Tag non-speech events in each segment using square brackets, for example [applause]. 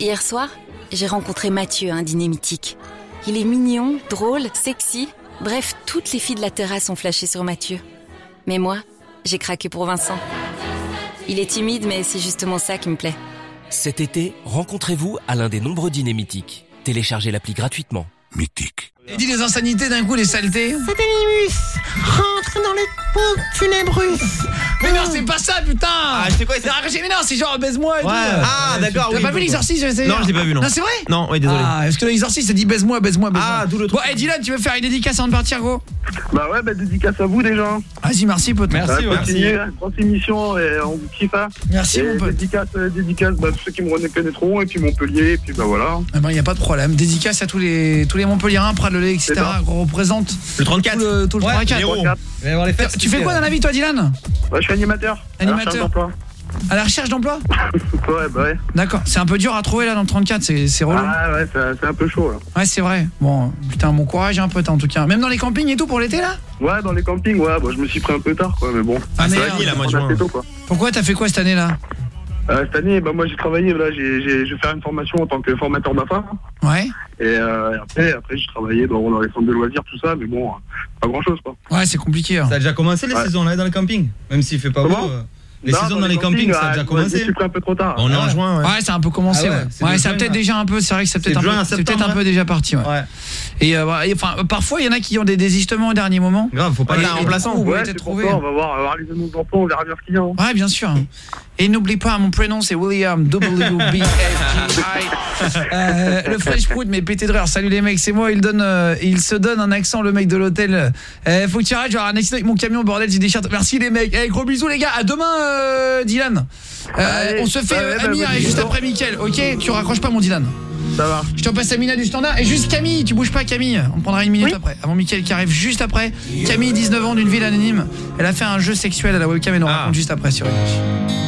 Hier soir, j'ai rencontré Mathieu, un dîner mythique. Il est mignon, drôle, sexy. Bref, toutes les filles de la terrasse ont flashé sur Mathieu. Mais moi, j'ai craqué pour Vincent. Il est timide, mais c'est justement ça qui me plaît. Cet été, rencontrez-vous à l'un des nombreux dîners mythiques. Téléchargez l'appli gratuitement. Mythique. Et dit les insanités d'un coup, les saletés. Satanimus rentre dans les pompes funèbres russes. Mais non, c'est pas ça, putain Ah, c'est quoi, c'est- C'est mais non, c'est genre baise-moi et Ouais. tout. Ah, d'accord, T'as oui, pas vu donc, Non, je l'ai pas vu, non. Non, c'est vrai Non, oui, désolé. Ah, est-ce que l'exorcisme, ça dit baise-moi, baise-moi, baise-moi Ah, d'où le Bon, truc. et Dylan, tu veux faire une dédicace avant de partir, gros Bah ouais, bah dédicace à vous déjà. Vas-y, merci, pote. Merci, ouais. continuez, grosse émission et on vous kiffe. hein. Merci, Et mon pote. dédicace, euh, dédicace bah, tous ceux qui me reconnaîtront et puis Montpellier et puis bah voilà. Ah ben, y a pas de problème. Dédicace à tous les tous les Montpelliérains, Prat-le-Lait, etc. C'est ça. qu'on représente Le 34. tout le, tout le Ouais, 3-4. Léo. Trois, quatre. Il va y avoir les fêtes. Tu fais quoi dans la vie, toi, Dylan? Bah, je suis animateur. à la Animateur. recherche d'emploi. À la recherche d'emploi [laughs] ouais, bah ouais. D'accord. C'est un peu dur à trouver, là, dans le 34. C'est relou. Ah ouais, c'est un peu chaud là. Ouais, c'est vrai. Bon, putain, bon courage, un pote, en tout cas. Même dans les campings et tout, pour l'été, là? Ouais, dans les campings, ouais, bah, je me suis pris un peu tard quoi, mais bon. Ah, c'est la. Pourquoi t'as fait quoi cette année, là? Euh, cette année, bah, moi j'ai travaillé, là, j'ai, j'ai, je vais faire une formation en tant que formateur BAFA. Ouais Et euh, après, après j'ai travaillé dans, dans les centres de loisirs, tout ça, mais bon, euh, pas grand chose quoi. Ouais, c'est compliqué. hein. Ça a déjà commencé les Ouais. saisons là dans les campings Même s'il fait pas beau. Euh, Les Non, saisons dans les campings, ça a déjà commencé. pris un peu trop tard. On est en Ouais. juin, ouais. Ouais, ça a un peu commencé. Ah ouais, ouais, c'est ça peut-être là. déjà un peu. C'est vrai que c'est peut-être C'est un, juin peu- c'est septembre, un peu déjà parti. Ouais. Ouais. Et euh, et, enfin, parfois, il y en a qui ont des désistements au dernier moment. Grave, faut pas un remplaçant. Vous c'est trouvé. ça, on va voir, on va voir les annonces d'emploi, on verra bien ce qu'il y a. hein. Ouais, bien sûr. Et n'oublie pas, mon prénom c'est William W-B-F-G-I. Euh, le French Prout, mais pété de rire. Salut les mecs, c'est moi. Il, donne, euh, il se donne un accent, le mec de l'hôtel. Euh, faut que tu arrêtes, je vais avoir un accident avec mon camion, bordel, j'ai des. Merci les mecs. Eh, gros bisous les gars. À demain, euh, Dylan. Euh, Allez, on se fait euh, bah, Amir bah, et juste après Mickaël, ok? Tu raccroches pas mon Dylan. Ça va. Je te passe Amina du standard et juste Camille, tu bouges pas Camille, on prendra une minute Oui. après. Avant Mickaël qui arrive juste après. Camille, 19 ans d'une ville anonyme, elle a fait un jeu sexuel à la webcam et nous Ah. raconte juste après sur Énergie.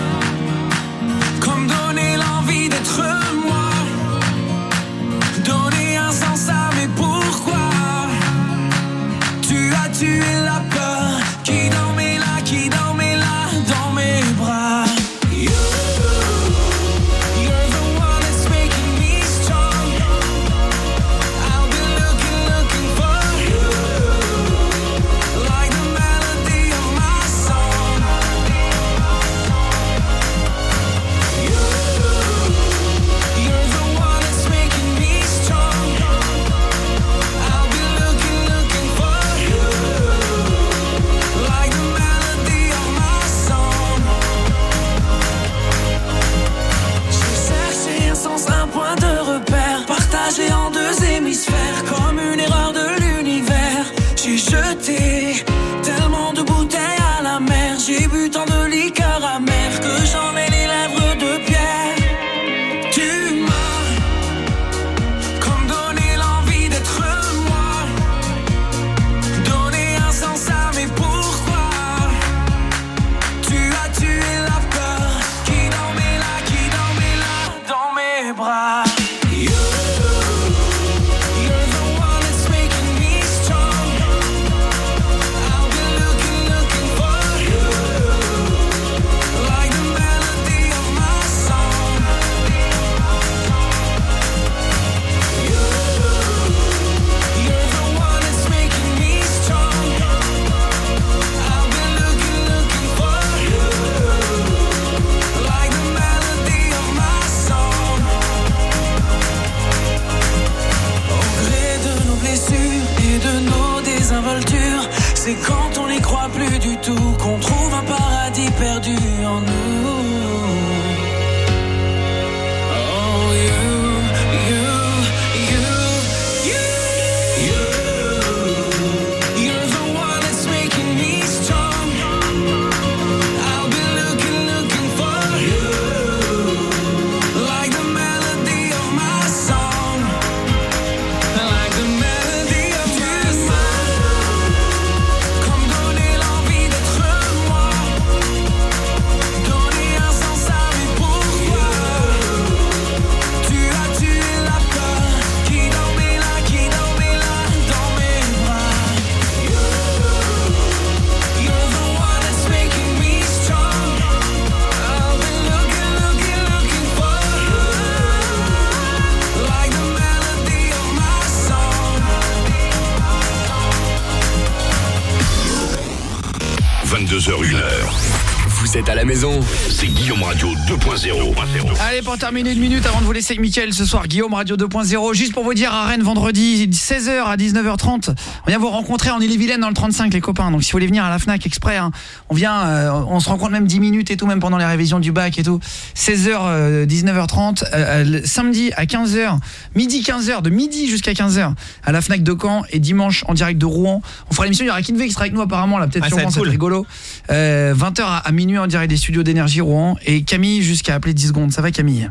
C'est Guillaume Radio 2.0. Allez, pour terminer une minute avant de vous laisser avec Mickaël ce soir, Guillaume Radio 2.0. Juste pour vous dire, à Rennes, vendredi, 16h à 19h30, on vient vous rencontrer en Ille-et-Vilaine dans le 35, les copains. Donc si vous voulez venir à la FNAC exprès, hein, on vient, euh, on se rencontre même 10 minutes et tout, même pendant les révisions du bac et tout. 16h, euh, 19h30, euh, euh, le samedi à 15h, midi 15h, de midi jusqu'à 15h à la FNAC de Caen et dimanche en direct de Rouen. On fera l'émission, il y aura Kinvey qui sera avec nous apparemment, là, peut-être Ah, ça va sûrement, être c'est cool. rigolo. Euh, 20h à, à minuit en direct des studios d'énergie Rouen et Camille jusqu'à appeler 10 secondes. Ça va Camille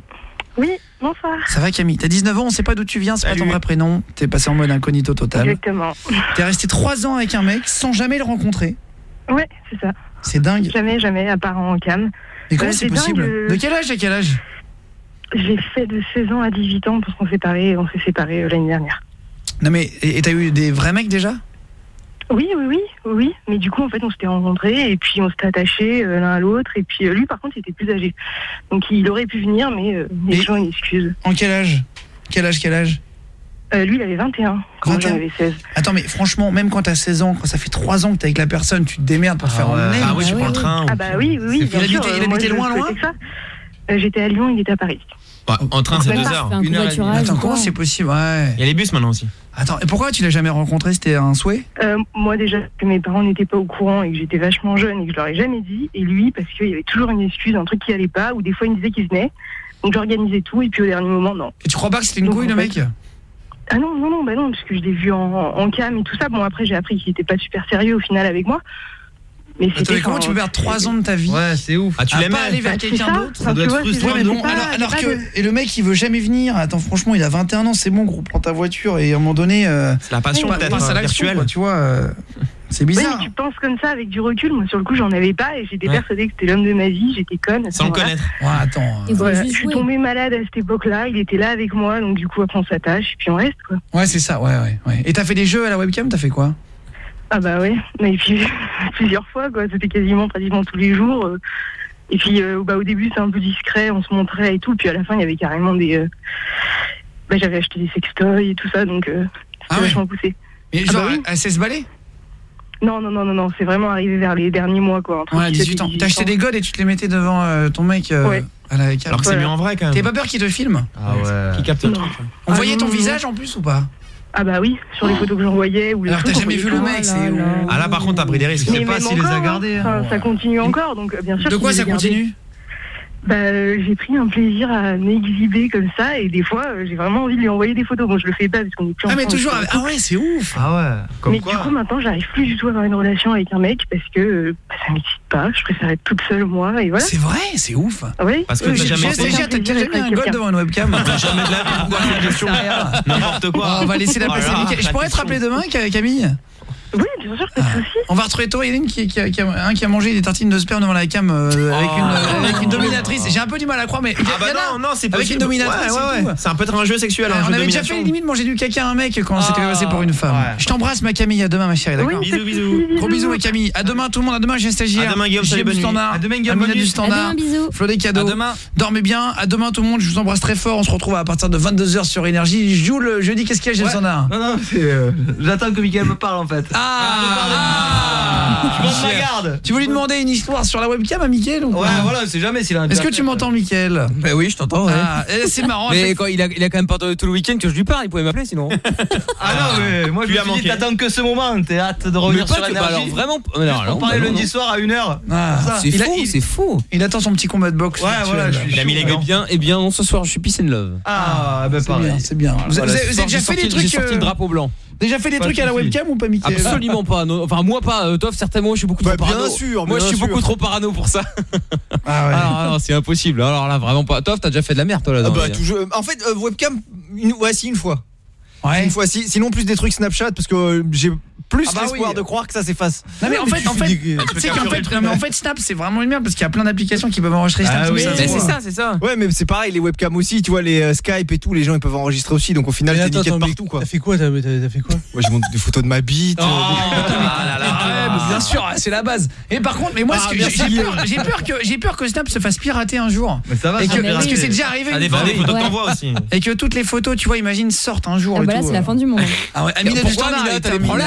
Oui, bonsoir. ça va Camille T'as 19 ans, on sait pas d'où tu viens, c'est pas ton vrai prénom. T'es passé en mode incognito total. Exactement. [laughs] T'es resté 3 ans avec un mec sans jamais le rencontrer. Ouais, c'est ça. C'est dingue. Jamais, jamais, à part en cam. Mais comment Euh, c'est possible dingue, euh. De quel âge à quel âge J'ai fait de 16 ans à 18 ans parce qu'on s'est séparés, on s'est séparés euh, l'année dernière. Non mais et et t'as eu des vrais mecs déjà? Oui, oui, oui, oui. Mais du coup, en fait, on s'était rencontrés et puis on s'était attachés euh, l'un à l'autre. Et puis euh, lui, par contre, il était plus âgé. Donc il aurait pu venir, mais euh, il y a toujours une excuse. En quel âge? Quel âge quel âge? Euh, lui, il avait 21 quand 21. j'en avais 16. Attends mais franchement, même quand t'as 16 ans, quand ça fait 3 ans que t'es avec la personne, tu te démerdes pour te faire emmener. Ah oui, tu Ah prends le oui. train. Ah bah oui, oui, oui. Il bien habitait- sûr, il euh, habitait je loin, loin ça. Euh, J'étais à Lyon, il était à Paris. Ouais, en train, c'est deux heures. Une heure et demie. Attends, comment c'est possible Ouais. Il y a les bus maintenant aussi. Attends, et pourquoi tu l'as jamais rencontré C'était un souhait? Euh, moi déjà que mes parents n'étaient pas au courant et que j'étais vachement jeune et que je leur ai jamais dit et lui parce qu'il y avait toujours une excuse un truc qui allait pas ou des fois il me disait qu'il venait donc j'organisais tout et puis au dernier moment non Et tu crois pas que c'était une Donc, couille en le fait, mec? Ah non non non bah non parce que je l'ai vu en, en cam et tout ça bon après j'ai appris qu'il était pas super sérieux au final avec moi mais Attends, comment tu peux perdre 3 ans de ta vie Ouais, c'est ouf. Ah, tu à l'aimais pas aller vers c'est quelqu'un ça. d'autre Enfin, doit tu être frustrant, ça, alors, que de- et le mec il veut jamais venir. Attends, franchement, il a 21 ans, c'est bon gros, prends ta voiture et à un moment donné euh, C'est la passion peut-être euh, virtuelle. tu vois, euh, c'est Oui, bizarre. mais tu penses comme ça avec du recul. Moi, sur le coup, j'en avais pas et j'étais Ouais. persuadée que c'était l'homme de ma vie. J'étais conne. Sans le connaître. Ouais, attends. euh, Voilà, je suis tombée malade à cette époque-là. Il était là avec moi, donc du coup, après, on s'attache et puis on reste, quoi. Ouais, c'est ça, ouais, ouais, ouais. Et t'as fait des jeux à la webcam, t'as fait quoi? Ah bah ouais, mais puis [laughs] plusieurs fois quoi, c'était quasiment pratiquement tous les jours. euh. Et puis euh, bah, au début c'est un peu discret, on se montrait et tout, puis à la fin il y avait carrément des... euh, Bah, j'avais acheté des sextoys et tout ça, donc euh, c'était Ah ouais. vachement poussé. Mais Ah genre, bah oui. à 16 balais? Non, non, non, non, non, c'est vraiment arrivé vers les derniers mois quoi. entre Ouais, 17 et 18 ans. T'as acheté des godes et tu te les mettais devant euh, ton mec euh, Ouais. à la. Alors que c'est mieux en vrai quand T'as même. pas peur qu'il te filme? Ah ouais. Qui capte le truc. On Ah voyait ton non, non. visage en plus ou pas? Ah bah oui, sur les photos que j'envoyais ou les Alors t'as jamais vu le tout. mec, Oh c'est... Ah là par contre t'as pris des risques. Je sais pas s'il les a hein. gardés. hein. Ça continue encore, donc euh, bien sûr. De quoi ça continue Bah, euh, j'ai pris un plaisir à m'exhiber comme ça et des fois euh, j'ai vraiment envie de lui envoyer des photos. Bon, je le fais pas parce qu'on est plus Ah mais toujours Ah ouais, c'est ouf Ah ouais. Comme mais du coup, maintenant, j'arrive plus du tout à avoir une relation avec un mec parce que euh, bah, ça m'excite pas. Je préfère être toute seule, moi, et voilà. C'est vrai, c'est ouf Ah ouais Parce que Oui, t'as j'ai- jamais Déjà, t'as mis un quelqu'un. devant une webcam Jamais de la vie. Pourquoi [laughs] question N'importe quoi. Oh, On va laisser la place Oh Mickaël. Je pourrais te rappeler demain, Ca- Camille? Oui, bien sûr, pas de soucis. On va retrouver toi, Hélène, qui, qui, a- qui a, un qui a mangé des tartines de sperme devant la cam euh, avec, Oh. une, euh, avec une dominatrice. J'ai un peu du mal à croire, mais Ah bah y a. non, non, c'est Avec possible. une dominatrice Ouais, ouais. Ça peut être un jeu sexuel, un on jeu de avait déjà fait limite manger du caca à un mec quand c'était Ah. passé pour une femme. Ouais. Je t'embrasse ma Camille, à demain ma chérie, d'accord Oui, Bisous, de bisous. Gros bisous ma Camille. À demain tout le monde, à demain j'ai un stagiaire. À demain, Guillaume, salut, bonne standard. À demain, Guillaume, du standard. Flo des cadeaux. À demain. Dormez bien. À demain tout le monde. Je vous embrasse très fort. On se retrouve à partir de 22h sur Énergie. Je joue le jeudi. Qu'est-ce qu'il y a, j'ai le standard? Non, non, c'est. euh, J'attends que Mickaël me parle en fait. Ah, ma garde Tu veux lui demander une histoire sur la webcam à Mickaël ou Ouais, pas voilà, c'est jamais s'il a un Est-ce que tu m'entends, Mickaël Bah oui, je t'entends. ouais. Ah, eh, c'est marrant. [laughs] Mais quand il a, il a quand même pas entendu tout le week-end que je lui parle, il pouvait m'appeler sinon. [laughs] Ah non, mais moi je as suis dit, t'attends que ce moment, t'es hâte de revenir sur que- bah alors vraiment. non, On parlait bah lundi soir à 1h. Ah, C'est il- c'est faux. Il attend son petit combat de boxe. Ouais, voilà, Il a mis les Eh gants. bien, eh bien, non, ce soir, je suis peace and love. Ah, bah bien, pareil. c'est bien. Vous, avez, déjà fait des trucs J'ai sorti euh, le drapeau blanc. Déjà fait des Pas trucs à la webcam ou pas, Mickaël Absolument pas. non. Enfin, moi pas. euh, Toff, certainement, je suis beaucoup Bah, trop bien parano. sûr, Moi, je bien suis sûr. beaucoup trop parano pour ça. Ah [laughs] ouais. Alors, alors, c'est impossible. Alors là, vraiment pas. Toff, t'as déjà fait de la merde, toi, là. Ah bah toujours. En fait, euh, webcam, une, ouais, si une fois. Ouais. Une fois, si, sinon plus des trucs Snapchat parce que euh, j'ai plus Ah bah l'espoir oui. de croire que ça s'efface. Non mais en fait, en fait, dis- tu sais qu'en fait, non, mais en fait, Snap, c'est vraiment une merde parce qu'il y a plein d'applications qui peuvent enregistrer Snap. Ah oui. voit. c'est ça, c'est ça. Ouais, mais c'est pareil, les webcams aussi, tu vois, les euh, Skype et tout, les gens ils peuvent enregistrer aussi, donc au final, t'es mais partout quoi. T'as fait quoi T'as fait quoi Ouais, je monte des photos de ma bite. euh, Ah ouais, mais bien sûr, c'est la base. Et par contre, mais moi, Ah, ce que- merci, j'ai peur, j'ai que j'ai peur que Snap se fasse pirater un jour. Mais ça va, Et ça que, va. parce que c'est déjà arrivé. Des photos t'envoies aussi. Et que toutes les photos, tu vois, imagine, sortent un jour Ah et bah là, tout. c'est la fin du monde. Ah ouais, Amina du Standard, t'as des problèmes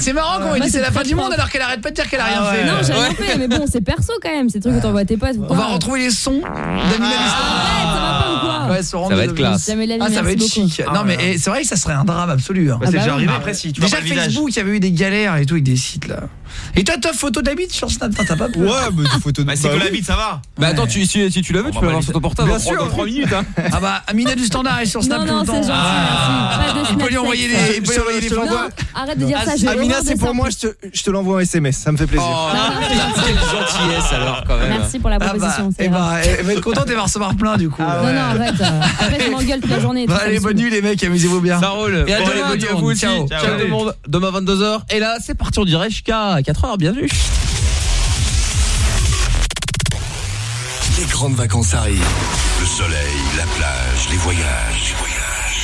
C'est marrant quand il dit c'est c'est la fin du monde alors qu'elle arrête pas de dire qu'elle a rien Ah fait. Non, j'ai rien fait, mais bon, c'est perso quand même, ces trucs que t'envoies à tes potes. On va retrouver les sons d'Amina Arrête, ça va pas ou quoi Ouais, sur Ça va être classe. Ah, ça va être beaucoup. chic. Ah, non, mais eh, c'est vrai que ça serait un drame absolu. hein. Bah, c'est bah déjà arrivé après si tu vois Déjà. Facebook, il y avait eu des galères et tout avec des sites là. Et toi, toi, photo d'habit sur Snap, t'as pas peur Ouais, mais des photos de Bah c'est que oui. la bite ça va. Bah attends, tu, si, si tu la veux, On tu peux l'avoir sur ton portable Bien en sûr. 3 minutes. Hein. [laughs] Ah bah, Amina du Standard est sur Snap Non, tout non, le c'est temps. gentil, Ah. merci. Pas de Il peut lui Snapchat, envoyer des, il peut lui envoyer des photos. Arrête de dire ça, j'ai Amina, c'est pour moi, je te, je te l'envoie en SMS, ça me fait plaisir. Oh, quelle gentillesse alors quand même. Merci pour la Ah bah, proposition, eh bah, elle va être contente, elle va recevoir plein du coup. Non, non, arrête. Après, je m'engueule toute la journée. Bah, allez, bonne nuit les mecs, amusez-vous bien. Ça roule. Et à Bon, demain, à vous. Ciao. Ciao, Ciao. tout le monde. Demain 22h. Et là, c'est parti en direct jusqu'à 4h. Bienvenue. Les grandes vacances arrivent. Le soleil, la plage, les voyages.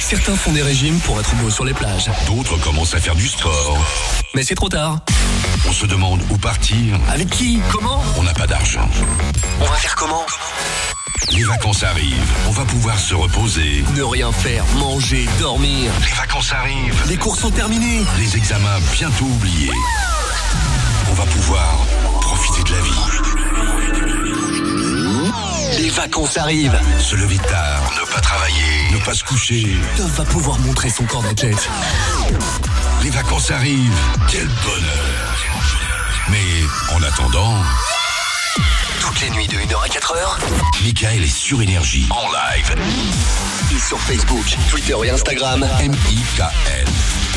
Certains font des régimes pour être beaux sur les plages. D'autres commencent à faire du sport. Mais c'est trop tard. On se demande où partir. Avec qui? Comment? On n'a pas d'argent. On va faire comment? Les vacances arrivent. On va pouvoir se reposer. Ne rien faire, manger, dormir. Les vacances arrivent. Les cours sont terminés. Les examens bientôt oubliés. On va pouvoir profiter de la vie. Les vacances arrivent. Se lever tard, ne pas travailler, ne pas se coucher. Dove va pouvoir montrer son corps d'athlète. Les vacances arrivent. Quel bonheur. Mais en attendant... Toutes les nuits de 1h à 4h, Michael est sur Énergie en live. Sur Facebook, Twitter et Instagram, M-I-K-L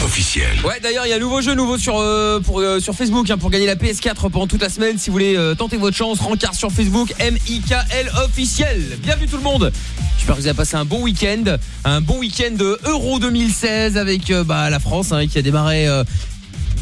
officiel. Ouais, d'ailleurs, il y a un nouveau jeu nouveau sur euh, pour euh, sur Facebook hein, pour gagner la PS4 pendant toute la semaine. Si vous voulez euh, tenter votre chance, rencard sur Facebook M-I-K-L officiel. Bienvenue tout le monde. J'espère que vous avez passé un bon week-end, un bon week-end Euro 2016 avec bah, la France hein, qui a démarré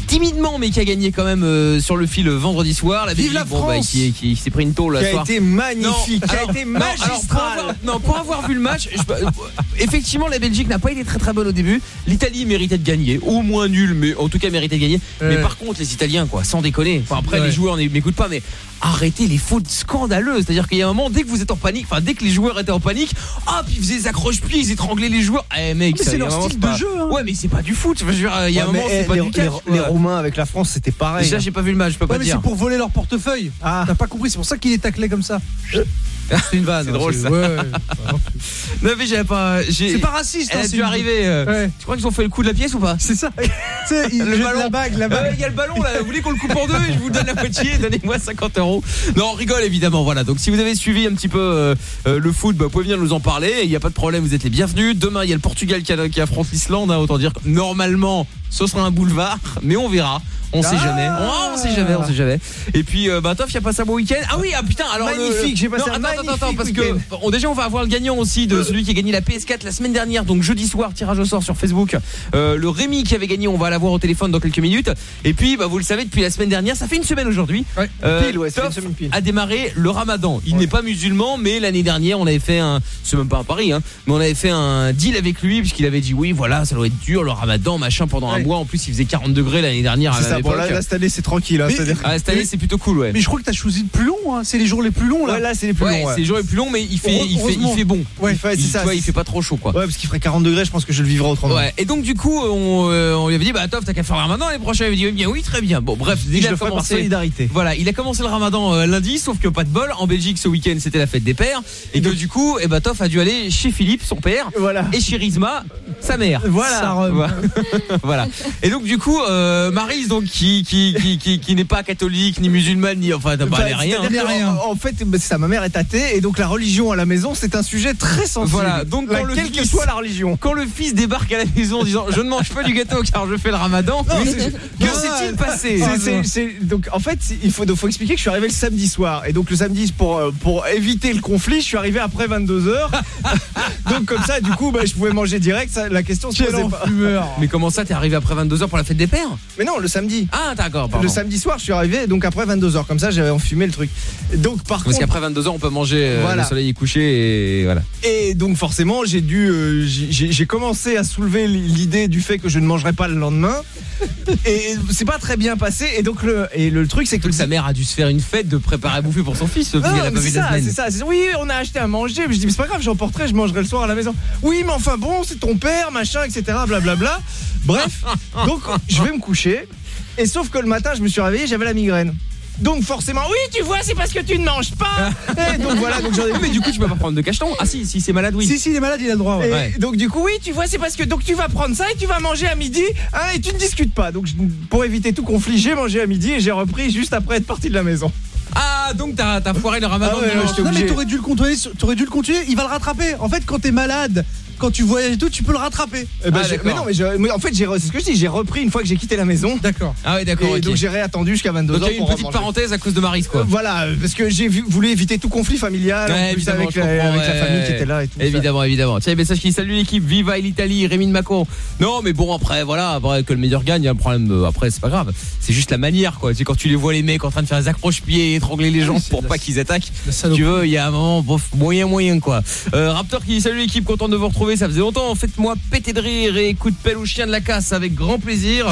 timidement mais qui a gagné quand même euh, sur le fil vendredi soir. La Vive Belgique, la bon, bah, qui, qui s'est pris une tôle Qui la a soir. été magnifique, Non, qui a alors- été non, alors, pour magistral. avoir- non, pour avoir vu le match, je- euh, effectivement, la Belgique n'a pas été très très bonne au début. L'Italie méritait de gagner, au moins nul, mais en tout cas méritait de gagner. Mais par contre, les Italiens, quoi, sans déconner. Enfin, après, Ouais. les joueurs ne m'écoutent pas, mais arrêtez les fautes scandaleuses. C'est-à-dire qu'il y a un moment, dès que vous êtes en panique, enfin, dès que les joueurs étaient en panique, hop, ils faisaient des accroche-pieds, ils étranglaient les joueurs. Eh mec, c'est leur style de jeu, hein. Ouais, mais c'est pas du foot. Je veux dire, il y a un Ouais, moment, c'est eh, pas les, du catch. les-. Romains avec la France, c'était pareil. Déjà, j'ai pas vu le match, je peux pas Ouais, mais dire. c'est pour voler leur portefeuille. Ah. T'as pas compris, c'est pour ça qu'il est taclé comme ça. C'est une vanne. C'est hein, drôle, ça. Ouais, ouais. [laughs] Non, mais j'avais pas. C'est pas raciste. Elle hein, a dû une- arriver. euh, Ouais. Tu crois qu'ils ont fait le coup de la pièce ou pas? C'est ça. [laughs] Le ballon. la bague, la Euh, bague. Il y a le ballon là, vous voulez qu'on le coupe en deux et je vous donne la moitié, [laughs] donnez-moi 50 euros. Non, on rigole évidemment, voilà. Donc si vous avez suivi un petit peu euh, euh, le foot, bah, vous pouvez venir nous en parler. Il n'y a pas de problème, vous êtes les bienvenus. Demain, il y a le Portugal qui, affronte l'Islande, hein, autant dire normalement, ce sera un boulevard, mais on verra. On sait Ah. jamais. Oh, on sait jamais, on sait jamais. Et puis, euh, bah, Toff, il a passé un bon week-end. Ah oui, ah putain, alors. le- Magnifique, j'ai passé Non, un attends, magnifique attends, parce week-end. que on, déjà, on va avoir le gagnant aussi de celui qui a gagné la PS4 la semaine dernière. Donc, jeudi soir, tirage au sort sur Facebook. Euh, le Rémi qui avait gagné, on va l'avoir au téléphone dans quelques minutes. Et puis, bah, vous le savez, depuis la semaine dernière, ça fait une semaine aujourd'hui. Ouais. Euh, Pile, ouais, ça fait une Toff semaine pile. a démarré le Ramadan. Il n'est pas musulman, mais l'année dernière, on avait fait un, c'est même pas un pari, hein, mais on avait fait un deal avec lui puisqu'il avait dit oui, voilà, ça doit être dur le Ramadan, machin, pendant un. En plus, il faisait 40 degrés l'année dernière à ça, bon, là, là, cette année, c'est tranquille. hein, Mais- Ah, cette année, c'est plutôt cool, ouais. Mais je crois que t'as choisi le plus long. Hein. C'est les jours les plus longs là. Ouais, là, c'est les plus Ouais, longs. ouais. c'est les jours les plus longs, mais il fait, il fait, il fait bon. Ouais. Il fait- Il, ça. vois, il fait pas trop chaud, quoi. Ouais, parce qu'il ferait 40 degrés, je pense que je le vivrai autrement. Ouais, et donc du coup, on, euh, on lui avait dit, bah Toff, t'as qu'à faire le ramadan les prochains. Il avait dit, oui, bien, oui, très bien. Bon, bref, il je ferai par commencé. solidarité. Voilà, il a commencé le ramadan euh, lundi, sauf que pas de bol. En Belgique, ce week-end, c'était la fête des pères. Et que du coup, eh bah, Toff a dû aller chez Philippe, son père, Voilà. et chez Rizma, sa mère. Voilà. Voilà. [laughs] voilà. [laughs] Et donc du coup, euh, Maryse, donc qui qui qui qui, qui n'est pas catholique ni musulmane ni enfin bah, elle est rien. Que, rien. En, en fait, bah, c'est ça, ma mère est athée et donc la religion à la maison, c'est un sujet très sensible. Voilà, donc La- quand le quelle que soit la religion. Quand le fils débarque à la maison en disant je ne mange pas du gâteau car je fais le ramadan, que Non, s'est-il passé c'est- c'est- donc en fait, il faut, faut expliquer que je suis arrivé le samedi soir et donc le samedi pour euh, pour éviter le conflit, je suis arrivé après 22 h [laughs] donc comme ça, du coup, bah, je pouvais manger direct. ça, la question se posait pas. enfumeur. Mais comment ça t'es arrivé après 22h pour la fête des pères Mais non, le samedi. Ah d'accord. Le samedi soir, je suis arrivé donc après 22 h comme ça, j'avais enfumé le truc. Donc par Parce contre, qu'après 22h on peut manger, euh, Voilà. le soleil est couché et voilà. Et donc forcément, j'ai dû, euh, j'ai- commencé à soulever l'idée du fait que je ne mangerais pas le lendemain. [laughs] Et c'est pas très bien passé. Et donc le et le truc, c'est que sa mère a dû se faire une fête de préparer à bouffer pour son fils, c'est ça, c'est ça. Oui, on a acheté à manger. Mais je dis, mais c'est pas grave, j'emporterai, je mangerai le soir à la maison. Oui, mais enfin bon, c'est ton père, machin, etc. Blablabla. Bref, donc je vais me coucher. Et sauf que le matin, je me suis réveillé, j'avais la migraine. Donc forcément, oui, tu vois, c'est parce que tu ne manges pas. [laughs] Et donc voilà, donc j'en ai [laughs] Mais du coup, tu peux pas prendre de cacheton. Ah si, si c'est malade, oui. Si, si, il est malade, il a le droit. ouais. Donc du coup oui tu vois c'est parce que donc tu vas prendre ça et tu vas manger à midi hein, et tu ne discutes pas donc pour éviter tout conflit j'ai mangé à midi et j'ai repris juste après être parti de la maison Ah, donc t'as foiré le ramadan Ah ouais, Non, mais t'aurais dû le continuer, t'aurais dû le continuer, il va le rattraper. En fait, quand t'es malade, quand tu voyages et tout, tu peux le rattraper. Eh ben, Ah, j'ai- d'accord. mais non mais, mais en fait j'ai re- c'est ce que je dis j'ai repris une fois que j'ai quitté la maison D'accord. Ah ouais, d'accord, et ok. donc j'ai réattendu jusqu'à 22h Donc il y a eu une pour petite remanger. parenthèse à cause de Maris, quoi. Euh, voilà euh, parce que j'ai vu- voulu éviter tout conflit familial en Ouais, plus évidemment, avec, je la, comprends, avec la ouais. famille qui était là et tout ça. Évidemment, évidemment. Tiens, message qui salue l'équipe. Viva l'Italie, Rémi de Macron. Non, mais bon, après, voilà, après que le meilleur gagne, il y a un problème. euh, Après, c'est pas grave. C'est juste la manière, quoi. Tu sais, quand tu les vois les mecs en train de faire des accroche-pieds, étrangler les gens pour pas qu'ils attaquent. Tu veux, il y a un moment, bof, moyen, moyen, quoi. Euh, Raptor qui salue l'équipe, content de vous retrouver. Ça faisait longtemps. Faites-moi péter de rire et coup de pelle au chien de la casse avec grand plaisir.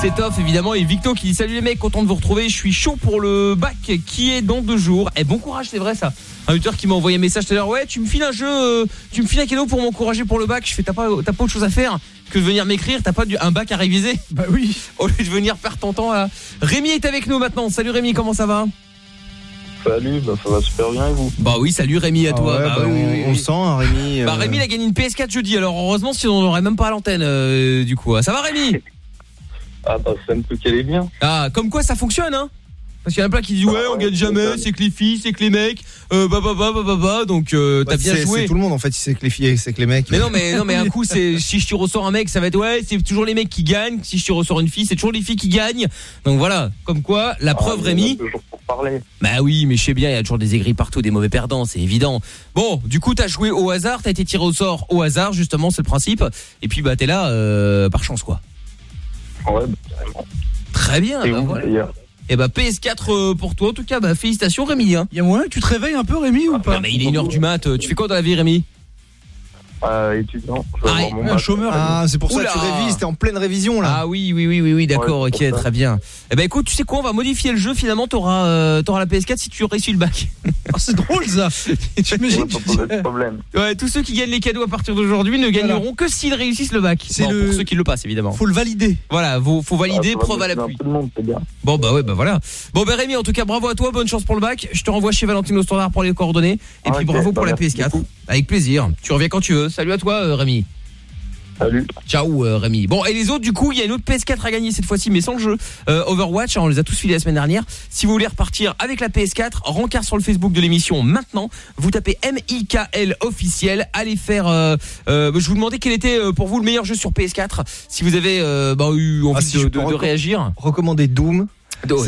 C'est off évidemment. Et Victo qui dit salut les mecs content de vous retrouver. Je suis chaud pour le bac qui est dans deux jours. Et bon courage c'est vrai ça. Un auditeur qui m'a envoyé un message tout à l'heure. Ouais tu me files un jeu euh, tu me files un cadeau pour m'encourager pour le bac. Je fais t'as pas t'as pas autre chose à faire que de venir m'écrire. T'as pas du, un bac à réviser? Bah oui. [laughs] Au lieu de venir perdre ton temps là Rémi est avec nous maintenant. Salut Rémi comment ça va? Salut, bah ça va super bien et vous. Bah oui salut Rémi à Ah toi. ouais, bah, bah, oui, on, oui, on sent hein, Rémi bah euh, Rémi il a gagné une PS4 jeudi alors heureusement sinon on l'aurait même pas à l'antenne euh, du coup. Ça va Rémi? Ah bah ça me peut qu'elle est bien. Ah, comme quoi ça fonctionne, hein? Parce qu'il y en a plein qui disent ouais, on gagne jamais, c'est que les filles, c'est que les mecs, euh, bah bah bah bah bah bah, donc euh, t'as bien joué. c'est tout le monde en fait si c'est que les filles c'est que les mecs Mais non, mais non, mais un coup, c'est si je te ressors un mec, ça va être ouais, c'est toujours les mecs qui gagnent. Si je te ressors une fille, c'est toujours les filles qui gagnent. Donc voilà, comme quoi, la preuve, Ah, a Rémi. toujours pour parler. Bah oui, mais je sais bien, il y a toujours des aigris partout, des mauvais perdants, c'est évident. Bon, du coup, t'as joué au hasard, t'as été tiré au sort au hasard, justement, c'est le principe. Et puis bah t'es là euh, par chance, quoi. Ouais, bah, carrément. Très bien. Bah, voilà. Et bah PS4 euh, pour toi, en tout cas, bah félicitations, Rémi. Hein. Il y a moyen que tu te réveilles un peu, Rémi, ou pas Non, mais il est une heure du mat. euh, Tu fais quoi dans la vie, Rémi? Euh, étudiant, je Ah, mon Un chômeur. ah c'est pour ça que tu révises t'es en pleine révision là Ah oui, oui, oui, oui, oui d'accord, Ouais, ok, très bien. Eh ben écoute, tu sais quoi, on va modifier le jeu. Finalement, t'auras euh, t'auras la PS4 si tu réussis le bac. [laughs] Ah, c'est drôle ça. [laughs] T'imagines, Ouais, problème. Ouais, tous ceux qui gagnent les cadeaux à partir d'aujourd'hui ne gagneront que s'ils réussissent le bac. C'est Bon, le- pour ceux qui le passent évidemment. faut le valider. Voilà, faut, faut valider, Ah, preuve à l'appui. Bon bah ouais, bah voilà. Bon bah Rémi, en tout cas, bravo à toi, bonne chance pour le bac. Je te renvoie chez Valentino Standard pour les coordonnées. Et Ah, puis bravo bah, pour la merci PS4. beaucoup. Avec plaisir. Tu reviens quand tu veux. Salut à toi, euh, Rémi. Salut. Ciao euh, Rémi. Bon et les autres du coup il y a une autre PS4 à gagner cette fois-ci mais sans le jeu. Euh, Overwatch, hein, on les a tous filés la semaine dernière. Si vous voulez repartir avec la PS4, rencard sur le Facebook de l'émission maintenant. Vous tapez MIKL officiel. Allez faire. euh, euh, je vous demandais quel était euh, pour vous le meilleur jeu sur PS4. Si vous avez euh, bah, eu envie Ah, si de, je de- réagir. recommander Doom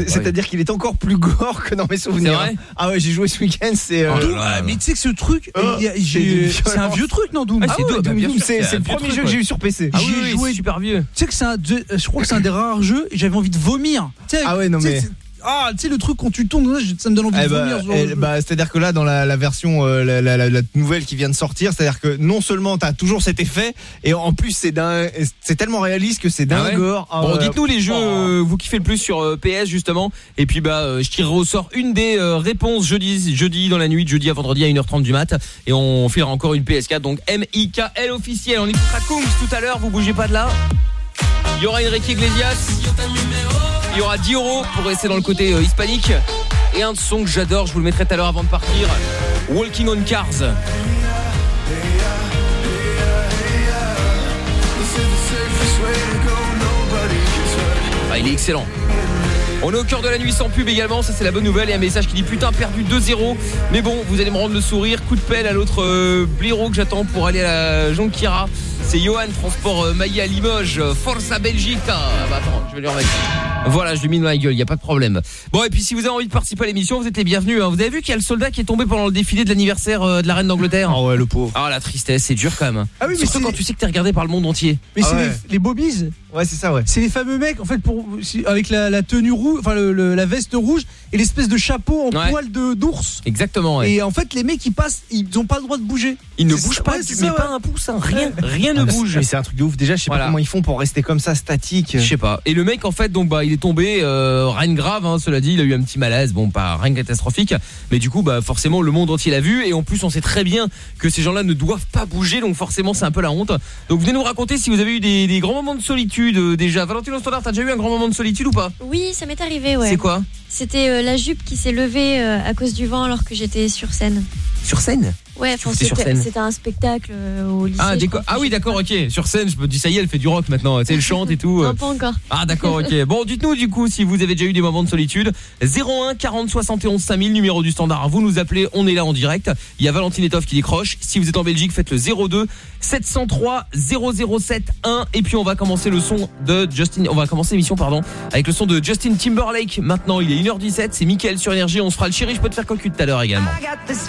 C'est-à-dire qu'il est encore plus gore que dans mes souvenirs. Vrai ah ouais, j'ai joué ce week-end, c'est. euh, Oh mais tu sais que ce truc, Oh, c'est un vieux truc, non, Doom Ah, c'est ouais, Doom, Doom, c'est le premier truc, jeu que j'ai eu sur PC. Ah oui, oui, joué. super vieux. Tu sais que c'est un, de- je crois que c'est un des rares jeux et j'avais envie de vomir. Ah ouais, non, mais- Ah, tu sais le truc quand tu tombes, ça me donne envie Eh de bah, eh bah, c'est-à-dire que là, dans la, la version, euh, la, la- la- la nouvelle qui vient de sortir, c'est-à-dire que non seulement t'as toujours cet effet, et en plus c'est d'un, c'est tellement réaliste que c'est d'un Ah ouais gore. Ah Bon, ouais. dites-nous les jeux Oh. euh, vous kiffez le plus sur euh, PS justement et puis bah euh, je tirerai au sort une des euh, réponses jeudi jeudi dans la nuit de jeudi à vendredi à 1h30 du mat et on filera encore une PS4 donc MIKL officiel. On écoutera Kungs tout à l'heure, vous bougez pas de là. Il y aura Enrique Iglesias. Il y aura 10 euros pour rester dans le côté euh, hispanique et un son que j'adore, je vous le mettrai tout à l'heure avant de partir. Walking on Cars. Ah, il est excellent. On est au cœur de la nuit sans pub également, ça c'est la bonne nouvelle. Et un message qui dit putain perdu 2-0. Mais bon, vous allez me rendre le sourire. Coup de pelle à l'autre euh, blaireau que j'attends pour aller à la Jonquera. C'est Johan, transport euh, Maillet à Limoges. Forza Belgica. Ah bah attends, je vais lui remettre. Voilà, je lui dans la gueule, il y a pas de problème. Bon, et puis si vous avez envie de participer à l'émission, vous êtes les bienvenus. hein. Vous avez vu qu'il y a le soldat qui est tombé pendant le défilé de l'anniversaire euh, de la reine d'Angleterre? Ah ouais, le pauvre. Ah la tristesse, c'est dur quand même. Ah oui, mais Surtout c'est- quand tu sais que t'es regardé par le monde entier. Mais Ah c'est ouais. les, les bobbies. Ouais, c'est ça, ouais. C'est les fameux mecs, en fait, pour, si- avec la, la tenue rouge, enfin le- le- la veste rouge et l'espèce de chapeau en Ouais. poil de d'ours. Exactement, ouais. Et en fait, les mecs, ils passent, ils ont pas le droit de bouger. Il ne C'est bouge ça, pas, ouais, tu c'est mets ça, pas un pouce, hein, rien, rien ne bouge. Mais c'est un truc de ouf. Déjà, je sais Voilà. pas comment ils font pour rester comme ça, statique. Je sais pas. Et le mec en fait donc bah il est tombé, euh, rien de grave, hein, cela dit, il a eu un petit malaise, bon, pas rien de catastrophique, mais du coup, bah forcément, le monde entier l'a vu, et en plus, on sait très bien que ces gens-là ne doivent pas bouger, donc forcément, c'est un peu la honte. Donc, venez nous raconter si vous avez eu des, des grands moments de solitude euh, déjà. Valentine au standard, t'as déjà eu un grand moment de solitude ou pas? Oui, ça m'est arrivé, ouais. C'est quoi? C'était euh, la jupe qui s'est levée euh, à cause du vent alors que j'étais sur scène. Sur scène? Ouais, enfin, c'était un spectacle euh, au lycée. Ah, ah oui, d'accord, ok. Sur scène, je me dis, ça y est, elle fait du rock maintenant. Tu sais, elle chante et tout. [laughs] Non, pas encore. Ah d'accord ok. [laughs] Bon dites-nous du coup si vous avez déjà eu des moments de solitude. 01 40 71 5000 numéro du standard. Vous nous appelez on est là en direct. Il y a Valentine Etoff qui décroche. Si vous êtes en Belgique faites le 02 703 007 1 et puis on va commencer le son de Justin on va commencer l'émission pardon avec le son de Justin Timberlake. Maintenant il est 1h17 c'est Mickaël sur énergie. On se fera le chéri je peux te faire cocu tout à l'heure également. I got this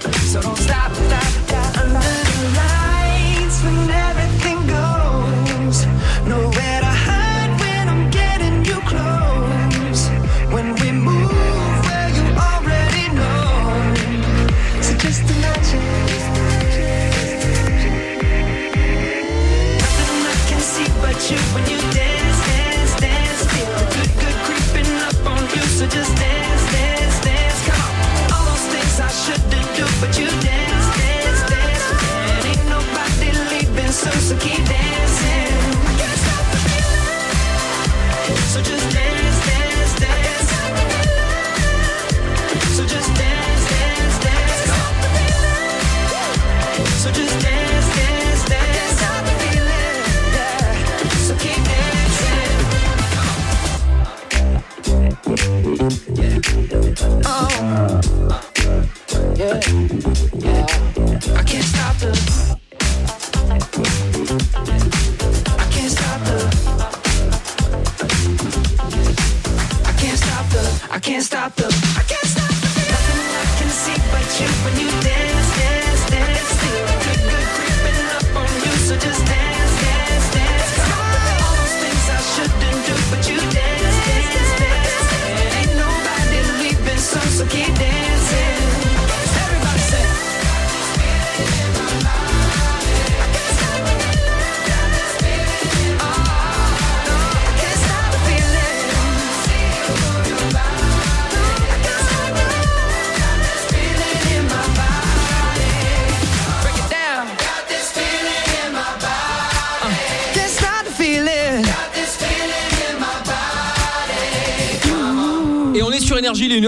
So don't stop, stop, stop. Under the lights when everything goes, nowhere to hide when I'm getting you close. When we move, well you already know. So just imagine. Nothing I can see but you when you dance, dance, dance. The creeping up on you. So just dance,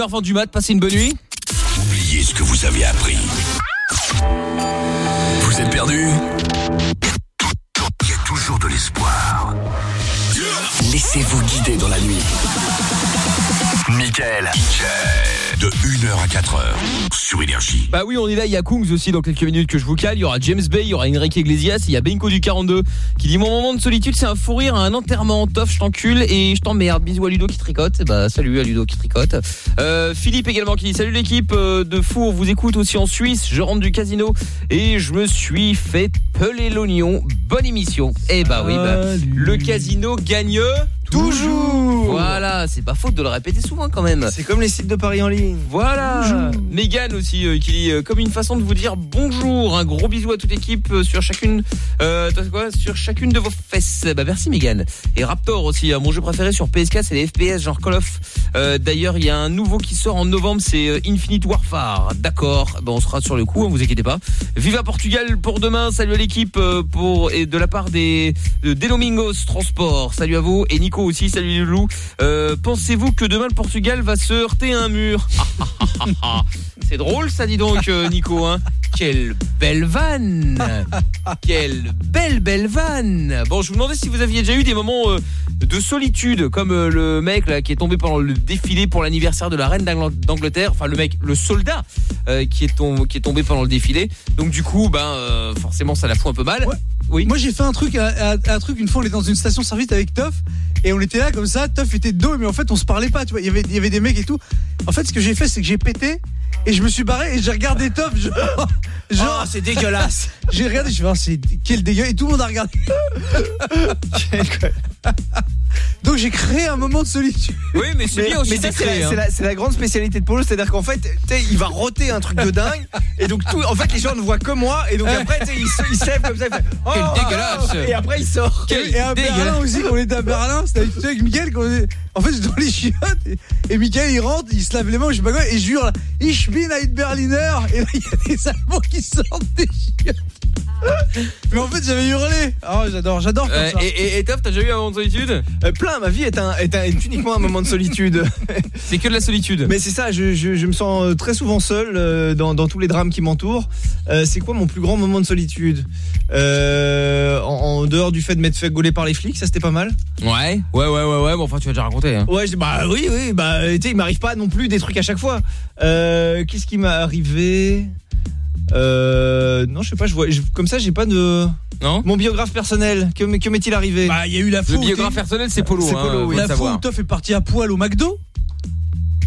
1h20 du mat passez une bonne nuit Oubliez ce que vous avez appris. Vous êtes perdu à 4h sur Énergie. Bah oui, on est là, il y a Kungs aussi dans quelques minutes que je vous cale, il y aura James Bay, il y aura Enrique Iglesias, il y a Benko du 42 qui dit mon moment de solitude c'est un fou rire un enterrement, tof, je t'encule et je t'emmerde. Bisous à Ludo qui tricote. Et bah salut à Ludo qui tricote. Euh, Philippe également qui dit salut l'équipe euh, de fou, on vous écoute aussi en Suisse, je rentre du casino et je me suis fait peler l'oignon. Bonne émission. Et bah oui, bah, le casino gagne Toujours Voilà, c'est pas faute de le répéter souvent quand même. C'est comme les sites de paris en ligne. Voilà. Megan aussi euh, qui dit euh, comme une façon de vous dire bonjour, un gros bisou à toute l'équipe euh, sur chacune euh, quoi sur chacune de vos fesses. Bah merci Megan. Et Raptor aussi, euh, mon jeu préféré sur PS4 c'est les FPS genre Call of. Euh, d'ailleurs, il y a un nouveau qui sort en novembre, c'est euh, Infinite Warfare. D'accord. Bah on sera sur le coup, hein, vous inquiétez pas. Viva Portugal pour demain. Salut à l'équipe euh, pour et de la part des de Denomingos Transport. Salut à vous et Nico aussi. Salut les loulous. Euh, pensez-vous que demain le Portugal va se heurter à un mur [laughs] C'est drôle ça dis donc euh, Nico hein. Quelle belle vanne Quelle belle belle vanne Bon je vous demandais si vous aviez déjà eu des moments euh, de solitude comme euh, le mec là qui est tombé pendant le défilé pour l'anniversaire de la reine d'Angl- d'Angleterre enfin le mec le soldat qui est tombé pendant le défilé donc du coup ben forcément ça la fout un peu mal oui Moi j'ai fait un truc, un, truc une fois on était dans une station service avec Toff et on était là comme ça, Toff était de dos mais en fait on se parlait pas, tu vois, il y avait il y avait des mecs et tout. En fait ce que j'ai fait c'est que j'ai pété et je me suis barré et j'ai regardé Toff genre, [laughs] genre Oh, c'est dégueulasse. [laughs] j'ai regardé, je me suis dit, c'est quel dégueu et tout le monde a regardé. [laughs] Donc j'ai créé un moment de solitude. Oui, mais c'est bien aussi mais c'est hein. la- la grande spécialité de Polo, c'est-à-dire qu'en fait, il va roter un truc de dingue, et donc tout, en fait, les gens ne voient que moi, et donc après, il, se- il se lève comme ça, il fait, oh, Quel oh, dégueulasse. et après il sort. et à Berlin aussi, quand on était à Berlin, c'était avec, Mickaël, quand on en fait, dans les chiottes, et, et Mickaël, il rentre, il se lave les mains, je sais pas quoi, et je jure, là, Ich bin ein Berliner, et là, il y a des Allemands qui sortent des chiottes. Mais en fait, j'avais hurlé. Oh, j'adore, j'adore comme Euh, ça. et, et, t'as déjà eu un moment de solitude? Euh, plein, ma vie est, un, est, un- est uniquement un moment de solitude. [laughs] C'est que de la solitude. Mais c'est ça, je, je, je me sens euh, très souvent seul euh, dans, dans tous les drames qui m'entourent. C'est quoi mon plus grand moment de solitude? En, en dehors du fait de m'être fait gauler par les flics, ça c'était pas mal. Ouais, ouais, ouais, ouais, ouais. Bon, enfin, tu vas déjà raconter. Hein. Ouais, je- bah oui, oui, bah tu sais, il m'arrive pas non plus des trucs à chaque fois. Euh, Qu'est-ce qui m'est arrivé? Euh, Non, je sais pas, je vois, je- comme ça, j'ai pas de. Non? Mon biographe personnel, que, m'est-il arrivé? Bah, il y a eu la fois Le biographe personnel, c'est Polo. Hein, Polo, oui. La où Toff est parti à poil au McDo?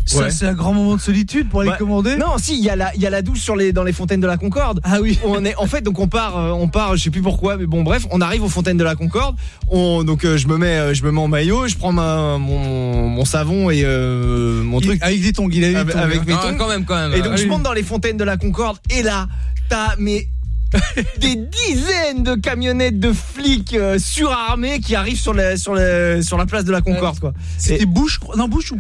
Ça, Ouais. c'est un grand moment de solitude pour aller Ouais. commander. Non, si, il y a la, il y a la douche sur les, dans les fontaines de la Concorde. Ah oui. On est, en fait, donc on part, euh, on part, je sais plus pourquoi, mais bon, bref, on arrive aux fontaines de la Concorde. On, donc euh, je me mets, euh, je me mets en maillot, je prends ma, mon, mon savon et euh, mon Il- truc avec des tongs, il a eu des avec, tongs, avec hein. mes Ah, tongs. quand même, quand même. Et donc Ah, je monte dans les fontaines de la Concorde et là, t'as mais [laughs] des dizaines de camionnettes de flics euh, surarmés qui arrivent sur la sur la sur la place de la Concorde quoi. C'était Bush, non Bush ou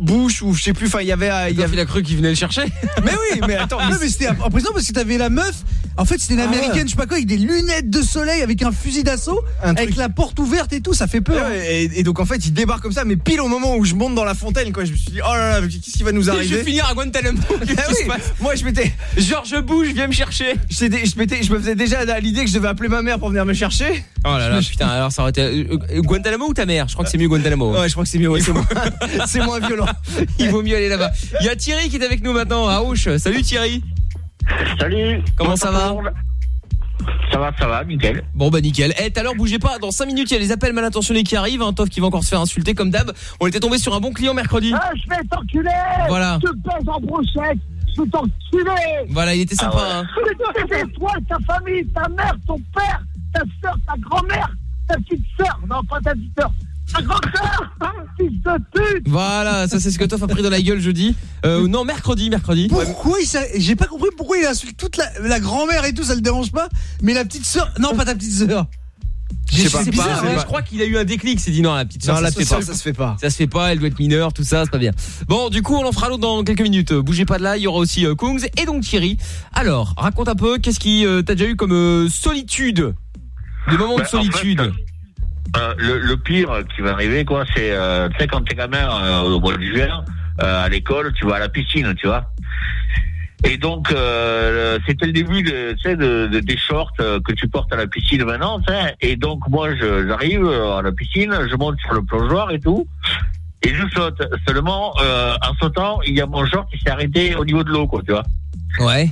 Bush ou je sais plus. Enfin, il y avait, il y avait. il a cru qu'il venait le chercher. [laughs] Mais oui, mais attends. mais Non mais c'était impressionnant parce que t'avais la meuf En fait c'était une Ah ouais. américaine je sais pas quoi Avec des lunettes de soleil Avec un fusil d'assaut Avec la porte ouverte et tout Ça fait peur hein. Ouais, et, et donc en fait il débarque comme ça mais pile au moment où je monte dans la fontaine quoi je me suis dit oh là là qu'est-ce qui va nous Je vais arriver finir à Guantanamo. [laughs] Ah qui oui, moi je m'étais Georges Bush, viens me chercher. je, m'étais- je, me faisais déjà à l'idée que je devais appeler ma mère pour venir me chercher Oh là là, putain, alors ça aurait été. euh, euh, Guantanamo ou ta mère? Je crois que c'est mieux Guantanamo. ouais je crois que c'est mieux ouais, c'est moins, [laughs] c'est moins violent Il vaut mieux aller là-bas. Il y a Thierry qui est avec nous maintenant à Auch. Salut Thierry. Salut Comment ça va? Ça va, ça va, nickel. Bon bah nickel. Eh, tout à l'heure bougez pas. Dans 5 minutes, il y a les appels mal intentionnés qui arrivent. Un Toff qui va encore se faire insulter comme d'hab. On était tombé sur un bon client mercredi. Ah, je vais t'enculer Voilà. Je te baise en brochette T'enculer Voilà, il était sympa. hein. C'est toi, ta famille, ta mère, ton père, ta soeur, ta grand-mère, ta petite soeur. Non, pas ta petite soeur. Ta grande soeur Fils de pute Voilà, ça c'est ce que Toff a pris dans la gueule jeudi. Euh, non, mercredi, mercredi. Pourquoi il s'a- J'ai pas compris pourquoi il insulte toute la, la grand-mère et tout, ça le dérange pas. Mais la petite sœur, non pas ta petite sœur. Je sais C'est pas, bizarre, je sais pas. Je crois qu'il a eu un déclic. Il s'est dit non, la petite soeur, non ça la se fait petite pas. soeur, ça se fait pas Ça se fait pas, elle doit être mineure, tout ça, c'est pas bien. Bon, du coup, on en fera l'autre dans quelques minutes. Euh, Bougez pas de là, il y aura aussi euh, Kungs et donc Thierry. Alors, raconte un peu, qu'est-ce qui euh, t'as déjà eu comme euh, solitude? Des moments Bah, de en fait, solitude. Euh, le, le pire qui va arriver, quoi, c'est, euh, tu sais, quand t'es gamin euh, au mois de juin, euh, à l'école, tu vas à la piscine, tu vois. Et donc, euh, c'était le début de, tu sais, de, de- des shorts euh, que tu portes à la piscine maintenant, tu sais. Et donc, moi, je- j'arrive euh, à la piscine, je monte sur le plongeoir et tout. et je saute. Seulement, euh, en sautant, il y a mon short qui s'est arrêté au niveau de l'eau, quoi, tu vois. Ouais.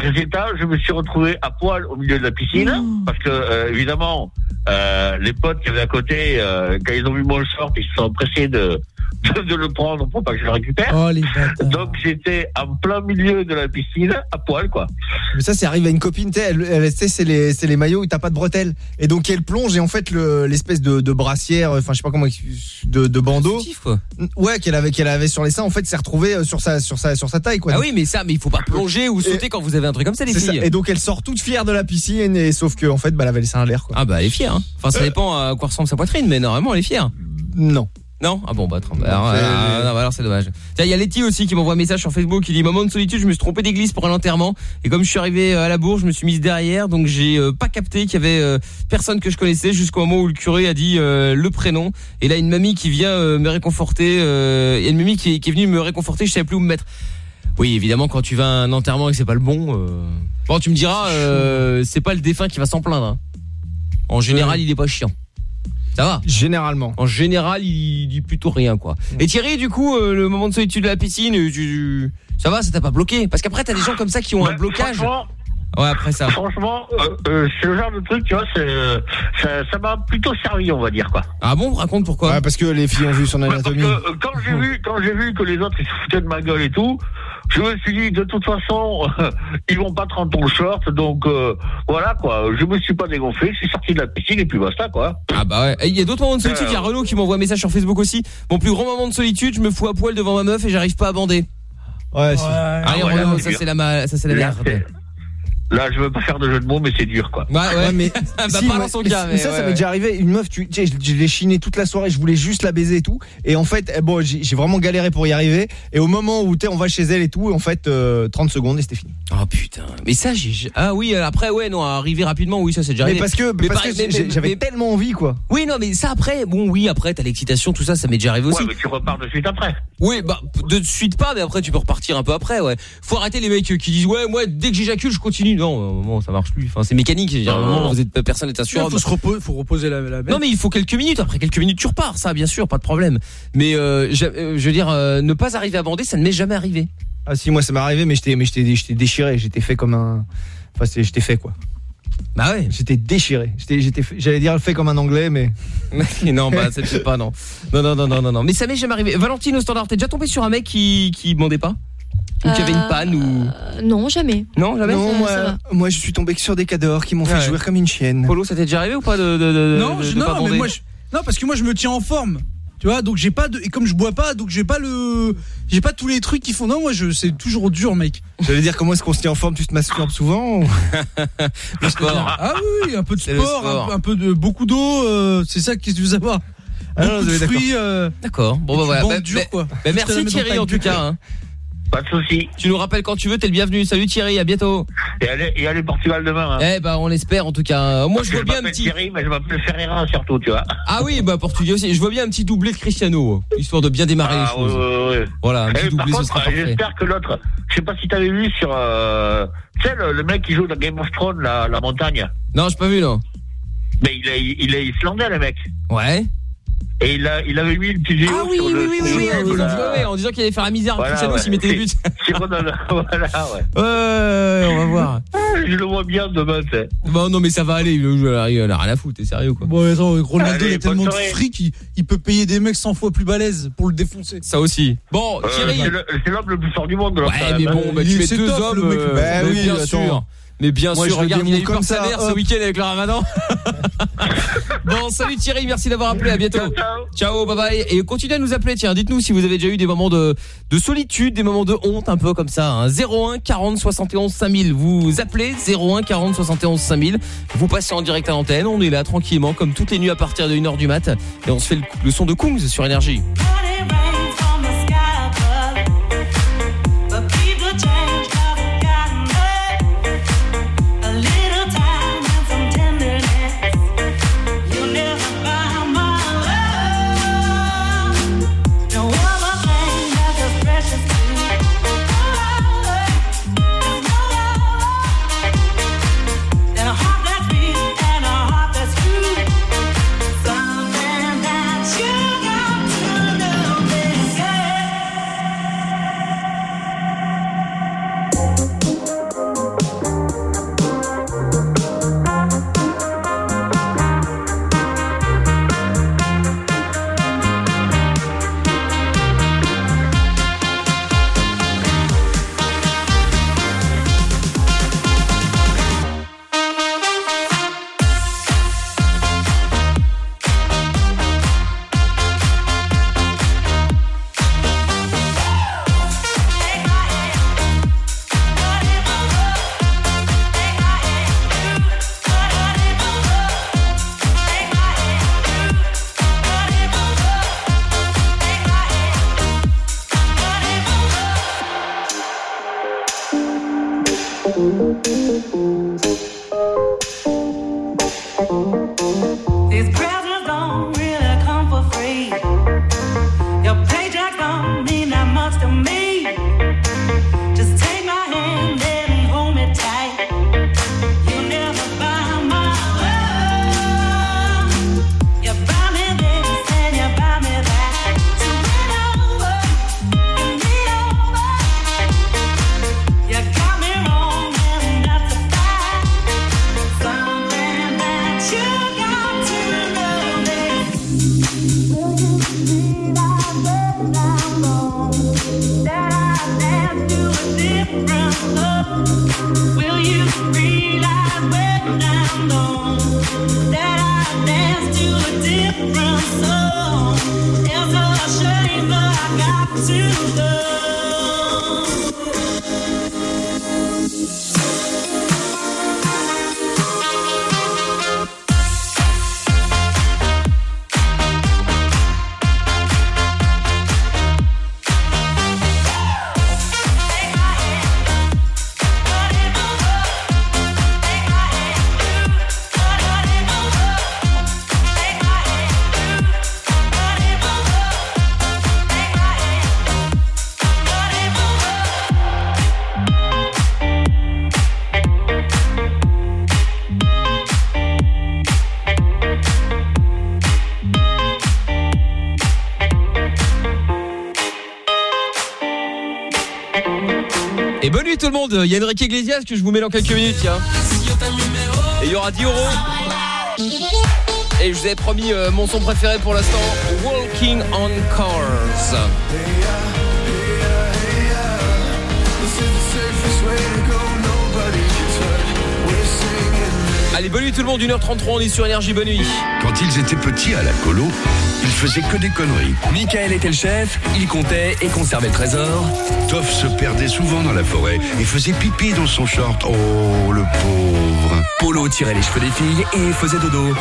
Résultat, je me suis retrouvé à poil au milieu de la piscine parce que euh, évidemment, euh, les potes qui avaient à côté, euh, quand ils ont vu mon short, ils se sont pressés de [laughs] de, le prendre pour pas que je le récupère. Oh les. Donc j'étais en plein milieu de la piscine à poil, quoi. Mais ça, c'est arrivé à une copine, tu sais, elle, elle- c'est les, c'est les maillots où t'as pas de bretelles. Et donc elle plonge et en fait le- l'espèce de, de brassière, enfin je sais pas comment, de, de bandeau. Ouais, qu'elle avait, qu'elle avait sur les seins, en fait, s'est retrouvée euh, sur sa, sur sa, sur sa taille, quoi. Ah oui, mais ça, mais il faut pas plonger ou sauter quand vous avez un truc comme ça, les C'est ça. filles. Et donc elle sort toute fière de la piscine et sauf que en fait, bah, elle avait les seins à l'air, quoi. Ah bah elle est fière. hein. Enfin, ça dépend à quoi ressemble sa poitrine, mais normalement elle est fière. Non. Non Ah bon, bah, alors, euh, non, bah, alors c'est dommage. Tiens, il y a Letty aussi qui m'envoie un message sur Facebook qui dit Moment de solitude, je me suis trompé d'église pour un enterrement. Et comme je suis arrivé euh, à la bourre, je me suis mise derrière, donc j'ai euh, pas capté qu'il y avait euh, personne que je connaissais jusqu'au moment où le curé a dit euh, le prénom. Et là, une mamie qui vient me réconforter, il y a une mamie qui est, qui est venue me réconforter, je savais plus où me mettre. Oui, évidemment, quand tu vas à un enterrement et que c'est pas le bon. Bon, tu me diras, c'est pas le défunt qui va s'en plaindre. hein. En général, il est pas chiant. Ça va Généralement. En général, il dit plutôt rien, quoi. Et Thierry, du coup, euh, le moment de solitude de la piscine, euh, tu- ça va, ça t'a pas bloqué? Parce qu'après, t'as des gens comme ça qui ont un blocage. Franchement, Ouais, après ça. franchement, euh, euh, c'est le genre de truc, tu vois, c'est, euh, ça, ça m'a plutôt servi, on va dire, quoi. Ah bon? Raconte pourquoi Ouais, parce que les filles ont vu son Ouais, parce que anatomie. euh, quand j'ai vu, quand j'ai vu que les autres ils se foutaient de ma gueule et tout, je me suis dit de toute façon [laughs] ils vont pas te rendre ton short, donc euh, voilà quoi. Je me suis pas dégonflé, je suis sorti de la piscine et puis basta quoi. Ah bah ouais. Il y a d'autres moments de solitude. Il y a Renaud qui m'envoie un message sur Facebook aussi. Mon plus grand moment de solitude, je me fous à poil devant ma meuf et j'arrive pas à bander. Ouais, Allez, Ah ouais, Renaud, là, ça c'est la, ma- ça c'est la merde. Là, je veux pas faire de jeu de mots, mais c'est dur quoi. Ouais, ouais. mais [laughs] bah, si, pas ouais, dans son mais cas, c- mais ça, ouais, ça m'est ouais. déjà arrivé. Une meuf, tu, tu sais, je, je l'ai chiné toute la soirée, je voulais juste la baiser et tout. Et en fait, eh, bon, j'ai vraiment galéré pour y arriver. Et au moment où tu on va chez elle et tout, en fait, euh, 30 secondes et c'était fini. Oh putain. Mais ça, j'ai. Ah oui, euh, après, ouais, non, arriver rapidement, oui, ça c'est déjà Mais arrivé. parce que, Mais parce pareil, que mais- j'avais tellement envie, quoi. Oui, non, mais ça après, bon, oui, après, t'as l'excitation, tout ça, ça m'est déjà arrivé aussi. Ouais, mais tu repars de suite après. Oui, bah de suite pas, mais après tu peux repartir un peu après, ouais. Faut arrêter les mecs qui disent ouais, moi dès que j'éjacule, je continue. Non, bon, ça marche plus. Enfin, c'est mécanique. je veux dire, à un moment, vous êtes personne n'est Il assurable. faut, se reposer, faut reposer la, la bête. Non mais il faut quelques minutes. Après quelques minutes, tu repars. Ça, bien sûr, pas de problème. Mais euh, euh, je veux dire, euh, ne pas arriver à bander, ça ne m'est jamais arrivé. Ah si, moi ça m'est arrivé, mais j'étais, mais j'étais, j'étais déchiré, j'étais fait comme un, enfin, j'étais fait quoi. Bah ouais. J'étais déchiré. J'étais, j'allais dire fait comme un anglais, mais. [laughs] non, bah c'est pas non. Non, non, non, non, non, non. Mais ça m'est jamais arrivé. Valentine au standard, t'es déjà tombé sur un mec qui qui bandait pas? Ou qui avait une panne ou Euh, non, jamais. non jamais. Non, moi, moi je suis tombé que sur des cadors qui m'ont fait Ouais. jouer comme une chienne. Polo, ça t'est déjà arrivé ou pas de de, de non, de- je- de pas mais moi, je- non, parce que moi, je me tiens en forme. Tu vois, donc j'ai pas de. Et comme je bois pas, donc j'ai pas le. J'ai pas tous les trucs qui font. Non, moi, je c'est toujours dur, mec. J'allais dire comment est-ce qu'on se tient en forme, tu te masturbes souvent ou- [laughs] le sport. Ah oui, oui, un peu de sport, sport. Un, un peu de. Beaucoup d'eau, euh, c'est ça que tu veux savoir? Ah fruits. euh, D'accord. Bon bah voilà. Bah, dur, bah, quoi. bah, merci Thierry en tout cas. hein. Pas de souci. Tu nous rappelles quand tu veux, t'es le bienvenu. Salut Thierry, à bientôt. Et allez, et allez Portugal demain. Hein. Eh bah on l'espère en tout cas. Moi Parce je vois bien un petit. Thierry, mais je m'appelle Ferreira surtout, tu vois. Ah oui, bah portugais aussi. Je vois bien un petit doublé de Cristiano, histoire de bien démarrer les Ah, choses. ouais, ouais. Voilà, un Eh, petit par doublé, ce contre, euh, j'espère que l'autre, je sais pas si t'avais vu sur, euh, tu sais, le, le mec qui joue dans Game of Thrones, la, la montagne. Non, j'ai pas vu non. Mais il est, il est islandais, le mec. Ouais. Et il, a, il avait mis une petite vidéo Ah oui, sur oui, le oui, oui, oui, le- oui, la- oui, oui, en disant qu'il allait faire la misère à Voilà, Cristiano ouais. s'il mettait des buts. [laughs] voilà, ouais. Ouais, on va voir. Ah, Je le vois bien demain, tu sais. Bon, non, mais ça va aller. Il a, rien à foutre, t'es sérieux quoi. Bon, attends, Ronaldo, Allez, il a tellement de fric, il, il peut payer des mecs 100 fois plus balèzes pour le défoncer. Ça aussi. Bon, Euh, Thierry. c'est l'homme le plus fort du monde, l'autre, Ouais, mais même, bon, hein. bah, il tu mets deux top, hommes, le mec. euh, Bah bien sûr. Mais bien Moi, sûr, regarde, il a eu démonte peur comme sa ça, mère ce week-end avec le ramadan. [laughs] bon, salut Thierry, merci d'avoir appelé, à bientôt. Ciao, ciao. Bye bye. Et continuez à nous appeler, tiens, dites-nous si vous avez déjà eu des moments de, de solitude, des moments de honte, un peu comme ça. Hein. 01 40 71 5000. Vous appelez 01 40 71 5000. Vous passez en direct à l'antenne. On est là tranquillement, comme toutes les nuits à partir de 1h du mat. Et on se fait le, le son de Kungs sur Énergie. Le monde, il y a Enrique Iglesias que je vous mets dans quelques minutes. Et il y aura 10 euros. Et je vous avais promis euh, mon son préféré pour l'instant, Walking on Cars. Allez, bonne nuit tout le monde, 1h33, on est sur Énergie, bonne nuit. Quand ils étaient petits à la colo, ils faisaient que des conneries. Michael était le chef, il comptait et conservait le trésor. Toff se perdait souvent dans la forêt et faisait pipi dans son short. Oh, le pauvre. Polo tirait les cheveux des filles et faisait dodo.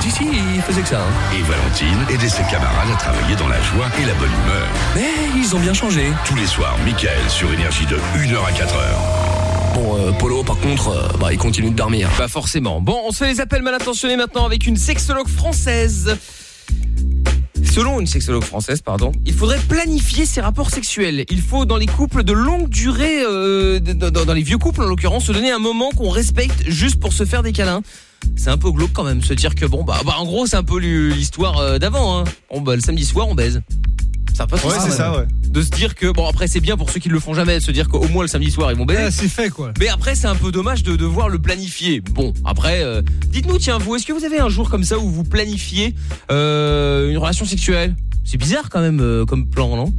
Si, si, il faisait que ça. hein. Et Valentine aidait ses camarades à travailler dans la joie et la bonne humeur. Mais ils ont bien changé. Tous les soirs, Michael sur Énergie de 1h à 4h. Bon, euh, Polo, par contre, euh, bah, il continue de dormir. Pas forcément. Bon, on se fait les appels mal intentionnés maintenant avec une sexologue française. Selon une sexologue française, pardon, il faudrait planifier ses rapports sexuels. Il faut, dans les couples de longue durée, euh, dans, les vieux couples en l'occurrence, se donner un moment qu'on respecte juste pour se faire des câlins. C'est un peu glauque quand même, se dire que bon, bah, bah en gros, c'est un peu l'histoire euh, d'avant. Hein. Bon, bah, le samedi soir, on baise. C'est un peu Ouais, c'est ça, ouais. De se dire que, bon, après, c'est bien pour ceux qui le font jamais, de se dire qu'au moins le samedi soir, ils vont baiser. c'est fait quoi. Mais après, c'est un peu dommage de devoir le planifier. Bon, après, euh, dites-nous, tiens, vous, est-ce que vous avez un jour comme ça où vous planifiez euh, une relation sexuelle? C'est bizarre quand même euh, comme plan, non?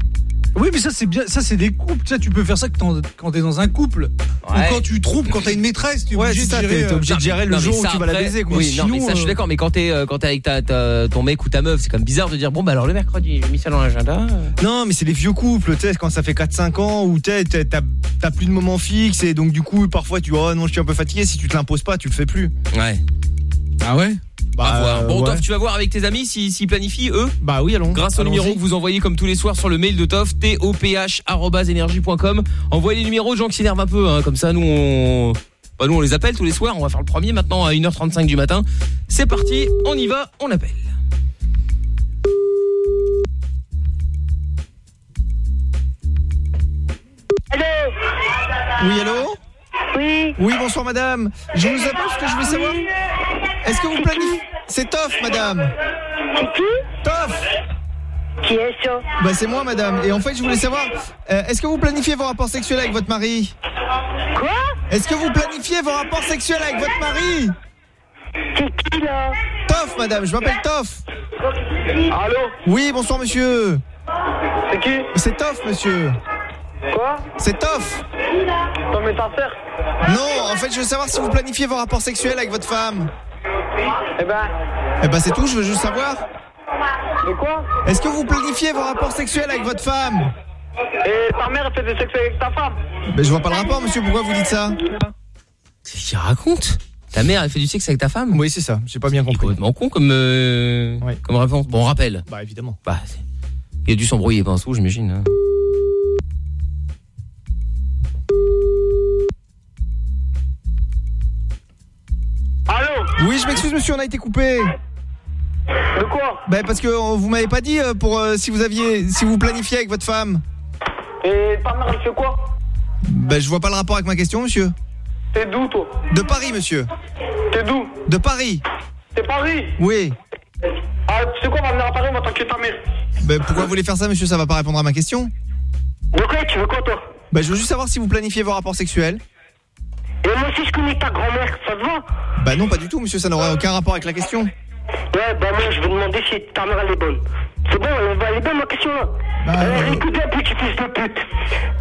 Oui, mais ça c'est bien, ça c'est des couples. Ça, tu peux faire ça quand t'es dans un couple. Ouais. Ou quand tu trompes, quand t'as une maîtresse, tu es Ouais, obligé c'est ça, de gérer. t'es- t'es euh, obligé de gérer le Non, mais jour où ça, tu vas la après, baiser, quoi. Oui, non, mais Sinon, ça, je suis euh, d'accord. Mais quand t'es euh, quand t'es avec ta, ta- ton mec ou ta meuf, c'est quand même bizarre de dire bon bah alors le mercredi, j'ai mis ça dans l'agenda. Non, mais c'est les vieux couples, tu sais, quand ça fait 4-5 ans où tu sais, t'as t'as- t'as plus de moments fixes et donc du coup, parfois tu dis, oh non, je suis un peu fatigué. Si tu te l'imposes pas, tu le fais plus. Ouais. Ah ouais? Bah, à voir. Bon, ouais. Toff, tu vas voir avec tes amis s'ils s'ils planifient eux Bah oui, allons. Grâce au numéro que vous envoyez comme tous les soirs sur le mail de Toff, toph@energie.com. Envoyez les numéros de gens qui s'énervent un peu, hein. comme ça nous on, bah, nous on les appelle tous les soirs. On va faire le premier maintenant à 1h35 du matin. C'est parti, on y va, on appelle. Oui, allô? Oui. Oui, bonsoir madame. Je vous appelle parce que je voulais savoir. Est-ce que vous planifiez C'est Toff, madame. C'est qui? Toff Qui est ça? Bah c'est moi, madame. Et en fait, je voulais savoir, euh, est-ce que vous planifiez vos rapports sexuels avec votre mari? Quoi? Est-ce que vous planifiez vos rapports sexuels avec votre mari? C'est qui là? Toff, madame. Je m'appelle Toff. Allô? Oui, bonsoir, monsieur. C'est qui? C'est Toff, monsieur. Quoi C'est Toff. Ton médecin frère Non, en fait, je veux savoir si vous planifiez vos rapports sexuels avec votre femme. Eh ben, Eh ben, c'est tout. Je veux juste savoir. de quoi Est-ce que vous planifiez vos rapports sexuels avec votre femme? Et ta mère fait des sexes avec ta femme Ben, je vois pas le rapport, monsieur. Pourquoi vous dites ça? Qu'est-ce qu'il raconte Ta mère, elle fait du sexe avec ta femme? Oui, c'est ça. J'ai pas bien compris. Complètement con comme, euh, comme réponse. Bon, rappel. Bah, évidemment. Bah, c'est- il a dû s'embrouiller pinceau, j'imagine. hein. Oui, je m'excuse, monsieur. On a été coupé. De quoi Ben, parce que euh, vous m'avez pas dit euh, pour euh, si vous aviez, si vous planifiez avec votre femme. Et ta mère elle fait quoi Ben, je vois pas le rapport avec ma question, monsieur. T'es d'où toi De Paris, monsieur. T'es d'où De Paris. T'es Paris Oui. Ah, tu sais quoi, on va venir à Paris, tant que ta mère. Ben, pourquoi vous voulez faire ça, monsieur Ça va pas répondre à ma question. Quoi Tu veux quoi, toi Ben, je veux juste savoir si vous planifiez vos rapports sexuels. Et moi aussi, je connais ta grand-mère, ça te va Ben non, pas du tout, monsieur. Ça n'aurait aucun rapport avec la question. Ouais, bah moi je vais demander si ta mère elle est bonne. C'est bon, elle va aller bien ma question là. Euh, écoute un petit fils de pute.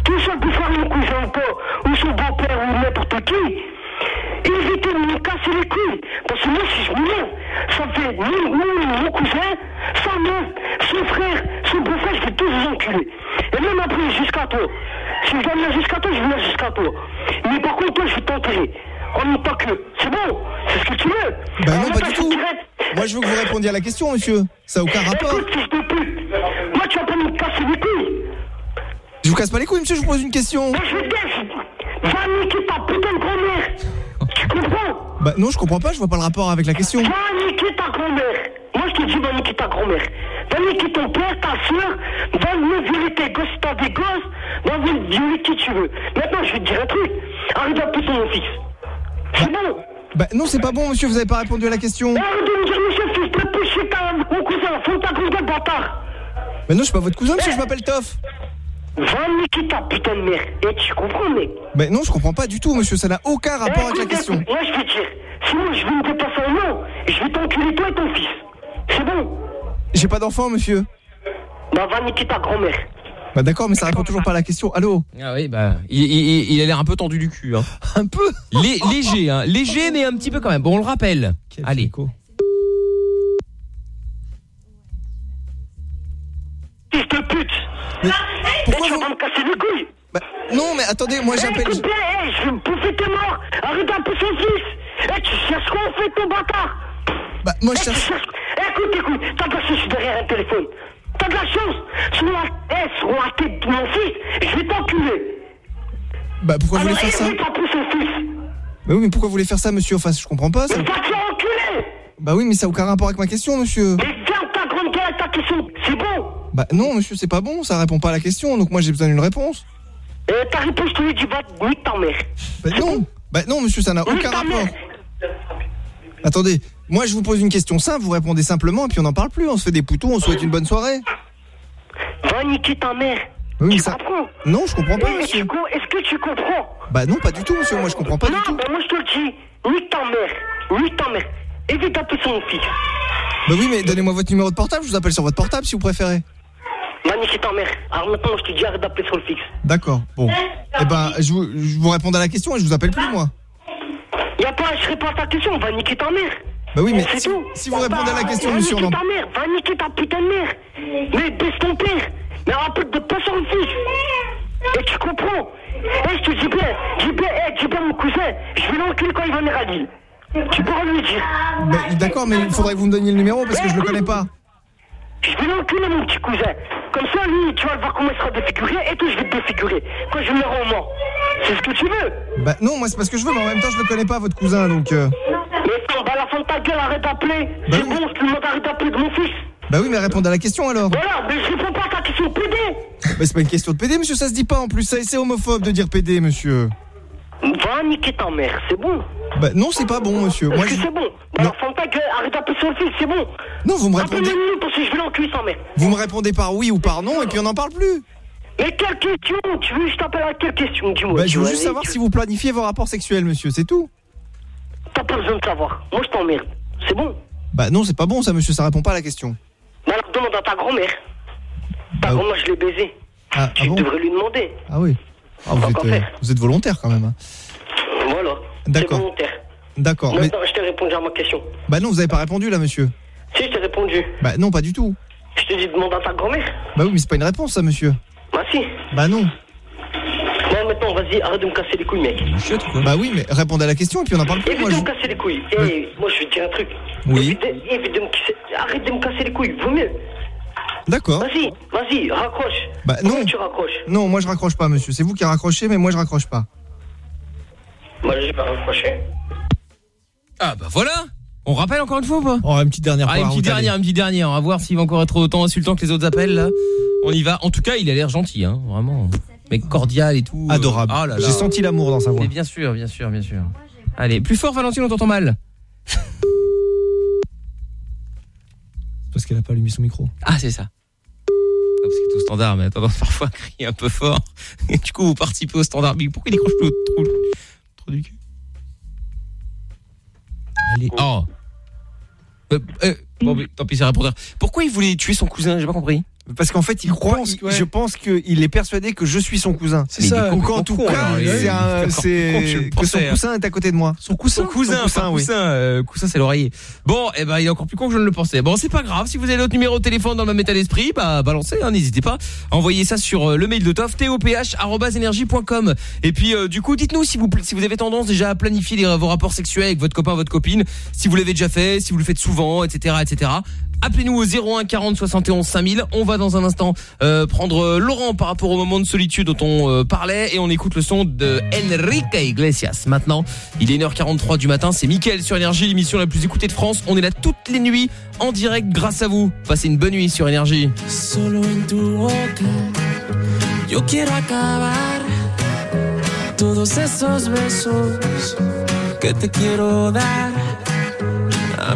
Tout ça pour faire mon cousin ou pas, ou son beau-père ou n'importe qui. Évitez de me casser les couilles. Parce que moi si je lève, ça fait ni ni mon cousin, sa mère, son frère, son beau-frère, je vais tous les enculer. Et même après jusqu'à toi. Si je dois venir jusqu'à toi, je vais venir jusqu'à toi. Mais par contre toi je vais t'enterrer. En temps que. C'est bon, c'est ce que tu veux. Bah non, pas du tout. Moi, je veux que vous répondiez à la question, monsieur. Ça n'a aucun rapport. Écoute, fils de pute, moi tu vas pas me casser les couilles. Je vous casse pas les couilles, monsieur, je vous pose une question. Moi je vais va niquer ta putain de grand-mère. Tu comprends Bah non, je comprends pas, je vois pas le rapport avec la question. Va niquer ta grand-mère. Moi je te dis, va niquer ta grand-mère. Va niquer ton père, ta soeur, va violer tes gosses si t'as des gosses, va violer qui tu veux. Maintenant je vais te dire un truc. Arrête d'appeler mon fils. C'est bon Bah non, c'est pas bon, monsieur, vous avez pas répondu à la question. Arrête de me dire, monsieur, fils de pute, je suis ta- mon cousin, faut ta de bâtard. Bah non, je suis pas votre cousin, monsieur, je m'appelle Toff. Va niquer ta putain de mère. Et tu comprends, mec Bah non, je comprends pas du tout, monsieur, ça n'a aucun rapport avec la question. écoute, Moi, je vais te dire, si moi je veux me dépasser un nom, je vais t'enculer toi et ton fils. C'est bon J'ai pas d'enfant, monsieur. Bah, va niquer ta grand-mère. Bah d'accord, mais ça répond toujours pas à la question. Allô Ah oui, bah, il, il- il a l'air un peu tendu du cul. Hein. [laughs] Un peu Lé- Léger, hein. Léger, mais un petit peu quand même. Bon, on le rappelle. Allez. Fils de pute Pourquoi tu vas pas me casser les couilles. Bah non, mais attendez, moi j'appelle... Écoute bien, hey, je vais me bouffer tes morts. Arrête d'appeler son fils. Eh, tu cherches quoi en fait, ton bâtard? Bah moi je cherche... cherches- Écoute, écoute, t'as de la chance, je suis derrière un téléphone. T'as de la chance Sur la, sur la tête de mon fils, je vais t'enculer. Bah pourquoi vous voulez Alors, faire ça son fils. Bah oui, mais pourquoi vous voulez faire ça, monsieur Enfin, je comprends pas. Ça... Va te faire enculer. Bah oui, mais ça n'a aucun rapport avec ma question, monsieur. Mais garde ta grande gueule ta question, c'est bon Bah non, monsieur, c'est pas bon, ça répond pas à la question, donc moi j'ai besoin d'une réponse. Et ta réponse, je te l'ai dit, va nique ta mère. Bah non Bah non, monsieur, ça n'a aucun rapport. Attendez, moi je vous pose une question simple, vous répondez simplement, et puis on n'en parle plus, on se fait des poutous, on souhaite une bonne soirée. Va niquer ta mère. Oui, tu ça... comprends Non, je comprends pas, Oui, mais monsieur. tu Est-ce que tu comprends Bah non, pas du tout, monsieur, moi je comprends pas Non, du tout. bah moi je te le dis, nique ta mère. Nique ta mère. Évite d'appeler son fils. Bah oui, mais donnez-moi votre numéro de portable, je vous appelle sur votre portable si vous préférez. Va niquer ta mère. Alors maintenant, je te dis, arrête d'appeler sur le fixe. D'accord, bon. Eh ben, je vous, je vous réponds à la question et je vous appelle plus, moi. Y'a pas, je réponds à ta question, va niquer ta mère. Bah oui, mais C'est si, tout. si vous répondez à la question, va monsieur, on niquer ta mère, va niquer ta putain de mère. Mais baisse ton père. Mais rappelle de pas sur le fils. Et tu comprends Eh, je te dis bien, dis bien, eh, dis bien mon cousin, je vais l'enculer quand il va venir à Lille. Tu pourras lui dire. Bah, D'accord, mais il faudrait que vous me donniez le numéro parce que je le connais pas. Je vais l'enculer mon petit cousin. Comme ça, lui, tu vas le voir comment il sera défiguré, et toi, je vais te défigurer. Quand je le rendre mort. C'est ce que tu veux. Bah non, moi c'est parce que je veux, mais en même temps je le connais pas, votre cousin, donc... euh, Mais bah, la fin de ta gueule, arrête d'appeler. Bah C'est bon, je te demande d'arrêter d'appeler de mon fils. Bah oui, mais répondez à la question alors. Voilà, mais je réponds pas à ta question PD. Bah c'est pas une question de PD, monsieur, ça se dit pas en plus, ça c'est homophobe de dire PD, monsieur. Va niquer ta mère, c'est bon. Bah non, c'est pas bon, monsieur. Moi, que je- c'est bon Bah, fin de ta gueule, arrête d'appeler sur le fils, c'est bon. Non, vous me répondez... Parce que je vais l'enculer sa mère. Vous me répondez par oui ou par non et puis on n'en parle plus. Mais quelle question Tu veux que je t'appelle à quelle question Dis-moi. Bah je veux juste savoir tu- si vous planifiez vos rapports sexuels, monsieur, c'est tout. T'as pas besoin de savoir. Moi, je t'emmerde. C'est bon Bah non, c'est pas bon ça, monsieur, ça répond pas à la question. Bah, alors demande à ta grand-mère. Ta grand-mère, je l'ai baisée. Ah, Tu devrais lui demander. Ah oui. Ah, vous, êtes, euh, vous êtes volontaire quand même. hein. Voilà. C'est D'accord. volontaire. D'accord, mais... Maintenant, je t'ai répondu à ma question. Bah non, vous avez pas répondu là, monsieur. Si, je t'ai répondu. Bah non, pas du tout. Je te dis demande à ta grand-mère. Bah oui, mais c'est pas une réponse ça, monsieur. Bah si. Bah non. Non, maintenant, vas-y, arrête de me casser les couilles, mec. Bah oui, mais répondez à la question et puis on en parle plus. Évite Moi, de je... me casser les couilles. Eh, moi, je vais te dire un truc. Oui. Évite de, évite de me casser... Arrête de me casser les couilles, vaut mieux. D'accord. Vas-y, vas-y, raccroche. Bah Comment non. tu raccroches? Non, moi je raccroche pas, monsieur. C'est vous qui raccrochez, mais moi je raccroche pas. Moi, je vais pas raccrocher. Ah bah voilà On rappelle encore une fois ou pas? Oh, une petite dernière Ah, une petite dernière, une petite dernière. On va voir s'il va encore être autant insultant que les autres appels là. On y va. En tout cas, il a l'air gentil, hein, vraiment. Mec cordial et tout. Adorable. Ah. J'ai senti l'amour dans sa voix. Mais bien sûr, bien sûr, bien sûr. Allez, plus fort Valentine, on t'entend mal. Parce qu'elle a pas allumé son micro. Ah, c'est ça. Ah, Parce qu'il est au standard, mais a tendance [laughs] parfois crier un peu fort. Et du coup, vous participez au standard. Mais pourquoi il décroche plus trop, trop du cul? Allez. Oh. Euh, euh, bon, mais tant pis, c'est un répondeur. Pourquoi il voulait tuer son cousin? J'ai pas compris. Parce qu'en fait, il croit, pense ouais. je pense qu'il est persuadé que je suis son cousin. C'est ça. Qu'en tout cas, est- c'est que son hein. cousin est à côté de moi. Son cousin Son cousin, Son cousin, pas oui. coussin, euh, coussin c'est l'oreiller. Bon, eh ben il est encore plus con que je ne le pensais. Bon, c'est pas grave, si vous avez notre numéro de téléphone dans le même état d'esprit, bah balancez, hein, n'hésitez pas. Envoyez ça sur euh, le mail de Toff, toph@energie.com. Et puis euh, du coup, dites-nous si vous si vous avez tendance déjà à planifier les- vos rapports sexuels avec votre copain, votre copine, si vous l'avez déjà fait, si vous le faites souvent, etc., etc. Appelez-nous au 01 40 71 5000. On va dans un instant euh, prendre euh, Laurent par rapport au moment de solitude dont on euh, parlait et on écoute le son de Enrique Iglesias. Maintenant, il est 1h43 du matin, c'est Mickaël sur Énergie, l'émission la plus écoutée de France. On est là toutes les nuits en direct grâce à vous. Passez une bonne nuit sur Énergie. Solo en acabar que te quiero dar. A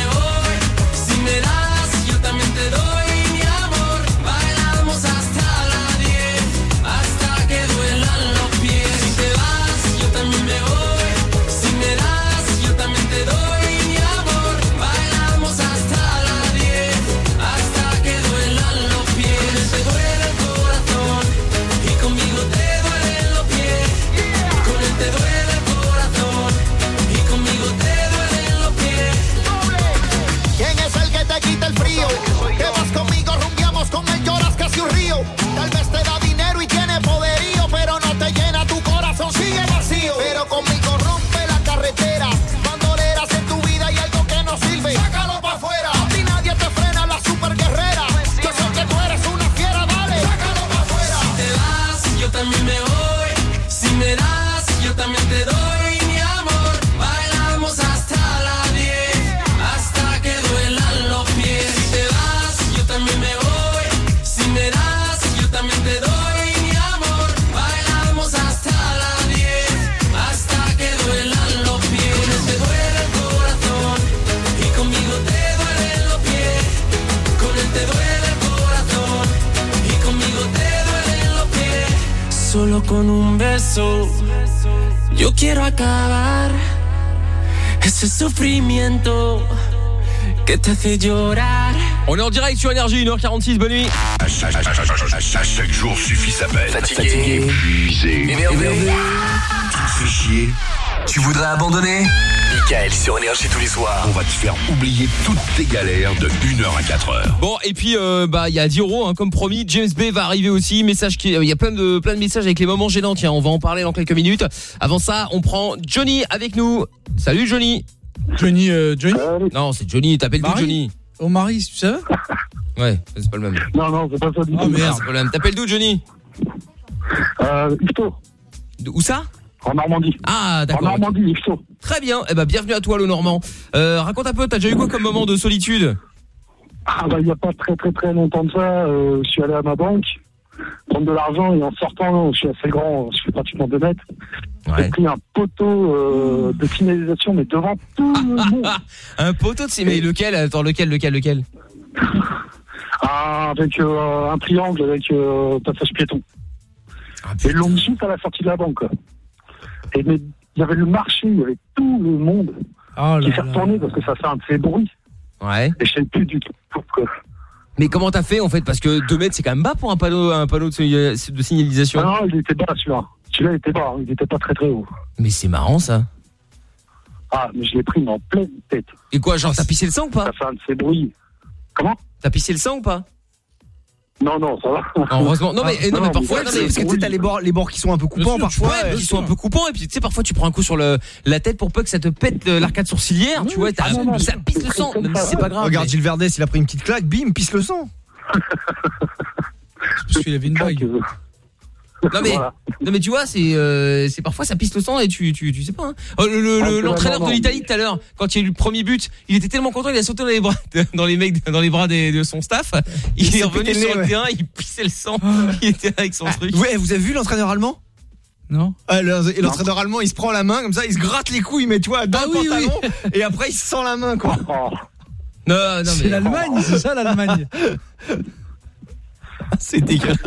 beso yo quiero acabar ese sufrimiento que te hace llorar. On est en direct sur Énergie, 1h46, bonne nuit. À chaque, à chaque- à chaque- à chaque jour suffit sa peine. Fatigué. épuisé, Énervé. Tu te fais chier. Tu voudrais abandonner? Michael sur Énergie tous les soirs. On va te faire oublier toutes tes galères de 1h à 4h. Bon et puis euh, bah il y a 10 euros hein, comme promis. James Bay va arriver aussi. Message qui il y a plein de plein de messages avec les moments gênants. Tiens on va en parler dans quelques minutes. Avant ça on prend Johnny avec nous. Salut Johnny. Johnny Johnny non c'est Johnny. T'appelles d'où Johnny Oh Marie, tu savais [laughs] ouais c'est pas le même. Non non c'est pas ça du oh, tout. merde. C'est pas le même. T'appelles d'où Johnny? Euh, Ifto où ça? En Normandie ah d'accord en Normandie Ifto très bien eh ben bienvenue à toi le Normand euh, raconte un peu t'as déjà eu quoi comme moment de solitude? Ah bah il n'y a pas très très très longtemps de ça, euh, je suis allé à ma banque prendre de l'argent et en sortant, je suis assez grand, je fais pratiquement 2 mètres. J'ai pris un poteau euh, de signalisation mais devant tout le [laughs] monde. un poteau de mais lequel? Attends lequel lequel lequel? Ah, avec euh, un triangle avec euh, passage piéton. Ah, et longue chute à la sortie de la banque. quoi. Et mais il y avait le marché, il y avait tout le monde qui s'est retourné parce que ça fait un de ces bruits. Ouais. Et je sais plus du tout pourquoi. Mais comment t'as fait en fait? Parce que 2 mètres c'est quand même bas pour un panneau, un panneau de, signal- de signalisation. Ah non, il était bas celui-là. Celui-là était bas, il était pas très très haut. Mais c'est marrant ça. Ah, mais je l'ai pris mais en pleine tête. Et quoi, genre t'as pissé le sang ou pas? Ça fait un de ces bruits. Comment? T'as pissé le sang ou pas? Non, non, ça va. Heureusement. Non mais, Ah, non, mais parfois, non, mais parce que tu sais, t'as les bords, les bords qui sont un peu coupants parfois. Ouais, qui sont un peu coupants et puis tu sais parfois tu prends un coup sur le la tête pour pas que ça te pète l'arcade sourcilière, tu vois, t'as- ça pisse le sang, même si c'est pas grave. Regarde Gilles Verdès, il a pris une petite claque, bim, pisse le sang. Parce qu'il avait une bague. Non mais, non mais tu vois, c'est euh, c'est parfois ça pisse le sang et tu tu, tu sais pas. hein. Oh, le- le- Ah, c'est L'entraîneur de l'Italie tout à l'heure, quand il y a eu le premier but, il était tellement content, il a sauté dans les bras dans les mecs dans les bras des- de son staff. Il, Il est revenu sur le ouais. terrain, il pissait le sang. Il était avec son truc. Ouais, vous avez vu l'entraîneur allemand? Non. Ah, l'entraîneur allemand, il se prend la main comme ça, il se gratte les couilles, mais tu vois, dans Ah le oui, pantalon, et après il se sent la main, quoi. Oh. Non, non C'est mais l'Allemagne, c'est ça l'Allemagne. [laughs] C'est dégueulasse.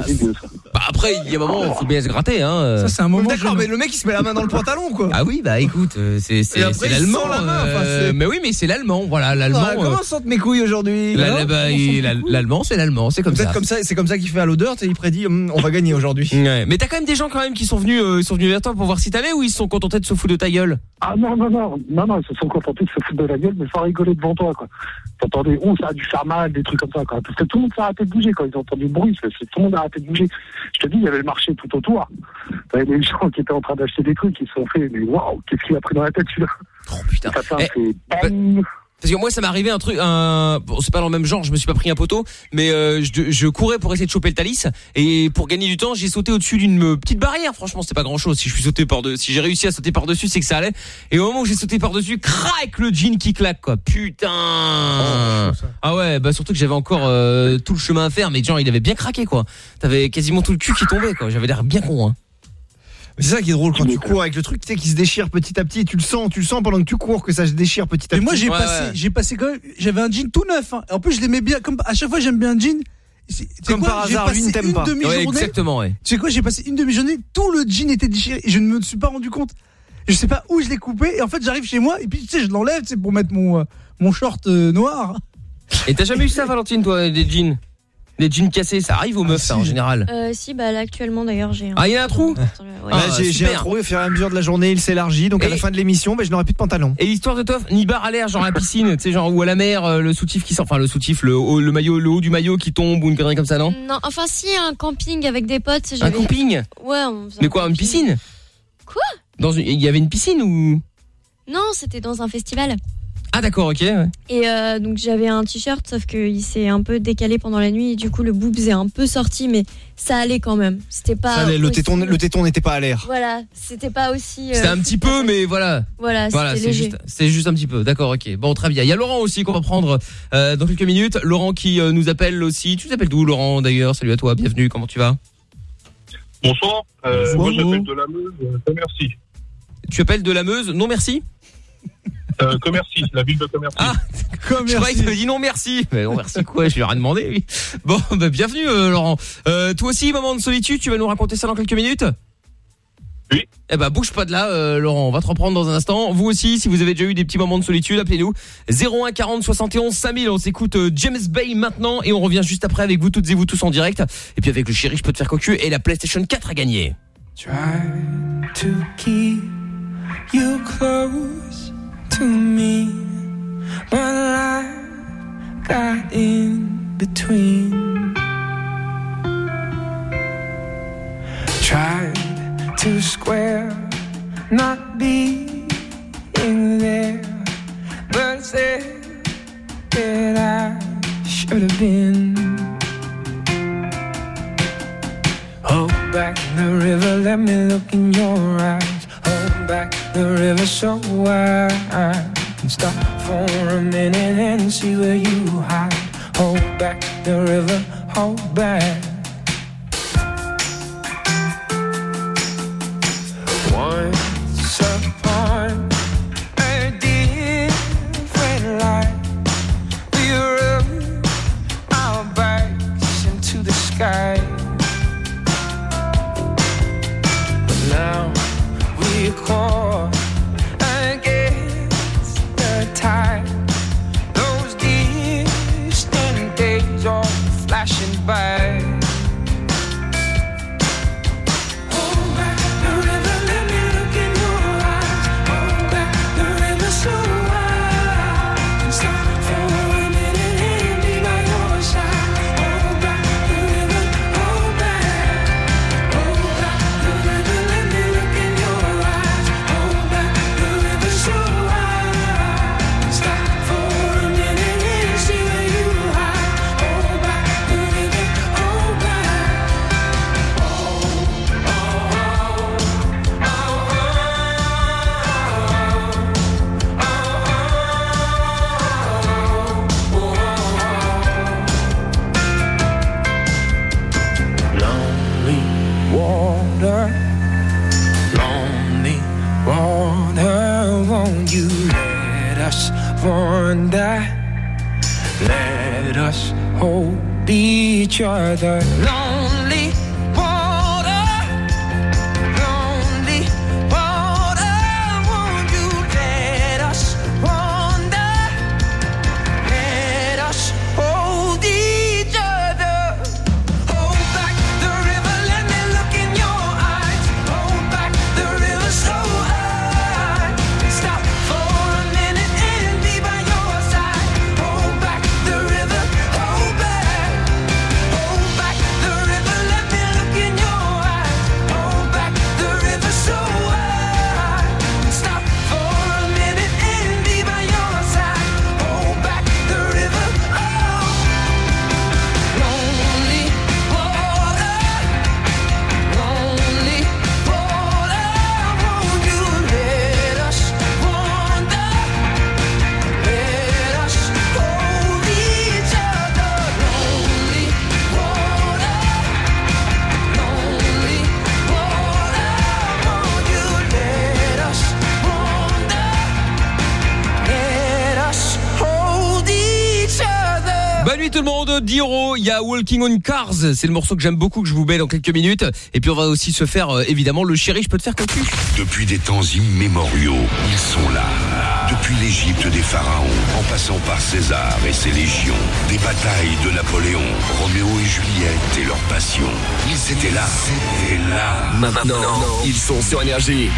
Bah, après il y a un moment, faut bien se gratter hein. euh. Ça, c'est un moment. D'accord, mais le mec il se met la main dans le pantalon, quoi. Ah oui, bah écoute, euh, c'est il l'allemand. euh, mais oui, mais c'est l'allemand, voilà, l'allemand. Ah, euh, comment sentent mes couilles aujourd'hui bah, il- la- L'allemand, c'est l'allemand, c'est comme Peut-être ça. comme ça, c'est comme ça qu'il fait à l'odeur, tu sais, il prédit hum, on va gagner aujourd'hui. [laughs] Ouais. Mais t'as quand même des gens quand même qui sont venus, euh, ils sont venus vers toi pour voir si t'allais ou ils se sont contentés de se foutre de ta gueule? Ah non, non, non, non, non, ils se sont contentés de se foutre de la gueule, mais sans rigoler devant toi, quoi. T'entendais, oh, ça a dû faire mal, des trucs comme ça, quoi. Parce que tout le monde s'est arrêté de bouger quand ils ont entendu le bruit, tout le monde a arrêté de bouger. Je te dis, il y avait le marché tout autour. T'avais des gens qui étaient en train d'acheter des trucs, ils se sont fait, mais waouh, qu'est-ce qu'il a pris dans la tête, celui-là? Oh putain. Ça Parce que moi, ça m'est arrivé un truc, un, bon, c'est pas dans le même genre, je me suis pas pris un poteau, mais euh, je, je courais pour essayer de choper le Thalys et pour gagner du temps, j'ai sauté au-dessus d'une euh, petite barrière. Franchement, c'était pas grand-chose. Si je suis sauté par de, si j'ai réussi à sauter par dessus, c'est que ça allait. Et au moment où j'ai sauté par dessus, crac, le jean qui claque quoi. Putain. ah ouais, bah surtout que j'avais encore euh, tout le chemin à faire, mais genre il avait bien craqué quoi. T'avais quasiment tout le cul qui tombait quoi. J'avais l'air bien con. Hein. Mais C'est ça qui est drôle quand tu cours avec le truc, tu sais, qui se déchire petit à petit, et tu le sens, tu le sens pendant que tu cours que ça se déchire petit à Et petit. moi j'ai Ouais, passé, ouais. j'ai passé quand même, j'avais un jean tout neuf. hein. En plus je l'aimais bien, comme à chaque fois j'aime bien un jean. C'est- Comme quoi, par j'ai hasard, passé lui ne t'aime une pas. demi-journée. Ouais, exactement ouais. Tu sais quoi, j'ai passé une demi-journée, tout le jean était déchiré et je ne me suis pas rendu compte. Je sais pas où je l'ai coupé et en fait j'arrive chez moi et puis tu sais je l'enlève tu sais, pour mettre mon euh, mon short euh, noir. Et t'as jamais eu ça, Valentine, toi, des jeans, des jeans cassés, ça arrive aux meufs ça en général. Euh, si, bah là actuellement d'ailleurs j'ai un. Ah, il y a un trou. Ouais. Ah, j'ai, j'ai super. un trou, et au fur et à mesure de la journée, il s'élargit, donc à Et- la fin de l'émission, ben, je n'aurai plus de pantalon. Et l'histoire de Toff, Nibar a l'air genre à la piscine, tu sais genre ou à la mer, euh, le soutif qui sort, enfin le soutif, le haut, le maillot, le haut du maillot qui tombe ou une connerie comme ça, non? Non, enfin si un camping avec des potes. Un j'avais- camping? Ouais. On faisait Mais un quoi, une camping. piscine? Quoi? Dans une, il y avait une piscine ou? Non, c'était dans un festival. Ah d'accord, ok. ouais. Et euh, donc j'avais un t-shirt, sauf qu'il s'est un peu décalé pendant la nuit et du coup le boobs est un peu sorti, mais ça allait quand même. C'était pas. Ça allait, le aussi- téton, le téton n'était pas à l'air. Voilà, c'était pas aussi. euh, C'était un petit peu, mais voilà. Voilà, Voilà, c'est léger. juste, c'est juste un petit peu. D'accord, ok. Bon, très bien. Il y a Laurent aussi qu'on va prendre euh, dans quelques minutes. Laurent qui euh, nous appelle aussi. Tu t'appelles d'où, Laurent D'ailleurs, salut à toi, bienvenue. Comment tu vas? Bonsoir, euh, Bonsoir. moi j'appelle de la Meuse, Commercy. Tu appelles de la Meuse Non, merci? Euh, Commercy, la ville de Commercy. Ah, [laughs] Je croyais que dit non merci. Mais non merci quoi, je lui ai rien demandé. Oui. Bon, [laughs] bah, bienvenue euh, Laurent. Euh, toi aussi, moment de solitude, tu vas nous raconter ça dans quelques minutes? Oui. Eh ben bouge pas de là euh, Laurent, on va te reprendre dans un instant. Vous aussi, si vous avez déjà eu des petits moments de solitude, appelez-nous 01 40 71 5000. On s'écoute euh, James Bay maintenant et on revient juste après avec vous toutes et vous tous en direct. Et puis avec le chéri, je peux te faire cocu et la PlayStation 4 à gagner. Try to keep you close to me, but life got in between. Tried to square, not being there, but said that I should have been. Hold back in the river, let me look in your eyes. Back the river so I can stop for a minute and see where you hide. Hold back the river, hold back. Walking on Cars, c'est le morceau que j'aime beaucoup, que je vous mets dans quelques minutes. Et puis on va aussi se faire, euh, évidemment, le chéri, je peux te faire cocu. Depuis des temps immémoriaux, ils sont là. Depuis l'Égypte des pharaons, en passant par César et ses légions, des batailles de Napoléon, Roméo et Juliette et leur passion. Ils étaient là. C'était là. Maintenant, ils sont sur Énergie.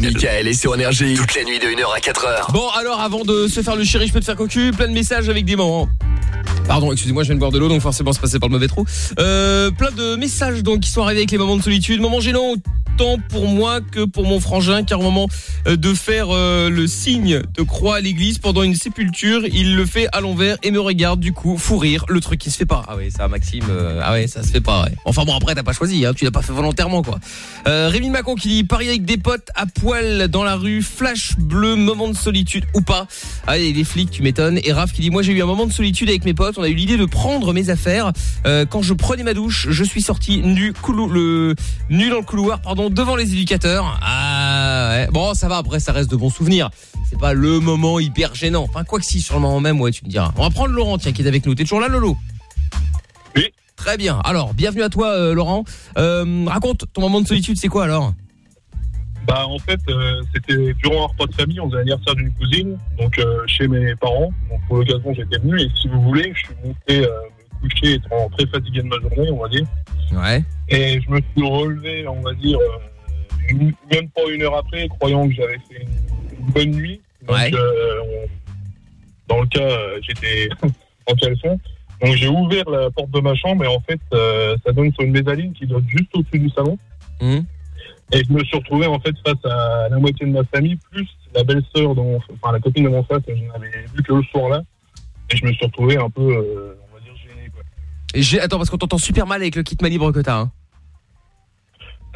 Michael est sur Énergie. Toute la nuit de 1h à 4h. Bon, alors avant de se faire le chéri, je peux te faire cocu, plein de messages avec des moments. Pardon, excusez-moi, je viens de boire de l'eau, donc forcément se passer par le mauvais trou. Euh, plein de messages donc qui sont arrivés avec les moments de solitude. Moments gênants autant pour moi que pour mon frangin, car au moment euh, de faire euh, le signe de croix à l'église pendant une sépulture, il le fait à l'envers et me regarde du coup, fou rire, le truc qui se fait pas. Ah ouais, ça Maxime, euh, ah ouais, ça se fait pas. ouais. Enfin bon, après t'as pas choisi, hein, tu l'as pas fait volontairement quoi. Euh, Rémi Macon qui dit parier avec des potes à poil dans la rue, flash bleu, moment de solitude ou pas? Ah et les flics, tu m'étonnes. Et Raph qui dit moi j'ai eu un moment de solitude avec mes potes, on a eu l'idée de prendre mes affaires. Euh, quand je prenais ma douche, je suis sorti nu, le, nu dans le couloir, pardon, devant les éducateurs. Ah ouais. Bon ça va, après ça reste de bons souvenirs. C'est pas le moment hyper gênant. Enfin quoi que si, sur le moment même, ouais tu me diras. On va prendre Laurent, tiens, qui est avec nous. T'es toujours là Lolo Oui. Très bien. Alors, bienvenue à toi euh, Laurent. Euh, raconte ton moment de solitude, c'est quoi alors? Bah en fait, euh, c'était durant un repas de famille, on faisait l'anniversaire d'une cousine, donc euh, chez mes parents. Donc pour l'occasion, j'étais venu et si vous voulez, je suis monté euh, me coucher étant très fatigué de ma journée, on va dire. Ouais. Et je me suis relevé, on va dire, euh, une- même pas une heure après, croyant que j'avais fait une, une bonne nuit. Donc, Ouais. euh, on- dans le cas, euh, j'étais [laughs] en caleçon. Donc j'ai ouvert la porte de ma chambre et en fait, euh, ça donne sur une mezzanine qui donne juste au-dessus du salon. Mhm. Et je me suis retrouvé en fait face à la moitié de ma famille, plus la belle-sœur, enfin la copine de mon frère que je n'avais vu que le soir-là. Et je me suis retrouvé un peu, euh, j'ai- Attends, parce qu'on t'entend super mal avec le kit libre que t'as. Hein.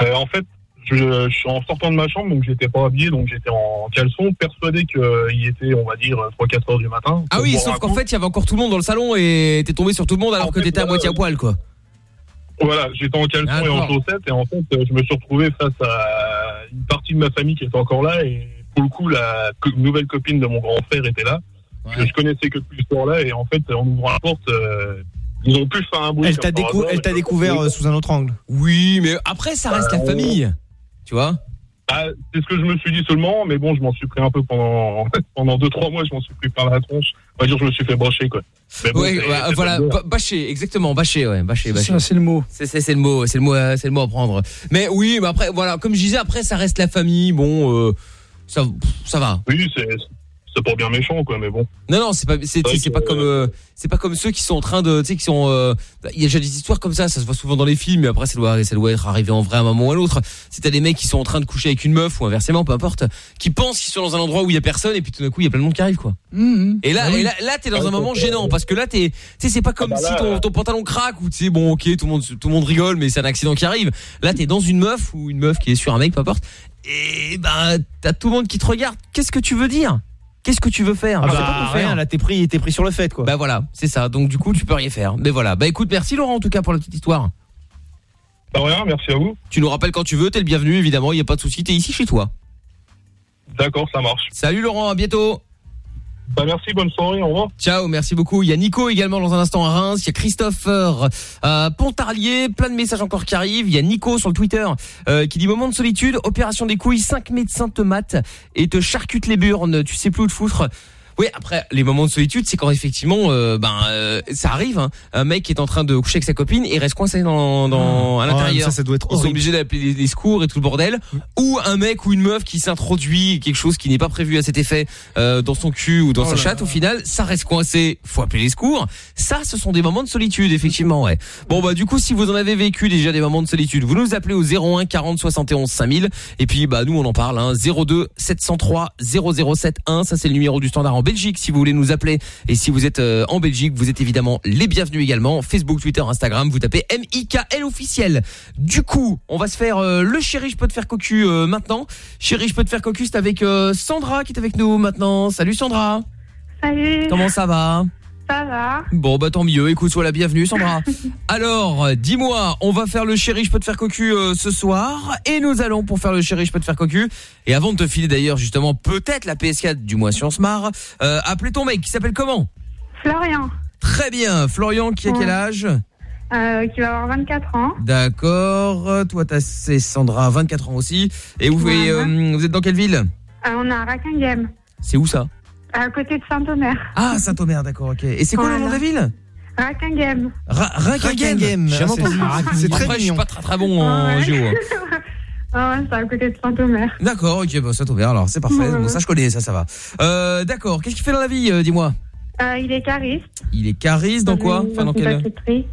Euh, en fait, je, je suis en sortant de ma chambre, donc j'étais pas habillé, donc j'étais en caleçon, persuadé qu'il était, on va dire, 3-4 heures du matin. Ah Pour oui, boire sauf un qu'en coup. fait, il y avait encore tout le monde dans le salon et t'es tombé sur tout le monde alors que t'étais à moitié à poil, quoi. Voilà, j'étais en caleçon et en chaussettes, et en fait, euh, je me suis retrouvé face à une partie de ma famille qui était encore là, et pour le coup, la co- nouvelle copine de mon grand frère était là. Que je connaissais que depuis ce soir-là, et en fait, en ouvrant la porte, euh, ils ont pu faire un bruit. Elle t'a décou- découvert euh, sous un autre angle. Oui, mais après, ça reste la Euh, famille. Tu vois Bah, c'est ce que je me suis dit seulement, mais bon, je m'en suis pris un peu pendant [laughs] pendant deux trois mois, je m'en suis pris par la tronche. On va dire, je me suis fait brocher quoi. Mais bon, Ouais, c'est- bah, voilà, bâcher, exactement, bâcher, ouais, bâcher, bâcher. C'est le mot. C'est c'est c'est le mot, c'est le mot, euh, c'est le mot à prendre. Mais oui, mais après, voilà, comme je disais, après, ça reste la famille. Bon, euh, ça, ça va. Oui, c'est c'est pas bien méchant quoi, mais bon. Non, non, c'est pas, c'est, vrai c'est que, pas comme, euh, c'est pas comme ceux qui sont en train de, tu sais, qui sont, euh, il y a déjà des histoires comme ça, ça se voit souvent dans les films, mais après, ça doit, ça doit être arrivé en vrai à un moment ou à l'autre. C'est t'as des mecs qui sont en train de coucher avec une meuf ou inversement, peu importe, qui pensent qu'ils sont dans un endroit où il y a personne et puis tout d'un coup, il y a plein de monde qui arrive, quoi. Et là, Ah oui. et là, là, t'es dans un moment gênant parce que là, t'es, tu sais, c'est pas comme bah là, si ton, euh, ton pantalon craque ou tu sais, bon, ok, tout le monde, tout le monde rigole, mais c'est un accident qui arrive. Là, t'es dans une meuf ou une meuf qui est sur un mec, peu importe. Et ben, t'as tout le monde qui te regarde. Qu'est-ce que tu veux dire? Qu'est-ce que tu veux faire Ah Je sais bah, pas rien, là t'es pris, t'es pris sur le fait quoi. Bah voilà, c'est ça. Donc du coup, tu peux rien faire. Mais voilà. Bah écoute, merci Laurent en tout cas pour la petite histoire. Pas rien, merci à vous. Tu nous rappelles quand tu veux, t'es le bienvenu évidemment, il y a pas de souci, t'es ici chez toi. D'accord, ça marche. Salut Laurent, à bientôt. Bah merci, bonne soirée, au revoir. Ciao, merci beaucoup. Il y a Nico également dans un instant à Reims. Il y a Christopher à Pontarlier. Plein de messages encore qui arrivent. Il y a Nico sur le Twitter euh, qui dit moment de solitude, opération des couilles, 5 médecins te matent et te charcutent les burnes. Tu sais plus où te foutre. Oui, après les moments de solitude, c'est quand effectivement, euh, ben, euh, ça arrive. hein. Un mec qui est en train de coucher avec sa copine et reste coincé dans, dans à Oh, l'intérieur. ça, ça doit être Ils sont obligés d'appeler les, les secours et tout le bordel. Ou un mec ou une meuf qui s'introduit quelque chose qui n'est pas prévu à cet effet euh, dans son cul ou dans Oh sa chatte. Au final, ça reste coincé. Faut appeler les secours. Ça, ce sont des moments de solitude, effectivement. Ouais. Bon bah du coup, si vous en avez vécu déjà des moments de solitude, vous nous appelez au 01 40 71 5000. Et puis bah nous on en parle. Hein, 02 703 0071. Ça c'est le numéro du standard en Belgique. Si vous voulez nous appeler et si vous êtes euh, en Belgique, vous êtes évidemment les bienvenus également. Facebook, Twitter, Instagram. Vous tapez MIKL officiel. Du coup, on va se faire euh, le chéri, je peux te faire cocu euh, maintenant. Chéri, je peux te faire cocu, c'est avec Sandra qui est avec nous maintenant. Salut Sandra. Salut. Comment ça va? Ça va Bon bah tant mieux, écoute, sois la bienvenue Sandra. [laughs] Alors, euh, dis-moi, on va faire le chéri, je peux te faire cocu euh, ce soir et nous allons pour faire le chéri, je peux te faire cocu. Et avant de te filer d'ailleurs justement peut-être la PS4 du mois se marre, euh, appelez ton mec qui s'appelle comment? Florian, Très bien, Florian qui a quel âge? Euh, qui va avoir 24 ans. D'accord, toi t'as c'est Sandra, 24 ans aussi. Et vous, et, euh, vous êtes dans quelle ville? Euh, on a Rackinghem, C'est où ça? À côté de Saint-Omer. Ah, Saint-Omer, d'accord, ok. Et c'est quoi le nom de la ville? Rackinghem. Ra- Rackingen. Rackingen. J'ai jamais Ah, c'est- entendu. c'est très Après, je suis mignon. pas très très bon en Ouais. géo. hein. [laughs] Ah ouais, c'est à côté de Saint-Omer. D'accord, ok, bah, bien, alors c'est parfait. Ouais. Bon, ça je connais, ça, ça va. Euh, d'accord, qu'est-ce qu'il fait dans la vie, euh, dis-moi? Euh, il est cariste. Il est cariste dans quoi une- Enfin, dans une.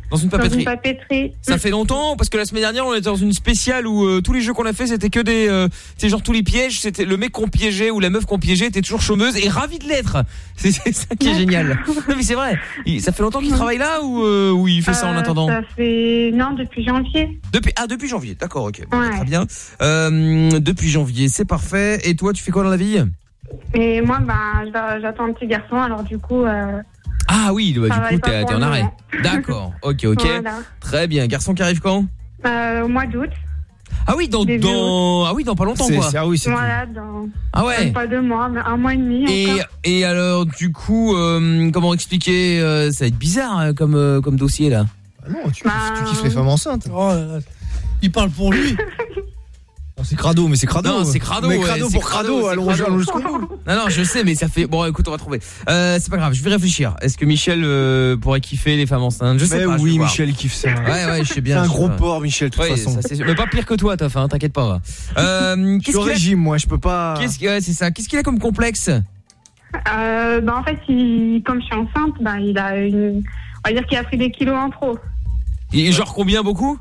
Dans une Dans papeterie. une papeterie. Ça fait longtemps parce que la semaine dernière on était dans une spéciale où euh, tous les jeux qu'on a fait c'était que des euh, c'est genre tous les pièges c'était le mec qu'on piégeait ou la meuf qu'on piégeait était toujours chômeuse et ravie de l'être [laughs] c'est ça qui est génial non mais c'est vrai Il- ça fait longtemps qu'il travaille là ou euh, ou il fait ça en Euh, attendant Ça fait... Non, depuis janvier. depuis ah depuis janvier d'accord ok Bon, Ouais. très bien euh, depuis janvier c'est parfait et toi tu fais quoi dans la vie? Et moi, ben, j'a- j'attends un petit garçon, alors du coup... Euh... ah oui bah, du coup t'es en arrêt [laughs] d'accord ok ok Voilà. très bien garçon qui arrive quand? Euh, au mois d'août. ah oui dans ah oui dans pas longtemps quoi c'est- ah oui, c'est Voilà, dans... Ah ouais. Pas deux mois, mais un mois et demi Et, encore. et alors, du coup, euh, comment expliquer euh, Ça va être bizarre hein, comme, euh, comme dossier là? Ah non, tu, kiffes, tu kiffes les femmes enceintes. Oh là là. Il parle pour lui. [laughs] C'est crado, mais c'est crado. Non, c'est crado. Mais crado pour crado, allons, crado. allons jusqu'au bout. Non, non, je sais, mais ça fait. Bon, écoute, on va trouver. Euh, c'est pas grave, je vais réfléchir. Est-ce que Michel euh, pourrait kiffer les femmes enceintes Je sais Mais pas. oui, voir. Michel, il kiffe ça. Ouais, ouais, je sais bien. C'est un gros pas. porc, Michel, de toute Ouais, façon. ça, mais pas pire que toi, Toff, hein, t'inquiète pas. Euh, [laughs] Je suis au régime, moi, je peux pas. Qu'est-ce qu'il- ouais, c'est ça. Qu'est-ce qu'il a comme complexe Euh, ben, en fait, il... comme je suis enceinte, ben, il a une... On va dire qu'il a pris des kilos en trop. Et genre combien beaucoup?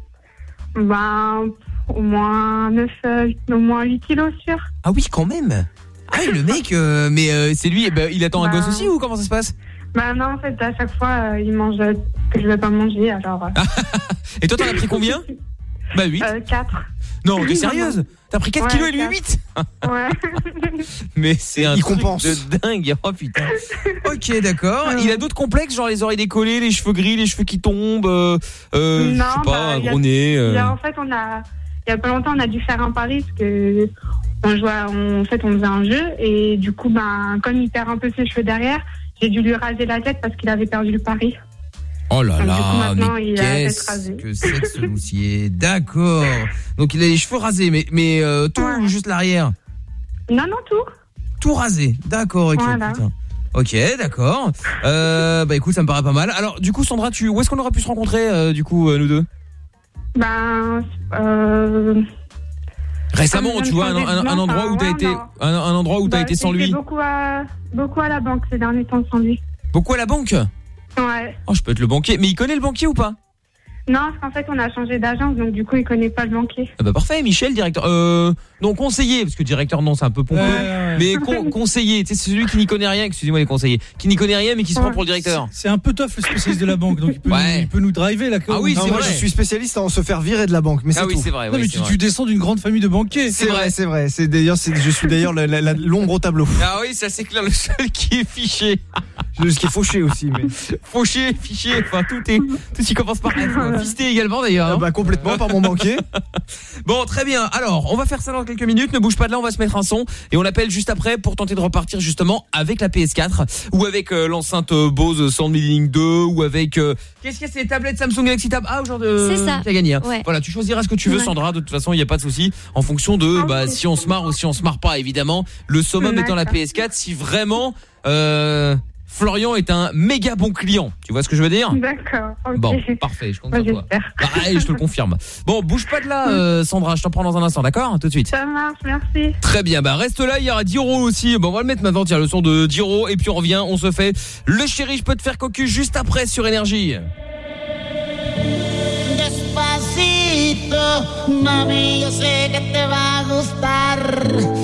Ben, au moins 9, euh, au moins 8 kilos sûr. Ah oui, quand même. Ah oui, le mec, euh, mais euh, c'est lui. eh ben, il attend un Bah. gosse aussi ou comment ça se passe? Ben non, en fait, à chaque fois, euh, il mange ce que je vais pas manger, alors... euh, [laughs] Et toi, t'en as pris combien? [laughs] Bah 8. 4. Non, t'es sérieuse? T'as pris 4 Ouais, kilos et lui quatre. 8 [laughs] Ouais. Mais c'est un Il truc compense. de dingue. Oh putain. Ok, d'accord. Il a d'autres complexes, genre les oreilles décollées, les cheveux gris, les cheveux qui tombent, euh, euh, je non, sais pas, bah, un gros nez. euh. il y a- en fait, on a... Il y a pas longtemps, on a dû faire un pari parce que on jouait, on- en fait, on faisait un jeu et du coup, ben, comme il perd un peu ses cheveux derrière, j'ai dû lui raser la tête parce qu'il avait perdu le pari. Oh là Donc, coup, là, maintenant, mais il a la tête qu'est-ce que c'est que ce D'accord. Donc il a les cheveux rasés, mais, mais euh, tout ou juste l'arrière? Non, non, tout. Tout rasé. D'accord, ok. Voilà. putain. Ok, d'accord. Euh, bah écoute, ça me paraît pas mal. Alors, du coup, Sandra, tu, où est-ce qu'on aurait pu se rencontrer, euh, du coup, euh, nous deux? Ben, euh, Récemment, tu vois, un, endroit où t'as été, un, un endroit où t'as bah, été sans lui. Beaucoup à, beaucoup à la banque ces derniers temps sans lui. Beaucoup à la banque? Ouais. Oh, je peux être le banquier. Mais il connaît le banquier ou pas? Non, parce qu'en fait, on a changé d'agence, donc du coup, il connaît pas le banquier. ah bah parfait, Michel, directeur. Euh, non, conseiller, parce que directeur, non, c'est un peu pompeux. Ouais, ouais, ouais. Mais con- conseiller, tu sais, c'est celui qui n'y connaît rien, excusez-moi les conseillers, qui n'y connaît rien mais qui se prend pour le directeur. C'est un peu tough le spécialiste de la banque, donc il peut, Ouais. nous, il peut nous driver là. Ah oui, Non, c'est moi, vrai. je suis spécialiste en se faire virer de la banque, mais c'est Ah oui, tout. c'est vrai, Non, oui, mais c'est tu, vrai. tu descends d'une grande famille de banquiers. C'est vrai, c'est vrai. C'est d'ailleurs, je suis d'ailleurs l'ombre au tableau. Ah oui, ça c'est clair, le seul qui est fiché. Je- Ce qui est fauché aussi, mais. Fauché, fichier, enfin tout est tout y commence par F. Fisté également d'ailleurs. hein. Bah complètement, par mon manqué. [laughs] Bon, très bien. Alors, on va faire ça dans quelques minutes. Ne bouge pas de là, on va se mettre un son et on appelle juste après pour tenter de repartir justement avec la PS4 ou avec euh, l'enceinte euh, Bose Sound Meeting 2 ou avec euh, qu'est-ce qu'il y a c'est les tablettes Samsung Galaxy Tab A aujourd'hui C'est ça. qui a gagné. hein. Ouais. Voilà, tu choisiras ce que tu veux Ouais. Sandra, de toute façon, il y a pas de souci en fonction de bah si on se marre ou si on se marre pas évidemment. Le summum étant la PS4 si vraiment euh, Florian est un méga bon client. Tu vois ce que je veux dire D'accord. ok. Bon, parfait, je compte Moi, sur toi. j'espère. Ah, allez, je te le confirme. Bon, bouge pas de là, euh, Sandra, je t'en prends dans un instant, d'accord Tout de suite. Ça marche, merci. Très bien, bah reste là, il y aura Diro aussi. Bon, on va le mettre maintenant, tiens, le son de Diro, et puis on revient, on se fait le chéri, je peux te faire cocu juste après sur Énergie. Despacito, mami, yo sé que te va a gustar.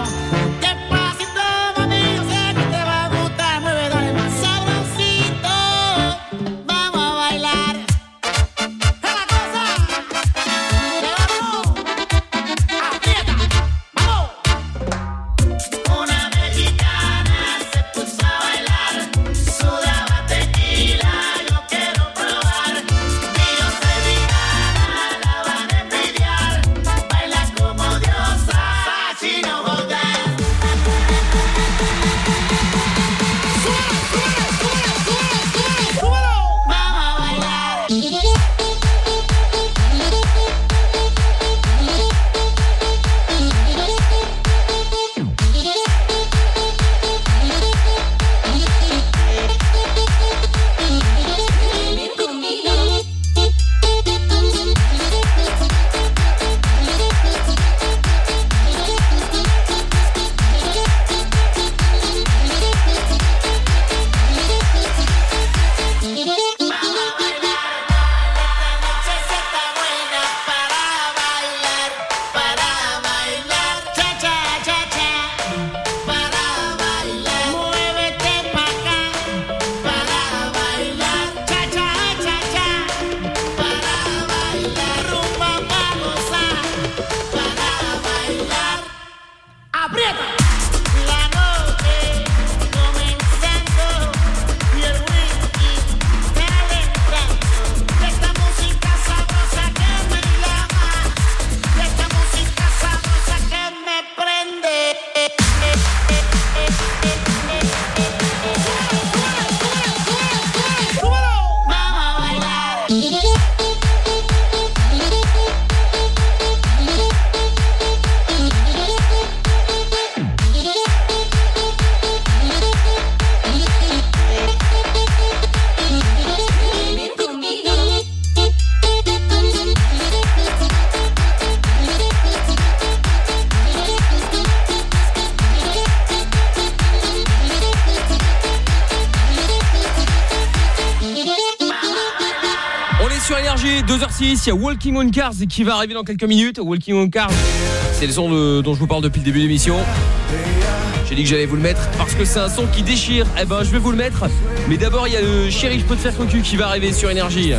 Il y a Walking on Cars qui va arriver dans quelques minutes. Walking on Cars, c'est le son de- dont je vous parle depuis le début de l'émission. J'ai dit que j'allais vous le mettre parce que c'est un son qui déchire. Eh ben, je vais vous le mettre. Mais d'abord, il y a le chéri, je peux te faire cocu qui va arriver sur Énergie.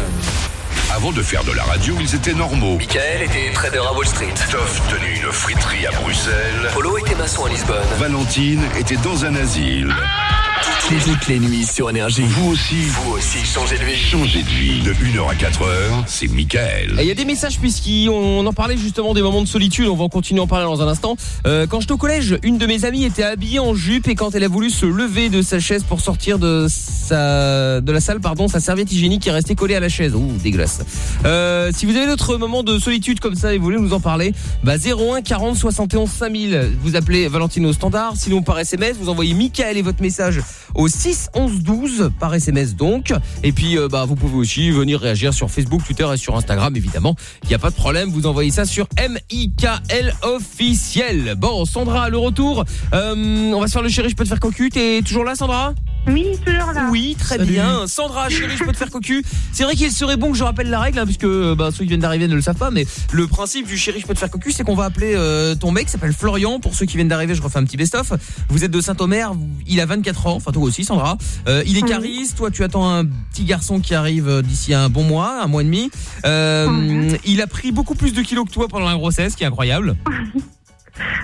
Avant de faire de la radio, ils étaient normaux. Michael était trader à Wall Street. Toff tenait une friterie à Bruxelles. Polo était maçon à Lisbonne. Valentine était dans un asile. Les, toutes les nuits sur Énergie. Vous aussi, Vous aussi, changez de vie. changez de vie. De 1h à 4h, c'est Michael. Il y a des messages puisqu'on on en parlait justement des moments de solitude, on va en continuer à en parler dans un instant. Euh, quand j'étais au collège, une de mes amies était habillée en jupe et quand elle a voulu se lever de sa chaise pour sortir de de la salle, pardon, sa serviette hygiénique est restée collée à la chaise. Ouh, dégueulasse. Euh, si vous avez d'autres moments de solitude comme ça et vous voulez nous en parler, bah 01 40 71 5000. Vous appelez Valentine au standard, sinon par SMS, vous envoyez Michael et votre message au 6 11 12 par SMS donc. Et puis euh, bah vous pouvez aussi venir réagir sur Facebook, Twitter et sur Instagram évidemment. Il n'y a pas de problème, vous envoyez ça sur MIKL officiel. Bon, Sandra, le retour. Euh, on va se faire le chéri, je peux te faire cocu. T'es toujours là, Sandra? Oui, toujours là. Oui, très bien. Sandra, chérie, je peux te faire cocu. C'est vrai qu'il serait bon que je rappelle la règle, hein, puisque bah, ceux qui viennent d'arriver ne le savent pas, mais le principe du chéri, je peux te faire cocu, c'est qu'on va appeler euh, ton mec, qui s'appelle Florian. Pour ceux qui viennent d'arriver, je refais un petit best-of. Vous êtes de Saint-Omer, il a 24 ans, enfin toi aussi, Sandra. Euh, il est cariste, toi tu attends un petit garçon qui arrive euh, d'ici un bon mois, un mois et demi. Euh, Il a pris beaucoup plus de kilos que toi pendant la grossesse, ce qui est incroyable. [laughs]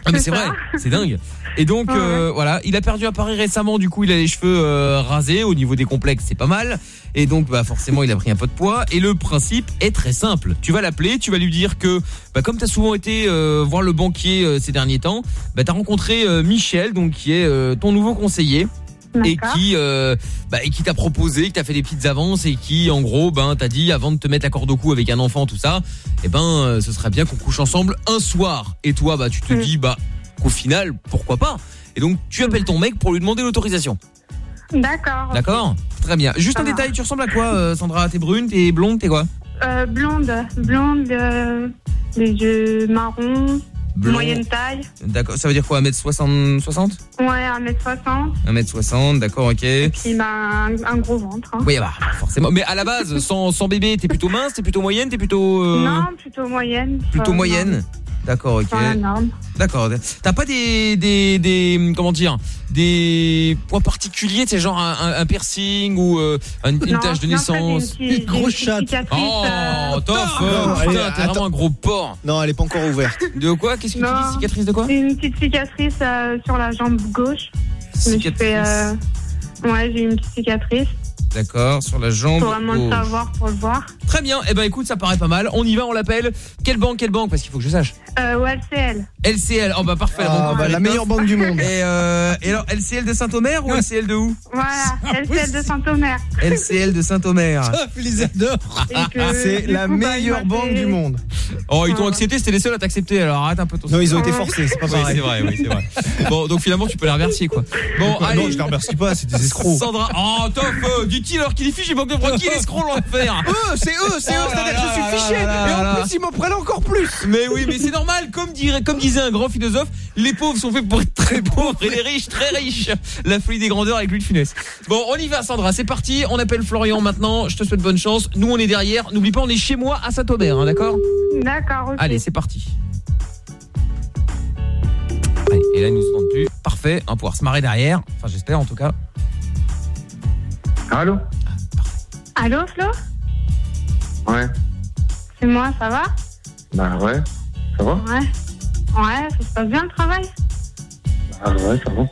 Ah mais c'est vrai, c'est dingue. Et donc euh, voilà, il a perdu à Paris récemment, du coup il a les cheveux euh, rasés au niveau des complexes, c'est pas mal. Et donc bah forcément il a pris un peu de poids. Et le principe est très simple. Tu vas l'appeler, tu vas lui dire que bah, comme tu as souvent été euh, voir le banquier ces derniers temps, bah, tu as rencontré Michel, donc qui est ton nouveau conseiller. Et qui, euh, bah, et qui t'a proposé, qui t'a fait des petites avances et qui, en gros, ben, t'a dit avant de te mettre la corde au cou avec un enfant, tout ça, eh ben, euh, ce serait bien qu'on couche ensemble un soir. Et toi, bah, tu te Mm. dis, bah, qu'au final, pourquoi pas Et donc, tu appelles ton mec pour lui demander l'autorisation. D'accord. D'accord Très bien. Juste un détail, tu ressembles à quoi, euh, Sandra? T'es brune, t'es blonde, t'es quoi? Blonde, blonde, les yeux marrons, Blond. moyenne taille. D'accord. Ça veut dire quoi 1m60 60 Ouais, 1m60. 1m60, d'accord, ok. Puis bah, un, un gros ventre. hein. Oui, bah, forcément. Mais à la base, sans, sans bébé, t'es plutôt mince, t'es plutôt moyenne, t'es plutôt. euh, Non, plutôt moyenne. Plutôt Enfin, moyenne D'accord, ok. D'accord. T'as pas des, des, des, comment dire, des points particuliers, c'est genre un, un- un piercing ou euh, une, tache de j'ai une naissance? petite- une petite cicatrice, Oh, euh, tof, euh, putain, t'es vraiment un gros porc. Non, elle est pas encore ouverte. De quoi? Qu'est-ce que tu dis? Cicatrice de quoi? Une petite cicatrice euh, sur la jambe gauche. Suis fait, euh, Ouais, j'ai une petite cicatrice. D'accord, sur la jambe. Faut vraiment le savoir pour le voir. Très bien. Eh ben écoute, ça paraît pas mal. On y va, on l'appelle. Quelle banque, quelle banque? Parce qu'il faut que je sache. Euh, LCL. LCL. Oh bah parfait. Ah, bah, la meilleure banque du monde. Et, euh, et alors, LCL de Saint-Omer ou LCL de où? Voilà, LCL de Saint-Omer. LCL de Saint-Omer. les adore. Que, C'est la coup, bah, meilleure banque du monde. Oh, ils t'ont accepté, c'était les seuls à t'accepter, alors arrête un peu ton Non, ils ont été forcés, c'est pas Oui, pareil. c'est vrai, oui, c'est vrai. Bon, donc finalement, tu peux les remercier, quoi. Bon, Non, allez. je les remercie pas, c'est des [laughs] escrocs. Sandra, oh, top, euh, dit-il alors qu'il est fiché, banque de qui est l'escroc l'enfer [laughs] Eux, c'est eux, c'est eux, Oh c'est-à-dire que je suis fiché. Et en plus, ils m'en prennent encore plus. Mais oui, mais c'est normal, comme, dirait, comme disait un grand philosophe, les pauvres sont faits pour être très [laughs] pauvres et les riches très riches. La folie des grandeurs avec Louis de Funès. Bon, on y va, Sandra, c'est parti. On appelle Florian maintenant. Je te souhaite bonne chance. Nous, on est derrière. N'oublie pas, on est chez moi à Saint-Aubert, hein, d'accord D'accord, ok. Allez, c'est parti. Allez, et là, il nous entend plus. Parfait, on va pouvoir se marrer derrière. Enfin, j'espère en tout cas. Allô Allô, Flo Ouais. C'est moi, ça va Bah ouais. Ça va Ouais. Ouais, ça se passe bien le travail Bah ouais, ça va.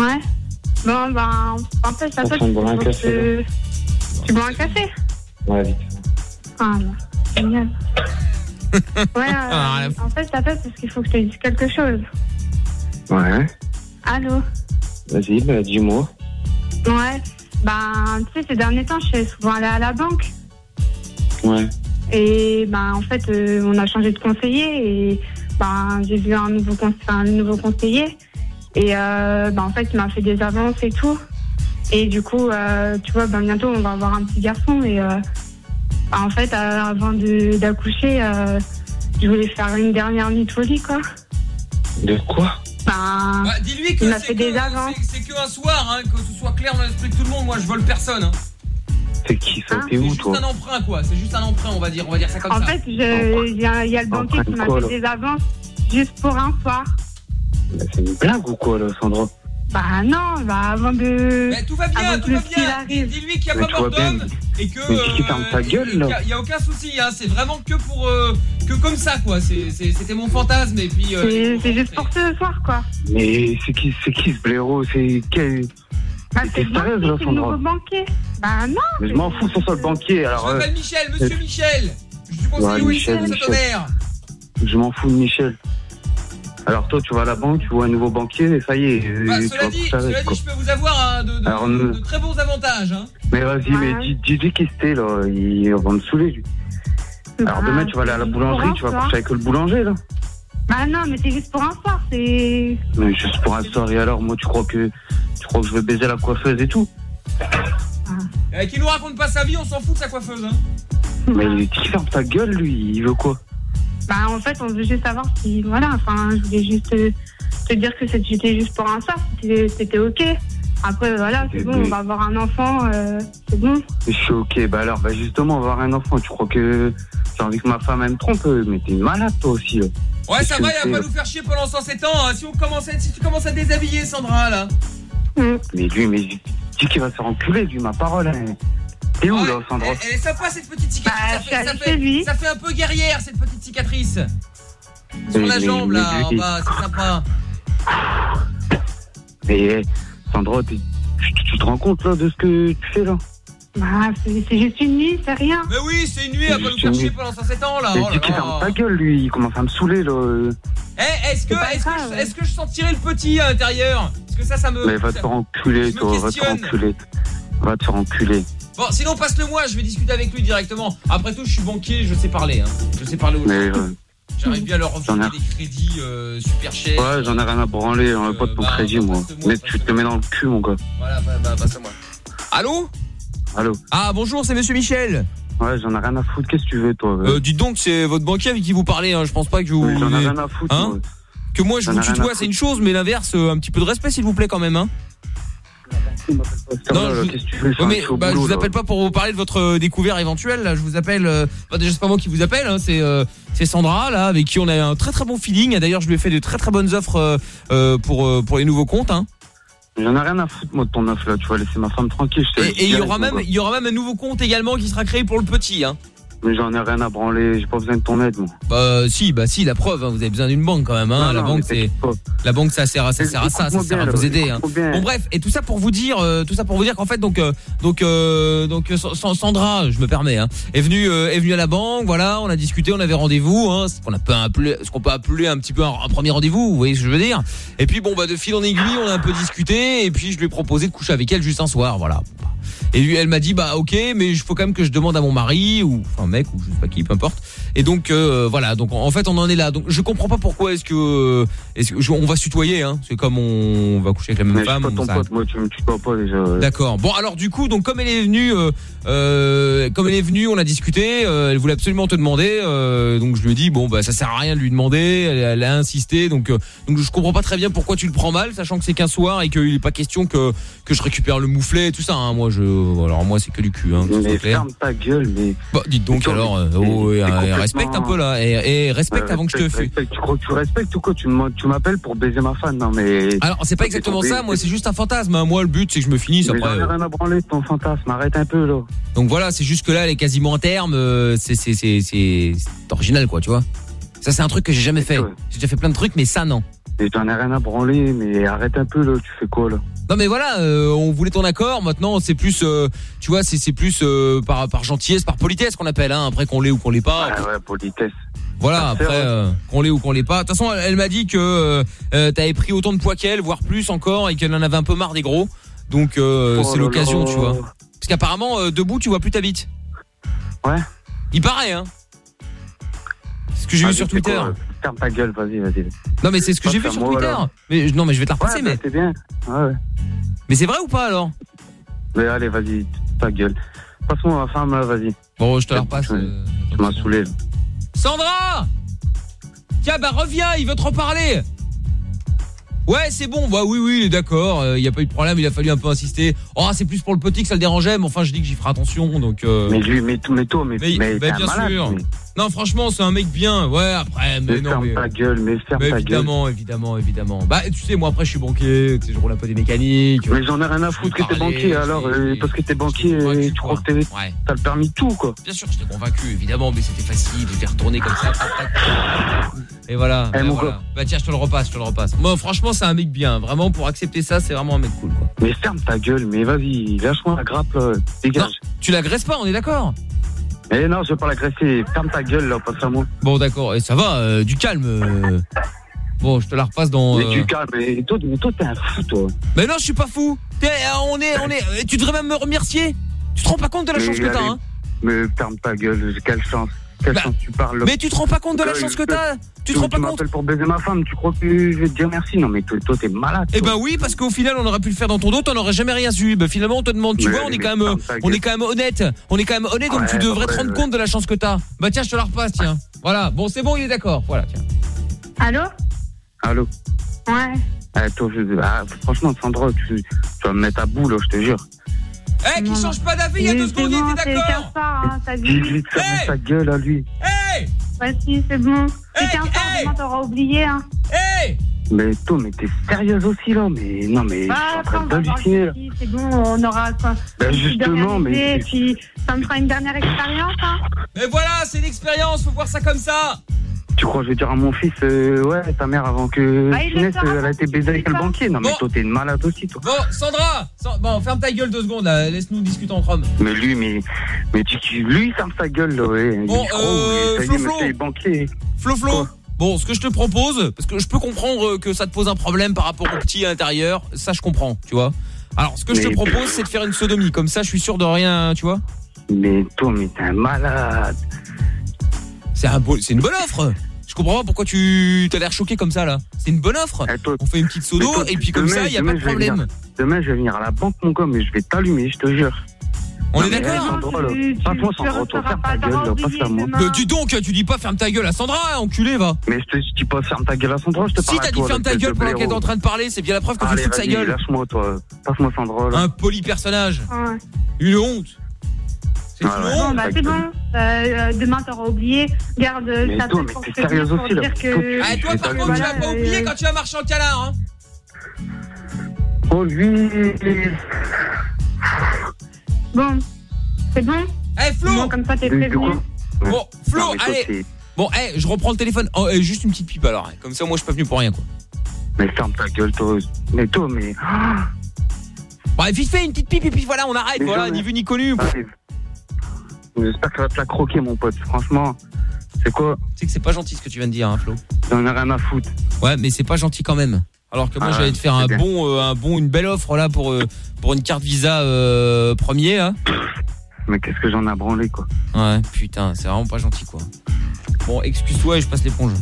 Ouais. Bon, ben, en fait, ça un café, Tu bois un café Ouais, vite. Ah, bah, génial. [laughs] Ouais, euh, Ah, en fait, ça passe parce qu'il faut que je te dise quelque chose. Ouais. Allô Vas-y, bah dis-moi. Ouais. Ben, tu sais, ces derniers temps, je suis souvent allée à la banque. Ouais. Et ben, en fait, euh, on a changé de conseiller et ben, j'ai vu un nouveau, conse- un nouveau conseiller. Et euh, ben, en fait, il m'a fait des avances et tout. Et du coup, euh, tu vois, ben, bientôt, on va avoir un petit garçon. Et ben, en fait, avant d'accoucher, je voulais faire une dernière nuit de folie, quoi. De quoi? Bah, dis-lui que c'est fait des que, avances. c'est- c'est que un soir, hein, que ce soit clair dans l'esprit de tout le monde. Moi, je vole personne. Hein. C'est qui ça Hein T'es C'est où juste toi un emprunt, quoi. C'est juste un emprunt, on va dire. On va dire ça comme En ça. fait, je- il y, a il y a le banquier qui m'a quoi, fait des avances juste pour un soir. Bah, C'est une blague ou quoi là, Sandra Bah non, bah avant de. Mais tout va bien, avant tout va bien. Dis-lui qu'il n'y a Mais pas mort d'homme et que. Mais dis qu'il ferme ta gueule, là. Il y a- il y a, aucun souci, hein. C'est vraiment que pour. euh, que comme ça, quoi. C'était mon fantasme et puis. euh, C'est c'est juste pour ce soir, quoi. Mais c'est qui, c'est qui ce blaireau? C'est quel Bah, c'est le sérieuse, banquier, là, c'est le nouveau banquier. Bah non. Mais je m'en fous, c'est ça le banquier. Je Alors, euh, m'appelle Michel, monsieur Michel. Je suis conseiller Michel, Michel. Je m'en fous de Michel. Alors toi, tu vas à la banque, tu vois un nouveau banquier, et ça y est, Bah, tu cela vas dit, avec, cela dit, je peux vous avoir hein, de, de- Alors, de- ne- de très bons avantages. Hein. Mais vas-y, mais dis- dis-lui qui c'était là, il va me saouler lui. Alors demain, tu vas aller à la boulangerie, tu vas coucher avec le boulanger là. Bah non, mais c'est juste pour un soir, c'est. Mais juste pour un soir, et alors moi, tu crois que tu crois que je vais baiser la coiffeuse et tout? Euh, qui nous raconte pas sa vie, on s'en fout de sa coiffeuse. Hein. Mais qui ferme ta gueule lui, il veut quoi? Bah en fait, on veut juste savoir si. Voilà, enfin, je voulais juste te, te dire que c'était juste pour un soir, c'était ok. Après, voilà, c'est bon, on va avoir un enfant, euh, c'est bon. Je suis ok, bah alors, bah justement, avoir un enfant, tu crois que j'ai envie que ma femme elle me trompe Mais t'es une malade toi aussi là. Ouais, ça va, il va pas nous faire chier pendant 107 ans. hein. Si, on commence à, si tu commences à déshabiller, Sandra, là. Mais lui, mais dis qu'il va se faire enculer, lui, ma parole. Hein. T'es où là, Sandra Elle est sympa, cette petite cicatrice. ça, fait, ça, fait, chez lui. ça fait un peu guerrière, cette petite cicatrice. Sur la jambe, mais- là, en mais- bas, c'est sympa. Mais, Sandra, t'es- tu, tu te rends compte, là, de ce que tu fais, là? Bah, c'est juste une nuit, c'est rien. Mais oui, c'est une nuit, elle va nous faire chier pendant 107 ans, là. Mais Oh là ferme ta gueule, lui, il commence à me saouler, là. Eh, est-ce que, est-ce que, je- est-ce que je sentirais le petit à l'intérieur? Parce que ça, ça me. Mais va te faire enculer, toi, va te faire enculer. Va te faire enculer. Bon, sinon passe-le moi, je vais discuter avec lui directement. Après tout, je suis banquier, je sais parler. Hein. Je sais parler aux gens. euh, J'arrive bien à leur refiler des crédits euh, super chers. ouais, j'en ai rien à branler, j'en ai pas de ton bah, crédit, moi. Mais tu te mets dans le cul, mon gars. Voilà, bah, bah, passe-le-moi. Allô? Allô? Ah, bonjour, c'est monsieur Michel. Ouais, j'en ai rien à foutre, qu'est-ce que tu veux, toi Euh, dites donc, c'est votre banquier avec qui vous parlez. Hein. Je pense pas que vous. Oui, j'en ai rien à foutre, Hein? moi. que moi je vous tutoie, c'est une chose, mais l'inverse, euh, un petit peu de respect, s'il vous plaît, quand même. Hein. Non, je, tu veux, mais, je suis au bah, je vous appelle pas pour vous parler de votre euh, découvert éventuel. Là, je vous appelle. euh, bah, déjà, c'est pas moi qui vous appelle. Hein, c'est euh, c'est Sandra là, avec qui on a un très très bon feeling. D'ailleurs, je lui ai fait de très très bonnes offres euh, euh, pour euh, pour les nouveaux comptes. Hein. J'en ai rien à foutre, moi, de ton offre, là. Tu vas laisser ma femme tranquille, je Et il y aura même il y aura même un nouveau compte également qui sera créé pour le petit. Hein. Mais j'en ai rien à branler, j'ai pas besoin de ton aide, moi. Bah si, bah si, la preuve. hein, vous avez besoin d'une banque quand même. Hein. Non, la non, banque, c'est la banque, ça sert à ça sert à ça, ça sert à vous aider. Hein. Bon bref, et tout ça pour vous dire, euh, tout ça pour vous dire qu'en fait donc euh, donc euh, donc euh, Sa- Sandra, je me permets, hein, est venue euh, est venue à la banque, voilà, on a discuté, on avait rendez-vous, hein, ce qu'on a peut appeler, ce qu'on peut appeler un petit peu un, un premier rendez-vous, vous voyez ce que je veux dire. Et puis bon bah de fil en aiguille, on a un peu discuté, et puis je lui ai proposé de coucher avec elle juste un soir, voilà. Et lui, elle m'a dit bah ok, mais il faut quand même que je demande à mon mari ou enfin mec ou je sais pas qui, peu importe. Et donc euh, voilà, donc en fait on en est là. Donc je comprends pas pourquoi est-ce que est-ce que on va se tutoyer hein. C'est comme on va coucher avec la même Mais je suis femme. pas on ton pote, moi, tu me tues pas, déjà. ouais. D'accord. Bon alors du coup donc comme elle est venue euh, euh, comme elle est venue on a discuté elle voulait absolument te demander donc je lui ai dit bon bah ça sert à rien de lui demander elle, elle a insisté donc donc je comprends pas très bien pourquoi tu le prends mal sachant que c'est qu'un soir et qu'il est pas question que que je récupère le mouflet et tout ça hein. moi je alors moi c'est que du cul hein, Mais ferme ta gueule, mais. Bah, dites donc Alors, euh, oh, euh, complètement- respecte un peu là, et, et respecte Ouais, avant que je te respecte. Tu crois que tu respectes ou quoi Tu m'appelles pour baiser ma femme Non, mais. Alors c'est pas exactement ça, moi c'est juste un fantasme. hein. Moi le but c'est que je me finisse Mais après. j'en euh. rien à branler de ton fantasme, arrête un peu, là. Donc voilà, c'est juste que là elle est quasiment en terme, euh, c'est c'est c'est original quoi, tu vois. Ça c'est un truc que j'ai jamais fait. J'ai déjà fait plein de trucs, mais ça non. Mais j'en ai rien à branler, mais arrête un peu, là. Tu fais quoi, là Non mais voilà, euh, on voulait ton accord. Maintenant c'est plus, euh, tu vois, c'est plus euh, par par gentillesse, par politesse qu'on appelle. Hein, après qu'on l'ait ou qu'on l'ait pas. Ouais, ouais, politesse. Voilà, Ça après euh, qu'on l'ait ou qu'on l'ait pas. De toute façon, elle, elle m'a dit que euh, t'avais pris autant de poids qu'elle, voire plus encore, et qu'elle en avait un peu marre des gros. Donc euh, Oh c'est là l'occasion, là. tu vois. Parce qu'apparemment euh, debout, tu vois plus ta bite. Ouais. Il paraît, hein. C'est ce que j'ai vu Vas-y, sur c'est Twitter. quoi Ferme ta gueule, vas-y, vas-y. Non mais c'est ce que j'ai vu sur moi, Twitter. alors. Mais non mais je vais te la repasser, Ouais, mais bah, c'est bien. Ouais, ouais. mais c'est vrai ou pas alors? Mais allez, vas-y, ta gueule. Passe-moi ma femme, là, vas-y. Bon, je te la repasse. euh, Tu m'as saoulé. Sandra Tiens, bah reviens, il veut te reparler. Ouais, c'est bon. Bah oui, oui, il est d'accord. Il y a pas eu de problème. Il a fallu un peu insister. Oh, c'est plus pour le petit que ça le dérangeait. Mais enfin, je dis que j'y ferai attention. Donc. euh, Mais lui, mais, mais toi, mais, mais, mais, bah, bien malade, sûr. mais- Non, franchement, c'est un mec bien. Ouais, après, mais, Mais non. ferme mais- ta gueule, mais ferme mais ta évidemment, évidemment, évidemment. Bah, tu sais, moi après, je suis banquier. Tu sais, je roule un peu des mécaniques. Mais j'en ai rien à foutre que t'es banquier, alors, euh, parce que t'es banquier, euh, tu crois que t'es- t'as le permis de tout, quoi. Bien sûr, j'étais convaincu, évidemment, mais c'était facile de faire tourner comme ça. Et voilà. Eh, bah, mon voilà. gars. Bah tiens, je te le repasse, je te le repasse. Moi, franchement, c'est un mec bien. Vraiment, pour accepter ça, c'est vraiment un mec cool, quoi. Mais ferme ta gueule, mais vas-y, lâche-moi la grappe, là, dégage. Tu l'agresses pas, on est d'accord? Eh non, je vais pas l'agresser, ferme ta gueule, là, passe à moi. Bon, d'accord, et ça va, euh, du calme. euh. Bon, je te la repasse dans. Mais euh, tu calmes, mais toi, mais toi, t'es un fou, toi. Mais non, je suis pas fou. T'es- euh, on est, on est. euh, Tu devrais même me remercier. Tu te rends pas compte de la Mais chance que t'as, allez, hein Mais ferme ta gueule, quelle chance. Quelle chance tu parles. là. Mais tu te rends pas compte de la Euh, chance que t'as Tu te rends pas Tu compte m'appelles pour baiser ma femme, tu crois que je vais te dire merci? Non, mais toi, t'es malade. Eh ben oui, parce qu'au final, on aurait pu le faire dans ton dos, t'en aurais jamais rien su. Ben finalement, on te demande, tu Mais vois, on est quand même, euh, on est quand même honnête. On est quand même honnête, donc Ouais, tu devrais te rendre ouais. compte de la chance que t'as. Bah tiens, je te la repasse, tiens. Voilà. Bon, c'est bon, il est d'accord. Voilà, tiens. Allô? Allô? Ouais. Eh, toi, je- ah, franchement, Sandra, tu, tu vas me mettre à bout, là, je te jure. Eh, qui change pas d'avis, il y a deux secondes, il était d'accord. hein, t'as Dis-lui de fermer sa gueule à lui. Hey Vas-y, c'est bon. C'est qu'un soir, t'auras oublié. Hein. Hey Mais toi, mais t'es sérieuse aussi, là Mais non, mais Bah, je suis en train d'halluciner, là. c'est bon, on aura quoi Ben, justement, mais- idée, Et puis, ça me fera une dernière expérience. Hein. Mais voilà, c'est une expérience, faut voir ça comme ça. Tu crois que je vais dire à mon fils, euh, ouais, ta mère avant que Ah, il naisses, saura euh, elle a été baisée avec le banquier. Non, mais Bon. toi, t'es une malade aussi, toi. Bon, Sandra, Sa- bon, ferme ta gueule deux secondes là, laisse-nous discuter entre hommes. Mais lui, mais, mais tu, tu- lui, il ferme sa gueule, là, ouais. Bon, il oh, euh, y est, Flo, Flo. banquier. Flo Flo. Bon, ce que je te propose, parce que je peux comprendre que ça te pose un problème par rapport au petit à l'intérieur, ça je comprends, tu vois. Alors, ce que je te propose, c'est de faire une sodomie, comme ça je suis sûr de rien, tu vois. Mais toi, mais t'es un malade. C'est un beau, une bonne offre. Je comprends pas pourquoi tu t'as l'air choqué comme ça là. C'est une bonne offre. On fait une petite sodo toi, et puis comme demain- ça, il y a demain, pas de je problème. venir- Demain, je vais venir à la banque, mon gars, mais je vais t'allumer, je te jure. On Non, est d'accord eh, Sandra, toi, ferme pas ta gueule, là, demain. Mais dis donc, tu dis pas ferme ta gueule à Sandra, enculé va. Mais je te dis pas ferme ta gueule à Sandra, je te Si parle à t'as dit ferme ta gueule pendant qu'elle est en train de parler, c'est bien la preuve que tu fous de sa gueule. Lâche-moi, toi. Passe-moi Sandra, là. Un poli personnage. Ouais. Une honte. C'est Ah ouais. Bon, honte. bah c'est bon. Euh, euh, demain, t'auras oublié. Garde Mais ta toi, tête mais pour t'es sérieuse aussi, là. que... Ah, toi, par contre, tu vas pas oublier euh, quand tu vas marcher en canard, hein. Oh, lui. Bon, c'est bon Eh, Flo Bon, comme ça, t'es prévenu. Bon, Flo, Non, allez. Bon, eh, je reprends le téléphone. Oh, eh, juste une petite pipe alors. hein. Comme ça, moi, je suis pas venu pour rien, quoi. Mais ferme ta gueule, toi. Mais toi, mais. Ah, Bon, allez, vite fait, une petite pipe et puis voilà, on arrête. Mais Voilà, jamais. ni vu ni connu. Arrive. J'espère que ça va te la croquer, mon pote. Franchement, c'est quoi Tu sais que c'est pas gentil ce que tu viens de dire, hein, Flo. J'en ai rien à foutre. Ouais, mais c'est pas gentil quand même. Alors que moi, Ah, j'allais te faire un bien. bon, euh, un bon, une belle offre là pour euh, pour une carte Visa euh, premier là. Mais qu'est-ce que j'en ai branlé, quoi Ouais, putain, c'est vraiment pas gentil quoi. Bon, excuse-toi et je passe l'éponge.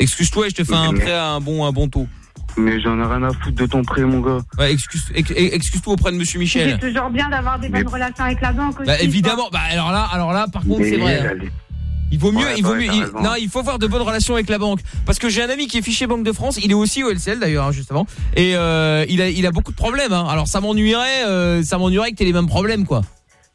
Excuse-toi et je te fais un prêt à un bon, un bon taux. Mais j'en ai rien à foutre de ton prêt, mon gars. Ouais, excuse, ex- excuse-toi auprès de Monsieur C'est Michel. toujours bien d'avoir des bonnes relations avec la banque aussi. Bah évidemment, bah alors là, alors là, par contre, c'est vrai. hein. Il vaut mieux, Ouais, il vaut ouais, mieux. il- non, il faut avoir de bonnes relations avec la banque. Parce que j'ai un ami qui est fiché Banque de France. Il est aussi au LCL d'ailleurs, hein, justement. Et euh, il a, il a beaucoup de problèmes. hein. Alors ça m'ennuierait, euh, ça m'ennuierait que t'aies les mêmes problèmes, quoi.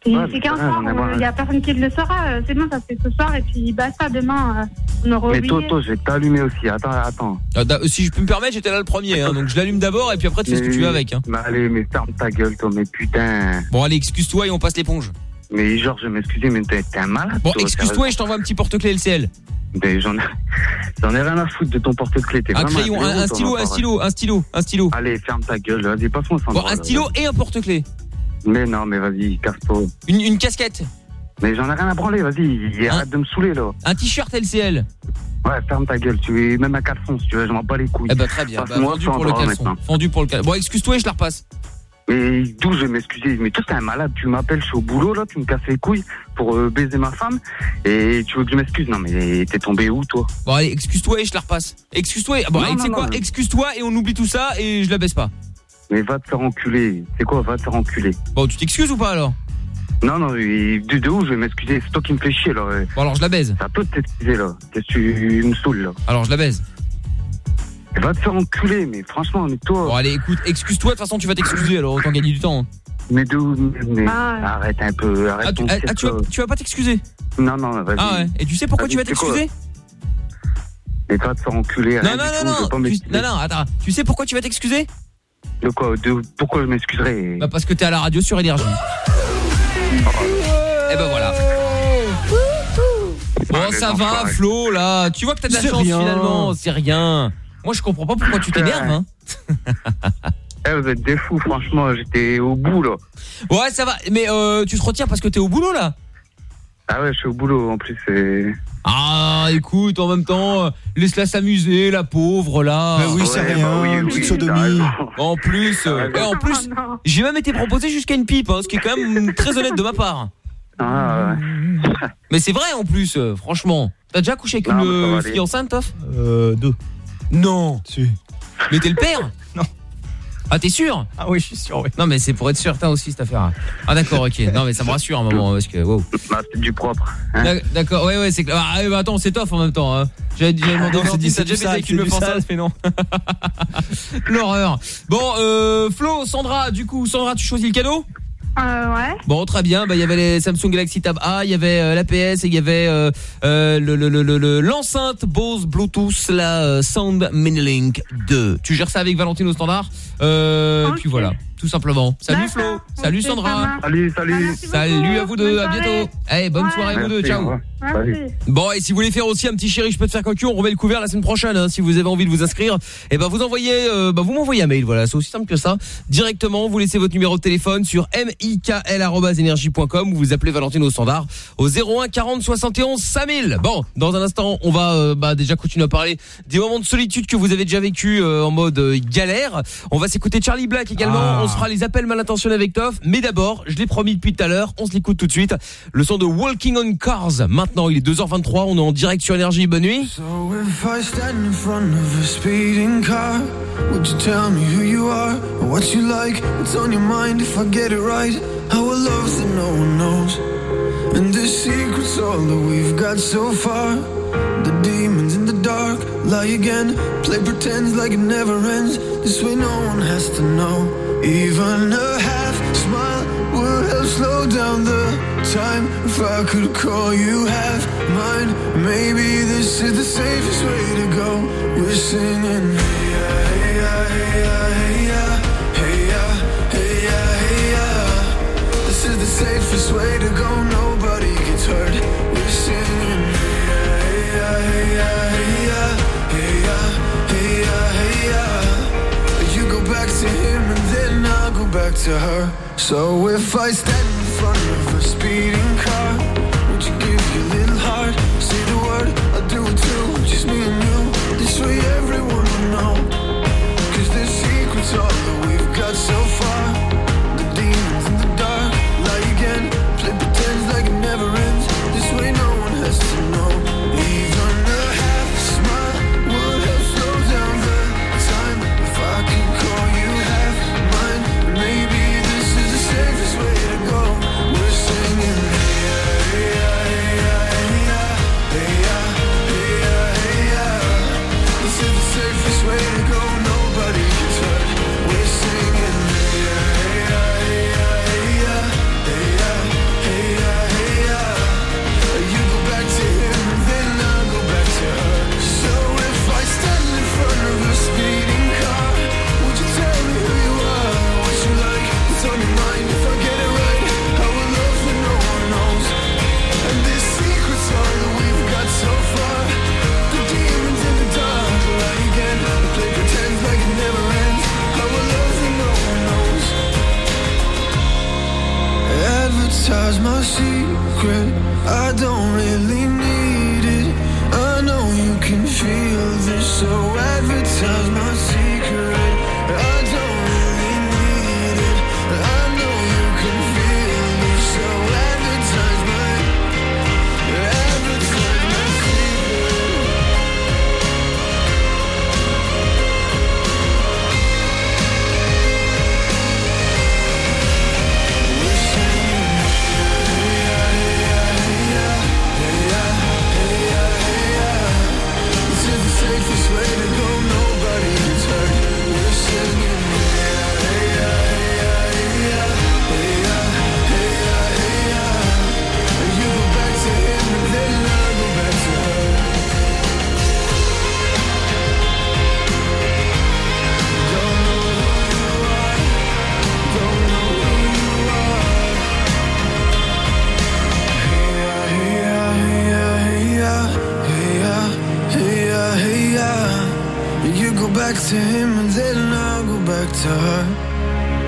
C'est c'est qu'un soir, il n'y a personne qui le saura. euh, C'est bon, ça se fait ce soir et puis basta, demain, euh, on aura Mais toi, je vais t'allumer aussi. Attends, attends. Ah, si je peux me permettre, j'étais là le premier. hein. donc je l'allume d'abord et puis après tu fais ce que tu veux avec. Hein. Mais allez, mais ferme ta gueule, toi, mais putain. Bon, allez, excuse-toi et on passe l'éponge. Mais genre, je m'excuser, mais t'es un malade. Bon, toi, excuse-toi et je t'envoie un petit porte-clés LCL. Mais j'en ai, j'en ai rien à foutre de ton porte-clés. T'es Un crayon, un, un stylo, un stylo, un stylo, un stylo. Allez, ferme ta gueule. Vas-y, passe-moi. Bon, un là, stylo et un porte-clés. Mais non, mais vas-y, casse-toi. Une, une casquette. Mais j'en ai rien à branler, vas-y. Arrête de me saouler, là. Un t-shirt LCL. Ouais, ferme ta gueule. Tu es même un caleçon, si tu veux, je m'en bats les couilles. Eh bah très bien, bah, Passe-moi vendu pour le caleçon. maintenant. Vendu pour le caleçon. Bon, excuse-toi et je la repasse. Mais d'où je vais m'excuser? Mais toi, t'es un malade. Tu m'appelles, je suis au boulot, là, tu me casses les couilles pour euh, baiser ma femme. Et tu veux que je m'excuse? Non, mais t'es tombé où, toi? Bon, allez, excuse-toi et je la repasse. Excuse-toi et... Bon, Non, allez, tu sais non, quoi? mais- Excuse-toi et on oublie tout ça et je la baisse pas. Mais va te faire enculer. C'est quoi, va te faire enculer Bon, tu t'excuses ou pas alors Non, non, de, de où je vais m'excuser C'est toi qui me fais chier, là. ouais. Bon, alors je la baise. C'est à toi de t'excuser, là. Qu'est-ce que tu me saoules, là Alors je la baise. Va te faire enculer, mais franchement, mais toi. Bon, allez, écoute, excuse-toi, de toute façon, tu vas t'excuser, alors autant gagner du temps. hein. Mais de où mais, mais Ah. arrête un peu, arrête Ah, tu, ton ah, cirque, tu vas, là. tu vas pas t'excuser Non, non, vas-y. Ah ouais Et tu sais pourquoi tu vas Vas-y, c'est quoi t'excuser Mais va te faire enculer, Non, rien non, du non, tout, je veux non, pas tu- m'excuser. non, non, attends. Tu sais pourquoi tu vas t'excuser De quoi de, Pourquoi je m'excuserais Bah parce que t'es à la radio sur Énergie. Et ben voilà. Bon, ça va. Flo, là. Tu vois que t'as de la C'est chance rien. finalement. C'est rien. Moi, je comprends pas pourquoi tu t'énerves. Hein. [laughs] Eh, vous êtes des fous, franchement, j'étais au bout, là. Ouais, ça va. Mais euh, tu te retiens parce que t'es au boulot là? Ah ouais, je suis au boulot, en plus, c'est... Ah, écoute, en même temps, euh, laisse-la s'amuser, la pauvre là. Bah oui, c'est Ouais, rien, bah oui, une petite sodomie. [laughs] raison. En plus, euh, et en plus, Oh non. j'ai même été proposé jusqu'à une pipe, hein, ce qui est quand même très honnête de ma part. Ah ouais. Mais c'est vrai en plus, euh, franchement. T'as déjà couché avec Non, une fille enceinte, Toff Euh, deux. Non. Si. Mais t'es le père? Ah, t'es sûr Ah oui, je suis sûr, oui. Non, mais c'est pour être certain aussi cette affaire. Ah, d'accord, ok. Non, mais ça me rassure un moment parce que wow. Bah, c'est du propre. hein. D'ac- D'accord, ouais, ouais, c'est clair. Ah, ouais, bah, attends, c'est Toff en même temps. Hein. J'avais j'avais demandé du- t'as c'est déjà baisé avec sale, une c'est meuf du enceinte, sale. mais non. [laughs] L'horreur. Bon, euh, Flo, Sandra, du coup, Sandra, tu choisis le cadeau? Euh, ouais. Bon, très bien. Bah, il y avait les Samsung Galaxy Tab A, il y avait euh, l'APS et il y avait euh, euh, le le le le- le- l'enceinte Bose Bluetooth la euh, Sound Mini Link 2. Tu gères ça avec Valentine au standard? Euh, Ok. Puis voilà. Tout simplement. Salut Flo, salut Sandra. Salut, salut. Salut à vous deux, à bientôt. Allez, bonne Ouais. soirée à vous deux, ciao. Bon, et si vous voulez faire aussi un petit chéri, je peux te faire cocu, on remet le couvert la semaine prochaine. hein, si vous avez envie de vous inscrire, et ben vous envoyez, euh, bah, vous m'envoyez un mail. Voilà, c'est aussi simple que ça. Directement, vous laissez votre numéro de téléphone sur mikl@energie.com ou vous appelez Valentine au standard au 01 40 71 5000. Bon, dans un instant, on va euh, bah, déjà continuer à parler des moments de solitude que vous avez déjà vécu euh, en mode euh, galère. On va s'écouter Charlie Black également. Ah. Se fera les appels mal intentionnés avec Toff. Mais d'abord, je l'ai promis depuis tout à l'heure, on se l'écoute tout de suite. Le son de Walking on Cars. Maintenant, il est 2h23, on est en direct sur Énergie. Bonne nuit. So if I stand in front of a speeding car, would you tell me who you are, or what you like, what's on your mind if I get it right? How a love that no one knows, and the secret's all that we've got so far. Dark lie again, play pretend like it never ends. This way no one has to know. Even a half smile would help slow down the time. If I could call you half mine, maybe this is the safest way to go. We're singing. Hey ya, hey hey hey hey hey. This is the safest way to go. Nobody gets hurt. Back to her. So if I stand in front of a speeding car, Advertise my secret. I don't really need it. I know you can feel this, so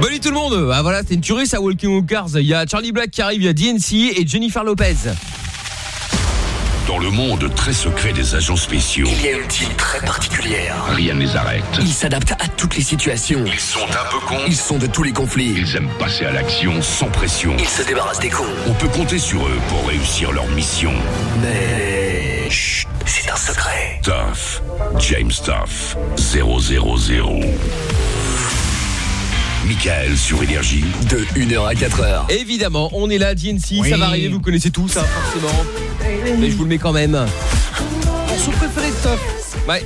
Bonne nuit tout le monde. Ah voilà, c'est une tuerie ça Walking on Cars. Il y a Charlie Black qui arrive, il y a DNC et Jennifer Lopez. Dans le monde très secret des agents spéciaux, Il y a une team très particulière. rien ne les arrête. Ils s'adaptent à toutes les situations. Ils sont un peu cons. Ils sont de tous les conflits. Ils aiment passer à l'action sans pression. Ils se débarrassent des cons. On peut compter sur eux pour réussir leur mission. Mais chut, c'est un secret. Tough. James Tough. 000. Michael sur Énergie. De 1h à 4h. Évidemment, on est là, DNC, Oui. ça va arriver, vous connaissez tout ça forcément. Mais je vous le mets quand même. Morceau préféré de Top. Ouais.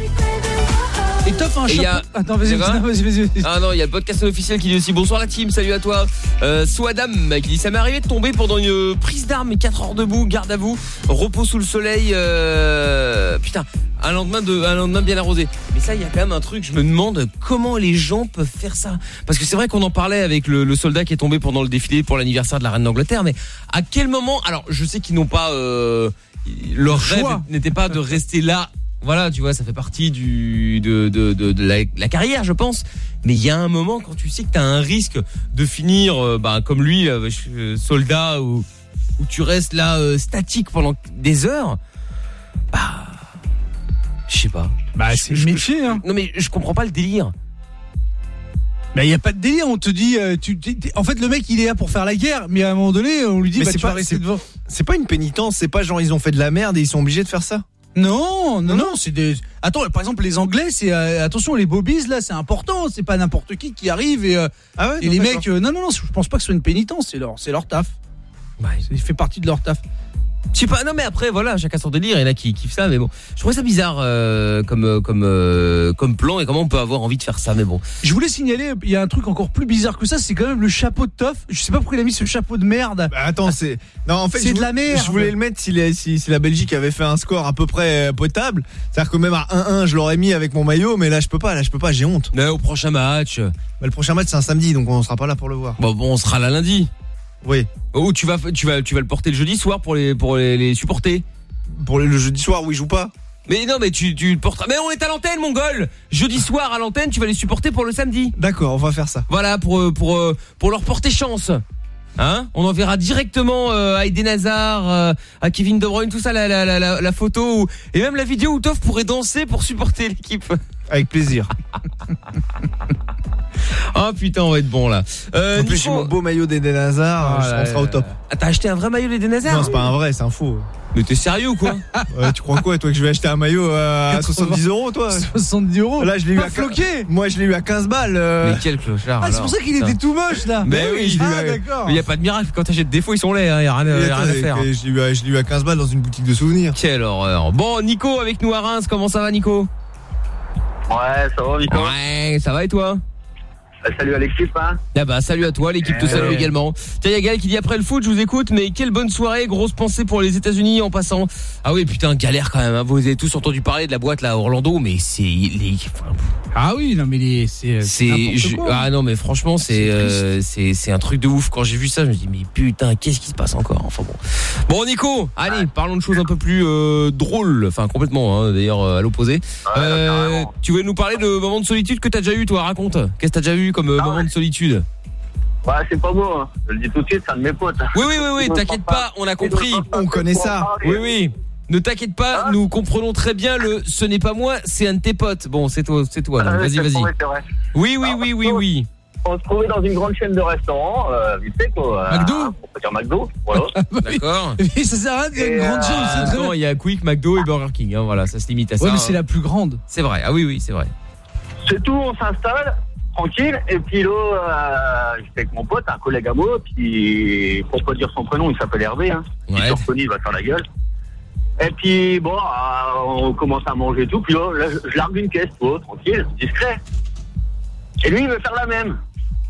Et a un Et il y a- chapeau. Attends, vas-y, vas-y, vas-y. Ah non, il y a le podcast officiel qui dit aussi bonsoir la team, salut à toi. Euh, Swadam qui dit ça m'est arrivé de tomber pendant une prise d'armes et 4 heures debout, garde à vous, repos sous le soleil. euh, Putain, un lendemain de, un lendemain bien arrosé. Mais ça, il y a quand même un truc. Je me demande comment les gens peuvent faire ça. Parce que c'est vrai qu'on en parlait avec le, le soldat qui est tombé pendant le défilé pour l'anniversaire de la reine d'Angleterre. Mais à quel moment Alors, je sais qu'ils n'ont pas euh, leur rêve n'était pas de rester là. Voilà, tu vois, ça fait partie du de, de, de, de la, la carrière, je pense. Mais il y a un moment quand tu sais que tu as un risque de finir euh, bah, comme lui, euh, euh, soldat, où, où tu restes là euh, statique pendant des heures. Bah, je sais pas. Bah, c'est le métier, hein. Non mais je comprends pas le délire. Mais il y a pas de délire, on te dit tu en fait le mec il est là pour faire la guerre mais à un moment donné on lui dit Mais bah vas rester devant. c'est pas une pénitence, c'est pas genre ils ont fait de la merde et ils sont obligés de faire ça. Non, non non, c'est des Attends, par exemple les anglais c'est euh, attention les bobbies là, c'est important, c'est pas n'importe qui qui arrive et euh, Ah ouais, et non, les mecs euh, non non non, je pense pas que ce soit une pénitence, c'est leur c'est leur taf. Ça fait partie de leur taf. Je sais pas, non mais après voilà, chacun son délire, il y en a qui kiffent ça, mais bon, je trouvais ça bizarre euh, comme euh, comme euh, comme plan et comment on peut avoir envie de faire ça, mais bon. Je voulais signaler, il y a un truc encore plus bizarre que ça, c'est quand même le chapeau de Toff. Je sais pas pourquoi il a mis ce chapeau de merde. Bah, attends, c'est non en fait C'est de la merde. Je voulais le mettre si, les- si, si la Belgique avait fait un score à peu près potable. C'est-à-dire que même à 1-1, je l'aurais mis avec mon maillot, mais là je peux pas, là je peux pas, j'ai honte. Mais au prochain match. Bah, le prochain match c'est un samedi, donc on sera pas là pour le voir. Bon, bon on sera là lundi. Oui. Ou tu vas tu vas tu vas le porter le jeudi soir pour les pour les, les supporter. Pour le jeudi soir où ils jouent pas. Mais non mais tu tu le porteras. Mais on est à l'antenne mon gol. Jeudi soir à l'antenne, tu vas les supporter pour le samedi. D'accord, on va faire ça. Voilà pour euh, pour euh, pour leur porter chance. Hein? On enverra directement euh, à Eden Hazard, euh, à Kevin De Bruyne, tout ça, la, la, la, la, la photo et même la vidéo où Toff pourrait danser pour supporter l'équipe. Avec plaisir. [laughs] Ah putain, on va être bon là. Euh, en plus, j'ai mon beau maillot d'Eden Hazard, Ah on sera au top. Ah, t'as acheté un vrai maillot d'Eden Hazard Non, c'est pas un vrai, c'est un faux. Mais t'es sérieux ou quoi Ouais, [laughs] tu crois quoi, toi, que je vais acheter un maillot à [laughs] 80. 70 euros, toi [laughs] 70 euros. Là, je l'ai eu à floqué. Moi, je l'ai eu à 15 balles. euh. Mais quel clochard Ah, c'est pour ça qu'il était tout moche là. Mais oui, je l'ai eu Ah d'accord. Mais y a pas de miracle quand t'achètes des faux, ils sont laids, hein, y a rien, Et y a attends, rien à faire. Je l'ai eu, à- je eu à 15 balles dans une boutique de souvenirs. Quelle horreur. Bon, Nico avec nous à Reims, comment ça va Nico? Ouais, ça va, Nico? Ouais, ça va et toi? Salut à l'équipe, hein. Ah bah salut à toi, l'équipe te salue ouais. également. Tiens, y a Gaël qui dit après le foot, je vous écoute, mais quelle bonne soirée, grosse pensée pour les États-Unis en passant. Ah oui, putain, galère quand même. hein. Vous avez tous entendu parler de la boîte là à Orlando, mais c'est les enfin, Ah oui, non mais les- c'est je- quoi. ah non mais franchement c'est euh, c'est c'est un truc de ouf quand j'ai vu ça je me dis mais putain qu'est-ce qui se passe encore enfin bon bon Nico allez parlons de choses un peu plus euh, drôles enfin complètement hein, d'ailleurs euh, à l'opposé Euh, tu veux nous parler de moments de solitude que t'as déjà eu toi? Raconte qu'est-ce que t'as déjà eu comme euh, moment de solitude Ouais, c'est pas beau, hein. Je le dis tout de suite, c'est un de mes potes. oui oui oui oui t'inquiète pas on a compris On connaît ça. oui oui ne t'inquiète pas, nous comprenons très bien le ce n'est pas moi, c'est un de tes potes. Bon, c'est toi, c'est toi. Ah, Vas-y, vas-y. Oui, oui, oui, oui, oui. On se trouvait dans une grande chaîne de restaurants, euh, vite fait quoi. McDo Euh, On peut dire McDo, voilà. D'accord. [laughs] Mais ça sert à rien une grande chaîne, c'est très Attends, il y a Quick, McDo et Burger King. hein, voilà, ça se limite à ça. Ouais, mais c'est la plus grande. C'est vrai. Ah oui, oui, c'est vrai. C'est tout, on s'installe, tranquille, et puis là, euh, j'étais avec mon pote, un collègue à moi, puis pour pas dire son prénom, il s'appelle Hervé, hein. Ouais. Il reconnu, il va faire la gueule. Et puis bon, euh, on commence à manger et tout, puis là, là, je, largue une caisse, toi, tranquille, discret. Et lui, il veut faire la même.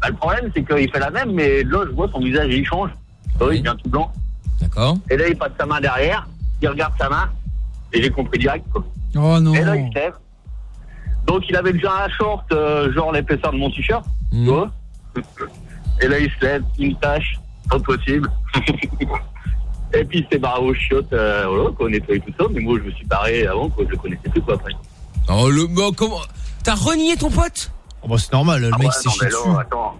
Bah, le problème, c'est qu'il fait la même, mais là, je vois son visage, il change. Oh, il devient tout blanc. D'accord. Et là, il passe sa main derrière, il regarde sa main, et j'ai compris direct, quoi. Oh non. Et là, il se lève. Donc, il avait déjà un short, euh, genre l'épaisseur de mon t-shirt, Mhm. tu vois. Et là, il se lève, une tâche, pas possible. [laughs] Et puis, il s'est barré aux chiottes, euh, voilà, quoi, on nettoyait tout ça, mais moi, je me suis barré avant, quoi, je le connaissais plus, quoi, après. Oh, le. bah, comment. T'as renié ton pote? Oh, bah, c'est normal, le Ah mec ouais, s'est non, chié attends,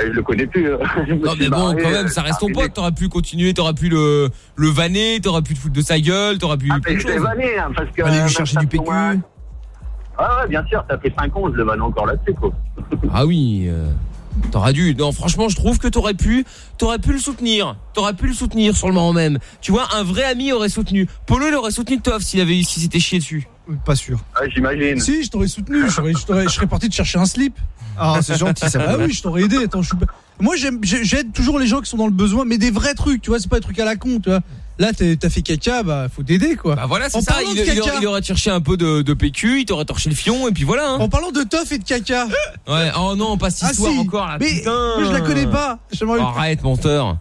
euh, je le connais plus. [laughs] euh, me Non, mais bon, barré, quand même, euh, ça reste ton arrivé. pote. T'aurais pu continuer, t'aurais pu le, le vanner, t'aurais pu te foutre de sa gueule, t'aurais pu. Ah, mais je l'ai vanné, hein, parce que. Allez lui euh, chercher ça du me PQ. Ah ouais, bien sûr, ça fait 5 ans, je le vanne encore là-dessus, quoi. [laughs] Ah oui. euh, T'aurais dû. Non, franchement, je trouve que t'aurais pu, t'aurais pu le soutenir. T'aurais pu le soutenir sur le moment même. Tu vois, un vrai ami aurait soutenu. Polo, il aurait soutenu Toff s'il avait, s'il s'était chié dessus. Pas sûr. Ah, j'imagine. Si, je t'aurais soutenu, je serais, je t'aurais- je serais parti te chercher un slip. Ah, c'est gentil, ça. Ah oui, je t'aurais aidé. Attends, je suis pas- Moi, j'aime- j'ai- j'aide toujours les gens qui sont dans le besoin, mais des vrais trucs, tu vois, c'est pas des trucs à la con, tu vois. Là, t'as fait caca, bah faut t'aider quoi. Bah voilà, c'est ça. parlant Il, de il caca- aurait, il aurait cherché un peu de, de PQ, il t'aurait torché le fion, et puis voilà. hein. En parlant de teuf et de caca. Ouais, oh non, pas cette Ah histoire si, encore là. mais putain. moi, je la connais pas. Arrête, menteur.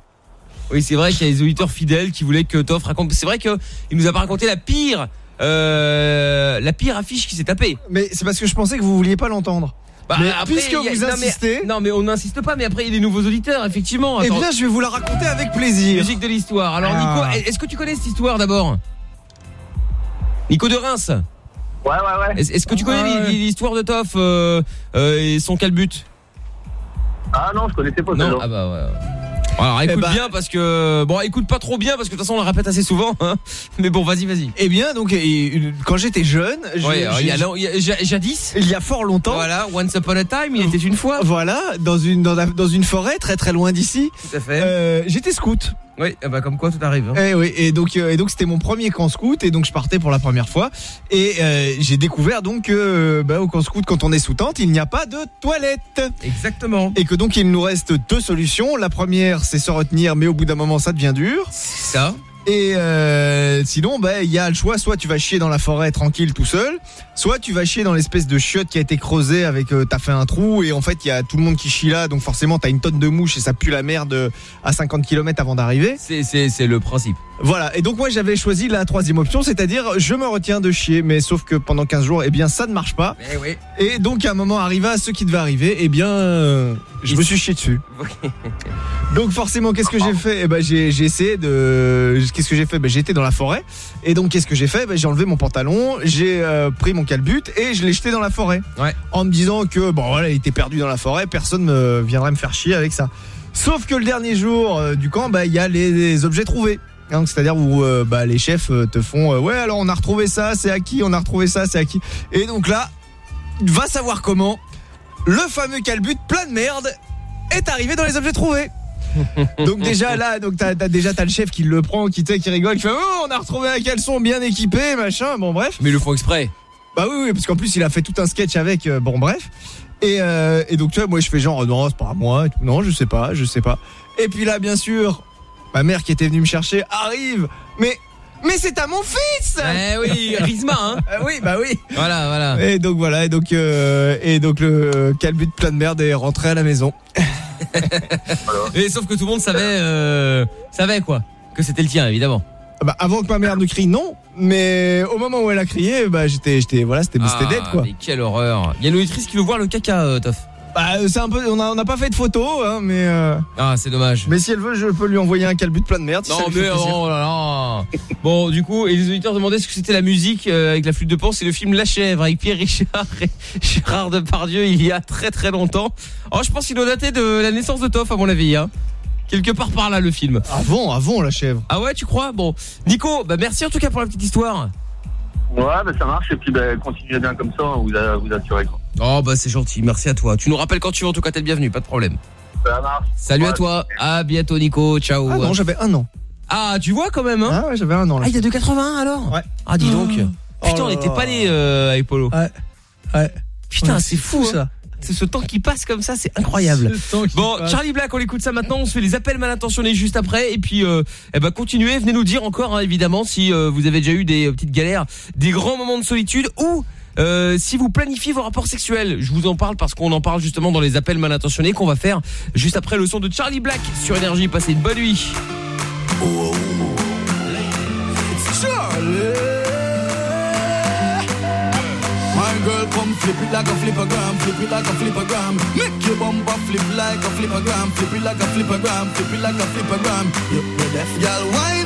Oui, c'est vrai qu'il y a des auditeurs fidèles qui voulaient que Toff raconte. C'est vrai que il nous a pas raconté la pire, euh, la pire affiche qui s'est tapée. Mais c'est parce que je pensais que vous vouliez pas l'entendre. Bah, mais après, puisque a- vous non, mais- insistez, non mais on n'insiste pas. Mais après, il y a des nouveaux auditeurs, effectivement. eh Attends. bien, je vais vous la raconter avec plaisir. Musique de l'histoire. Alors Ah. Nico, est-ce que tu connais cette histoire d'abord? Nico de Reims? Ouais, ouais, ouais. Est-ce que tu connais Ah l'histoire de Toff euh, euh, et son calbut? Ah non, je connaissais pas Non. Ah bah ouais. Alors écoute Eh bah- bien parce que bon écoute pas trop bien parce que de toute façon on le répète assez souvent hein. [laughs] mais bon vas-y vas-y. Eh bien, donc, et, quand j'étais jeune, j'ai- ouais alors, il y a, j'ai- il y a- ja- jadis il y a fort longtemps, voilà once upon a time il était une fois. Voilà, dans une dans, la- dans une forêt très très loin d'ici, tout à fait. Euh, j'étais scout. Oui ah bah comme quoi tout arrive hein. Eh oui, et donc euh, et donc c'était mon premier camp scout et donc je partais pour la première fois et euh, j'ai découvert donc que euh, bah, au camp scout quand on est sous tente il n'y a pas de toilette exactement et que donc il nous reste deux solutions. La première c'est se retenir mais au bout d'un moment ça devient dur. ça Et euh, sinon, bah, il y a le choix, soit tu vas chier dans la forêt tranquille tout seul, soit tu vas chier dans l'espèce de chiotte qui a été creusée avec, euh, t'as fait un trou et en fait il y a tout le monde qui chie là, donc forcément t'as une tonne de mouches et ça pue la merde euh, à 50 km avant d'arriver. c'est c'est c'est le principe. Voilà, et donc moi j'avais choisi la troisième option, c'est-à-dire je me retiens de chier, mais sauf que pendant 15 jours, eh bien ça ne marche pas. eh oui. Et donc à un moment arrivé à ce qui devait arriver, eh bien euh, je me suis chié dessus. [laughs] Donc forcément, qu'est-ce que j'ai fait? Eh ben j'ai j'ai essayé de qu'est-ce que j'ai fait? Ben été dans la forêt et donc qu'est-ce que j'ai fait? Ben j'ai enlevé mon pantalon, j'ai euh, pris mon calbut et je l'ai jeté dans la forêt. Ouais. En me disant que bon voilà, il était perdu dans la forêt, personne ne viendrait me faire chier avec ça. Sauf que le dernier jour euh, du camp, bah il y a les, les objets trouvés. Hein, C'est-à-dire où euh, bah, les chefs te font ouais alors on a retrouvé ça, c'est à qui? On a retrouvé ça, c'est à qui Et donc là, va savoir comment le fameux calbut plein de merde est arrivé dans les objets trouvés. [laughs] donc déjà là, donc t'as, déjà t'as le chef qui le prend, qui, qui rigole, qui fait oh on a retrouvé un caleçon bien équipé, machin. Bon bref. mais ils le font exprès Bah oui, oui, parce qu'en plus il a fait tout un sketch avec. euh, bon bref. Et, euh, et donc tu vois, moi je fais genre non c'est pas à moi. Non je sais pas, je sais pas. Et puis là bien sûr, ma mère qui était venue me chercher arrive. Mais mais c'est à mon fils. eh oui [laughs] Rizma hein Ah oui bah oui. voilà voilà Et donc voilà, et donc euh, et donc le calbut plein de merde est rentré à la maison. [laughs] et sauf que tout le monde savait euh, savait quoi que c'était le tien évidemment. Bah, avant que ma mère ne crie non, mais au moment où elle a crié, bah j'étais j'étais voilà, c'était c'était Ah, dead quoi. mais quelle horreur. Il y a une auditrice qui veut voir le caca euh, Toff Bah c'est un peu on a on n'a pas fait de photo hein, mais euh, ah c'est dommage. mais si elle veut, je peux lui envoyer un calbut plein de merde si ça Non fait mais plaisir. oh là là. [laughs] Bon du coup et les auditeurs demandaient ce que c'était la musique euh, avec la flûte de pan. C'est le film La Chèvre avec Pierre Richard et [laughs] Gérard Depardieu il y a très très longtemps. Oh je pense qu'il doit dater de la naissance de Toff à mon avis hein. Quelque part par là le film. Avant, avant la chèvre. Ah ouais tu crois? Bon. Nico bah merci en tout cas pour la petite histoire Ouais, bah ça marche. Et puis, bah, continuez bien comme ça, vous, a, vous assurez. Quoi. Oh bah c'est gentil merci à toi Tu nous rappelles quand tu veux en tout cas t'es le bienvenu pas de problème Ça marche. Salut à toi à bientôt Nico ciao Ah non, j'avais un an. Ah tu vois quand même hein Ah ouais, j'avais un an là. Ah il est de 80 alors Ouais. Ah dis donc Oh Putain on était pas nés euh, avec Polo Ouais. Ouais. Putain, Ouais, c'est fou ça. ça. C'est ce temps qui passe comme ça, c'est incroyable. Bon, passe. Charlie Black, on écoute ça maintenant. On se fait les appels mal intentionnés juste après, et puis, euh, eh ben, continuez. Venez nous dire encore, hein, évidemment, si euh, vous avez déjà eu des euh, petites galères, des grands moments de solitude, ou euh, si vous planifiez vos rapports sexuels. Je vous en parle parce qu'on en parle justement dans les appels mal intentionnés qu'on va faire juste après le son de Charlie Black sur Énergie. Passez une bonne nuit. My flip it like a flippergram, flip it like a flippergram. Make your bumper flip like a flippergram, flip it like a flippergram, flip it like a flippergram. You you deaf, girl, wind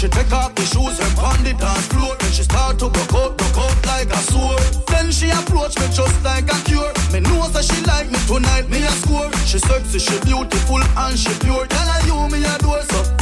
She take off the shoes and pound the dance floor. Then she start to broke out, broke out like a sword. Then she approach me just like a cure. Me know that she like me tonight, me a score. She sexy, she beautiful and she pure. Tell her you me a do so.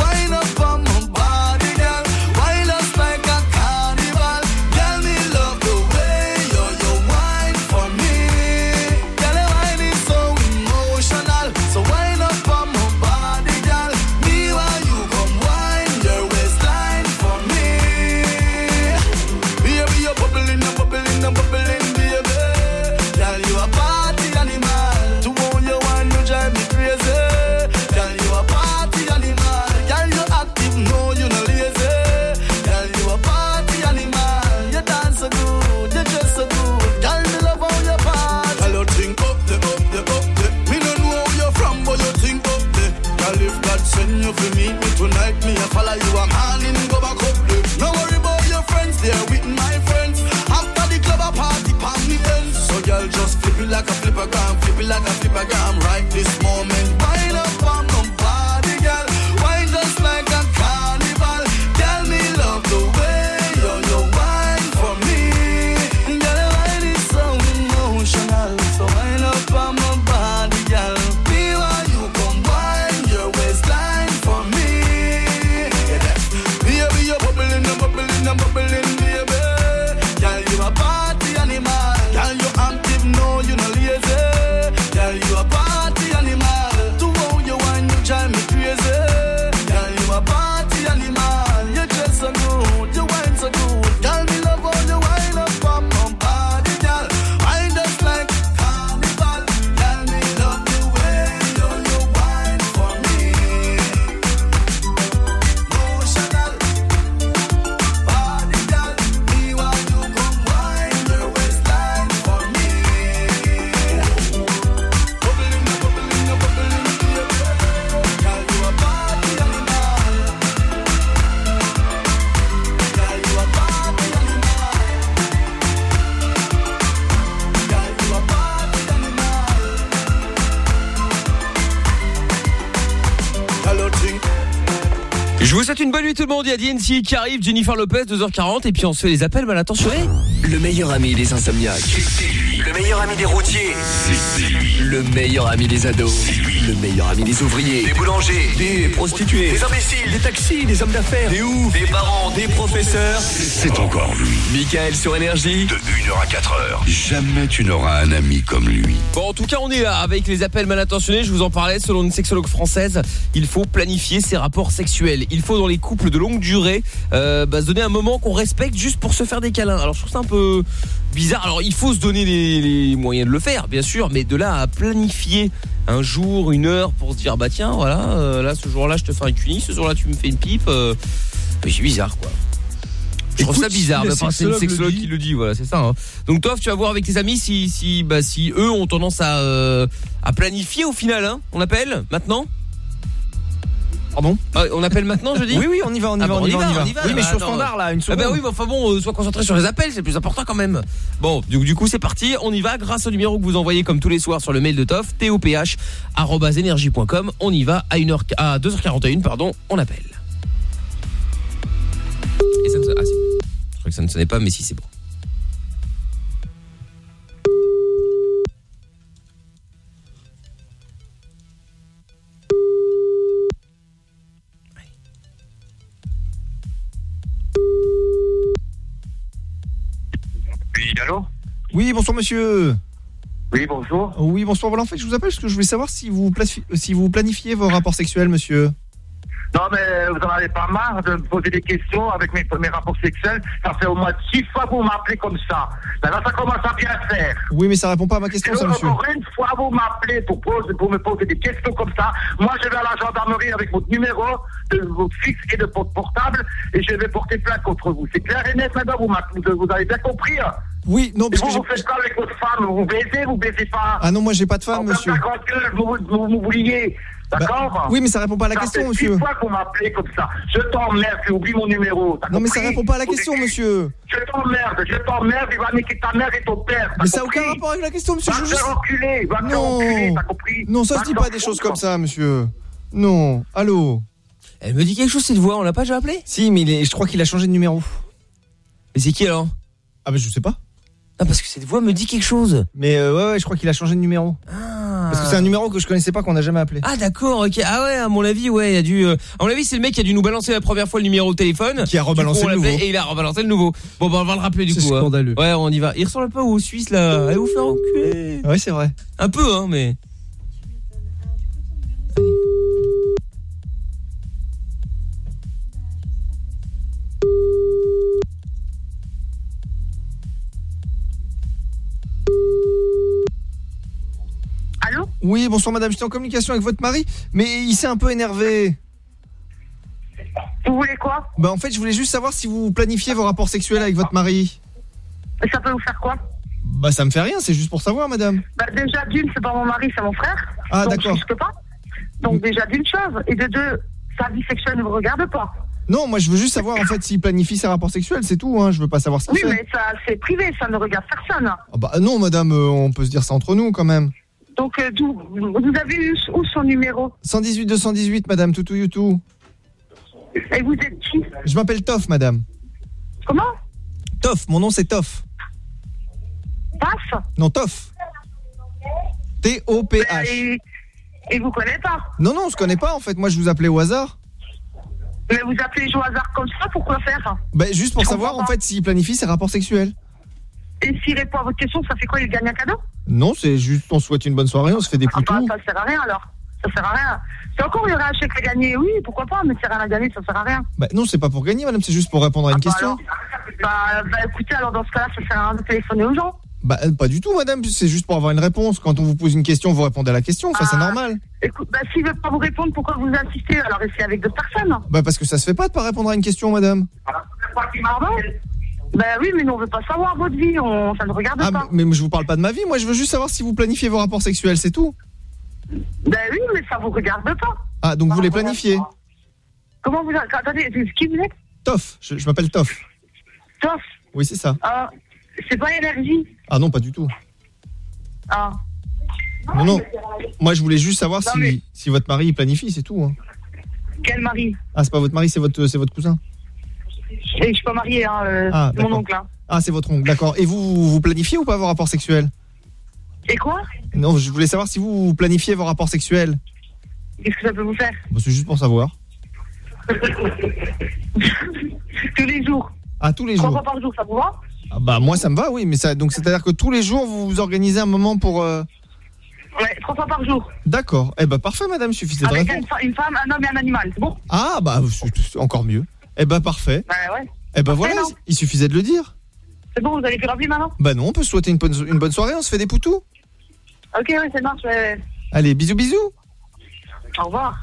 Monde, il y a DNC qui arrive, Jennifer Lopez, attention et puis on se fait les appels mal intentionnés. Le meilleur ami des insomniaques. Le meilleur ami des routiers. Le meilleur ami des ados. Le meilleur ami des ouvriers. Des boulangers. Des prostituées. Des imbéciles. Des taxis. Des hommes d'affaires. Des oufs. Des parents. Des professeurs. C'est encore lui. Michael sur Énergie. De 1h à 4h. Jamais tu n'auras un ami comme lui. Bon, en tout cas, on est là avec les appels mal intentionnés. Je vous en parlais. Selon une sexologue française, il faut planifier ses rapports sexuels. Il faut, dans les couples de longue durée, euh, bah, se donner un moment qu'on respecte juste pour se faire des câlins. Alors, je trouve ça un peu bizarre. Alors, il faut se donner les, moyens de le faire, bien sûr, mais de là à planifier un jour, une heure pour se dire, bah tiens, voilà, euh, là, ce jour-là, je te fais un cuni, ce jour-là, tu me fais une pipe. euh, c'est bizarre, quoi. Trouve ça bizarre, mais enfin, c'est une sexologue le sexologue qui le dit, voilà, c'est ça. hein. Donc toi, tu vas voir avec tes amis si, si, bah, si eux ont tendance à, euh, à planifier au final. Hein. On appelle maintenant Pardon Ah, On appelle maintenant, je dis Oui, oui, on y va, on y Ah va, bon, on y va, on y va. Oui, mais Bah, standard, là, une Ah bah seconde. oui, mais enfin bon, euh, sois concentré sur les appels, c'est le plus important quand même. Bon, du, du coup, c'est parti, on y va grâce au numéro que vous envoyez comme tous les soirs sur le mail de Toff, toph@energie.com. On y va à 1h à 2h41 pardon, on appelle. Crois que ça ne sonnait pas mais si c'est bon. Oui, allô Oui, bonsoir monsieur. Oui, bonjour. Oui, bonsoir. Voilà, en fait, je vous appelle parce que je voulais savoir si vous, plafi- si vous planifiez vos rapports sexuels, monsieur. Non, mais vous en avez pas marre de me poser des questions avec mes, mes rapports sexuels? Ça fait au moins six fois que vous m'appelez comme ça. Maintenant, ça commence à bien faire? Oui, mais ça répond pas à ma question, Et ça, monsieur. encore une fois, vous m'appelez pour, poser- pour me poser des questions comme ça. Moi, je vais à la gendarmerie avec votre numéro, de votre fixe et de votre portable, et je vais porter plainte contre vous. C'est clair et net, madame, vous, vous avez bien compris hein? Oui, non, Et parce vous, que vous faites quoi avec votre femme? Vous baisez, vous baisez pas? Ah non, moi j'ai pas de femme, monsieur. gueule, vous, vous, vous m'oubliez. D'accord Bah, oui, mais ça répond pas à la Ça question, fait monsieur. six fois qu'on m'appelait comme ça. Je t'emmerde, tu oublies mon numéro. Non, mais ça répond pas à la question, monsieur. Je t'emmerde, je t'emmerde, il va niquer ta mère et ton père. Mais ça a compris aucun rapport avec la question, monsieur. Va je te enculer, va te t'as compris Non, ça se dit pas des choses comme ça, monsieur. Non. Allô Elle me dit quelque chose cette voix, on l'a pas déjà appelé Si, mais il est- je crois qu'il a changé de numéro. Mais c'est qui alors? Ah bah je sais pas. Ah parce que cette voix me dit quelque chose. Mais euh, ouais, ouais, je crois qu'il a changé de numéro. Parce que c'est un numéro que je connaissais pas, qu'on n'a jamais appelé. Ah d'accord, ok. Ah ouais, à mon avis, ouais, il a dû. euh, À mon avis, c'est le mec qui a dû nous balancer la première fois le numéro de téléphone. Qui a rebalancé Du coup, on le l'appelait nouveau. Et il a rebalancé le nouveau. Bon, bah on va le rappeler du coup. C'est hein. scandaleux. Ouais, on y va. Il ressemble un peu aux Suisses là. Allez vous faire enculer. Ouais, c'est vrai. Un peu, hein, mais. Oui, bonsoir madame, j'étais en communication avec votre mari, mais il s'est un peu énervé. Vous voulez quoi? Bah en fait, je voulais juste savoir si vous planifiez vos rapports sexuels avec votre mari. Et ça peut vous faire quoi? Bah ça me fait rien, c'est juste pour savoir madame. Bah déjà d'une, c'est pas mon mari, c'est mon frère. Ah, d'accord. Je pas. Donc déjà d'une chose. Et de deux, sa vie sexuelle ne vous regarde pas. Non, moi je veux juste savoir en fait s'il planifie ses rapports sexuels, c'est tout, hein. je veux pas savoir ce qu'il Oui, fait. mais ça c'est privé, ça ne regarde personne. Ah bah non madame, euh, on peut se dire ça entre nous quand même. Donc euh, vous avez eu où son numéro 118 218 madame, toutou youtou. Et vous êtes qui Je m'appelle Toff madame. Comment Toff, mon nom c'est Toff. Paf Non, Toff. T-O-P-H. et, et vous connaissez pas Non, non, on se connaît pas en fait, moi je vous appelais au hasard. Mais vous appelez au hasard comme ça, pourquoi faire Bah juste pour Je savoir en fait s'il planifie ses rapports sexuels. Et s'il répond à votre question, ça fait quoi Il gagne un cadeau? Non, c'est juste on souhaite une bonne soirée, on se fait des Ah bah ça sert à rien alors. Ça sert à rien. C'est encore il y aurait un chèque à gagner, oui, pourquoi pas, mais c'est rien à gagner, ça sert à rien. Bah non, c'est pas pour gagner madame, c'est juste pour répondre à une Bah, question. alors, bah, bah, écoutez, alors dans ce cas-là, ça sert à rien de téléphoner aux gens. Bah euh, pas du tout madame, c'est juste pour avoir une réponse. Quand on vous pose une question, vous répondez à la question, ça c'est Ah. normal. Écoute, bah s'il veut pas vous répondre, pourquoi vous insistez? Alors essayez avec d'autres personnes. Bah parce que ça se fait pas de pas répondre à une question madame. Bah oui, mais nous on veut pas savoir votre vie, on, ça ne regarde Ah pas. mais mais je vous parle pas de ma vie, moi je veux juste savoir si vous planifiez vos rapports sexuels, c'est tout. Bah oui, mais ça vous regarde pas. Ah donc vous les planifiez. Comment vous... Attendez, c'est qui vous êtes Toff, je, je m'appelle Toff. Toff Oui, c'est ça. Ah, c'est pas énergie. Ah non, pas du tout. Ah. Non non. Moi je voulais juste savoir Non, si mais- si votre mari planifie, c'est tout hein. Quel mari? Ah, c'est pas votre mari, c'est votre c'est votre cousin. Je suis pas mariée, hein, euh, Ah, c'est mon oncle. Hein. Ah, c'est votre oncle, d'accord. Et vous vous planifiez ou pas vos rapports sexuels? Et quoi? Non, je voulais savoir si vous planifiez vos rapports sexuels. Qu'est-ce que ça peut vous faire? Bah, c'est juste pour savoir. [laughs] Tous les jours. Ah, tous les Trois jours. fois par jour, ça vous va? Ah, bah moi ça me va, oui, mais ça donc c'est-à-dire que tous les jours vous vous organisez un moment pour euh, Ouais, trois fois par jour. D'accord. Eh bah parfait madame, suffisait de Avec répondre. une, femme, un homme et un animal, c'est bon? Ah bah encore mieux. Eh bah parfait. Bah ouais. Eh Parfait, voilà, non il suffisait de le dire. C'est bon, vous allez plus rappeler maintenant Bah non, on peut se souhaiter une bonne, une bonne soirée, on se fait des poutous. Ok, ouais, c'est marche. ouais. Allez, bisous bisous. Au revoir.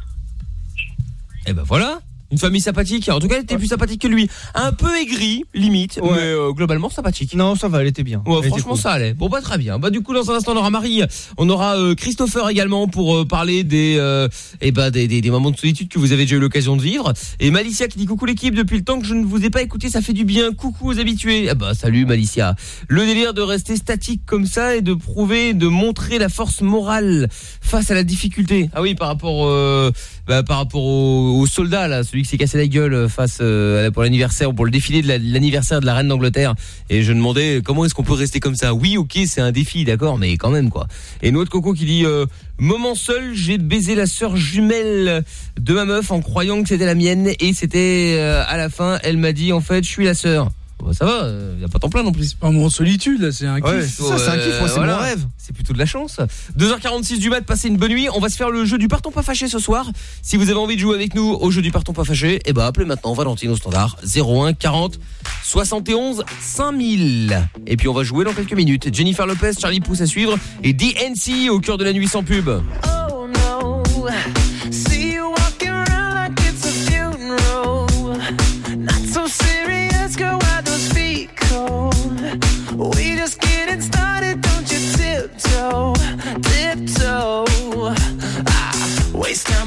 Et ben voilà. Une famille sympathique. En tout cas, elle était plus sympathique que lui. Un peu aigri, limite, mais euh, globalement sympathique. Non, ça va, elle était bien. Ouais, Elle était franchement, cool. ça allait. Bon, bah très bien. Bah du coup, dans un instant, on aura Marie, on aura euh, Christopher également pour euh, parler des, euh, eh ben, des, des, des moments de solitude que vous avez déjà eu l'occasion de vivre. Et Malicia qui dit coucou l'équipe. Depuis le temps que je ne vous ai pas écouté, ça fait du bien. Coucou aux habitués. Eh bah salut Malicia. Le délire de rester statique comme ça et de prouver, de montrer la force morale face à la difficulté. Ah oui, par rapport, euh, bah, par rapport au, au soldat là, celui qui s'est cassé la gueule euh, face euh, pour l'anniversaire ou pour le défilé de l'anniversaire de la reine d'Angleterre. Et je demandais comment est-ce qu'on peut rester comme ça? Oui, ok, c'est un défi, d'accord, mais quand même quoi. Et une autre coco qui dit euh, moment seul, j'ai baisé la sœur jumelle de ma meuf en croyant que c'était la mienne et c'était euh, à la fin, elle m'a dit en fait, je suis la sœur. Bon, ça va, il y a pas temps plein non plus. Pas mon solitude là, c'est un kiff. Ouais, ça, c'est un kiff, c'est mon rêve. C'est plutôt de la chance. 2h46 du mat, passez une bonne nuit. On va se faire le jeu du partons pas fâché ce soir. Si vous avez envie de jouer avec nous au jeu du partons pas fâché, eh ben appelez maintenant Valentine au standard 01 40 71 5000. Et puis on va jouer dans quelques minutes. Jennifer Lopez, Charlie Pousse à suivre et DNC au cœur de la nuit sans pub. Oh no,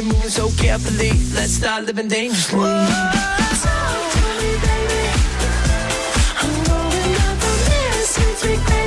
You're moving so carefully. Let's start living dangerously. Talk to me, baby. I'm going up on this sweet, sweet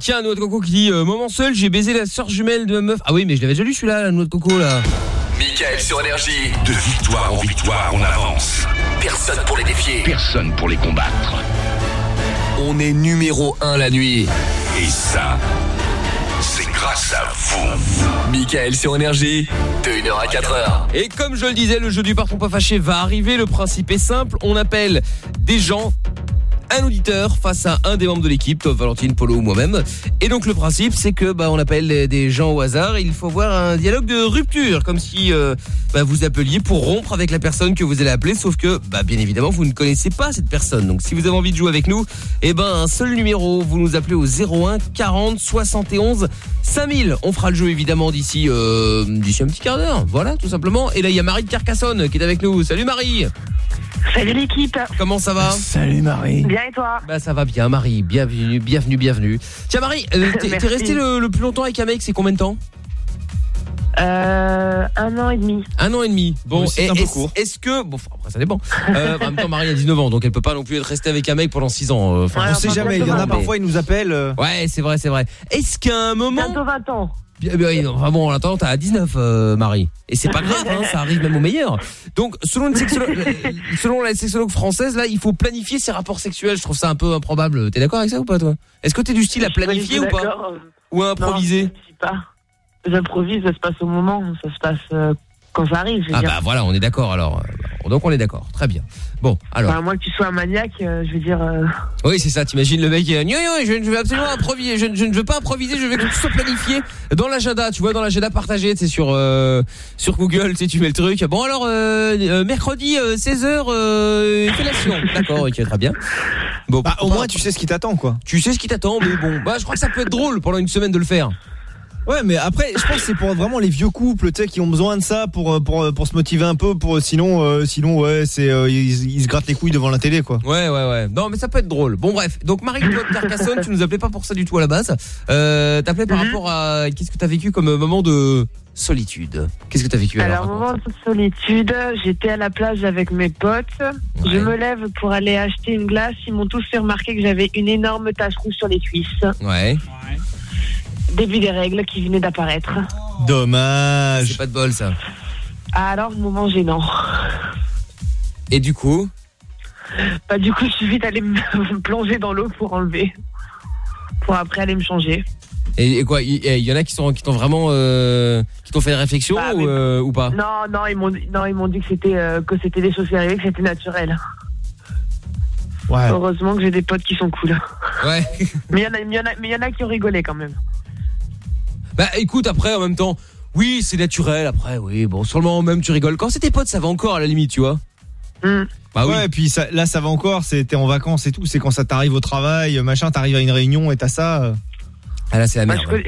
Tiens, notre coco qui dit euh, moment seul, j'ai baisé la sœur jumelle de ma meuf. Ah oui, mais je l'avais déjà lu celui-là, la noix de coco là. Michael sur Énergie. De victoire en victoire, on avance. Personne pour les défier. Personne pour les combattre. On est numéro 1 la nuit. Et ça, c'est grâce à vous. Michael sur Énergie. De 1h à 4h. Et comme je le disais, le jeu du patron pas fâché va arriver. Le principe est simple, on appelle des gens un auditeur face à un des membres de l'équipe, Valentine, Polo ou moi-même. Et donc le principe, c'est que bah, on appelle des- des gens au hasard. Et il faut avoir un dialogue de rupture, comme si euh, bah, vous appeliez pour rompre avec la personne que vous allez appeler. Sauf que, bah, bien évidemment, vous ne connaissez pas cette personne. Donc si vous avez envie de jouer avec nous, eh ben un seul numéro. Vous nous appelez au 01 40 71 5000. On fera le jeu évidemment d'ici euh, d'ici un petit quart d'heure. Voilà, tout simplement. Et là, il y a Marie de Carcassonne qui est avec nous. Salut Marie. Salut l'équipe. Comment ça va Salut Marie. Bien et toi Bah ça va bien Marie, bienvenue, bienvenue, bienvenue. Tiens Marie, euh, [laughs] t'es restée le, le plus longtemps avec un mec, c'est combien de temps euh, Un an et demi. Un an et demi. Bon, Oui, c'est et un peu est-ce court. est-ce que bon, enfin, après ça dépend. Euh, en même temps Marie a 19 ans, donc elle peut pas non plus être restée avec un mec pendant 6 ans. euh, enfin, on sait jamais, il y en a parfois, ils nous appellent. Ouais, c'est vrai, c'est vrai. Est-ce qu'à un moment Bientôt 20 ans. Bien, enfin bon, en attendant, t'as 19, euh, Marie. Et c'est pas grave, hein, ça arrive même au meilleur. Donc, selon, une sexologue, selon la sexologue française, là, il faut planifier ses rapports sexuels. Je trouve ça un peu improbable. T'es d'accord avec ça ou pas, toi? Est-ce que t'es du style à planifier ou pas? Ou à improviser? Non, je sais pas. J'improvise, ça se passe au moment, ça se passe euh, quand ça arrive. je veux Ah dire. bah voilà, on est d'accord alors. Donc on est d'accord, très bien. Bon, alors. Enfin, à moins que tu sois un maniaque, euh, je veux dire. euh, Oui, c'est ça, t'imagines le mec, euh, Gnon, gnon, je, je veux absolument improviser, je, je ne veux pas improviser, je veux que tout soit planifié dans l'agenda, tu vois, dans l'agenda partagé, c'est sur euh, sur Google, tu sais, tu mets le truc. Bon alors, euh, euh, mercredi, 16h, euh, fellation. D'accord, ok, très bien. Bon, Bah, au moins, tu sais ce qui t'attend, quoi. Tu sais ce qui t'attend, mais bon, bah, je crois que ça peut être drôle pendant une semaine de le faire. Ouais, mais après, je pense que c'est pour vraiment les vieux couples, tu sais, qui ont besoin de ça pour euh, pour pour se motiver un peu. Pour sinon, euh, sinon, ouais, c'est euh, ils, ils se grattent les couilles devant la télé, quoi. Ouais, ouais, ouais. Non, mais ça peut être drôle. Bon, bref. Donc, Marie Claude Carcassonne, tu nous appelais pas pour ça du tout à la base. Euh, T'appelais par rapport à qu'est-ce que t'as vécu comme moment de solitude? Qu'est-ce que t'as vécu alors, Alors, moment de solitude, j'étais à la plage avec mes potes. Je me lève pour aller acheter une glace. Ils m'ont tous fait remarquer que j'avais une énorme tache rouge sur les cuisses. Ouais. Début des règles qui venaient d'apparaître. Dommage. C'est pas de bol ça. Alors, moment gênant. Et du coup Bah, du coup, je suis vite allée me [laughs] plonger dans l'eau pour enlever. Pour après aller me changer. Et, et quoi Il il y, en a qui sont qui t'ont vraiment euh, qui t'ont fait des réflexions Bah, ou, euh, ou pas Non, non, ils m'ont dit, non, ils m'ont dit que c'était euh, que c'était des choses qui arrivaient, que c'était naturel. Ouais. Heureusement que j'ai des potes qui sont cool. Ouais. [laughs] Mais il y en a, il y en a, mais il y en a qui ont rigolé quand même. Bah écoute, après en même temps, oui, c'est naturel. Après, oui, bon, sur le moment même tu rigoles. Quand c'est tes potes, ça va encore à la limite, tu vois. Bah oui. Ouais, et puis ça, là ça va encore, c'est t'es en vacances et tout, c'est quand ça t'arrive au travail, machin, t'arrives à une réunion et t'as ça. euh. Ah là c'est la je connais-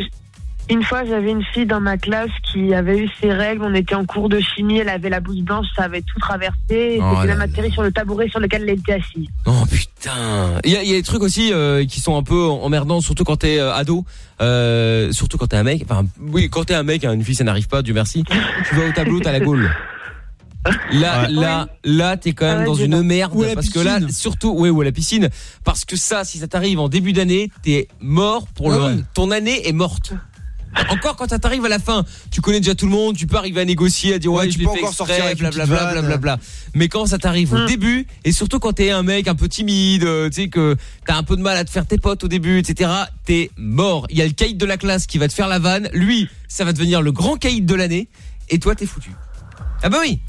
Une fois, j'avais une fille dans ma classe qui avait eu ses règles. On était en cours de chimie. Elle avait la bouche blanche. Ça avait tout traversé. Et Oh C'était même atterri sur le tabouret sur lequel elle était assise. Oh putain. Il y a, il y a des trucs aussi euh, qui sont un peu emmerdants, surtout quand t'es euh, ado, euh, surtout quand t'es un mec. Enfin, oui, quand t'es un mec, hein, une fille ça n'arrive pas, Dieu merci. Tu vas au tableau, t'as la gaule. Là, là, là, t'es quand même Ouais, dans une merde Ou parce que là, surtout, ouais, ou à la piscine, parce que ça, si ça t'arrive en début d'année, t'es mort pour le. Ouais. Ton année est morte. Encore quand ça t'arrive à la fin, tu connais déjà tout le monde, tu peux arriver à négocier, à dire ouais, Ouais, je tu l'ai peux fait exprès, blablabla, blablabla. Mais quand ça t'arrive au début, et surtout quand t'es un mec un peu timide, euh, tu sais que t'as un peu de mal à te faire tes potes au début, etc. T'es mort. Il y a le caïd de la classe qui va te faire la vanne. Lui, ça va devenir le grand caïd de l'année, et toi t'es foutu. Ah bah oui.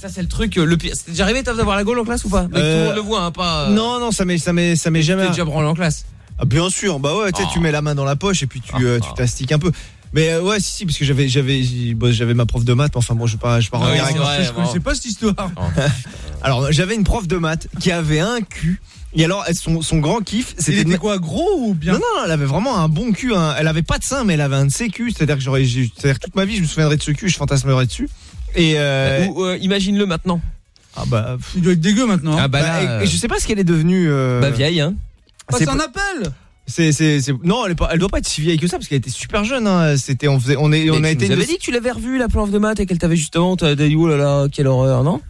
Ça c'est le truc euh, le pire. C'était déjà arrivé toi d'avoir la gaule en classe ou pas? Mais Tout le Euh, monde le voit, hein, pas. euh, Non, non, ça m'est, ça m'est, ça m'est jamais. T'es déjà branlé en classe. Ah, bien sûr, bah ouais, tu sais, Oh. tu mets la main dans la poche et puis tu, euh, tu t'astiques un peu. Mais euh, ouais, si, si, parce que j'avais, ma prof de maths. mais Enfin bon, je vais pas, je vais pas avec- vrai, Je connaissais pas cette histoire. [laughs] Alors, j'avais une prof de maths qui avait un cul. Et alors, son, son grand kiff, c'était était quoi, gros ou bien? Non, non, non, elle avait vraiment un bon cul. hein. Elle avait pas de sein, mais elle avait un de ses culs. C'est-à-dire que j'aurais, j'ai- c'est-à-dire toute ma vie, je me souviendrai de ce cul, je fantasmerai dessus. Et euh, Ou euh, imagine-le maintenant. ah bah, Il doit être dégueu maintenant. Ah bah bah, là, et- euh, et je sais pas ce qu'elle est devenue. euh, bah vieille hein. Passe c'est un appel C'est, c'est, non, elle est pas, elle doit pas être si vieille que ça parce qu'elle était super jeune. Hein. C'était, on faisait, on est, on a été. tu nous une- avais dit que tu l'avais revu la prof de maths et qu'elle t'avait justement t'as dit oh là là quelle horreur non?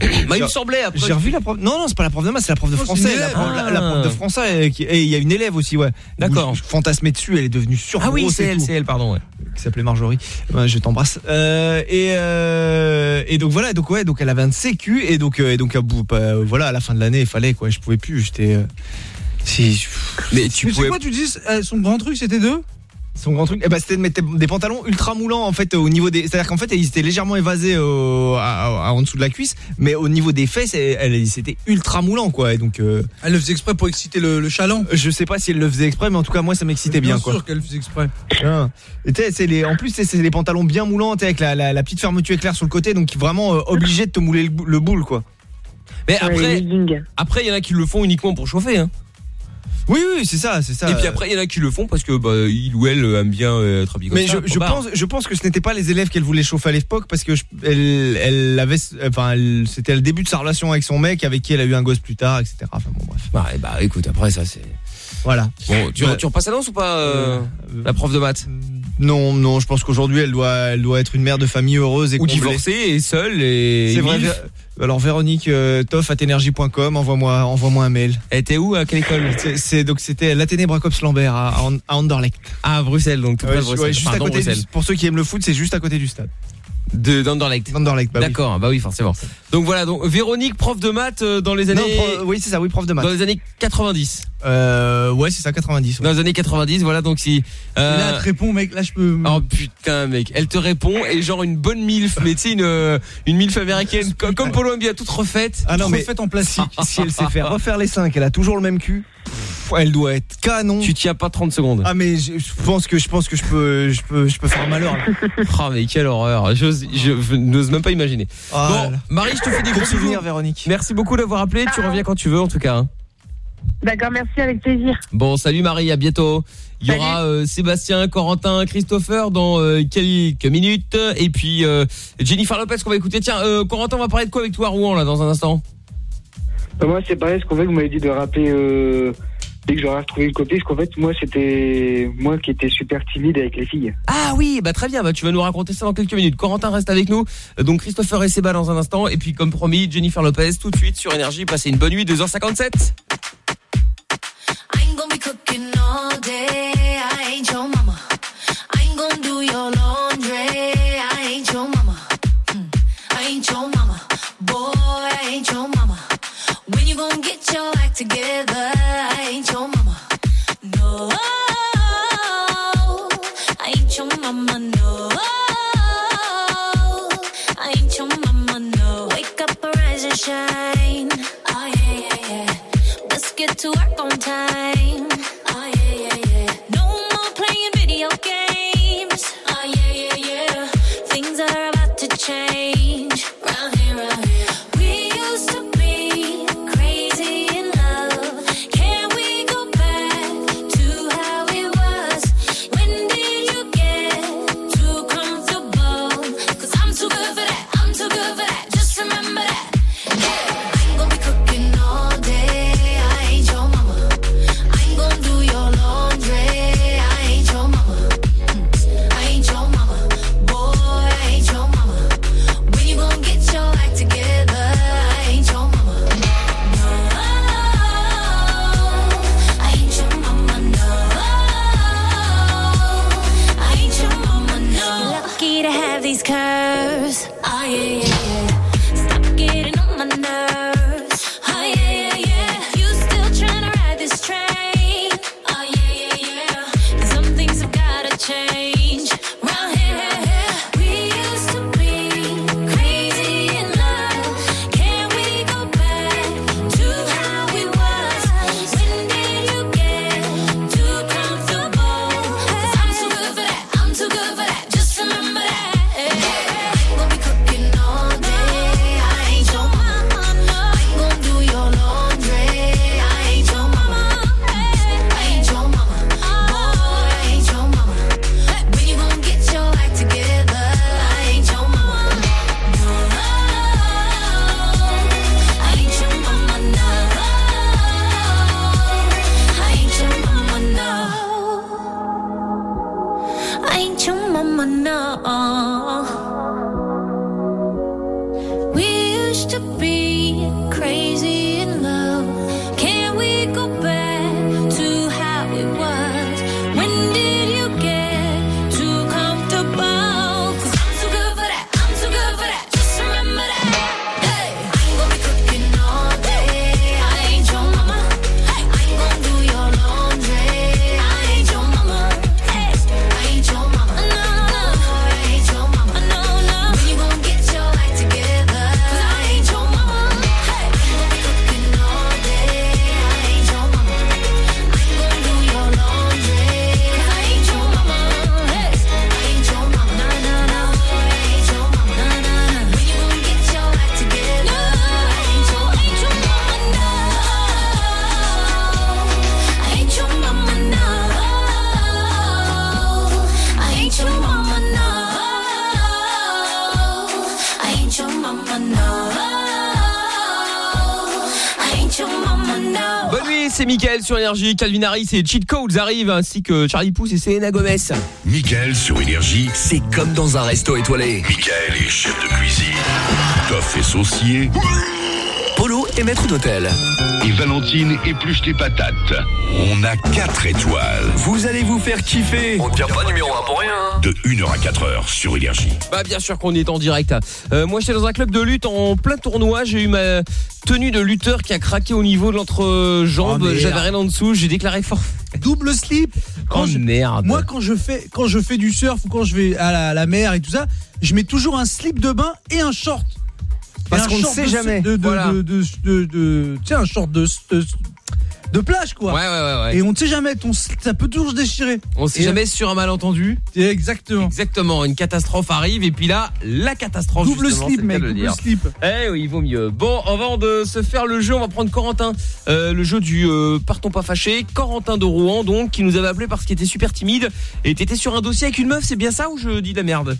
[coughs] Bah il me semblait après. J'ai revu la prof. Non, non, c'est pas la prof de maths, c'est la prof de Oh, français. La prof, la- la prof de français. qui- Et il y a une élève aussi, ouais. D'accord. Je, fantasmais dessus, elle est devenue sur Ah oui c'est elle c'est elle pardon ouais. qui s'appelait Marjorie. Ouais, je t'embrasse. Euh, et euh, et donc voilà, donc ouais, donc elle avait un de culs et donc euh, et donc à bout, bah, voilà, à la fin de l'année, il fallait quoi, je pouvais plus, j'étais. euh, si, Mais tu Mais c'est pouvais quoi, tu dis euh, son grand truc c'était deux? Son grand truc, eh ben, c'était de mettre des pantalons ultra moulants en fait au niveau des, c'est-à-dire qu'en fait ils étaient légèrement évasés au, à- à- en dessous de la cuisse, mais au niveau des fesses, elle, c'était ultra moulant quoi. Et donc euh, Elle le faisait exprès pour exciter le, le chaland. je sais pas si elle le faisait exprès, mais en tout cas moi ça m'excitait bien, quoi. sûr qu'elle le faisait exprès. Ah. Et c'est les, en plus, c'est c'est les pantalons bien moulants, avec la, la, la petite fermeture éclair sur le côté, donc vraiment euh, obligé de te mouler le, bou- le boule, quoi. Mais après après il y en a qui le font uniquement pour chauffer hein. Oui, oui, c'est ça, c'est ça. Et puis après il y en a qui le font parce que bah il ou elle aime bien euh, être habillé comme Mais ça, je, pense, je pense que ce n'était pas les élèves qu'elle voulait chauffer à l'époque parce que je- elle, elle avait, enfin, c'était le début de sa relation avec son mec, avec qui elle a eu un gosse plus tard, etc. Enfin bon, bref. Bah, bah écoute après ça c'est Voilà. Bon tu, Ouais. tu repasses l'annonce ou pas euh, la prof de maths Non, non, je pense qu'aujourd'hui elle doit, elle doit être une mère de famille heureuse et ou comblée. divorcée et seule et C'est vrai. Alors Véronique euh, Toff at energy.com, envoie-moi, envoie-moi un mail. Elle était où à quelle école? C'est- donc c'était l'Athénée Bracops Lambert à, à, Anderlecht. Ah à Bruxelles donc tout près de Bruxelles. ouais, juste Enfin, à côté. du- Bruxelles. pour ceux qui aiment le foot, c'est juste à côté du stade. de d'Anderlecht. Anderlecht. Bah oui. D'accord, bah oui, forcément. Donc voilà, donc Véronique, prof de maths euh, dans les années. Non, pro- oui, c'est ça, oui, prof de maths. Dans les années 90. Euh, ouais, c'est ça, 90. ouais. Dans les années 90, voilà, donc si. euh, Là, elle te répond, mec, là, je peux. Oh putain mec, elle te répond et genre une bonne milf, mais tu sais une euh, une milf américaine comme, comme Polo Mbia toute refaite. Ah non, mais Refaite en plastique. si elle sait faire refaire les 5, elle a toujours le même cul. Elle doit être canon. Tu tiens pas 30 secondes. Ah mais je, je pense que je pense que je peux je peux je peux faire un malheur. là. [laughs] Oh mais quelle horreur, je, je n'ose même pas imaginer. Ah bon, là. Marie, je te fais des gros souvenir, souvenirs. Véronique. Merci beaucoup d'avoir appelé, tu reviens quand tu veux en tout cas. hein. D'accord, merci, avec plaisir. Bon, salut Marie, à bientôt. Il y aura euh, Sébastien, Corentin, Christopher dans euh, quelques minutes et puis euh, Jennifer Lopez qu'on va écouter. Tiens, euh, Corentin, on va parler de quoi avec toi à Rouen là dans un instant? Bah, moi, c'est pareil, parce qu'en fait, vous m'avez dit de rappeler euh, dès que j'aurais retrouvé une copine, parce qu'en fait, moi, c'était moi qui étais super timide avec les filles. Ah oui, bah très bien, bah tu vas nous raconter ça dans quelques minutes. Corentin reste avec nous. Donc Christopher et Séba dans un instant. Et puis comme promis, Jennifer Lopez tout de suite sur énergie, passez une bonne nuit 2h57. I Énergie. Calvin Harris et Cheat Codes arrivent, ainsi que Charlie Pouce et Selena Gomez. Michael sur Énergie, c'est comme dans un resto étoilé. Michael est chef de cuisine. Est saucier. Est maître d'hôtel. Et Valentine épluche les patates. On a 4 étoiles. Vous allez vous faire kiffer. On ne tient pas numéro 1 pour rien. De 1h à 4h sur Énergie. Bah bien sûr qu'on est en direct. Euh, moi j'étais dans un club de lutte en plein tournoi, j'ai eu ma tenue de lutteur qui a craqué au niveau de l'entrejambe, Oh, j'avais rien en dessous, j'ai déclaré forfait. Double slip. Oh merde. Moi, quand je fais quand je fais du surf ou quand je vais à la, à la mer et tout ça, je mets toujours un slip de bain et un short. Parce qu'on ne sait de- jamais. De, Voilà. sais, un short de, plage, quoi. Ouais, ouais, ouais, ouais. Et on ne sait jamais, ton, ça peut toujours se déchirer. On sait Et- jamais sur un malentendu. Exactement. Exactement, une catastrophe arrive et puis là, la catastrophe Double slip, mec, double dire. slip. Eh oui, il vaut mieux. Bon, avant de se faire le jeu, on va prendre Corentin. Euh, le jeu du euh, Partons pas fâché. Corentin de Rouen, donc, qui nous avait appelé parce qu'il était super timide. Et t'étais sur un dossier avec une meuf, c'est bien ça ou je dis de la merde?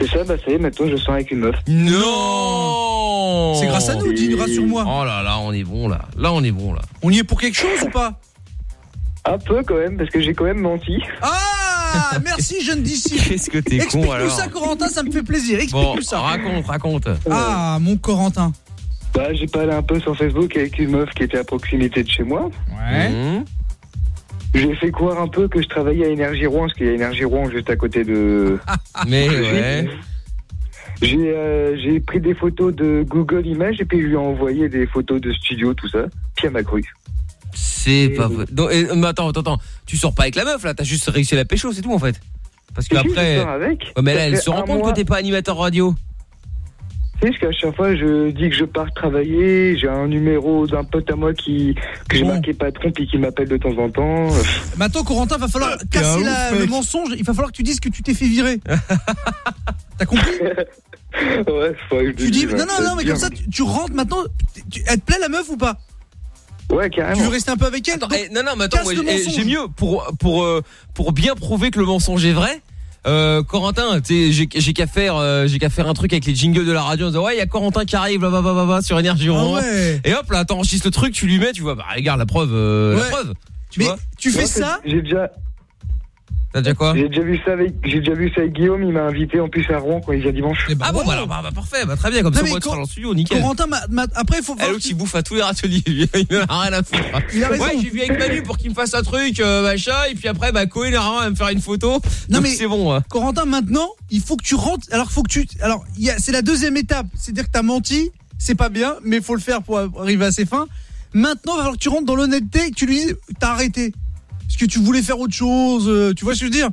C'est ça, bah ça y est, maintenant je sens avec une meuf. Non C'est grâce à nous, dis, rassure-moi. Oh là là, on est bon là. Là, on est bon là. On y est pour quelque chose ou pas? Un peu quand même, parce que j'ai quand même menti. Ah, merci, jeune d'ici. [laughs] Qu'est-ce que t'es con Explique-nous alors ça, Corentin, ça me fait plaisir. Bon, Explique-nous ça. raconte, raconte. Ah, mon Corentin. Bah j'ai parlé un peu sur Facebook avec une meuf qui était à proximité de chez moi. Ouais. J'ai fait croire un peu que je travaillais à Énergie Rouen, parce qu'il y a Énergie Rouen juste à côté de... [laughs] Mais ouais. J'ai euh, j'ai pris des photos de Google Images et puis je lui ai envoyé des photos de studio, tout ça. Puis elle m'a cru. C'est pas vrai. Donc, et, mais attends, attends, attends. Tu sors pas avec la meuf là, t'as juste réussi à la pécho, c'est tout en fait. Parce que si, après. avec. Ouais, mais là, elle se rend compte mois. que t'es pas animateur radio. Tu sais, parce qu'à chaque fois, je dis que je pars travailler, j'ai un numéro d'un pote à moi qui que j'ai marqué patron puis qui m'appelle de temps en temps. Maintenant, Corentin, va falloir T'es casser la- le mensonge. Il va falloir que tu dises que tu t'es fait virer. [laughs] T'as compris? [laughs] Ouais, que je Tu le dis dise, non, non, non, mais bien. comme ça, tu, tu rentres maintenant. tu- elle te plaît la meuf ou pas? Ouais, carrément. Tu veux rester un peu avec elle? Attends, Donc, eh, non, non, mais attends, casse moi, le eh, mensonge. j'ai mieux pour pour euh, pour bien prouver que le mensonge est vrai. Euh, Corentin, tu sais, j'ai j'ai qu'à faire, euh, j'ai qu'à faire un truc avec les jingles de la radio en disant ouais, il y a Corentin qui arrive, là, bah, bah, sur Énergie. Ah ouais. Et hop, là, t'enregistres le truc, tu lui mets, tu vois, bah regarde la preuve, euh, la preuve. Tu Mais vois tu fais ça J'ai déjà. T'as déjà quoi J'ai déjà vu ça avec, j'ai déjà vu ça avec Guillaume. Il m'a invité en plus à Rouen quand il vient dimanche. Ah bon, bah alors, bah, bah, parfait, bah, très bien, comme Non, ça dans le studio, nickel. Corentin, ma- ma- après, il faut Eh, voir. l'autre, il bouffe à tous les râteliers, [laughs] il a rien à foutre. Il a raison. Ouais, j'ai vu avec Manu pour qu'il me fasse un truc, euh, machin, et puis après, bah, Cohen, normalement, va me faire une photo. Non, Donc, mais- c'est bon. hein. Corentin, maintenant, il faut que tu rentres. Alors, faut que tu. Alors, a- c'est la deuxième étape. C'est-à-dire que t'as menti, c'est pas bien, mais il faut le faire pour arriver à ses fins. Maintenant, il va falloir que tu rentres dans l'honnêteté et que tu lui dises t'as arrêté. Parce que tu voulais faire autre chose. euh, Tu vois ce que je veux dire?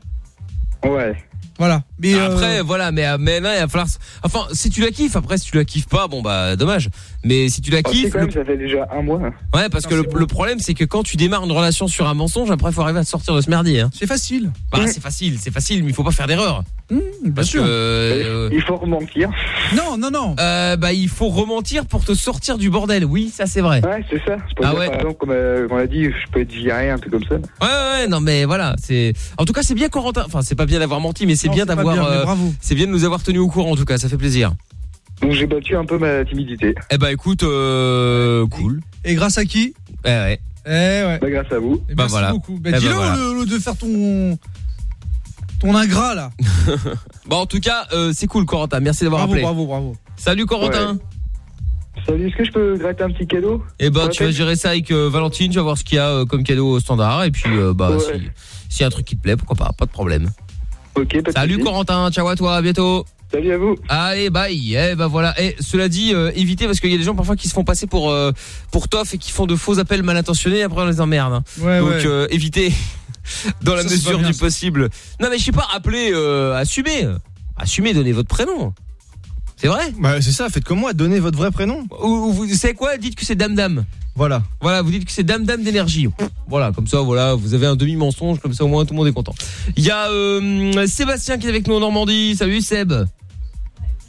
Ouais. Voilà. Mais euh, Après, voilà, mais, euh, mais là, il va falloir. Enfin, si tu la kiffes, après, si tu la kiffes pas, bon, bah, dommage. Mais si tu la Oh, c'est kiffes. quand le- même, ça fait déjà un mois. Ouais, parce que le, le problème, c'est que quand tu démarres une relation sur un mensonge, après, il faut arriver à te sortir de ce merdier. Hein. c'est facile. Bah, c'est facile, c'est facile, mais il faut pas faire d'erreur. bien Parce sûr. que. euh, Il faut rementir. Non, non, non. euh, bah, il faut rementir pour te sortir du bordel. Oui, ça, c'est vrai. Ouais, c'est ça. Je peux Ah dire, ouais. Par exemple, comme euh, on l'a dit, je peux être viré, un truc comme ça. Ouais, ouais, non, mais voilà, c'est. En tout cas, c'est bien Corentin. Enfin, c'est pas bien d'avoir menti, mais c'est bien d'avoir. Euh, bravo. C'est bien de nous avoir tenus au courant, en tout cas, ça fait plaisir. Donc j'ai battu un peu ma timidité. Eh bah, écoute, euh, cool. Et grâce à qui? Eh ouais. Eh ouais. Bah, grâce à vous. Eh Bah, merci voilà. beaucoup. Bah, Eh bah, dis-le voilà. de faire ton ton ingrat là. [laughs] Bon, en tout cas, euh, c'est cool, Corentin. Merci d'avoir Bravo, appelé. bravo, bravo. Salut, Corentin. Salut, est-ce que je peux gratter un petit cadeau? Eh ben, tu vas gérer ça avec euh, Valentine, tu vas voir ce qu'il y a euh, comme cadeau au standard, et puis, euh, bah, Ouais. si- s'il y a un truc qui te plaît, pourquoi pas, pas de problème. Ok, Salut. Corentin, ciao à toi, à bientôt. Salut à vous. Allez, bye. Eh ben voilà. Et cela dit, euh, évitez parce qu'il y a des gens parfois qui se font passer pour euh, pour tof et qui font de faux appels mal intentionnés. Et après on les emmerde. hein. Ouais, Donc ouais. euh, évitez [laughs] dans la Ça, mesure bien, du ça. possible. Non mais je sais pas, appelez, euh, assumez, assumez, donnez votre prénom. C'est vrai Bah, c'est ça, faites comme moi, donnez votre vrai prénom. Ou, ou vous savez quoi Dites que c'est Dame Dame. Voilà. Voilà, vous dites que c'est Dame Dame d'énergie. Voilà, comme ça, voilà, vous avez un demi mensonge, comme ça au moins tout le monde est content. Il y a euh, Sébastien qui est avec nous en Normandie. Salut Seb.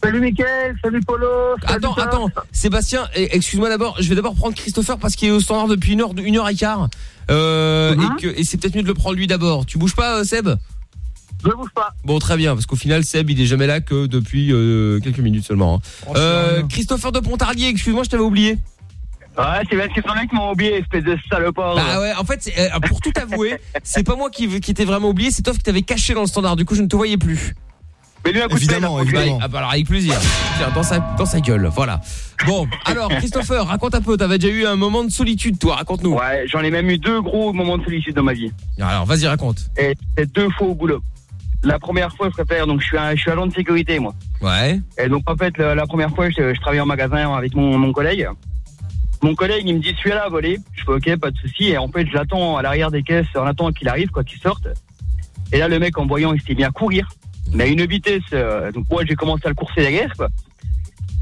Salut Mickaël, salut Polo. salut Attends, Tom. attends, Sébastien, eh, excuse-moi d'abord, je vais d'abord prendre Christopher parce qu'il est au standard depuis une heure, une heure et quart. Euh, Mhm. et, que, et c'est peut-être mieux de le prendre lui d'abord. Tu bouges pas, euh, Seb? Je bouge pas. Bon, très bien, parce qu'au final, Seb, il est jamais là que depuis euh, quelques minutes seulement. hein. Euh, Christopher de Pontarlier, excuse-moi, je t'avais oublié. Ouais, c'est parce que ton mec m'a oublié, espèce de salopard. Bah ouais, en fait, c'est- euh, pour tout avouer, [laughs] c'est pas moi qui, qui t'ai vraiment oublié, c'est toi qui t'avais caché dans le standard. Du coup, je ne te voyais plus. Mais lui, un coup de Évidemment, pelle, évidemment. Ah bah alors avec plaisir. Tiens, dans sa, dans sa gueule, voilà. Bon, alors Christopher, raconte un peu, t'avais déjà eu un moment de solitude, toi, raconte-nous. Ouais, j'en ai même eu deux gros moments de solitude dans ma vie. Alors, vas-y, raconte. Et c'est deux fois au boulot. La première fois, je préfère, donc je suis, un, je suis agent de sécurité, moi. Ouais. Et donc, en fait, la, la première fois, je, je travaillais en magasin avec mon, mon collègue. Mon collègue, il me dit, celui-là à voler. Je fais, ok, pas de souci. Et en fait, je l'attends à l'arrière des caisses, en attendant qu'il arrive, quoi, qu'il sorte. Et là, le mec, en voyant, il s'est mis à courir. Mais à une vitesse. euh, donc, moi, j'ai commencé à le courser derrière, quoi.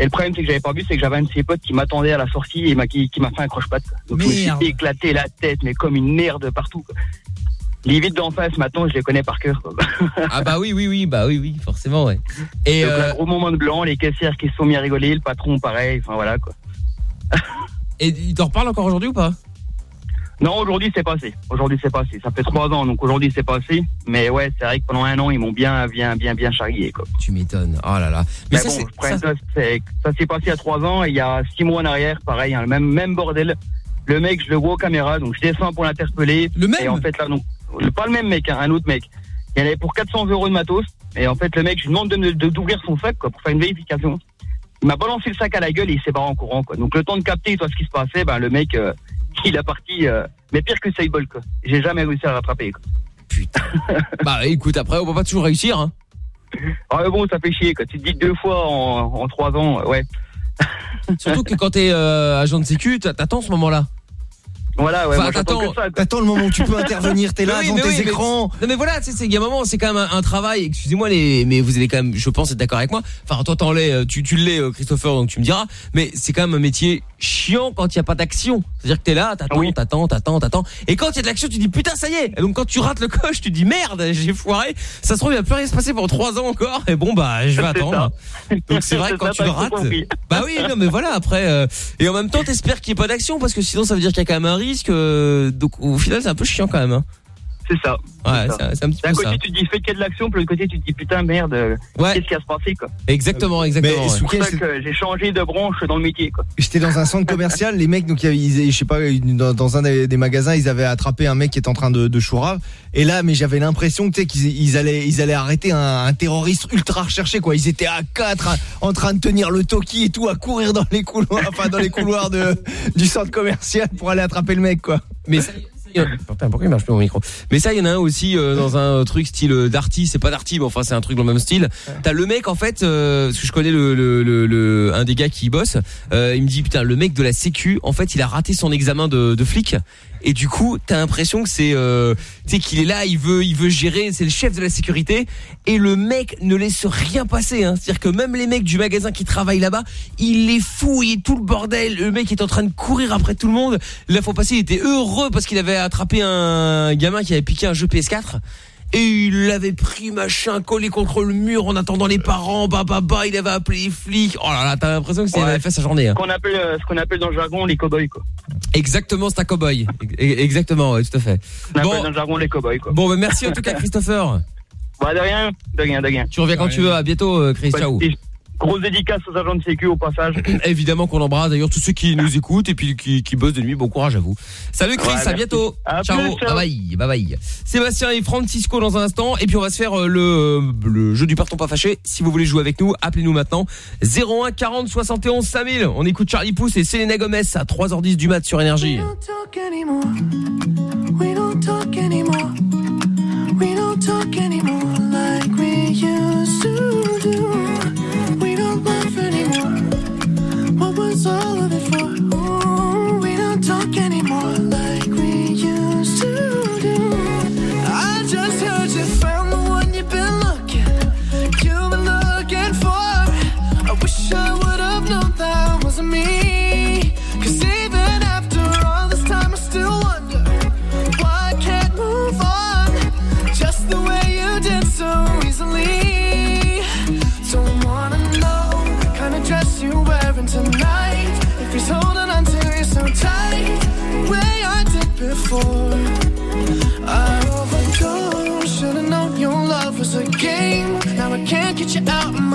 Et le problème, c'est que j'avais pas vu, c'est que j'avais un de ses potes qui m'attendait à la sortie et qui, qui m'a fait un croche-patte. Donc, je me suis Merde. éclaté la tête, mais comme une merde partout, quoi. Les vides d'en face, maintenant, je les connais par cœur, quoi. [laughs] Ah bah oui, oui, oui, bah oui, oui, forcément, ouais. Et Donc, euh, un gros moment de blanc, les caissières qui se sont mis à rigoler, le patron pareil, enfin voilà quoi. [laughs] et il t'en reparle encore aujourd'hui ou pas? Non, aujourd'hui c'est passé. Aujourd'hui c'est passé. Ça fait trois ans, donc aujourd'hui c'est passé. Mais ouais, c'est vrai que pendant un an, ils m'ont bien, bien, bien, bien charrié quoi. Tu m'étonnes. Oh là là. Mais Mais ça, bon, ça- ça, ça s'est passé il y a trois ans. Et il y a six mois en arrière, pareil, hein, le même, même bordel. Le mec, je le vois aux caméras, donc je descends pour l'interpeller. Le même Et en fait là, donc, pas le même mec, hein, un autre mec. Il y en avait pour 400 euros de matos. Et en fait, le mec, je lui demande de, de- d'ouvrir son sac quoi, pour faire une vérification. Il m'a balancé le sac à la gueule et il s'est barré en courant. Quoi. Donc le temps de capter toi, ce qui se passait, ben, le mec, euh, [laughs] il a parti, euh, mais pire que Sable. Quoi. J'ai jamais réussi à le rattraper. Quoi. [laughs] Bah écoute, après, on peut pas toujours réussir. Hein. Ah mais bon, ça fait chier. Quoi. Tu te dis deux fois en, en trois ans, ouais. Surtout que quand t'es euh, agent de sécu, t'a- t'attends ce moment-là. Voilà, ouais. Enfin, t'attends- le moment où tu peux intervenir, t'es là Mais [laughs] oui, devant mais tes oui, mais- écrans. Non mais voilà, tu sais, c'est il y a un moment, c'est quand même un, un travail. Excusez-moi les, mais vous allez quand même, je pense, être d'accord avec moi. Enfin, toi t'en l'es, euh, tu, tu l'es, euh, Christopher, donc tu me diras. Mais c'est quand même un métier chiant quand il y a pas d'action. C'est-à-dire que t'es là, t'attends, t'attends, t'attends, t'attends. Et quand il y a de l'action, tu dis putain, ça y est. Et donc quand tu rates le coche, tu dis merde, j'ai foiré. Ça se trouve, il va plus rien se passer pendant trois ans encore. Et bon bah, je vais attendre. Donc c'est vrai que quand ça, tu le rates. Bah oui, non mais voilà. Après, euh, et en même temps, t'espères qu'il n'y ait pas d'action parce que sinon, ça veut dire qu'il y a quand même un risque. euh, donc au final, c'est un peu chiant quand même. hein. C'est ça. Ouais, c'est c'est un petit D'un côté, ça. tu te dis fais qu'il y a de l'action, puis de l'autre côté, tu te dis putain, merde, euh, qu'est-ce qui va se passer, quoi. Exactement, exactement. ouais. C'est pour ça que j'ai changé de branche dans le métier, quoi. J'étais dans un centre commercial, les mecs, donc il y avait- ils- je sais pas, dans, dans un des, des magasins, ils avaient attrapé un mec qui était en train de, de chourave. Et là, mais j'avais l'impression que tu sais, qu'ils ils allaient, ils allaient arrêter un, un terroriste ultra recherché, quoi. Ils étaient à quatre, en train de tenir le toki et tout, à courir dans les couloirs, enfin dans les couloirs de, du centre commercial pour aller attraper le mec, quoi. Mais Putain, pourquoi il marche plus mon micro? Mais ça, il y en a un aussi euh, dans un truc style euh, Darty. C'est pas Darty, mais enfin c'est un truc dans le même style. T'as le mec en fait, euh, parce que je connais le, le, le, le- un des gars qui y bosse. euh, il me dit putain, le mec de la Sécu, en fait, il a raté son examen de, de flic. Et du coup, t'as l'impression que c'est, euh, qu'il est là, il veut, il veut gérer, c'est le chef de la sécurité, et le mec ne laisse rien passer. Hein. C'est-à-dire que même les mecs du magasin qui travaillent là-bas, il les fouille, tout le bordel. Le mec est en train de courir après tout le monde. La fois passée, il était heureux parce qu'il avait attrapé un gamin qui avait piqué un jeu PS4. Et il l'avait pris machin collé contre le mur en attendant les parents, bah bah bah, il avait appelé les flics. Oh là là, t'as l'impression que c'est avait fait sa journée. Hein. Ce qu'on appelle, euh, ce qu'on appelle dans le jargon les cow-boys, quoi. Exactement, c'est un cowboy. E- Exactement, ouais, tout à fait. On appelle dans le jargon les cow-boys, quoi. Bon, bah, merci en tout cas, [laughs] Christopher. Bah, de rien, de rien, de rien. Tu reviens quand tu veux. À bientôt, euh, Chris. Ciao. Grosse dédicace aux agents de sécu au passage. [coughs] Évidemment qu'on embrasse d'ailleurs tous ceux qui nous écoutent et puis qui, qui bossent de nuit. Bon courage à vous. Salut Chris, Ouais, à bientôt. À ciao. plus, ciao. Bye bye. Bye bye. Sébastien et Francisco dans un instant et puis on va se faire euh, le, le jeu du partons pas fâché. Si vous voulez jouer avec nous, appelez-nous maintenant 01 40 71 5000. On écoute Charlie Pouce et Selena Gomez à 3h10 du mat sur énergie. talk anymore. We don't talk anymore. We don't talk anymore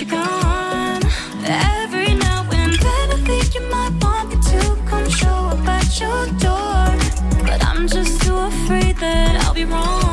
You're gone. Every now and then I think you might want me to come show up at your door. But I'm just too afraid that I'll be wrong.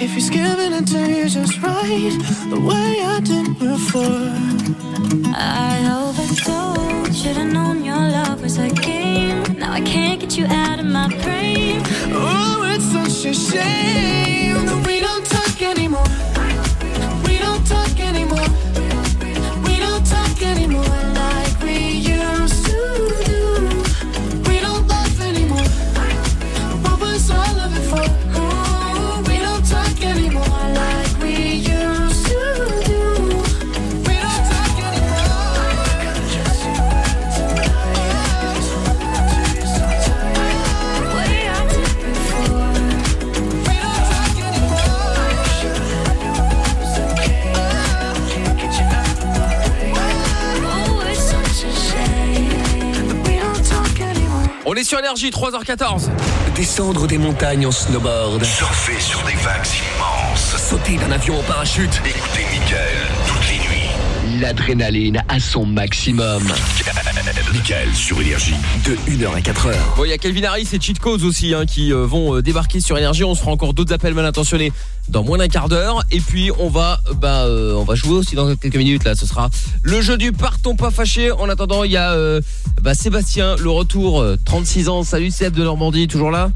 If he's giving it to you just right, the way I did before. I overdosed. Should've known your love was a game. Now I can't get you out of my brain. Oh, it's such a shame sur Énergie, 3h14. Descendre des montagnes en snowboard. Surfer sur des vagues immenses. Sauter d'un avion en parachute. Écouter Michael toutes les nuits. L'adrénaline à son maximum. [laughs] Michael sur Énergie. De 1h à 4h. Bon, il y a Calvin Harris et Cheat Codes aussi hein, qui euh, vont euh, débarquer sur Énergie. On se fera encore d'autres appels mal intentionnés dans moins d'un quart d'heure. Et puis on va, bah, euh, on va jouer aussi dans quelques minutes. Là, ce sera le jeu du partons pas fâché. En attendant, il y a euh, bah, Sébastien, le retour, euh, 36 ans. Salut Seb de Normandie, toujours là?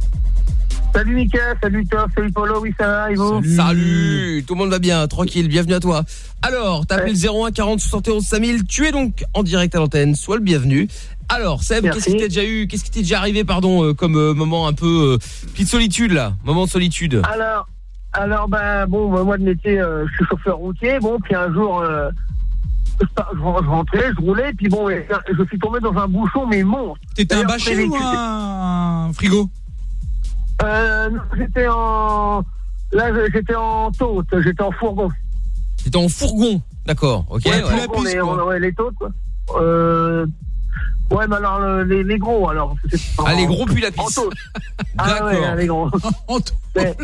Salut Mika, salut Top, salut Polo, oui ça va et vous? Salut. Tout le monde va bien, tranquille, bienvenue à toi. Alors, t'as appelé le 01 40 71 5000, tu es donc en direct à l'antenne, sois le bienvenu. Alors, Seb, qu'est-ce qui t'est déjà eu, qu'est-ce qui t'est déjà arrivé, pardon, euh, comme euh, moment un peu euh, petite solitude là, moment de solitude? Alors, alors ben bon, bah, moi de métier, euh, je suis chauffeur routier, bon, puis un jour, euh, je, rentrais, je roulais, puis bon, je suis tombé dans un bouchon, mais monstre. T'étais un bâché ou un frigo? Euh, non, j'étais en... Là, j'étais en tôte, j'étais en fourgon. T'étais en fourgon, d'accord, ok. Ouais, ouais. fourgon, mais on- ouais, les tôtes, quoi. Euh... Ouais, mais alors, le- les, les gros, alors. Ah, les en- gros puis la En pisse. tôte. [laughs] Ah ouais, les gros. [laughs] Mais-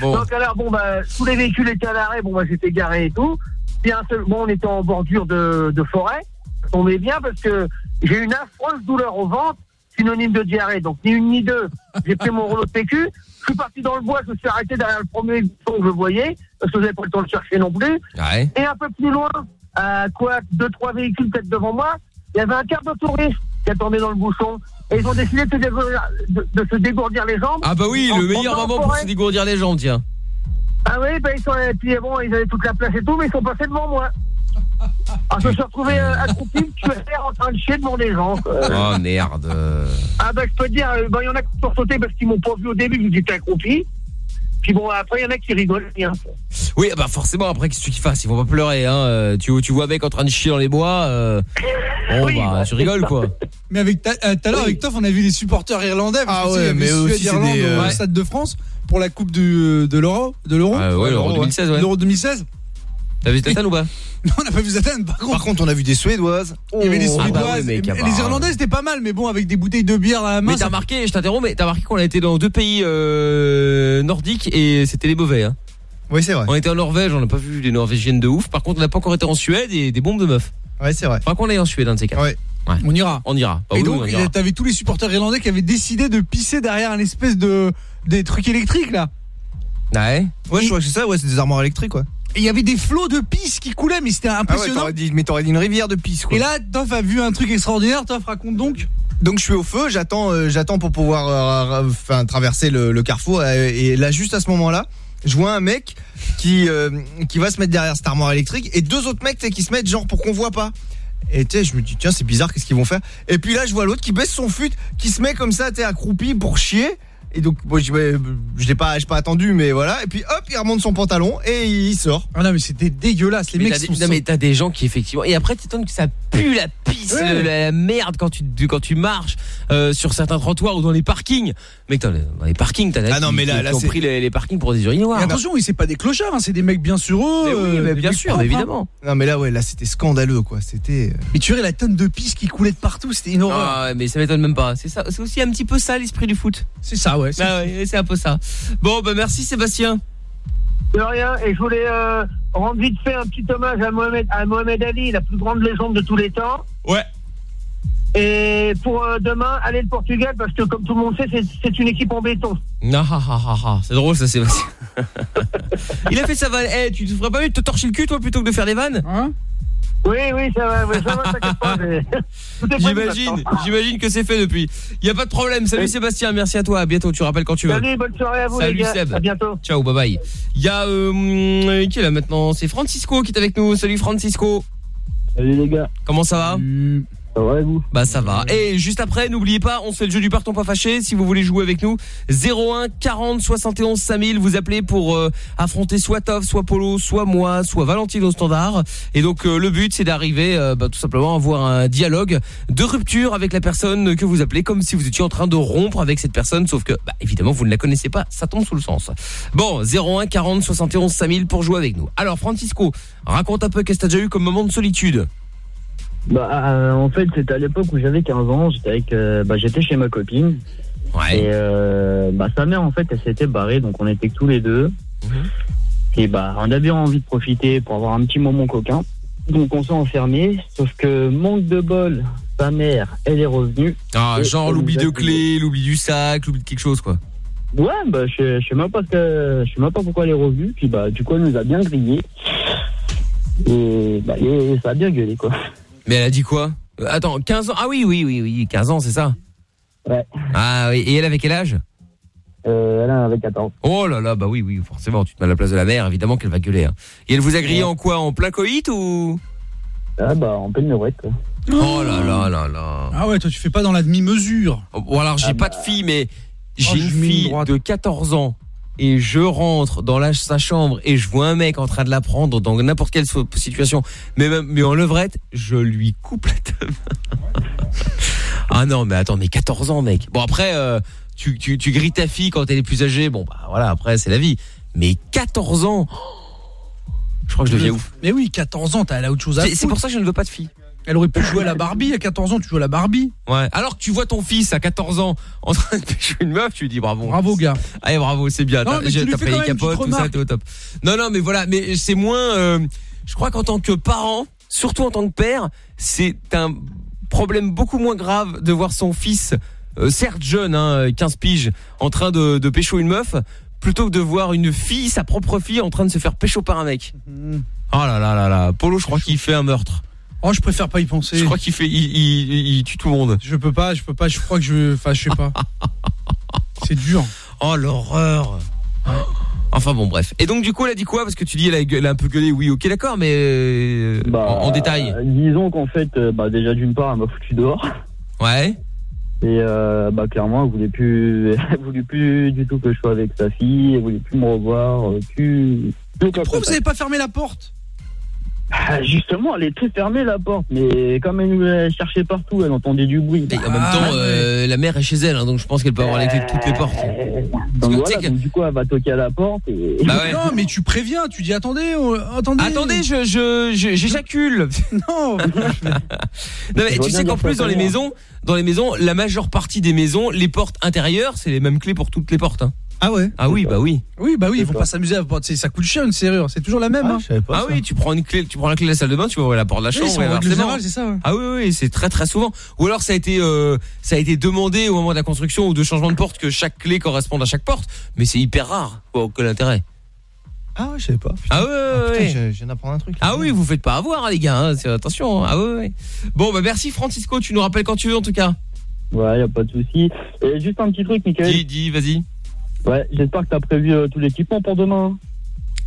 Bon. Donc alors bon bah tous les véhicules étaient à l'arrêt, bon bah j'étais garé et tout. Puis un seul, bon on était en bordure de, de forêt. Ça tombait bien parce que j'ai une affreuse douleur au ventre, synonyme de diarrhée. Donc ni une ni deux. J'ai pris mon rouleau de PQ. Je suis parti dans le bois, je me suis arrêté derrière le premier buisson que je voyais, parce que j'avais pas le temps de chercher non plus. Ouais. Et un peu plus loin, à quoi deux, trois véhicules peut-être devant moi, il y avait un quart de touriste qui attendait dans le bouchon. Et ils ont décidé de se dégourdir, de, de se dégourdir les jambes. Ah bah oui, le meilleur moment pour se dégourdir les jambes, tiens. Ah oui, ben ils sont, et puis bon, ils avaient toute la place et tout, mais ils sont passés devant moi. Alors je me suis retrouvé euh, accroupi, tu en train de chier devant les gens. quoi. Oh merde. Ah ben je peux te dire, euh, ben, il y en a qui sont sautés parce qu'ils m'ont pas vu au début, vu que j'étais accroupi. Puis bon, après il y en a qui rigolent bien. Oui, bah forcément, après, qu'est-ce que tu fasses? Ils vont pas pleurer, hein. euh, Tu, tu vois un mec en train de chier dans les bois, euh, bon, bah, tu rigoles, quoi. [laughs] Mais avec ta- euh, tout à l'heure avec Toff, on a vu des supporters irlandais. Ah parce que, tu sais, ouais, y mais aussi, Irlande au Stade de France pour la Coupe du- de l'Euro, de l'Euro. Ah ouais, l'Euro 2016, ouais. L'Euro 2016. T'as vu Zlatan ou pas? [laughs] Non, on n'a pas vu Zlatan. Par contre, Par contre, on a vu des Suédoises. il y avait les Ah bah Suédoises. ouais, mec, et- ah et bah. les Irlandais, c'était pas mal, mais bon, avec des bouteilles de bière à la main. Mais t'as ça- remarqué, je t'interromps, mais t'as remarqué qu'on a été dans deux pays euh, nordiques et c'était les mauvais. Hein. Oui, c'est vrai. On était en Norvège, on n'a pas vu des Norvégiennes de ouf. Par contre, on n'a pas encore été en Suède et des bombes de meufs. Ouais, c'est vrai. Faudra qu'on aille en Suède, un de ces quatre. Ouais. On ira. On ira. Bah et oui, donc, t'avais tous les supporters irlandais qui avaient décidé de pisser derrière un espèce de des trucs électriques là. Ouais. Ouais, je crois que c'est ça, ouais, c'est des armoires électriques, quoi. Et il y avait des flots de pisse qui coulaient, mais c'était Ah ouais, impressionnant. dit, mais t'aurais dit une rivière de pisse, quoi. et là, Toff a vu un truc extraordinaire. Toff raconte donc. Donc je suis au feu, j'attends, euh, j'attends pour pouvoir, euh, traverser le, le carrefour. euh, et là, juste à ce moment-là, je vois un mec qui euh, qui va se mettre derrière cette armoire électrique et deux autres mecs qui se mettent genre pour qu'on voit pas. Et tu sais, je me dis tiens c'est bizarre, qu'est-ce qu'ils vont faire? Et puis là, je vois l'autre qui baisse son fut, qui se met comme ça, sais, accroupi pour chier. Et donc, bon, je, ouais, je l'ai pas, j'ai pas attendu, mais voilà. Et puis hop, il remonte son pantalon et il sort. Ah non, mais c'était dégueulasse. Les Mais mecs sont des, non, mais t'as des gens qui effectivement et après t'étonnes que ça pue la pisse Ouais. la, merde quand tu quand tu marches euh, sur certains trottoirs ou dans les parkings mec dans les, parkings t'as Ah non, qui, mais là- qui- là, qui ont c'est- pris les, les parkings pour des urinoirs attention, oui, c'est pas des clochards, hein, c'est des mecs bien sur eux. Oui, euh, mais bien sûr propres, hein. évidemment Non, mais là, ouais, là, c'était scandaleux, quoi. C'était. euh, Mais tu verrais la tonne de pisse qui coulait de partout, c'était une horreur. ah, ouais, mais ça m'étonne même pas c'est ça c'est aussi un petit peu ça l'esprit du foot C'est ça, ouais. c'est- ah ouais, c'est un peu ça bon bah merci Sébastien De rien, et je voulais euh, rendre vite fait un petit hommage à Mohamed, à Mohamed Ali, la plus grande légende de tous les temps. ouais Et pour euh, demain, aller le Portugal, parce que comme tout le monde sait, c'est- une équipe en béton. [laughs] Ah, ah, ah, ah, c'est drôle ça Sébastien [laughs] il a fait sa vanne eh tu te ferais pas mieux de te torcher le cul toi plutôt que de faire des vannes Hein Oui, oui, ça va, ça va, t'inquiète pas. [laughs] J'imagine, que c'est fait depuis. Il y a pas de problème. Salut Sébastien, merci à toi. À bientôt. Tu rappelles quand tu veux. Salut, bonne soirée à vous, Salut les gars. Seb. À bientôt. Ciao, bye bye. Il y a euh, qui est là maintenant? C'est Francisco qui est avec nous. Salut Francisco. Salut les gars. Comment ça va? Ça va et vous Bah ça va. Et juste après, n'oubliez pas, on fait le jeu du parton pas fâché. Si vous voulez jouer avec nous, 01 40 71 5000. Vous appelez pour euh, affronter soit Toff, soit Polo, soit moi, soit Valentine au standard. Et donc euh, le but, c'est d'arriver, euh, bah, tout simplement, à avoir un dialogue de rupture avec la personne que vous appelez, comme si vous étiez en train de rompre avec cette personne, sauf que, bah, évidemment, vous ne la connaissez pas. Ça tombe sous le sens. Bon, 01 40 71 5000 pour jouer avec nous. Alors Francisco, raconte un peu qu'est-ce que t'as déjà eu comme moment de solitude? Bah, euh, en fait, c'était à l'époque où j'avais 15 ans. J'étais avec, euh, bah, j'étais chez ma copine. Et euh, bah, sa mère, en fait, elle s'était barrée, donc on était que tous les deux. Et bah, on avait envie de profiter pour avoir un petit moment coquin. Donc on s'est enfermé. Sauf que manque de bol, sa mère, elle est revenue. Ah, Et genre elle l'oubli nous a de clé, l'oubli du sac, l'oubli de quelque chose quoi. Ouais, bah, je, je sais même pas ce que, je sais même pas pourquoi elle est revenue. Puis bah, du coup, elle nous a bien grillé. Et bah, et ça a bien gueulé, quoi. Mais elle a dit quoi? Euh, Attends, 15 ans. Ah oui, oui, oui, oui, 15 ans, c'est ça Ouais. Ah oui, et elle avait quel âge? Euh, elle en avait 14. Oh là là, bah oui, oui, forcément, tu te mets à la place de la mère, évidemment qu'elle va gueuler. hein. Et elle vous a grillé en quoi? En plein coït ou? Ah bah, en pleine quoi. Oh là là là là. Ah ouais, toi tu fais pas dans la demi-mesure. Bon alors j'ai pas de fille, mais j'ai Oh, mets une fille de 14 ans et je rentre dans la, sa chambre et je vois un mec en train de la prendre dans n'importe quelle situation, mais même mais en levrette, je lui coupe la tête. [laughs] ah non, mais attends, mais 14 ans, mec. Bon après, euh, tu, tu, tu grilles ta fille quand elle est plus âgée. Bon bah voilà, après c'est la vie. Mais 14 ans, je crois que je deviens ouf. Mais oui, 14 ans, t'as autre chose à C'est- pour ça que je ne veux pas de fille. Elle aurait pu jouer à la Barbie à 14 ans, tu joues à la Barbie. Ouais. Alors que tu vois ton fils à 14 ans en train de pêcher une meuf, tu lui dis bravo. Bravo gars. Allez bravo, c'est bien. Non, T'as payé capote, tout ça, t'es au top. Non, non, mais voilà, mais c'est moins. euh, je crois qu'en tant que parent, surtout en tant que père, c'est un problème beaucoup moins grave de voir son fils, euh, certes jeune, hein, 15 piges, en train de, de pécho une meuf, plutôt que de voir une fille, sa propre fille, en train de se faire pécho par un mec. Oh là là là là, Polo, je crois qu'il fait un meurtre. Oh, je préfère pas y penser. Je crois qu'il fait, il, il- il tue tout le monde. Je peux pas, je peux pas, je crois que je. Enfin, je sais pas. [laughs] C'est dur. Oh l'horreur. Enfin bon bref. Et donc du coup elle a dit quoi? Parce que tu dis elle a, elle a un peu gueulé. Oui ok d'accord mais euh, en, en détail. Euh, disons qu'en fait, euh, bah, déjà d'une part, elle m'a foutu dehors. Ouais. Et euh, bah clairement, elle voulait plus, [laughs] elle voulait plus du tout que je sois avec sa fille. Elle voulait plus me revoir. euh, Plus. plus aucun Pourquoi vous avez pas fermé la porte? Ah, Justement, elle était fermée la porte, mais comme elle nous cherchait partout, elle entendait du bruit. Et en même temps euh, la mère est chez elle hein, donc je pense qu'elle peut avoir les clés de toutes les portes. Donc que voilà, tu sais que- donc du coup, elle va toquer à la porte et. Bah ouais. Non, mais tu préviens, tu dis attendez, on- attendez. Attendez je je je- j'éjacule. [laughs] Non. [laughs] Non mais tu sais qu'en plus dans les maisons, dans les maisons, la majeure partie des maisons, les portes intérieures, c'est les mêmes clés pour toutes les portes. hein. Ah ouais Ah oui bah oui. Oui, bah oui, ils vont pas s'amuser à c'est- ça coûte cher une serrure, c'est toujours la même. hein. Ah oui, tu prends une clé, tu prends la clé de la salle de bain, tu vas ouvrir la porte de la Oui, chambre. c'est et en règle inversement. générale, c'est ça, ouais. Ah oui, oui, c'est très très souvent. Ou alors ça a été euh, ça a été demandé au moment de la construction ou de changement de porte que chaque clé corresponde à chaque porte, mais c'est hyper rare. Quoi, quel intérêt Ah ouais, je savais pas. Ah ouais, ouais, putain, ouais. je- je viens d'apprendre un truc. Ah oui, vous faites pas avoir hein, les gars, hein, c'est- attention. hein. Ah ouais, ouais. Bon bah merci Francisco, tu nous rappelles quand tu veux en tout cas. Ouais, y a pas de souci. Et juste un petit truc, Michael. Dis, dis, vas-y. Ouais, j'espère que t'as prévu euh, tout l'équipement pour demain.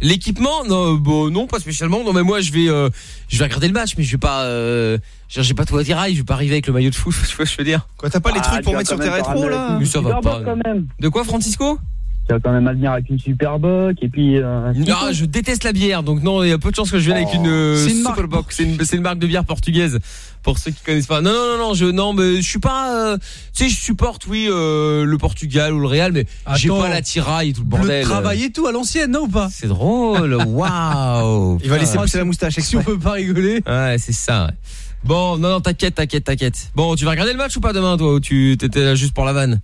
L'équipement non, bon, non pas spécialement. Non mais moi je vais euh, je vais regarder le match mais je vais pas euh, j'ai j'ai pas tout attirail, je vais pas arriver avec le maillot de foot, [laughs] tu vois ce que je veux dire. Quoi, t'as pas les Ah, trucs pour vas mettre sur tes même te rétros ramener là Mais ça va pas. quand même. De quoi Francisco? Tu vas quand même à venir avec une Superboc et puis. Euh, slip. je déteste la bière, donc non, il y a peu de chances que je vienne avec une euh, C'est une marque- Superbox. C'est une, marque de bière portugaise. Pour ceux qui connaissent pas. Non, non, non, non, je, non, mais je suis pas. euh, tu sais, je supporte, oui, euh, le Portugal ou le Real, mais j'ai pas la tiraille et tout le Le bordel. travail et tout à l'ancienne, non ou pas? C'est drôle, [laughs] waouh. Il va laisser Putain. pousser la moustache Si on peut pas rigoler. Ouais, c'est ça. ouais. Bon, non, non, t'inquiète, t'inquiète, t'inquiète. Bon, tu vas regarder le match ou pas demain, toi, ou tu t'étais là juste pour la vanne?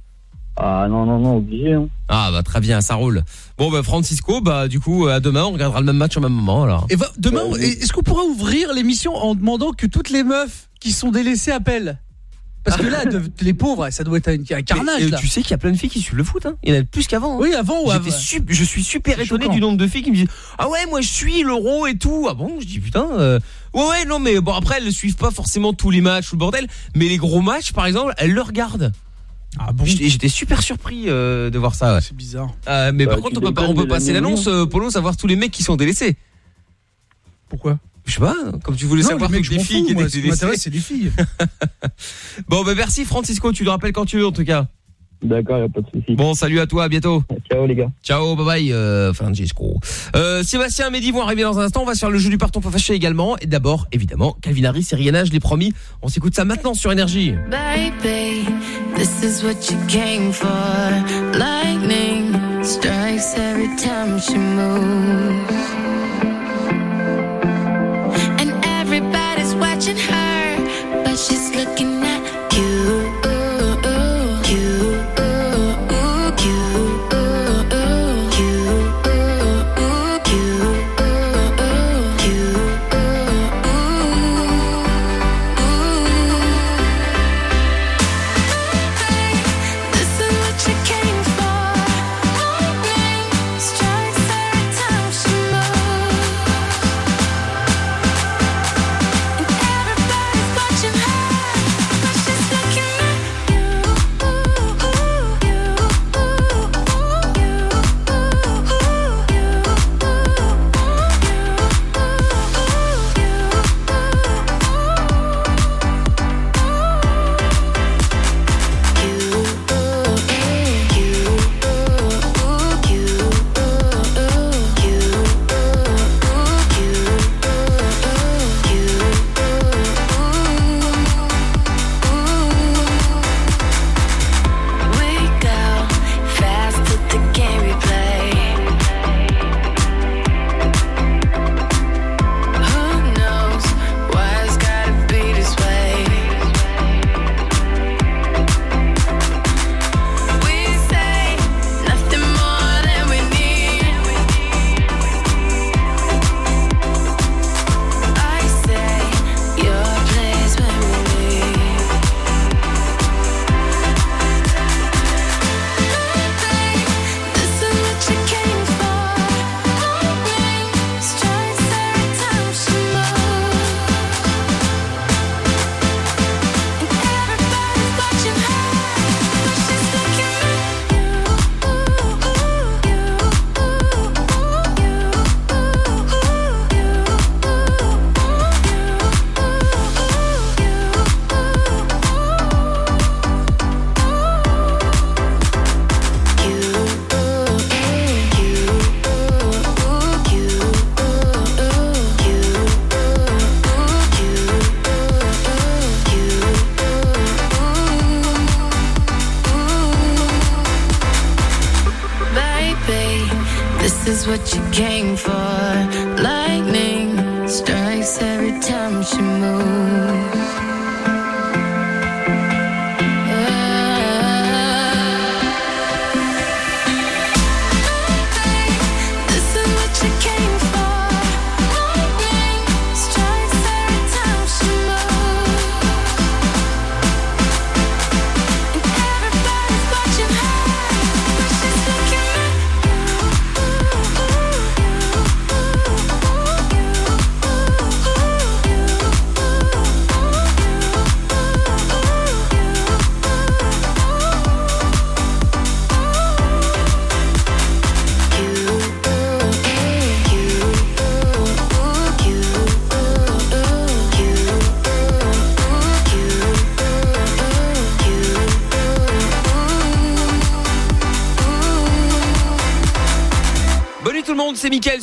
Ah non, non, non, obligé. Hein. Ah, bah très bien, ça roule. Bon, bah Francisco, bah du coup, à demain, on regardera le même match au même moment, alors. Et va- demain, est-ce qu'on pourra ouvrir l'émission en demandant que toutes les meufs qui sont délaissées appellent? Parce que là, [laughs] de- les pauvres, ça doit être un, un carnage. Mais, euh, là. tu sais qu'il y a plein de filles qui suivent le foot, hein. Il y en a plus qu'avant. hein. Oui, avant ou J'étais avant sup- je suis super étonné choquant. du nombre de filles qui me disent Ah ouais, moi je suis l'euro et tout. Ah bon Je dis putain. euh, Ouais, ouais, non, mais bon, après, elles ne suivent pas forcément tous les matchs ou le bordel. Mais les gros matchs, par exemple, elles le regardent. Ah bon J'étais j'étais super surpris euh, de voir ça. ouais. C'est bizarre. Euh, mais Bah, par contre, on peut, pas- on peut passer l'annonce, euh, Polo, savoir tous les mecs qui sont délaissés. Pourquoi? Je sais pas, comme tu voulais Non, savoir les m'en filles fous, qui moi, étaient Ce qui m'intéresse, délaissées. c'est les filles. [laughs] Bon, bah merci Francisco, tu le rappelles quand tu veux en tout cas. D'accord, y a pas de souci. Bon, salut à toi, à bientôt. Ciao les gars. Ciao, bye bye, euh, Francesco. Euh, Sébastien et Mehdi vont arriver dans un instant. On va se faire le jeu du parton pas fâché également. Et d'abord, évidemment, Calvin Harris et Rihanna, je l'ai promis. On s'écoute ça maintenant sur Énergie. Baby, this is what you came for. Lightning strikes every time she moves.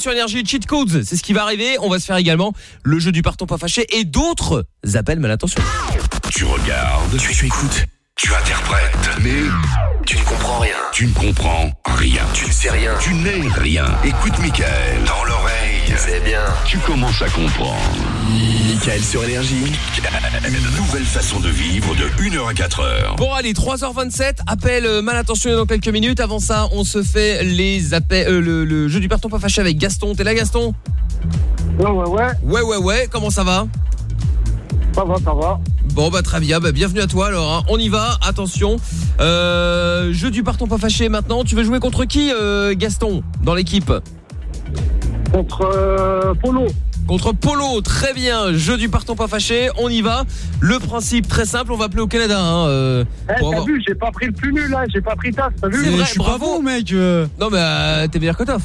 Sur Énergie Cheat Codes. C'est ce qui va arriver. On va se faire également le jeu du parton pas fâché et d'autres appels, mais attention. Tu regardes, tu, tu écoutes, tu interprètes, mais tu ne comprends rien. Tu ne comprends rien. Tu ne sais rien. Tu n'es rien. Écoute Michael dans l'oreille. C'est bien. Tu commences à comprendre. Michael sur Énergie. Une nouvelle façon de vivre de 1h à 4h. Bon allez, 3h27, appel euh, mal intentionné dans quelques minutes. Avant ça, on se fait les appels, euh, le, le jeu du parton pas fâché avec Gaston. T'es là Gaston? Ouais, ouais, ouais. Ouais, ouais, ouais. Comment ça va? Ça va, ça va. Bon bah très bien, bah, bienvenue à toi alors. hein. On y va, attention. Euh, jeu du parton pas fâché maintenant. Tu veux jouer contre qui, euh, Gaston, dans l'équipe? Contre euh, Polo. Contre Polo, très bien. Jeu du parton pas fâché, on y va. Le principe très simple, on va appeler au Canada. Hein, euh, Eh, t'as avoir- vu, j'ai pas pris le plus nul là, j'ai pas pris tasse, t'as vu C'est vrai, bravo mec. Non mais euh, t'es meilleur que Toff.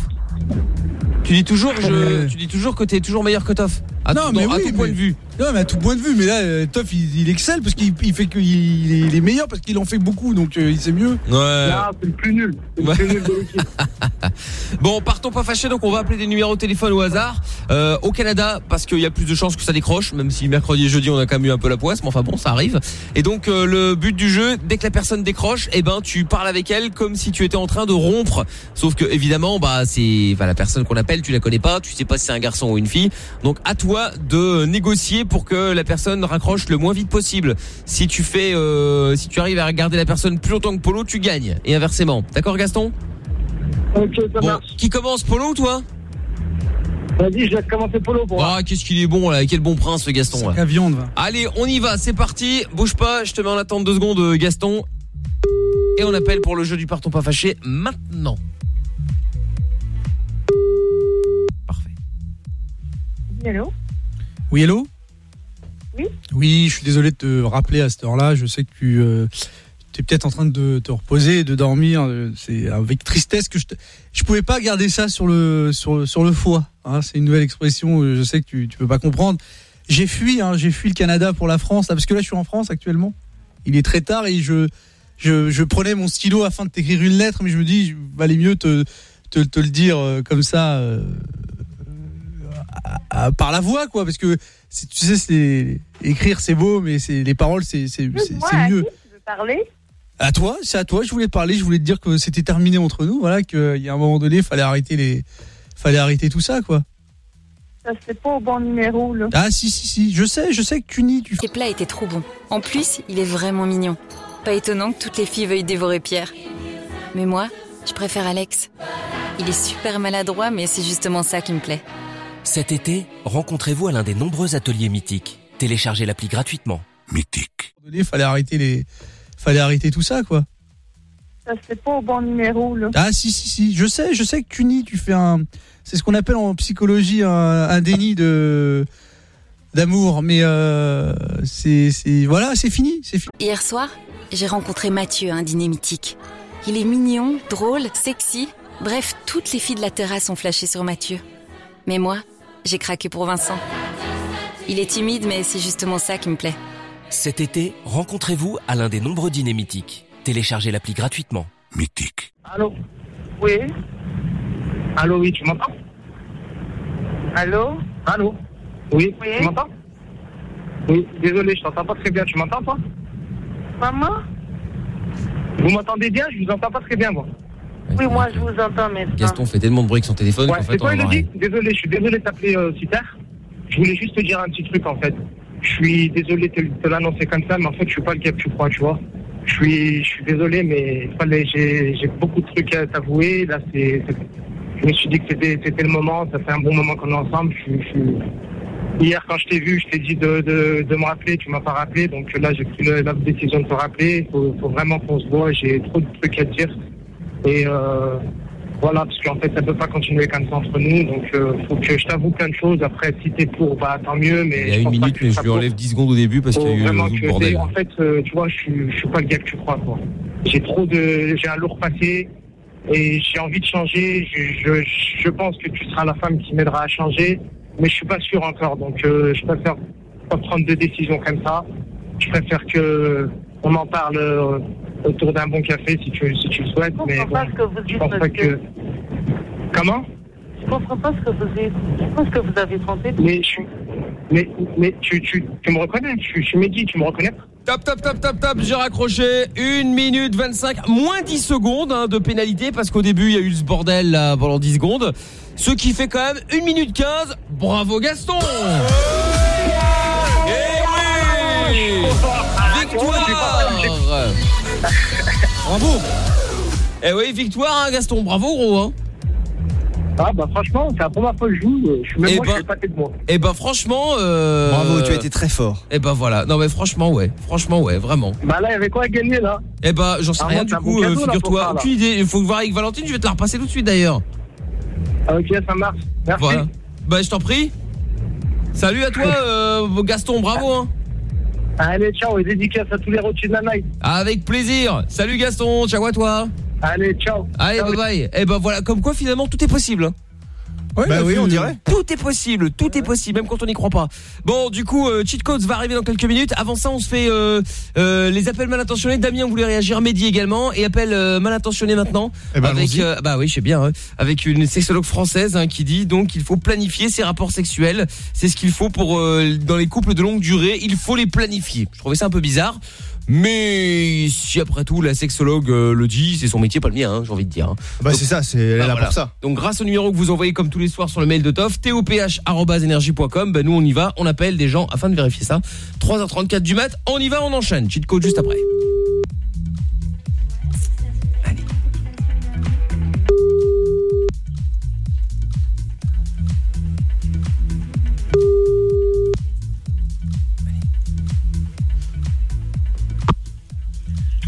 Tu dis toujours, je, tu dis toujours que t'es toujours meilleur que Toff. À, non, mais dans- à oui, tout point de vue. Non, mais à tout point de vue. Mais là, euh, Toff, il, il excelle parce qu'il il fait qu'il il est, il est meilleur parce qu'il en fait beaucoup, donc euh, il sait mieux. Ouais. c'est le plus nul. C'est le plus nul de l'équipe. [laughs] Bon, partons pas fâchés, donc on va appeler des numéros de téléphone au hasard. Euh, au Canada, parce qu'il y a plus de chances que ça décroche, même si mercredi et jeudi on a quand même eu un peu la poisse, mais enfin bon, ça arrive. Et donc euh, le but du jeu, dès que la personne décroche, eh ben tu parles avec elle comme si tu étais en train de rompre. Sauf que évidemment, bah c'est, enfin la personne qu'on appelle, tu la connais pas, tu sais pas si c'est un garçon ou une fille. Donc à toi de négocier pour que la personne raccroche le moins vite possible. Si tu fais, euh, si tu arrives à regarder la personne plus longtemps que Polo, tu gagnes. Et inversement. D'accord, Gaston? Ok, ça Bon, marche. qui commence, Polo ou toi? Vas-y, je laisse commencer Polo pour Ah, qu'est-ce qu'il est bon là, quel bon prince ce Gaston là. viande, va. Allez, on y va, c'est parti. Bouge pas, je te mets en attente deux secondes euh, Gaston. Et on appelle pour le jeu du parton pas fâché maintenant. Hello Oui, hello Oui je suis désolé de te rappeler à cette heure-là. Je sais que tu es peut-être en train de te reposer, de dormir. Euh, C'est avec tristesse que je te... pouvais pas garder ça sur le sur, le foie. hein. C'est une nouvelle expression. euh, Je sais que tu tu peux pas comprendre. J'ai fui, hein, j'ai fui le Canada pour la France, là, parce que là je suis en France actuellement. Il est très tard et je je, prenais mon stylo afin de t'écrire une lettre, mais je me dis, il valait mieux te te, le dire euh, comme ça. euh, par la voix quoi parce que tu sais c'est écrire c'est beau mais c'est les paroles c'est c'est c'est- Moi, c'est à mieux tu veux parler à toi c'est à toi je voulais te parler je voulais te dire que c'était terminé entre nous voilà qu'il y a un moment donné fallait arrêter les fallait arrêter tout ça quoi Ça c'est pas au bon numéro là. ah si si si je sais je sais que tu nies tu Ces plats étaient trop bons. En plus, il est vraiment mignon. Pas étonnant que toutes les filles veuillent dévorer Pierre. Mais moi, je préfère Alex. Il est super maladroit, mais c'est justement ça qui me plaît. Cet été, rencontrez-vous à l'un des nombreux ateliers mythiques. Téléchargez l'appli gratuitement. Mythique. Donné, fallait arrêter les fallait arrêter tout ça quoi Ça c'est pas au bon numéro là. ah si si si je sais je sais que tu nies tu fais un c'est ce qu'on appelle en psychologie un, un déni de d'amour mais euh, c'est c'est voilà c'est fini c'est fini Hier soir, j'ai rencontré Mathieu à un dîner mythique. Il est mignon, drôle, sexy. Bref, toutes les filles de la terrasse ont flashé sur Mathieu. Mais moi, j'ai craqué pour Vincent. Il est timide, mais c'est justement ça qui me plaît. Cet été, rencontrez-vous à l'un des nombreux dîners mythiques. Téléchargez l'appli gratuitement. Mythique. Allô Oui Allô, oui, tu m'entends Allô Allô Oui, tu m'entends Oui, désolé, je t'entends pas très bien. Tu m'entends, toi Maman Vous m'entendez bien? Je vous entends pas très bien, moi. Oui, moi je vous entends maintenant. Gaston fait tellement de bruit avec son téléphone Ouais, qu'en fait on Elodie rien. Désolé, je suis désolé de t'appeler euh, si tard. Je voulais juste te dire un petit truc, en fait. Je suis désolé de te, te l'annoncer comme ça, mais en fait, je suis pas le gars que tu crois, tu vois. Je suis, je suis désolé, mais fallait- j'ai beaucoup de trucs à t'avouer. Là, c'est, je me suis dit que c'était le moment. Ça fait un bon moment qu'on est ensemble. Je, je Hier, quand je t'ai vu, je t'ai dit de, de, de me rappeler. Tu m'as pas rappelé. Donc là, j'ai pris le- la décision de te rappeler. Il faut, faut vraiment qu'on se voit. J'ai trop de trucs à te dire. Et euh, voilà, parce qu'en fait, ça peut pas continuer comme ça entre nous. Donc, euh, faut que je t'avoue plein de choses. Après, si t'es pour, bah tant mieux. Mais Il y a une minute, mais je lui enlève 10 secondes au début parce qu'il y a eu le bordel. En fait, euh, tu vois, je suis, je suis pas le gars que tu crois, quoi. J'ai trop de, j'ai un lourd passé et j'ai envie de changer. Je, je, je pense que tu seras la femme qui m'aidera à changer, mais je suis pas sûr encore. Donc, euh, je préfère pas prendre de décision comme ça. Je préfère que on en parle euh, autour d'un bon café si tu, si tu le souhaites. Mais comprends pas bon, ce que vous je dites, pense pas monsieur. que. Comment? Je comprends pas ce que vous dites. Je pense que vous avez trompé. Mais je suis, mais, mais tu, tu, tu me reconnais Je suis, je suis Mehdi, tu me reconnais Top, top, top, top, top, j'ai raccroché. 1 minute 25, moins 10 secondes hein, de pénalité parce qu'au début il y a eu ce bordel là pendant 10 secondes. Ce qui fait quand même 1 minute 15. Bravo Gaston Eh oui Victoire Bravo Eh oui, victoire hein, Gaston, bravo gros hein. Ah bah franchement, c'est la première fois que je joue. Je suis même Eh moi, ben- je suis pas de moi. Eh ben franchement euh... Bravo, tu as été très fort. Eh ben voilà, non mais franchement ouais, franchement ouais, vraiment. Bah là, il y avait quoi à gagner là? Eh ben, j'en sais Ah, rien moi, du coup, bon euh, figure-toi. Aucune idée. Il faut voir avec Valentine, je vais te la repasser tout de suite d'ailleurs. Ah, ok, ça marche. Merci. Voilà. Bah, je t'en prie. Salut à toi, [laughs] euh, Gaston, bravo. Hein. Allez, ciao et dédicace à tous les routiers de la night. Avec plaisir. Salut Gaston, ciao à toi. Allez, ciao. Allez, bye bye. Eh ben voilà, comme quoi finalement tout est possible. Hein. bah oui, on dirait. Tout est possible, tout est possible, même quand on n'y croit pas. Bon, du coup, euh, Cheat Codes va arriver dans quelques minutes. Avant ça, on se fait euh, euh, les appels mal intentionnés. Damien voulait réagir, Mehdi également, et appel euh, mal intentionné maintenant. Eh ben, avec, euh, bah oui, je sais bien, hein, avec une sexologue française hein, qui dit donc il faut planifier ses rapports sexuels. C'est ce qu'il faut pour euh, dans les couples de longue durée. Il faut les planifier. Je trouvais ça un peu bizarre. Mais si après tout la sexologue euh, le dit, c'est son métier, pas le mien, hein, j'ai envie de dire. hein. Bah Donc- c'est ça, c'est elle est bah, là voilà. pour ça. Donc grâce au numéro que vous envoyez comme tous les soirs sur le mail de Toff, toph@energie.com, bah nous on y va, on appelle des gens afin de vérifier ça. 3h34 du mat, on y va, on enchaîne. Cheat code juste après.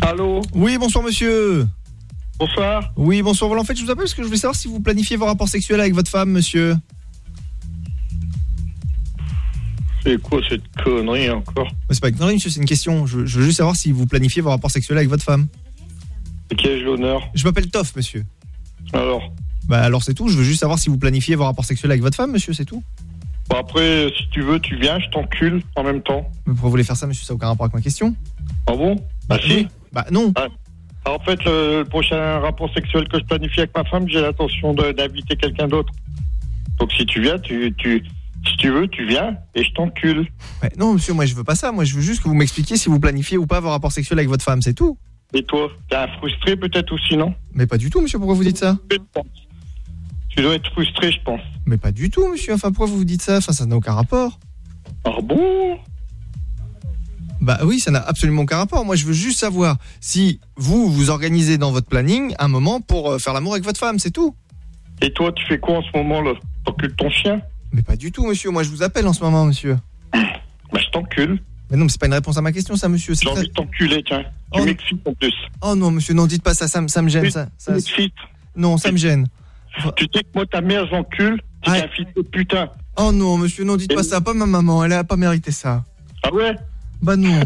Allô Oui, bonsoir monsieur. Bonsoir. Oui, bonsoir. Voilà, en fait, je vous appelle parce que je voulais savoir si vous planifiez vos rapports sexuels avec votre femme, monsieur. C'est quoi cette connerie encore? Bah, C'est pas une connerie, monsieur, c'est une question. Je, je veux juste savoir si vous planifiez vos rapports sexuels avec votre femme. De qui ai-je l'honneur? Je m'appelle Toff, monsieur. Alors? Bah alors c'est tout, je veux juste savoir si vous planifiez vos rapports sexuels avec votre femme, monsieur, c'est tout. Bon, après, si tu veux, tu viens, je t'encule en même temps. Mais pourquoi vous voulez faire ça, monsieur? Ça n'a aucun rapport avec ma question. Ah bon? Bah si. Bah non. Ah. En fait, le, prochain rapport sexuel que je planifie avec ma femme, j'ai l'intention d'inviter quelqu'un d'autre. Donc si tu viens, tu, tu, si tu veux, tu viens et je t'encule. Ouais, non, monsieur, moi je veux pas ça. Moi je veux juste que vous m'expliquiez si vous planifiez ou pas vos rapports sexuels avec votre femme, c'est tout. Et toi, t'es un frustré peut-être aussi, non? Mais pas du tout, monsieur, pourquoi vous dites ça? Tu dois être frustré, je pense. Mais pas du tout, monsieur. Enfin, pourquoi vous vous dites ça? Enfin, ça n'a aucun rapport. Ah bon? Bah oui, ça n'a absolument aucun rapport. Moi, je veux juste savoir si vous vous organisez dans votre planning un moment pour euh, faire l'amour avec votre femme, c'est tout. Et toi, tu fais quoi en ce moment-là T'encules ton chien? Mais pas du tout, monsieur. Moi, je vous appelle en ce moment, monsieur. [coughs] Bah, je t'encule. Mais non, mais c'est pas une réponse à ma question, ça, monsieur. J'ai très- envie de t'enculer, tiens. Tu Oh. m'excites en plus. Oh non, monsieur, non, dites pas ça, ça, me- ça me gêne. Ça, ça- Non, ça me gêne. Tu sais que moi, ta mère, j'encule. C'est un fils de putain. Oh non, monsieur, non, dites pas ça. Pas ma maman, elle a pas mérité ça. Ah ouais? Bah non,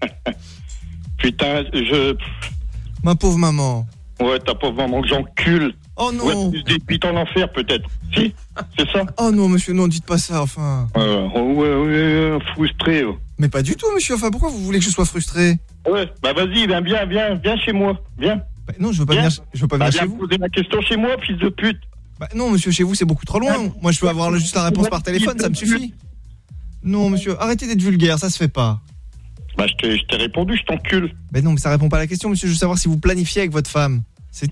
[laughs] Putain, je. ma pauvre maman. Ouais, ta pauvre maman que j'encule. Oh non. Ouais, des pites en enfer, peut-être. Si [laughs] C'est ça Oh non, monsieur, non, dites pas ça, enfin. Euh, ouais, ouais, ouais, frustré. ouais. Mais pas du tout, monsieur. Enfin, pourquoi vous voulez que je sois frustré Ouais, bah vas-y, viens, viens, viens, viens chez moi. Viens. Bah non, je veux pas Viens. venir, je veux pas Bah, venir viens chez vous. poser la question chez moi, fils de pute. Bah non, monsieur, chez vous, c'est beaucoup trop loin. Moi, je peux avoir juste la réponse par téléphone, ça me suffit. Non, monsieur, arrêtez d'être vulgaire, ça se fait pas. Bah, je t'ai répondu, je t'encule. Mais non, mais ça répond pas à la question, monsieur. Je veux savoir si vous planifiez avec votre femme.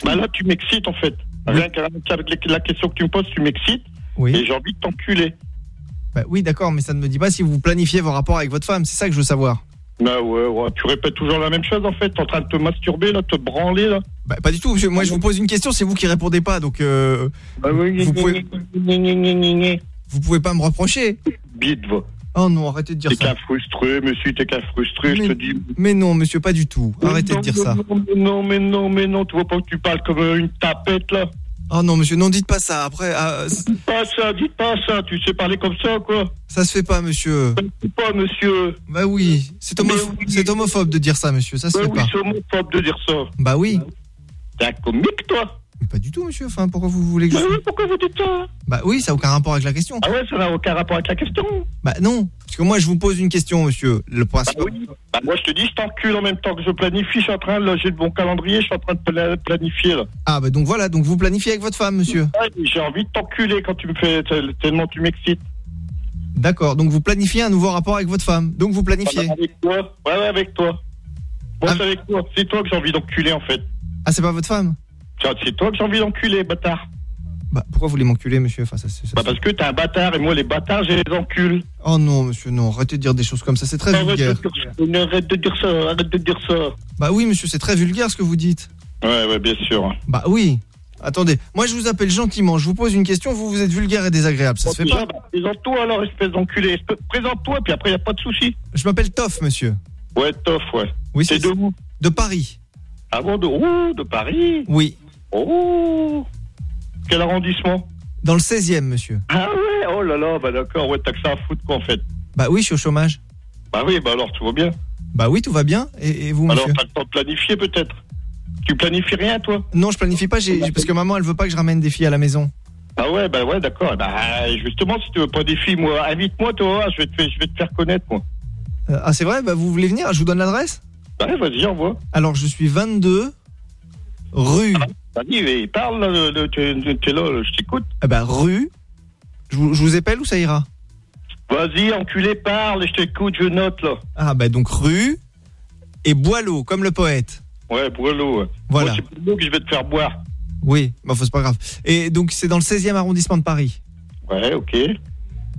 Bah là, tu m'excites en fait. Rien qu'avec la question que tu me poses, tu m'excites. Oui. Et j'ai envie de t'enculer. Bah oui, d'accord, mais ça ne me dit pas si vous planifiez vos rapports avec votre femme, c'est ça que je veux savoir. Bah ouais, ouais, tu répètes toujours la même chose en fait. T'es en train de te masturber là, te branler là. Bah pas du tout, monsieur. Moi je vous pose une question, c'est vous qui répondez pas, donc euh, vous pouvez vous pouvez pas me reprocher. Bite, va. Oh non, arrêtez de dire T'es ça. qu'un frustré, monsieur, t'es qu'un frustré, je te dis. Mais non, monsieur, pas du tout. Arrêtez Non, de dire non, ça. Non, mais non, mais non, mais non, tu vois pas que tu parles comme euh, une tapette là. Oh non, monsieur, non, dites pas ça. Après, ah, Dites pas ça, dites pas ça, tu sais parler comme ça quoi. ça se fait pas, monsieur. Dites pas, monsieur. Bah oui, c'est homophobe de dire ça, monsieur. Ça se Bah fait oui, pas. c'est homophobe de dire ça. Bah oui. T'es un comique toi. Mais pas du tout, monsieur. Enfin, pourquoi vous voulez que je... Bah [laughs] oui, pourquoi vous dites ça? Bah oui, ça a aucun rapport avec la question. Ah ouais, ça n'a aucun rapport avec la question. Bah non, parce que moi je vous pose une question, monsieur. Le principe. Bah oui. Bah moi je te dis, je t'encule en même temps que je planifie, je suis en train de loger de mon calendrier, je suis en train de pla- planifier là. Ah bah donc voilà, donc vous planifiez avec votre femme, monsieur. Ouais, J'ai envie de t'enculer quand tu me fais tel- tellement tu m'excites. D'accord, donc vous planifiez un nouveau rapport avec votre femme. Donc vous planifiez. Avec toi Ouais, ouais, avec toi. Moi, c'est avec toi. C'est toi que j'ai envie d'enculer, en fait. Ah, c'est pas votre femme? Tiens, C'est toi que j'ai envie d'enculer, bâtard. Bah pourquoi vous voulez m'enculer, monsieur Enfin, ça, c'est- ça- Bah, parce que t'es un bâtard et moi, les bâtards, j'ai les encule. Oh non, monsieur, non, arrêtez de dire des choses comme ça, c'est très Arrête de, vulgaire. dire ça, arrête de dire ça, arrête de dire ça. Bah oui, monsieur, c'est très vulgaire ce que vous dites. Ouais, ouais, bien sûr. Bah oui. Attendez, moi je vous appelle gentiment, je vous pose une question, vous vous êtes vulgaire et désagréable, ça se fait Déjà, pas. bah, Présente-toi alors, espèce d'enculé. Présente-toi, puis après, y a pas de souci. Je m'appelle Toff, monsieur. Ouais, tof, ouais. Oui, c'est de où De Paris. Ah bon, de où? De Paris? Oui. Oh Quel arrondissement Dans le 16e, monsieur. Ah ouais, oh là là, bah d'accord, ouais, t'as que ça à foutre, quoi, en fait. Bah oui, je suis au chômage. Bah oui, bah alors, tout va bien. Bah oui, tout va bien. Et, et vous, Alors, monsieur t'as le temps de planifier, peut-être Tu planifies rien, toi Non, je planifie pas, j'ai- parce que maman, elle veut pas que je ramène des filles à la maison. Ah ouais, bah ouais, d'accord. Bah, justement, si tu veux pas des filles, moi, invite-moi, toi, je vais te, faire- je vais te faire connaître, moi. Euh, ah, c'est vrai Bah vous voulez venir Je vous donne l'adresse Ouais, vas-y, envoie. Alors, je suis 22 rue. Vas-y, parle, le- le- t'es t'es là, là, je t'écoute. Ah bah, rue. Je vous, je vous appelle ou ça ira? Vas-y, enculé, parle, je t'écoute, je note, là. Ah bah donc rue et Boileau, comme le poète. Ouais, pour l'eau. ouais. Voilà. Moi, c'est pour l'eau que je vais te faire boire. Oui, bah faut, c'est pas grave. Et donc c'est dans le 16e arrondissement de Paris. Ouais, ok.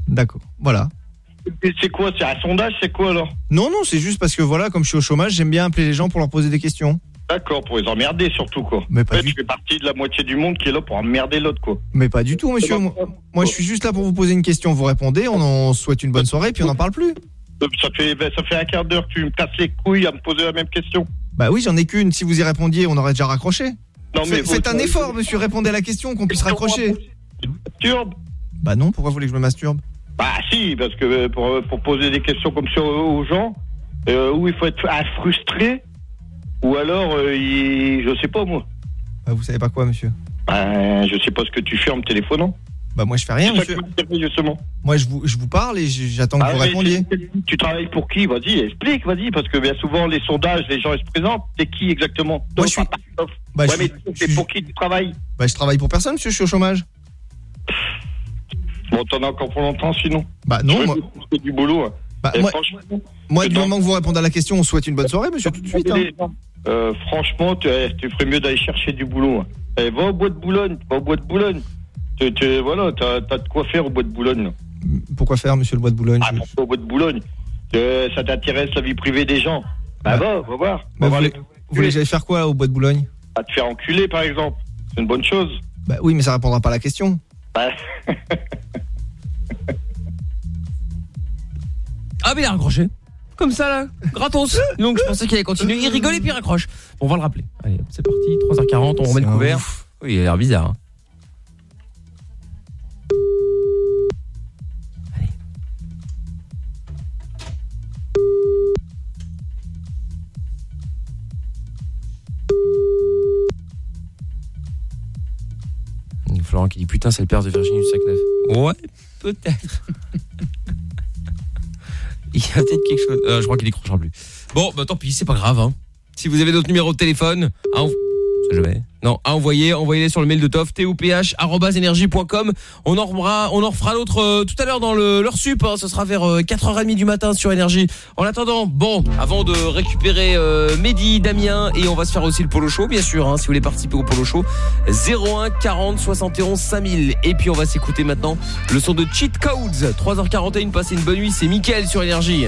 D'accord, voilà. Et C'est quoi C'est un sondage, c'est quoi, alors? Non, non, c'est juste parce que voilà, comme je suis au chômage, j'aime bien appeler les gens pour leur poser des questions. D'accord, pour les emmerder, surtout, quoi. Mais pas ouais, tu fais partie de la moitié du monde qui est là pour emmerder l'autre, quoi. Mais pas du tout, monsieur. Moi, moi, je suis juste là pour vous poser une question, vous répondez, on en souhaite une bonne soirée, puis on n'en parle plus. Euh, Ça fait, ben, ça fait un quart d'heure que tu me casses les couilles à me poser la même question. Bah oui, j'en ai qu'une. Si vous y répondiez, on aurait déjà raccroché. Non, mais Fait- vous- Faites un effort, monsieur, répondez à la question, qu'on puisse raccrocher. Masturbe Bah non, pourquoi vous voulez que je me masturbe? Bah si, parce que euh, pour, euh, pour poser des questions comme ça aux gens, euh, où il faut être frustré, ou alors, euh, il- je sais pas moi. Bah vous savez pas quoi, monsieur Bah, je sais pas ce que tu fais en me téléphonant. Bah moi je fais rien, C'est ça monsieur. qui m'intéresse, justement. Moi je vous, je vous parle et j'attends que Ah, vous mais répondiez. c'est- Tu travailles pour qui Vas-y, explique, vas-y, parce que bien souvent les sondages, les gens ils se présentent. T'es qui exactement Moi, je suis- Bah, Bah, ouais, je mais c'est pour qui tu travailles Bah je travaille pour personne, monsieur, je suis au chômage. Bon, t'en as encore pour longtemps sinon. Bah non, moi, fais du boulot. hein. Bah, Et moi- franchement, moi du moment que vous répondez à la question, on souhaite une bonne soirée, monsieur, tout de suite. hein. Euh, franchement, tu, eh, tu ferais mieux d'aller chercher du boulot. hein. Eh, va au bois de Boulogne, va au bois de Boulogne. Tu, tu- voilà, t'as as de quoi faire au bois de Boulogne. Pourquoi faire, monsieur le bois de Boulogne Ah, pourquoi au bois de Boulogne Euh, Ça t'intéresse la vie privée des gens Bah, va, va voir. Bah, Va vous, voir voulez, les- vous voulez que j'aille faire quoi au bois de Boulogne À te faire enculer, par exemple. C'est une bonne chose. Bah oui, mais ça répondra pas à la question. Bah, Ah mais il a raccroché. Comme ça là, gratos. Donc je pensais qu'il allait continuer, il rigolait puis il raccroche. Bon, on va le rappeler. Allez, c'est parti, 3h40, on remet le couvert. Oui, il a l'air bizarre. hein. Allez. Florent qui dit putain c'est le père de Virginie du Sacneuf. Ouais, peut-être. [laughs] Il y a peut-être quelque chose. Euh, je crois qu'il décrochera plus. Bon, bah tant pis, c'est pas grave. Hein. Si vous avez d'autres numéros de téléphone, hein, Non, à envoyer, envoyez-les sur le mail de Toff, toph@energie.com. On en on en refera l'autre euh, tout à l'heure dans le leur sup. hein. ce sera vers euh, 4h30 du matin sur Énergie. En attendant, bon, avant de récupérer euh, Mehdi, Damien et on va se faire aussi le polo show, bien sûr. hein, si vous voulez participer au polo show, 01 40 71 5000. Et puis on va s'écouter maintenant le son de Cheat Codes. 3h41, passez une bonne nuit. C'est Mickaël sur Énergie.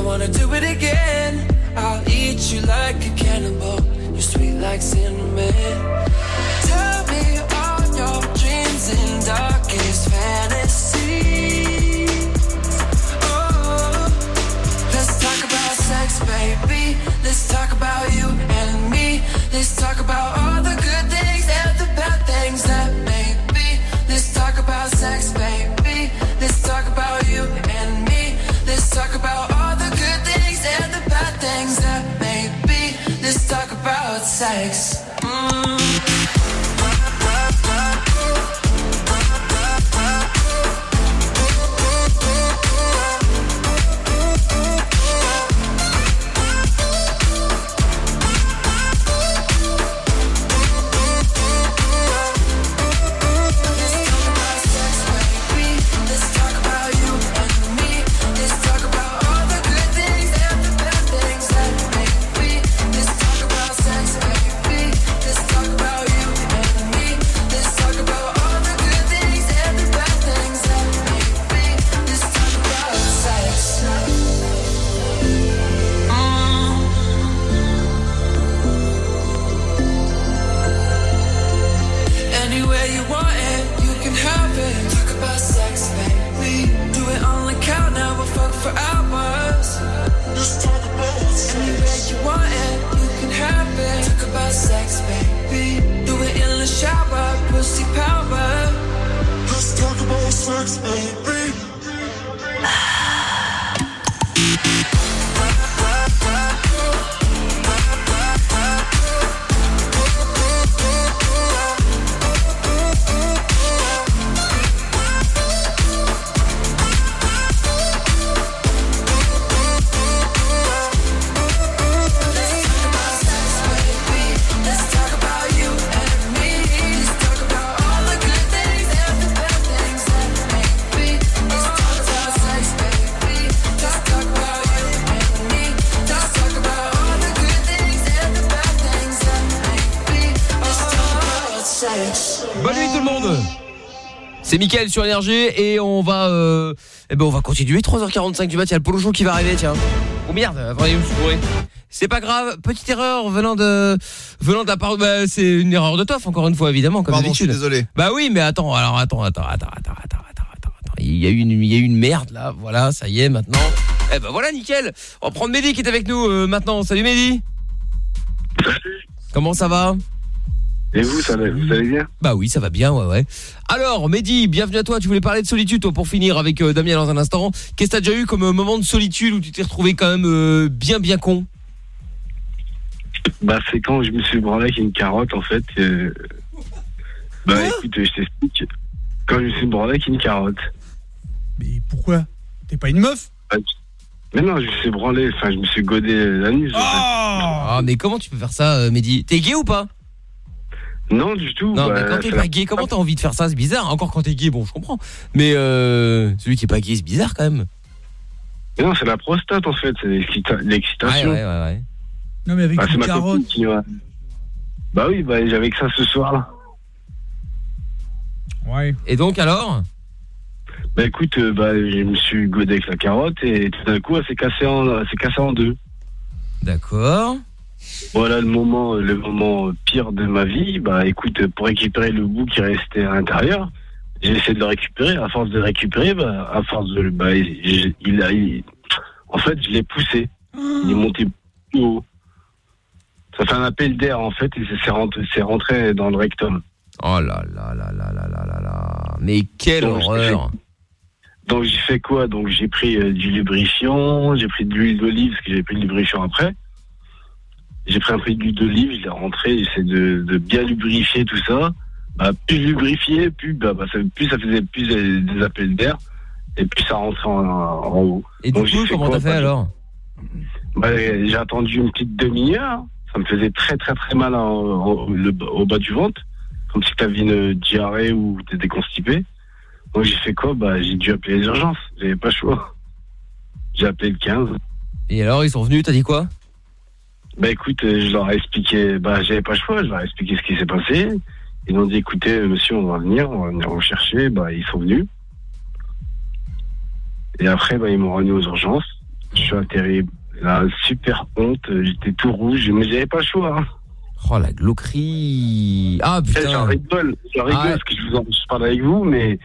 I wanna do it again. I'll eat you like a cannibal. You're sweet like cinnamon. Tell me all your dreams and darkest fantasies. Oh, let's talk about sex, baby. Let's talk about you and me. Let's talk about sex. C'est Mickaël sur Énergie et on va euh, eh ben on va continuer 3h45 du matin, il y a le polo show qui va arriver tiens. Oh merde, attendez, vous. C'est pas grave, petite erreur venant de venant de la part bah, c'est une erreur de Toff encore une fois évidemment comme Pardon, je suis d'habitude. désolé. Bah oui, mais attends, alors attends, attends, attends, attends, attends, attends, attends, attends. Il y a eu une il y a eu une merde là, voilà, ça y est maintenant. Eh ben voilà nickel. On va prendre Mehdi qui est avec nous euh, maintenant. Salut Mehdi. Comment ça va? Et vous, ça va, vous allez bien? Bah oui, ça va bien, ouais, ouais. Alors, Mehdi, bienvenue à toi. Tu voulais parler de solitude, toi, pour finir avec euh, Damien dans un instant. Qu'est-ce que t'as déjà eu comme euh, moment de solitude où tu t'es retrouvé quand même euh, bien, bien con? Bah, c'est quand je me suis branlé avec une carotte, en fait. euh, Bah, écoute, je t'explique. Quand je me suis branlé avec une carotte. Pourquoi? T'es pas une meuf? Mais non, je me suis branlé, enfin, je me suis godé la nuit. Ah, mais comment tu peux faire ça, euh, Mehdi? T'es gay ou pas? Non, du tout. Non, bah, mais quand t'es c'est pas la- gay, comment t'as envie de faire ça? C'est bizarre. Encore quand t'es gay, bon, je comprends. Mais euh, celui qui est pas gay, c'est bizarre quand même. Mais non, c'est la prostate en fait, c'est l'excita- l'excitation. Ouais, ouais, ouais, ouais. Non, mais avec Bah, c'est une carotte. qui Bah oui, bah j'avais que ça ce soir-là. Ouais. Et donc alors? Bah écoute, euh, bah, je me suis godé avec la carotte et tout d'un coup, elle s'est cassée en, elle s'est cassée en deux. D'accord. Voilà le moment, le moment pire de ma vie. Bah écoute, pour récupérer le bout qui restait à l'intérieur, j'ai essayé de le récupérer. À force de le récupérer, bah, à force de le. Bah, il, a, en fait, je l'ai poussé. Ah. Il est monté plus haut. Ça fait un appel d'air, en fait, et c'est rentré, rentré, dans le rectum. Oh là là là là là là là Mais quelle donc, horreur Donc j'ai fait quoi? Donc j'ai pris euh, du lubrifiant, j'ai pris de l'huile d'olive, parce que j'ai pris de lubrifiant après. J'ai pris un peu d'huile d'olive, je l'ai rentré, j'essaie de, de bien lubrifier tout ça. Bah, plus je lubrifiais, plus, bah, bah, ça, plus ça faisait plus des, des appels d'air et plus ça rentrait en, en haut. Et du Donc, coup, comment t'as fait Bah, alors J'ai attendu une petite demi-heure. Ça me faisait très très très mal en- en- le- au bas du ventre, comme si tu avais une diarrhée ou tu étais constipé. Donc j'ai fait quoi Bah j'ai dû appeler les urgences. J'avais pas le choix. J'ai appelé le 15. Et alors, ils sont venus, t'as dit quoi? Bah écoute, euh, je leur ai expliqué. Bah j'avais pas le choix. Je leur ai expliqué ce qui s'est passé. Ils m'ont dit écoutez euh, monsieur, on va venir, on va venir vous chercher. Bah ils sont venus. Et après bah ils m'ont ramené aux urgences. Je suis atterri. Là, super honte. J'étais tout rouge, mais j'avais pas le choix. hein. Oh la glauquerie. Ah Eh, J'en putain. rigole, j'en rigole Ah ouais. parce que je vous en je parle avec vous, mais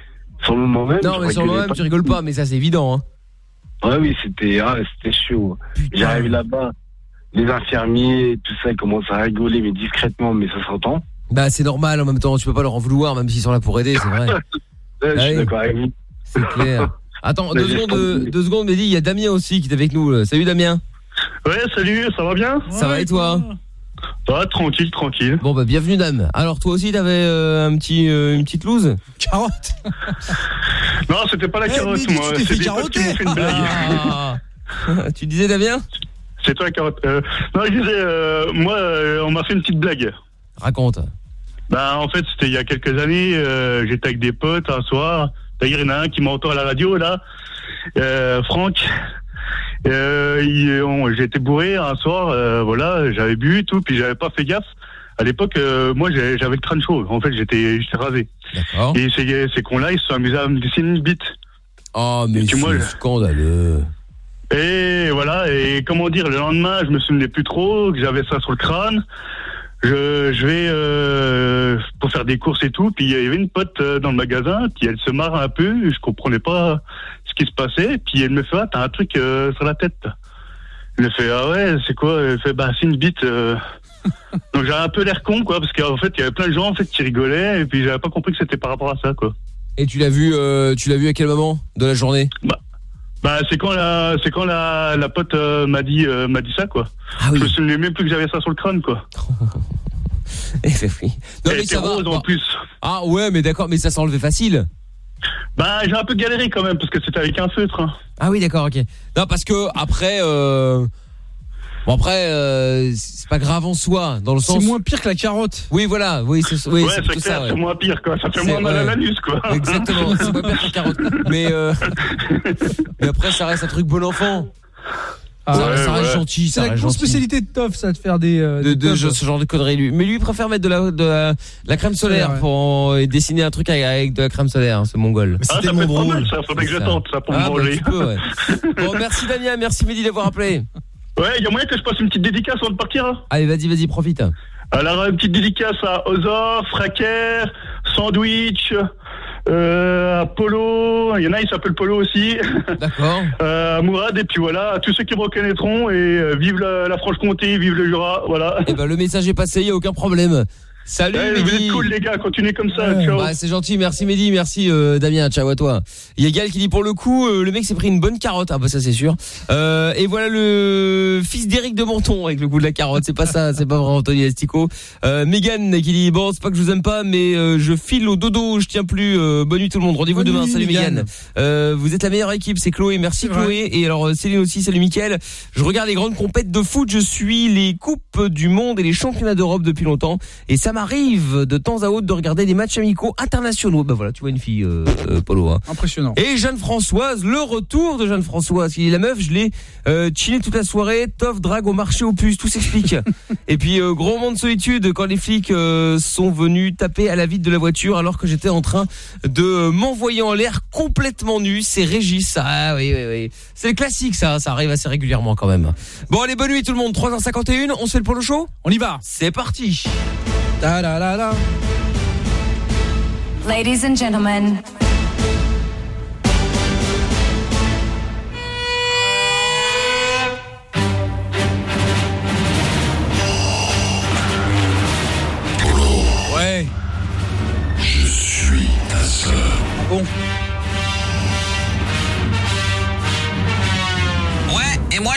sur le moment même. Non, je mais sur le rigolais même, pas. tu rigoles pas, mais ça c'est évident. Hein. Ouais, oui, c'était ah, c'était chaud. J'arrive là-bas, les infirmiers, tout ça, ils commencent à rigoler, mais discrètement, mais ça s'entend. Bah c'est normal en même temps, tu peux pas leur en vouloir, même s'ils sont là pour aider, c'est vrai. [laughs] Ouais, je Ah suis d'accord avec vous. C'est clair. Attends, deux secondes, deux secondes, Mehdi, il y a Damien aussi qui est avec nous. Salut Damien. Ouais, salut, ça va bien? Ça va et toi? Ça va, tranquille, tranquille. Bon bah bienvenue Dame. Alors toi aussi t'avais euh, un petit, euh, une petite loose? Carotte? Non, c'était pas la Eh, carotte, moi. qui carotter. m'ont fait une blague. Ah. [laughs] tu disais Damien? C'est toi carotte. Euh, non, je disais, euh, moi, euh, on m'a fait une petite blague. Raconte. Bah, en fait, c'était il y a quelques années. euh, J'étais avec des potes un soir. D'ailleurs, il y en a un qui m'entend à la radio, là. Franck. J'étais bourré un soir, voilà, j'avais bu et tout, puis j'avais pas fait gaffe. À l'époque, moi, j'avais le crâne chaud. En fait, j'étais rasé. D'accord. Et ces, ces cons-là, ils se sont amusés à me glisser une bite. Oh mais c'est scandaleux. Et voilà, et comment dire, le lendemain, je me souvenais plus trop que j'avais ça sur le crâne. Je, je vais euh, pour faire des courses et tout, puis il y avait une pote euh, dans le magasin, puis elle se marre un peu, je comprenais pas ce qui se passait, puis elle me fait ah t'as un truc euh, sur la tête. Elle me fait ah ouais c'est quoi? Elle fait bah c'est une bite. euh. [laughs] Donc j'avais un peu l'air con quoi, parce qu'en fait il y avait plein de gens en fait qui rigolaient, et puis j'avais pas compris que c'était par rapport à ça quoi. Et tu l'as vu, tu l'as vu à quel moment de la journée? Bah c'est quand la c'est quand la, la pote euh, m'a dit euh, m'a dit ça quoi. Ah oui. Je me souvenais même plus que j'avais ça sur le crâne quoi. [laughs] Eh ben oui. Non Elle mais était ça va. rose en plus. Ah ouais mais d'accord, mais ça s'enlevait facile. Bah j'ai un peu galéré quand même parce que c'était avec un feutre. hein. Ah oui d'accord ok. Non parce que après, euh... bon après euh, c'est pas grave en soi dans le C'est sens. moins pire que la carotte. Oui voilà, oui c'est oui, ouais c'est c'est ça. ouais. c'est moins pire quoi. Ça fait C'est- moins mal à l'anus quoi. Exactement, c'est pas pire que la carotte. Mais, euh, [laughs] mais après, ça reste un truc bon enfant. ça, ouais, ça reste ouais. gentil, C'est la grosse gentil. spécialité de Toff, ça, de faire des. euh, De, des de ce genre de conneries, lui. Mais lui, il préfère mettre de la, de la, de la crème solaire Ouais. pour euh, dessiner un truc avec, avec de la crème solaire, hein, ce mongol. Ah, être pas mal ça, faudrait que je Ça. tente ça pour Ah, me bah, peux, ouais. [laughs] Bon, merci Damien, merci Mehdi d'avoir appelé. Ouais, il y a moyen que je passe une petite dédicace avant de partir hein Allez, vas-y, vas-y, profite. Alors, une petite dédicace à Ozor, Fracker, Sandwich, euh, à Polo, il y en a, il s'appelle Polo aussi. [laughs] D'accord. euh, à Mourad, et puis voilà, à tous ceux qui me reconnaîtront, et euh, vive la, la Franche-Comté, vive le Jura, voilà. Eh ben, le message est passé, il a aucun problème. Salut Ouais, vous êtes cool les gars, continuez comme ça, ciao. Bah, c'est gentil, merci Mehdi, merci euh, Damien, ciao à toi. Il y a Gal qui dit pour le coup, euh, le mec s'est pris une bonne carotte, ah bah ça c'est sûr. Euh, et voilà le fils d'Éric de Menton avec le goût de la carotte, c'est pas ça, [laughs] c'est pas vrai Anthony Astico. Euh, Megan qui dit bon c'est pas que je vous aime pas, mais euh, je file au dodo, je tiens plus. Euh, bonne nuit tout le monde, rendez-vous demain. nuit, Salut Mégane. Megan. Euh, vous êtes la meilleure équipe, c'est Chloé, merci. Chloé. Et alors Céline aussi, salut Mickaël. Je regarde les grandes compètes de foot, je suis les coupes du monde et les championnats d'Europe depuis longtemps, et ça m'arrive de temps à autre de regarder des matchs amicaux internationaux. Bah voilà, tu vois une fille, euh, euh, Polo. Hein. Impressionnant. Et Jeanne-Françoise, le retour de Jeanne-Françoise. Il est la meuf, je l'ai euh, chillé toute la soirée, tof, drague au marché aux puces, tout s'explique. [laughs] Et puis, euh, gros moment de solitude quand les flics euh, sont venus taper à la vitre de la voiture alors que j'étais en train de m'envoyer en l'air complètement nu. C'est Régis, ah oui, oui, oui. C'est le classique, ça, ça arrive assez régulièrement quand même. Bon, allez, bonne nuit tout le monde, 3h51, on se fait le polo show? On y va C'est parti Ta la la la. Ladies and gentlemen. Ouais. Je suis ta sœur. Ah bon.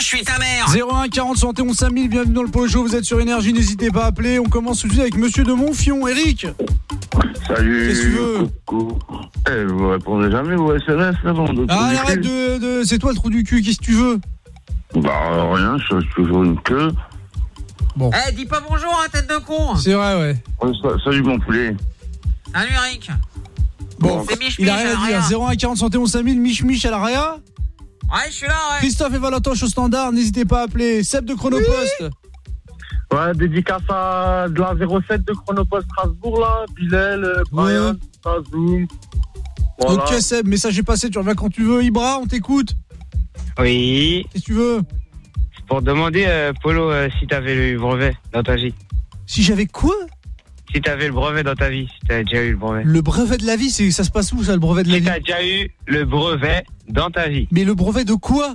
Je suis ta mère 01 40 71 5000, bienvenue dans le Polo Show, vous êtes sur Énergie, n'hésitez pas à appeler. On commence tout de suite avec Monsieur de Monfion, Eric. Salut. Qu'est-ce que tu veux Coucou. Eh, vous répondez jamais vos SMS, là, bon, de Ah, arrête de, de- C'est toi le trou du cul, qu'est-ce que tu veux? Bah, rien, je suis toujours une queue. Bon. Eh, dis pas bonjour, hein, tête de con C'est vrai, ouais. Ouais, sa- Salut, mon poulet. Salut Eric Bon, C'est Mich il a Mich rien à la dire. 01 40 71 5000, Mich Mich à la Réa? Ouais, je suis là, ouais Christophe et Valentoche au standard, n'hésitez pas à appeler. Seb de Chronopost. Ouais, dédicace à de la 07 de Chronopost Strasbourg, là. Bilal, euh, Brian, Tazoum. Voilà. Ok Seb, message est passé, tu reviens quand tu veux. Ibra, on t'écoute. Oui. Qu'est-ce que tu veux? C'est pour demander, euh, Polo, euh, si t'avais le brevet dans ta vie. Si j'avais quoi? Si t'avais le brevet dans ta vie, si t'avais déjà eu le brevet. Le brevet de la vie, c'est ça se passe où ça, le brevet de la Si vie? t'as déjà eu le brevet dans ta vie. Mais le brevet de quoi?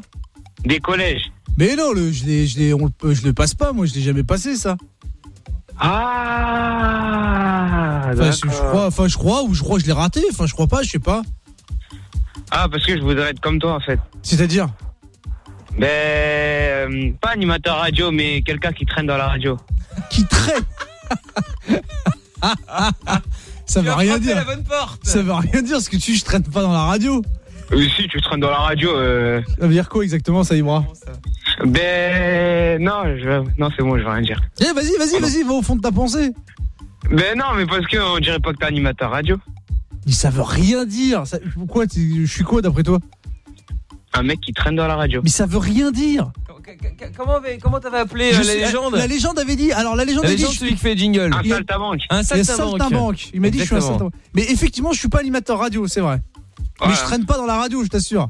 Des collèges. Mais non, le, je, l'ai- je, l'ai- on le- je le passe pas, moi je l'ai jamais passé ça. Ah, Enfin, je, je crois, enfin je crois, ou je crois que je l'ai raté, enfin je crois pas, je sais pas. Ah, parce que je voudrais être comme toi, en fait. C'est-à-dire? Ben, euh, pas animateur radio, mais quelqu'un qui traîne dans la radio. Qui traîne? [laughs] Ça Tu veut rien dire. la bonne porte. Ça veut rien dire ce que tu je traîne pas dans la radio. Euh, si, tu traînes dans la radio. Euh... Ça veut dire quoi exactement ça Ibra Ben, non, je... non c'est bon, je vais rien dire. Eh vas-y, vas-y, vas-y, va au fond de ta pensée. Ben non, mais parce qu'on dirait pas que t'es animateur radio. Mais ça veut rien dire. Ça, pourquoi tu- Je suis quoi d'après toi? Un mec qui traîne dans la radio. Mais ça veut rien dire. Comment, avait- comment t'avais appelé euh, la légende La légende avait dit. Alors la légende La avait dit. légende, je- celui qui fait jingle. Un saltimbanque. Un saltimbanque. Il m'a dit que je suis un saltimbanque. Mais effectivement, je suis pas animateur radio, c'est vrai. Mais je traîne pas dans la radio, je t'assure.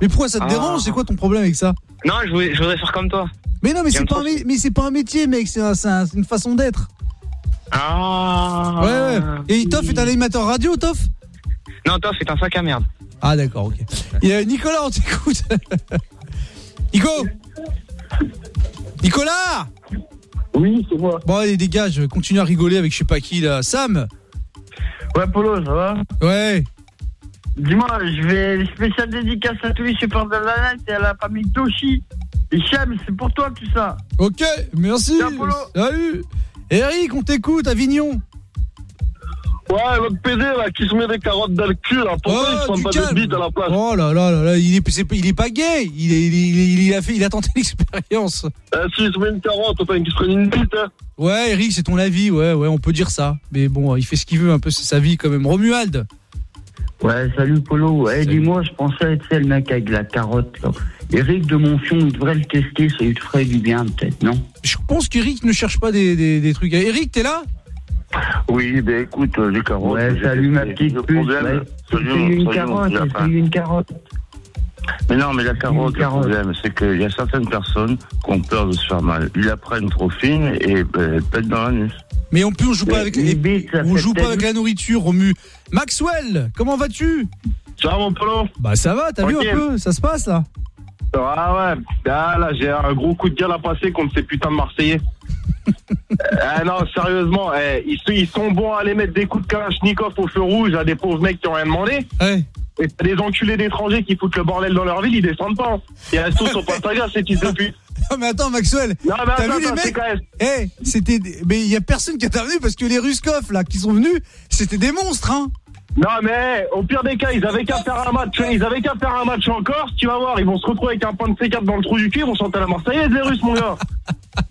Mais pourquoi ça te Ah. dérange? C'est quoi ton problème avec ça? Non, je voudrais, je voudrais faire comme toi. Mais non, mais c'est pas, un mé- mais c'est pas un métier, mec. C'est un- c'est un- c'est une façon d'être. Ah. Ouais, ouais. Et Toff est un animateur radio, Toff? Non, toi, c'est un sac à merde. Ah d'accord, ok. Il y a Nicolas, on t'écoute. [laughs] Nico Nicolas Oui, c'est moi. Bon allez dégage, continue à rigoler avec je sais pas qui là. Sam Ouais, Polo, ça va Ouais. Dis-moi, je vais spécial dédicace à tous les supporters de la net et à la famille Toshi. Et Cham, c'est pour toi tout ça. Ok, merci. Salut. Eric, on t'écoute, Avignon. Ouais, l'autre PD, là, qui se met des carottes dans le cul, là. Pourquoi Oh, ils se tu pas calmes. des bites à la place Oh là là là là, il est, il est pas gay. Il, est- il, est- il a fait, il a tenté [laughs] l'expérience. Eh, si, il se met une carotte, enfin, qu'il se prenne une bite, hein. Ouais, Eric, c'est ton avis. Ouais, ouais, on peut dire ça. Mais bon, il fait ce qu'il veut, un peu, c'est sa vie quand même. Romuald. Ouais, salut Polo. Eh, dis-moi, je pensais être le mec avec la carotte, là. Eric de Monfion, il devrait le tester, ça lui ferait du bien, peut-être, non? Je pense qu'Eric ne cherche pas des, des, des trucs. Eric, t'es là? Oui, ben écoute, euh, les carottes. Ouais, salut ma petite Le puce. problème, Ouais. soyons- Essaye une carotte, une carotte. Mais non, mais la carotte, le problème, c'est qu'il y a certaines personnes qui ont peur de se faire mal. Ils la prennent trop fine et ben, elles pètent dans l'anus. Mais on peut, on joue pas avec une les bite, on joue pas avec la nourriture, Romu. Maxwell, comment vas-tu? Ça va, mon Polo? Bah ça va, t'as vu un peu, ça se passe là? Ah ouais, ah, là j'ai un gros coup de gueule à passer contre ces putains de Marseillais. Ah non, sérieusement, eh, ils, sont- ils sont bons à aller mettre des coups de kalachnikov au feu rouge à des pauvres mecs qui ont rien demandé. Et t'as des enculés d'étrangers qui foutent le bordel dans leur ville, ils descendent pas. hein. Ils restent tous au Pastaga, ces fils de pute. [laughs] Non mais attends Maxwell, Non, mais t'as attends, vu les attends, c'est mecs Eh, c'était des- mais il y a personne qui est intervenu parce que les Ruskov là qui sont venus, c'était des monstres hein. Non mais au pire des cas, ils avaient qu'à faire un match, ils avaient qu'à faire un match en Corse, tu vas voir, ils vont se retrouver avec un point de C4 dans le trou du cul, ils vont chanter la Marseillaise les Russes mon gars. [laughs]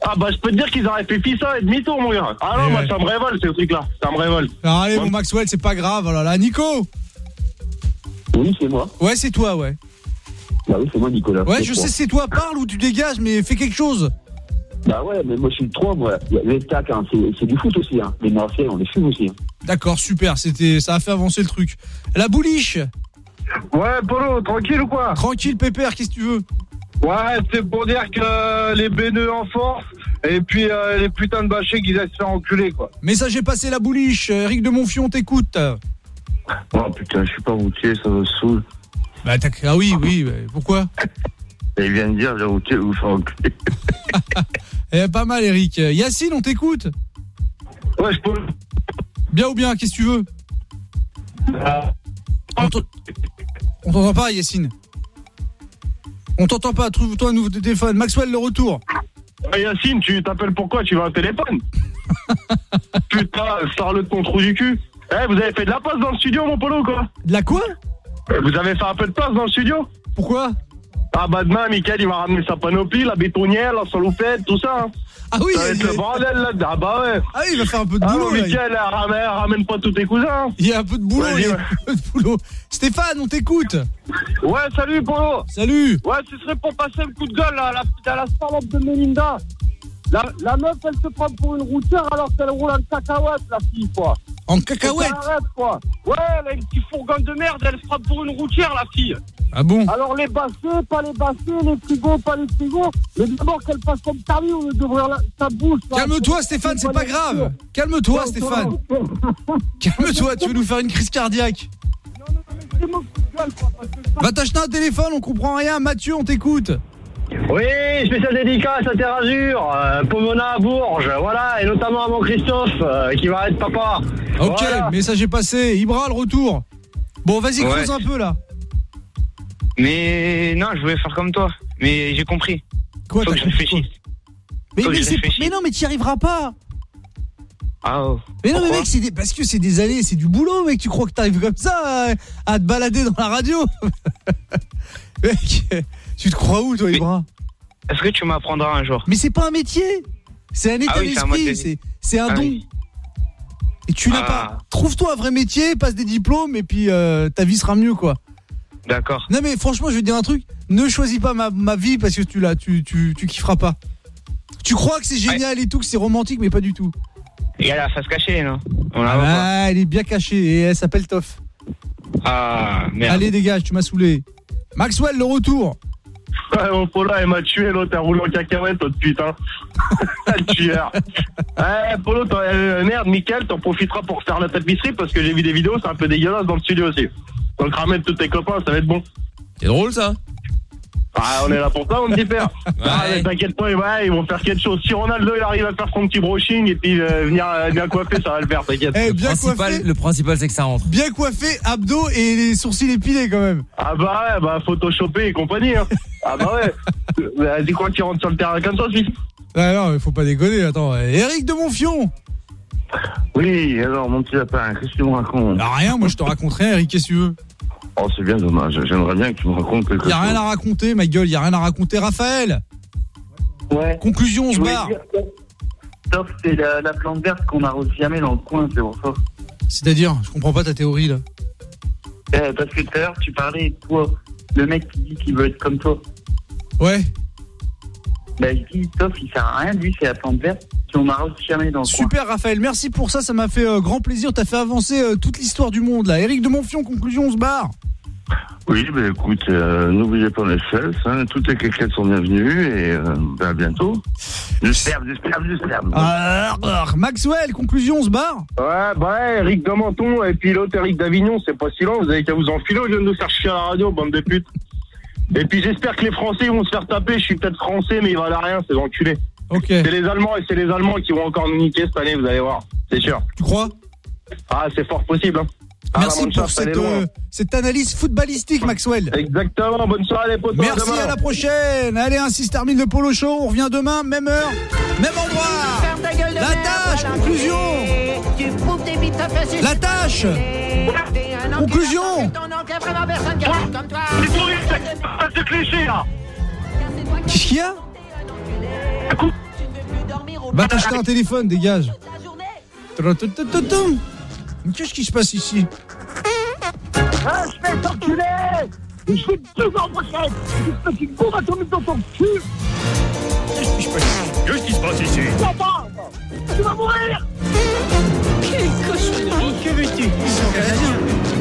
Ah bah je peux te dire qu'ils auraient fait pissa et demi-tour mon gars. Ah non, Eh moi ouais. ça me révolte ce truc là, ça me révolte. Alors allez, mon Maxwell, c'est pas grave. Oh là là, Nico Oui, c'est moi. Ouais, c'est toi, ouais. Bah oui, c'est moi, Nicolas. Ouais, je toi. sais, c'est toi. Parle ou tu dégages, mais fais quelque chose. Bah ouais, mais moi je suis le 3, moi. Le tac, hein, c'est c'est du foot aussi. Hein. Les Marseillais, on les fume aussi. Hein. D'accord, super. C'était, ça a fait avancer le truc. La bouliche. Ouais, Polo, tranquille ou quoi? Tranquille, pépère. Qu'est-ce que tu veux? Ouais, c'est pour dire que euh, les béneux en force et puis euh, les putains de bâchés qu'ils aillent se faire enculer quoi. Message est passé la bouliche. Eric de Monfion t'écoute. Oh putain, je suis pas routier, ça me saoule. Bah t'as- ah oui, oui. bah, pourquoi? [laughs] Et il vient de dire, j'ai routier, faire enculer. [laughs] Eh, pas mal, Eric. Yacine, on t'écoute. Ouais, je peux. Bien ou bien Qu'est-ce que tu veux? On t'en- on t'entend pas, Yacine. On t'entend pas. Trouve-toi un nouveau téléphone. Maxwell, le retour. Ah, Yacine, tu t'appelles pourquoi Tu veux un téléphone? [laughs] Putain, sors-le de ton trou du cul. Eh, vous avez fait de la place dans le studio, mon Polo, quoi? De la quoi? Vous avez fait un peu de place dans le studio? Pourquoi? Ah bah demain, Mickaël, il va ramener sa panoplie, la bétonnière, la saloupette, tout ça. hein. Ah oui, Ça va être le bordel là Ah bah ouais. Ah oui, il va faire un peu de Ah boulot. là. Mickaël, ramène, ramène pas tous tes cousins. hein. Il y a un peu de boulot. Il y a un peu de boulot. Stéphane, on t'écoute. Ouais, salut Polo Salut Ouais, ce serait pour passer un coup de gueule à la, à la salope de Melinda. La, la meuf, elle se prend pour une routière alors qu'elle roule en cacahuète, la fille, quoi. En cacahuète arrête, quoi. Ouais, elle a une petite fourgon de merde, elle se prend pour une routière, la fille. Ah bon Alors les bassés, pas les bassés, les frigos, pas les frigos. Mais d'abord qu'elle passe comme Tami au lieu d'ouvrir sa bouche. Calme-toi, Stéphane, c'est pas grave. Calme-toi, Stéphane. [laughs] Calme-toi, tu veux nous faire une crise cardiaque. Va t'acheter un téléphone, on comprend rien. Mathieu, on t'écoute. Oui, spécial dédicace à Terre Azur, euh, Pomona à Bourges, voilà, et notamment à mon Christophe, euh, qui va être papa. Ok, Voilà. message est passé. Ibra, le retour. Bon, vas-y, Ouais. creuse un peu là. Mais non, je voulais faire comme toi. Mais j'ai compris. Quoi, Faut que je réfléchisse. Mais, mais, mais non, mais t'y arriveras pas. Ah oh. Mais non, mais mec, c'est des- parce que c'est des années, c'est du boulot, mec. Tu crois que t'arrives comme ça à, à te balader dans la radio? [laughs] Mec, tu te crois où, toi, Ibra? Est-ce que tu m'apprendras un jour? Mais c'est pas un métier. C'est un état Ah oui, de d'esprit. C'est un Ah don. oui. Et tu n'as Ah. pas. Trouve-toi un vrai métier, passe des diplômes, et puis euh, ta vie sera mieux, quoi. D'accord. Non, mais franchement, je vais te dire un truc. Ne choisis pas ma, ma vie parce que tu la, tu, tu, tu kifferas pas. Tu crois que c'est génial et tout, que c'est romantique, mais pas du tout. Il y a la face cachée, non? On la Ah, voit pas. elle est bien cachée et elle s'appelle Toff. Ah, merde. Allez, dégage, tu m'as saoulé. Maxwell, le retour. Mon Polo, elle m'a tué, l'autre, elle roule en cacahuète, l'autre putain. [laughs] Le tueur. Ouais, Polo, euh, merde, Mickaël, t'en profiteras pour faire la tapisserie parce que j'ai vu des vidéos, c'est un peu dégueulasse dans le studio aussi. Donc ramène tous tes copains, ça va être bon. C'est drôle ça Ah, on est là pour ça, mon petit père. Ah, mais t'inquiète pas, ouais, ils vont faire quelque chose. Si Ronaldo, il arrive à faire son petit brushing et puis euh, venir euh, bien coiffer, ça va le faire, t'inquiète. Eh, bien principal, coiffé. le principal, c'est que ça rentre. Bien coiffé, abdos et les sourcils épilés quand même. Ah bah ouais, bah photoshopé et compagnie. Hein. Ah bah ouais. Bah, Dis quoi qu'il rentre sur le terrain comme ça, fils Ah non, il faut pas déconner, attends. Eric de Monfion. Oui, alors mon petit lapin, qu'est-ce que tu me racontes? Ah, rien, moi je te raconte rien, Eric, qu'est-ce que tu veux? Oh, c'est bien dommage. J'aimerais bien que tu me racontes quelque Y a chose. rien à raconter, ma gueule, y a rien à raconter. Raphaël Ouais. Conclusion, on se barre. Sauf c'est la, la plante verte qu'on arrose jamais dans le coin, c'est pour ça. C'est-à-dire, je comprends pas ta théorie là. Eh, parce que tout à l'heure, tu parlais, toi, le mec qui dit qu'il veut être comme toi. Ouais. Bah, je dis, Toff, il sert à rien, lui, c'est la plante verte arrose jamais dans le coin. Super Raphaël, merci pour ça, ça m'a fait euh, grand plaisir. T'as fait avancer euh, toute l'histoire du monde là. Eric de Monfion, conclusion, on se barre. Oui, bah écoute, euh, n'oubliez pas les fesses, hein, toutes les quéquettes sont bienvenues et euh, bah, à bientôt. Du sperme, du sperme, du sperme. Ah, ah, Maxwell, conclusion, on se barre. Ouais, bah ouais, Eric de Menton et puis l'autre Eric d'Avignon, c'est pas si long, vous avez qu'à vous enfiler au lieu de nous faire chier à la radio, bande de putes. Et puis j'espère que les Français vont se faire taper, je suis peut-être français, mais ils valent rien, ces enculés. Ok. C'est les Allemands et c'est les Allemands qui vont encore nous niquer cette année, vous allez voir, c'est sûr. Tu crois? Ah, c'est fort possible. Hein. Ah, la Merci pour cette, loin. euh, cette analyse footballistique, Maxwell. Exactement, bonne soirée les potes. Merci, à la prochaine. Allez, ainsi se termine le Polo Show. On revient demain, même heure, même endroit. La tâche, conclusion. La tâche. Conclusion. C'est cliché là Qu'est-ce qu'il y a Va t'acheter un téléphone, dégage. Qu'est-ce qui se passe ici Ah, je vais t'enculer Je vais te deux en brochette Je te une bombe atomique dans ton cul Qu'est-ce qui se passe ici Qu'est-ce qui se passe ici Papa Tu vas mourir Quelle cochonnerie Que veux-tu Ils sont canadiens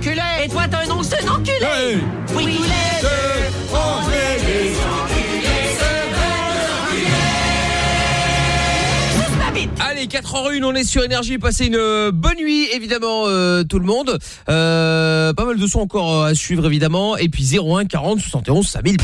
enculer Et toi t'as un nom, c'est un enculé. Oui, Allez, 4h01, on est sur énergie, passez une euh, bonne nuit évidemment euh, tout le monde. Euh, pas mal de sons encore à suivre évidemment et puis 01 40 71 5000.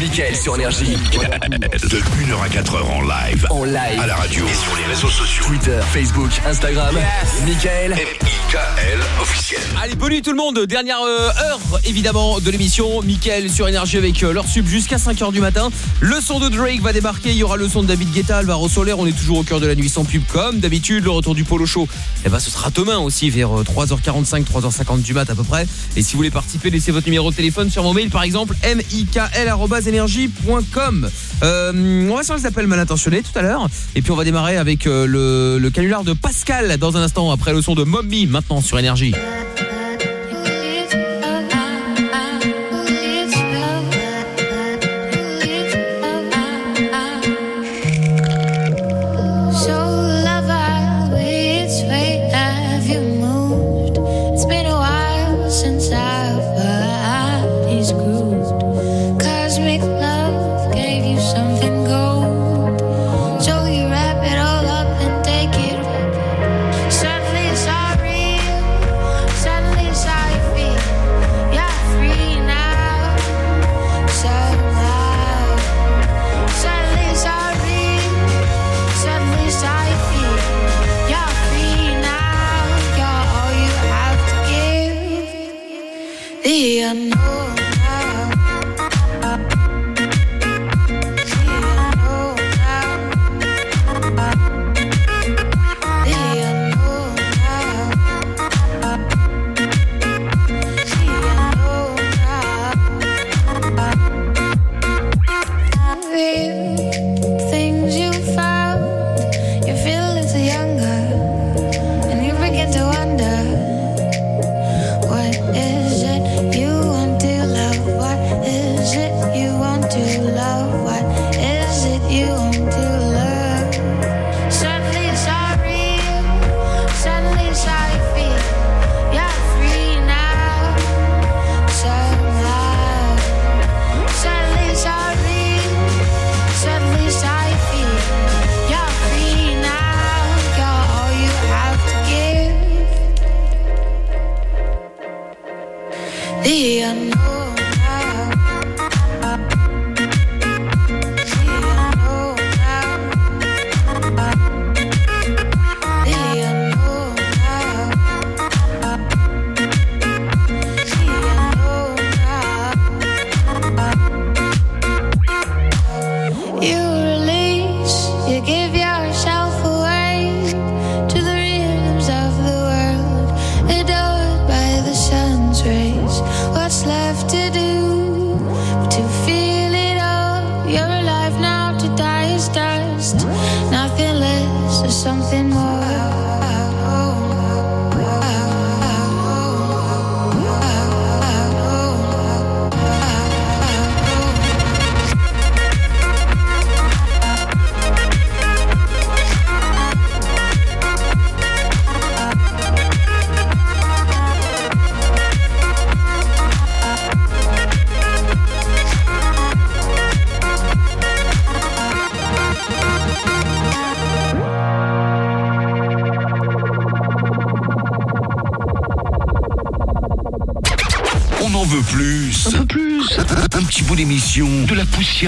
Mickaël sur énergie. [laughs] De 1h à 4h en live. En live. À la radio. Et sur les réseaux sociaux. Twitter, Facebook, Instagram. Mickaël. M-I-K-L officiel. Allez, bonne nuit tout le monde. Dernière euh, heure évidemment de l'émission. Mickaël sur énergie avec leur sub jusqu'à 5h du matin. Le son de Drake va débarquer, il y aura le son de David Guetta, Alvaro Soler, on est toujours au cœur de la nuit sans pub comme d'habitude. Le retour du Polo Show, eh ben, ce sera demain aussi vers euh, 3h45, 3h50 du mat à peu près. Et si vous voulez participer, laissez votre numéro de téléphone sur mon mail par exemple mikl@energie.com. Euh, on va sur les appels mal intentionnés tout à l'heure et puis on va démarrer avec euh, le, le canular de Pascal dans un instant après le son de Mommy maintenant sur énergie.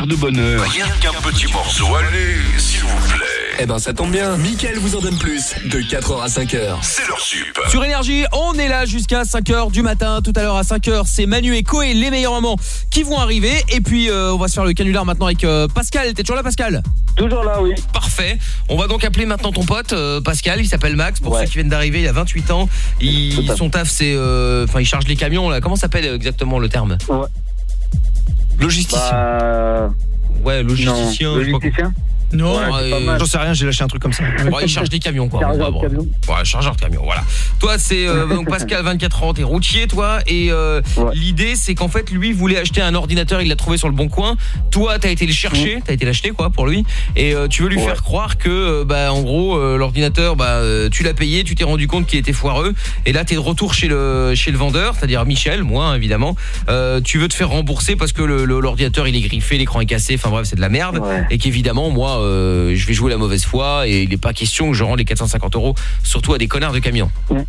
De bonheur. Rien qu'un petit morceau, allez, s'il vous plaît. Eh ben ça tombe bien, Mickaël vous en donne plus de 4h à 5h. C'est leur sup. Sur Énergie, on est là jusqu'à 5h du matin. Tout à l'heure à 5h, c'est Manu et Koé, les meilleurs moments qui vont arriver. Et puis, euh, on va se faire le canular maintenant avec euh, Pascal. T'es toujours là, Pascal? Toujours là, oui. Parfait. On va donc appeler maintenant ton pote, euh, Pascal. Il s'appelle Max. Pour ceux qui viennent d'arriver, il a 28 ans. Il, son taf, c'est... euh, Enfin, il charge les camions, là. Comment s'appelle exactement le terme? Ouais. Logisticien. Ouais, logisticien. Non, je sais pas quoi. logisticien Non, Ouais, mal. J'en sais rien, j'ai lâché un truc comme ça. Ouais, il charge des camions quoi. Chargeur Bon, de bon. Ouais, chargeur de camion, voilà. Toi c'est euh, donc [laughs] Pascal 24 ans, t'es routier toi et euh, l'idée c'est qu'en fait lui voulait acheter un ordinateur, il l'a trouvé sur le bon coin. Toi t'as été le chercher, t'as été l'acheter quoi pour lui et euh, tu veux lui faire croire que euh, bah en gros euh, l'ordinateur bah tu l'as payé, tu t'es rendu compte qu'il était foireux et là t'es de retour chez le chez le vendeur, c'est-à-dire Michel, moi évidemment. Euh, tu veux te faire rembourser parce que l'ordinateur il est griffé, l'écran est cassé, enfin bref, c'est de la merde et qu'évidemment moi euh, je vais jouer la mauvaise foi et il n'est pas question que je rende les 450 euros surtout à des connards de camion. Hein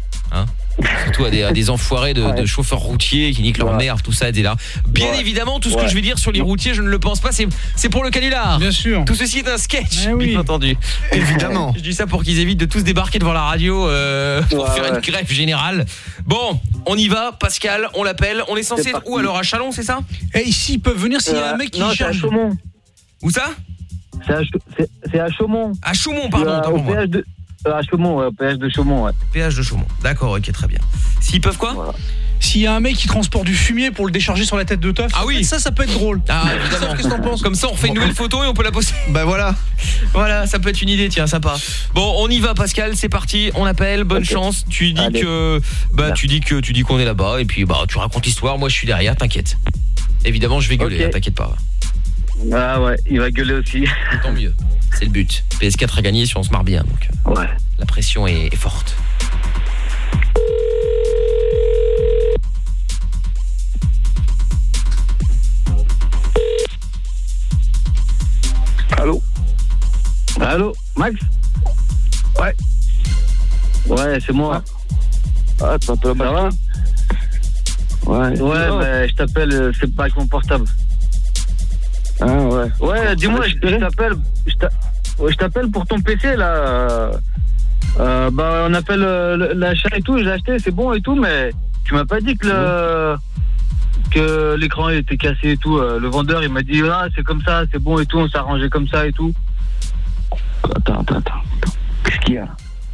surtout à des, à des enfoirés de, de chauffeurs routiers qui niquent leur merde tout ça et là. Bien évidemment tout ce que je vais dire sur les routiers je ne le pense pas c'est pour le canular. Bien sûr. Tout ceci est un sketch bien entendu. Évidemment. [laughs] je dis ça pour qu'ils évitent de tous débarquer devant la radio euh, pour Ouais, faire une grève générale. Bon on y va Pascal on l'appelle. On est censé être où alors à Chalon c'est ça? Et ici, ils peuvent venir s'il y a un mec qui non, charge. Chaumont. où ça? C'est à, Chaumont. À Chaumont, pardon, Euh, Au péage de... euh, À Chaumont, ouais, au péage de Chaumont, ouais. péage de Chaumont. D'accord ok très bien s'ils peuvent quoi S'il y a un mec qui transporte du fumier pour le décharger sur la tête de teuf. Ah oui. Ça, ça peut être drôle. Ah évidemment. Qu'est-ce que t'en penses? Comme ça on refait une nouvelle photo et on peut la poster. [laughs] Bah voilà. Voilà, ça peut être une idée, tiens, sympa. Bon, on y va Pascal, c'est parti, on appelle, bonne chance. Tu dis Allez. que bah tu dis que tu dis qu'on est là-bas et puis bah tu racontes l'histoire, moi je suis derrière, t'inquiète. Évidemment, je vais gueuler, hein, t'inquiète pas. Ah ouais, il va gueuler aussi. Tant mieux. C'est le but. PS4 a gagné si on se marre bien donc. Ouais. La pression est, est forte. Allô, Max Ouais. Ouais, c'est moi. Ah, tu m'appelles Ça va Ouais. Ouais, mais je t'appelle, euh, c'est pas avec mon portable. Ah ouais. Ouais, dis-moi, je t'appelle, je t'appelle pour ton PC là. euh, bah, on appelle euh, l'achat et tout, j'ai acheté, c'est bon et tout, mais tu m'as pas dit que le que l'écran était cassé et tout. euh, Le vendeur il m'a dit ah c'est comme ça, c'est bon et tout, on s'est arrangé comme ça et tout. Attends, attends, attends. Qu'est-ce qu'il y a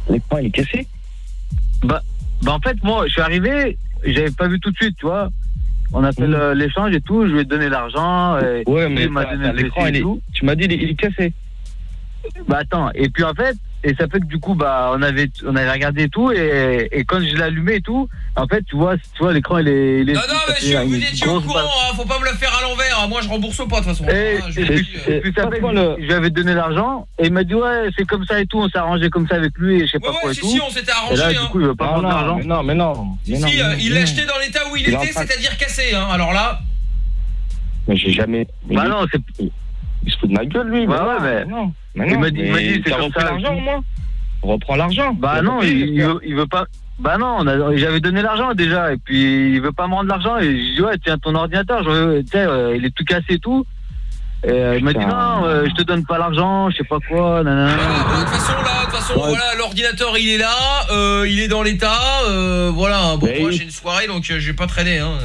L'écran il est cassé bah, bah en fait moi je suis arrivé, j'avais pas vu tout de suite, tu vois. On a fait le- l'échange et tout, je lui ai donné l'argent. et Ouais, mais l'écran, tu m'as dit il est- il est cassé. Bah attends, et puis en fait, et ça fait que du coup, bah on avait, on avait regardé tout, et, et quand je l'ai allumé et tout, en fait, tu vois, tu vois l'écran il est, il est. Non non mais je, vous étiez au courant, hein, faut pas me le faire à l'envers, hein, moi je rembourse pas de toute façon. Et, hein, je et dis, euh. et puis ça fait que je lui avais donné l'argent et il m'a dit ouais c'est comme ça et tout on s'est arrangé comme ça avec lui et je sais pas Ouais, quoi ouais, et si, tout si, on s'était arrangé, et là hein. du coup il veut pas Non, prendre non, l'argent mais non, mais non. mais Si, non, si, mais euh, non, il l'a acheté dans l'état où il, était, c'est-à-dire cassé hein. Alors là, Mais j'ai jamais. bah non c'est Il se fout de ma gueule, lui. Bah mais ouais, non, mais- mais il m'a dit- c'est comme ça, l'argent, tout. moi Reprends l'argent. bah non il, il veut, il veut pas bah non on a- j'avais donné l'argent déjà et puis il veut pas me rendre l'argent et je dis ouais tiens ton ordinateur je euh, il est tout cassé et tout et euh, il m'a dit non euh, je te donne pas l'argent je sais pas quoi nanana. de toute façon là, de toute façon voilà, l'ordinateur il est là, euh, il est dans l'état, euh, voilà. Bon Mais moi j'ai une soirée donc euh, je vais pas traîner hein.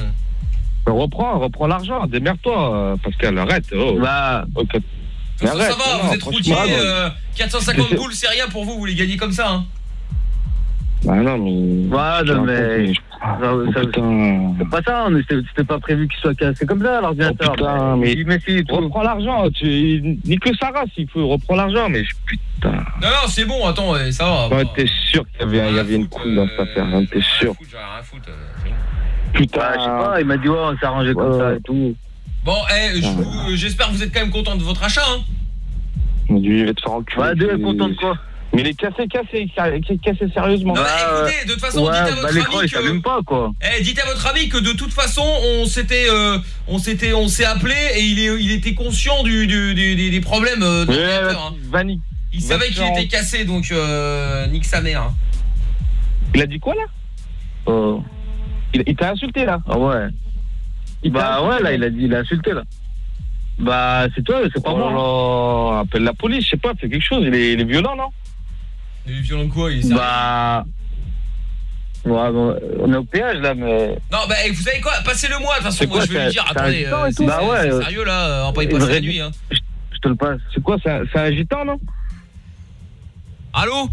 Mais Reprends, reprends l'argent. Démerde-toi, euh, Pascal. Arrête. Oh. bah Mais arrête, ça va, non, vous êtes routier, euh, 450 Mais- boules c'est rien pour vous, vous les gagnez comme ça hein. Bah non, mais. Bah, non, mais- Ça- oh, c'est pas ça on était- c'était pas prévu qu'il soit cassé comme ça l'ordinateur Oh, putain, mais- mais si. Reprends l'argent. Tu... Nique sa race, il faut. Reprends l'argent, mais je- putain. Non non c'est bon, attends, ça va. Bah. t'es sûr qu'il y avait, il y avait une couille dans cette affaire. hein, T'es sûr. J'en Putain. Bah, je sais pas il m'a dit ouais on s'est arrangé comme Ouais. ça et tout Bon, eh, je euh, j'espère que vous êtes quand même content de votre achat hein. Lui, il va te faire enculer. bah deux content de quoi Mais il est cassé, cassé, cassé, cassé sérieusement. Non, mais écoutez, de toute façon, ouais dites à votre ami que pas quoi Eh, dites à votre ami que de toute façon, on s'était euh, on s'était on s'est appelé et il est il était conscient du, du- du- des, des problèmes euh, d'ordinateur, hein. Il va savait te qu'il faire était cassé donc euh, nique sa mère. hein. Il a dit quoi là? Oh. Il, t'a insulté là Ah ouais. Bah ouais, là, il a dit, il a insulté là. Bah c'est toi, c'est pas oh moi. Là, appelle la police, je sais pas, fais quelque chose. Il est, violent, non? Il est violent quoi il Bah. Ouais, bah, on est au péage là, mais. Non, bah eh, vous savez quoi? Passez-le moi, de toute façon, moi je vais lui dire. Attendez, euh, c'est bah ouais, sérieux là, euh, on va pas y passer la nuit. Hein. Je, te le passe. C'est quoi C'est un non? Allô?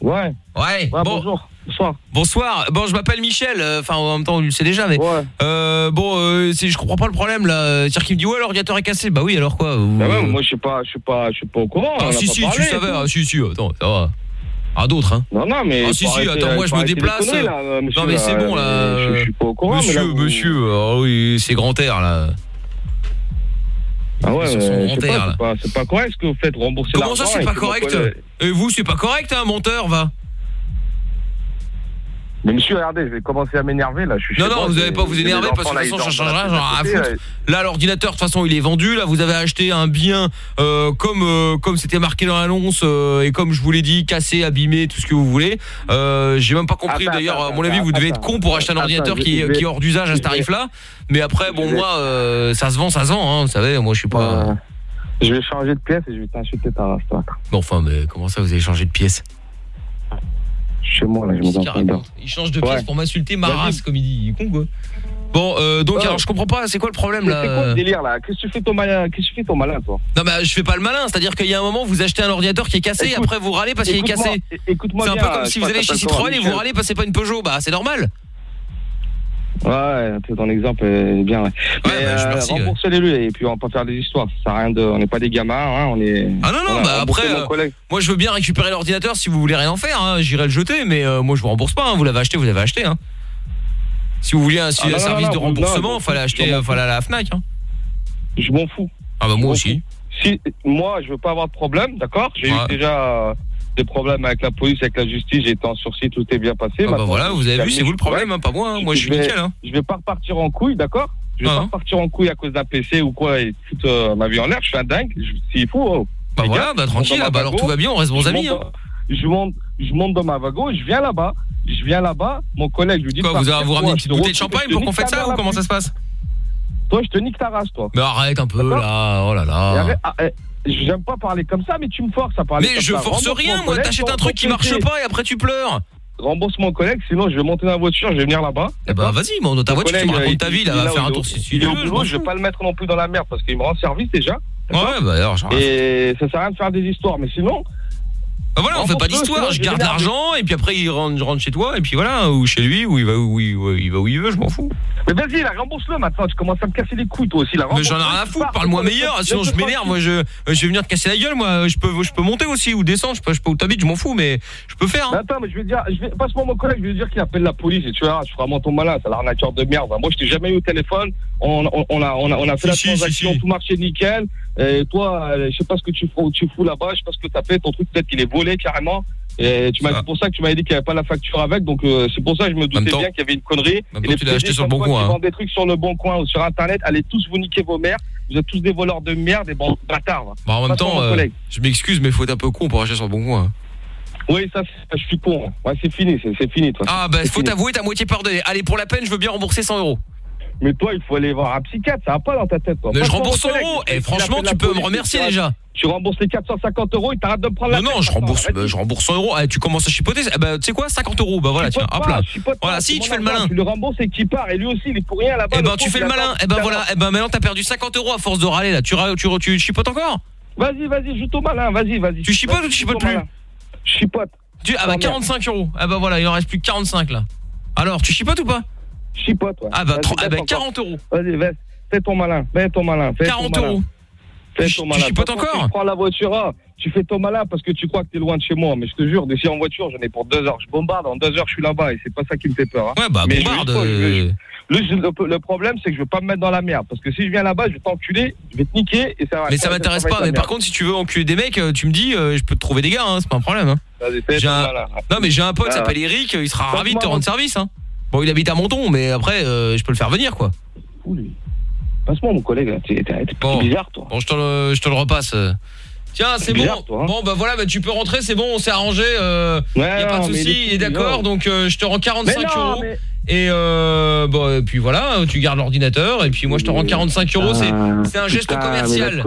Ouais. Ouais, bonjour bonsoir. Bonsoir. Bon, je m'appelle Michel. Euh, enfin, en même temps, on le sait déjà, mais. Ouais. Euh, bon, euh, je comprends pas le problème là. C'est-à-dire qu'il me dit ouais, l'ordinateur est cassé. Bah oui, alors quoi ah ouais, Moi, je suis pas, je suis pas, je suis pas au courant. Ah, si, si, tu savais. Ah, si, si. Attends, ça va. Ah d'autres hein. Non non mais ah, si si attends moi je me déplace. Là, non mais c'est bon là. Je, je, suis pas au courant Monsieur là, vous... monsieur ah oui, c'est grand air là. Ah ouais, c'est pas, pas, pas correct ce que vous faites, rembourser l'argent. Comment ça c'est pas correct Et vous c'est pas correct hein, monteur va. Mais monsieur, regardez, je vais commencer à m'énerver là. Non, non, vous n'allez pas vous énerver parce que de toute façon, ça changera. Genre, à. Ah, là, l'ordinateur, de toute façon, il est vendu. Là, vous avez acheté un bien euh, comme euh, comme c'était marqué dans l'annonce euh, et comme je vous l'ai dit, cassé, abîmé, tout ce que vous voulez. J'ai même pas compris. D'ailleurs, à mon avis, vous devez être con pour acheter un ordinateur qui, qui est hors d'usage à ce tarif-là. Mais après, bon, moi, ça se vend, ça se vend. Hein, vous savez, moi, je suis pas. Je vais changer de pièce et je vais t'insulter ta race. Bon, enfin, mais comment ça, vous allez changer de pièce? chez moi, là, je m'entends Il change de pièce pour m'insulter ma race, comme il dit. il con Congo. Bon, euh, donc, alors, je comprends pas, c'est quoi le problème, là C'est quoi le euh délire, là? Qu'est-ce que tu fais ton malin, toi? Non, mais euh, je fais pas le malin, c'est-à-dire qu'il y a un moment, vous achetez un ordinateur qui est cassé, et après, vous râlez parce qu'il est cassé. C'est un peu comme si vous allez chez Citroën et vous râlez parce que c'est pas une Peugeot, bah, c'est normal. Ouais, ton exemple euh, est bien. Ouais. mais bah, euh, remboursez-les lui et puis on va pas faire des histoires. Ça rien de, on n'est pas des gamins, hein, on est. Ah non non, bah après, euh, moi je veux bien récupérer l'ordinateur si vous voulez rien en faire. Hein, j'irai le jeter, mais moi je vous rembourse pas. Hein, vous l'avez acheté, vous l'avez acheté. Hein. Si vous vouliez un, ah service de remboursement, il fallait acheter, fallait à la Fnac. Hein. Je m'en fous. Ah bah moi aussi. Si moi je veux pas avoir de problème, d'accord. J'ai eu déjà des problèmes avec la police, avec la justice, j'étais en sursis, tout est bien passé. Ah bah voilà, vous avez vu, c'est vous le problème, hein, pas moi, hein, moi je, suis vais, nickel. Hein. Je vais pas repartir en couille, d'accord? Je vais ah pas repartir en couille à cause d'un PC ou quoi, et toute euh, ma vie en l'air, je suis un dingue, s'il faut. Oh. Bah voilà, bah tranquille, ah bah alors tout va bien, on reste bons amis. Je, monte, je monte dans ma vago, je viens là-bas, je viens là-bas, mon collègue, lui dit. Quoi, vous, vous ramenez une petite bouteille de champagne pour qu'on fasse ça ou comment ça se passe? Toi, je te nique ta race, toi. Mais arrête un peu, là, oh là là. J'aime pas parler comme ça, mais tu me forces à parler mais comme ça. Mais je force rien, moi. T'achètes un truc qui marche pas et après tu pleures. Rembourse mon collègue, sinon je vais monter dans la voiture, je vais venir là-bas. Eh bah vas-y, monte dans ta voiture, tu me euh, racontes ta vie, là, faire un tour si tu veux. Je vais pas le mettre non plus dans la merde parce qu'il me rend service déjà. Ouais, bah alors, Et ça sert à rien de faire des histoires, mais sinon, bah voilà, on, fait pas d'histoire, je garde l'argent et puis après il rentre, rentre, chez toi et puis voilà ou chez lui ou il va où il, va où il veut, je m'en fous. Mais vas-y, la rembourse-le maintenant, tu commences à me casser les couilles toi aussi la Mais j'en ai rien à foutre, parle-moi meilleur, sinon je m'énerve, moi euh, je vais venir te casser la gueule moi, je peux je peux monter aussi ou descendre, je peux je où t'habites, je m'en fous mais je peux faire. Hein. Attends, mais je vais dire je vais passe-moi mon collègue, je vais dire qu'il appelle la police et tu vois, tu feras mon ton malin, c'est l'arnaqueur de merde. Hein. Moi je t'ai jamais eu au téléphone, on, on, a on a, fait la transaction, tout marché nickel. Et toi, euh, je sais pas ce que tu fous, tu fous là-bas, je sais pas ce que t'as fait, ton truc peut-être qu'il est beau carrément. Et tu m'as, pour ça que tu m'avais dit qu'il n'y avait pas la facture avec, donc euh, c'est pour ça que je me doutais bien qu'il y avait une connerie. Et tu l'as acheté sur le bon coin. Hein. des trucs sur le bon coin ou sur internet, allez tous vous niquer vos mères, vous êtes tous des voleurs de merde et bon, bâtards. Hein. Bah, en même temps, euh, je m'excuse, mais faut être un peu con pour acheter sur le bon coin. Hein. Oui, ça, je suis con. Ouais, c'est fini, c'est fini. Toi. Ah, bah, faut t'avouer, t'as moitié pardonné. Allez, pour la peine, je veux bien rembourser 100 euros. Mais toi, il faut aller voir un psychiatre, ça va pas dans ta tête. Toi. Ne, je rembourse 100 euros. Et franchement, tu peux me remercier déjà. Tu rembourses les 450 euros et t'arrêtes de me prendre la Non, non, je rembourse, je rembourse 100 euros. Eh, tu commences à chipoter. Eh ben, tu sais quoi 50 euros. Bah voilà, tiens, hop là. Voilà, si, tu fais le malin. Tu le rembourses et qui part. Et lui aussi, il est pour rien là-bas. Eh ben, tu fais le malin. Et eh ben voilà, Et ben maintenant, t'as perdu 50 euros à force de râler là. Tu, chipotes encore Vas-y, vas-y, joue ton malin. Vas-y, vas-y. Tu chipotes ou tu chipotes plus Chipote. Ah bah 45 euros. Ah bah voilà, il en reste plus que 45 là. Alors, tu chipotes ou pas? Chipote, ouais. Ah bah, ah 40 euros. Vas-y, vas fais ton malin, fais ton malin. Fais 40 ton euros. Fais ton malin. Tu chipotes encore Tu prends la voiture, ah, tu fais ton malin parce que tu crois que t'es loin de chez moi. Mais je te jure, d'ici en voiture, j'en ai pour deux heures. Je bombarde, en deux heures, je suis là-bas et c'est pas ça qui me fait peur. Hein. Ouais, bah, Mais bombarde. Euh. le, problème, c'est que je veux pas me mettre dans la merde. Parce que si je viens là-bas, je vais t'enculer, je vais te niquer et ça va. Mais ça m'intéresse pas. Mais par contre, si tu veux enculer des mecs, euh, tu me dis, euh, je peux te trouver des gars, hein, c'est pas un problème. hein. Vas-y, fais malin. Non, mais j'ai un pote, Ah. s'appelle Eric, il sera ravi de te rendre service. hein. Bon, il habite à Monton, mais après, euh, je peux le faire venir, quoi. Passe-moi, mon collègue. T'es bizarre, toi. Bon, je te le, je te le repasse. Tiens, c'est bon. toi. Bon, bah voilà, bah, tu peux rentrer, c'est bon, on s'est arrangé. Euh, y a pas de souci, il est d'accord. Donc, euh, je te rends 45 Mais non, euros. Et euh, bon, puis voilà, tu gardes l'ordinateur. Et puis moi, je te rends 45 euros. C'est un geste commercial.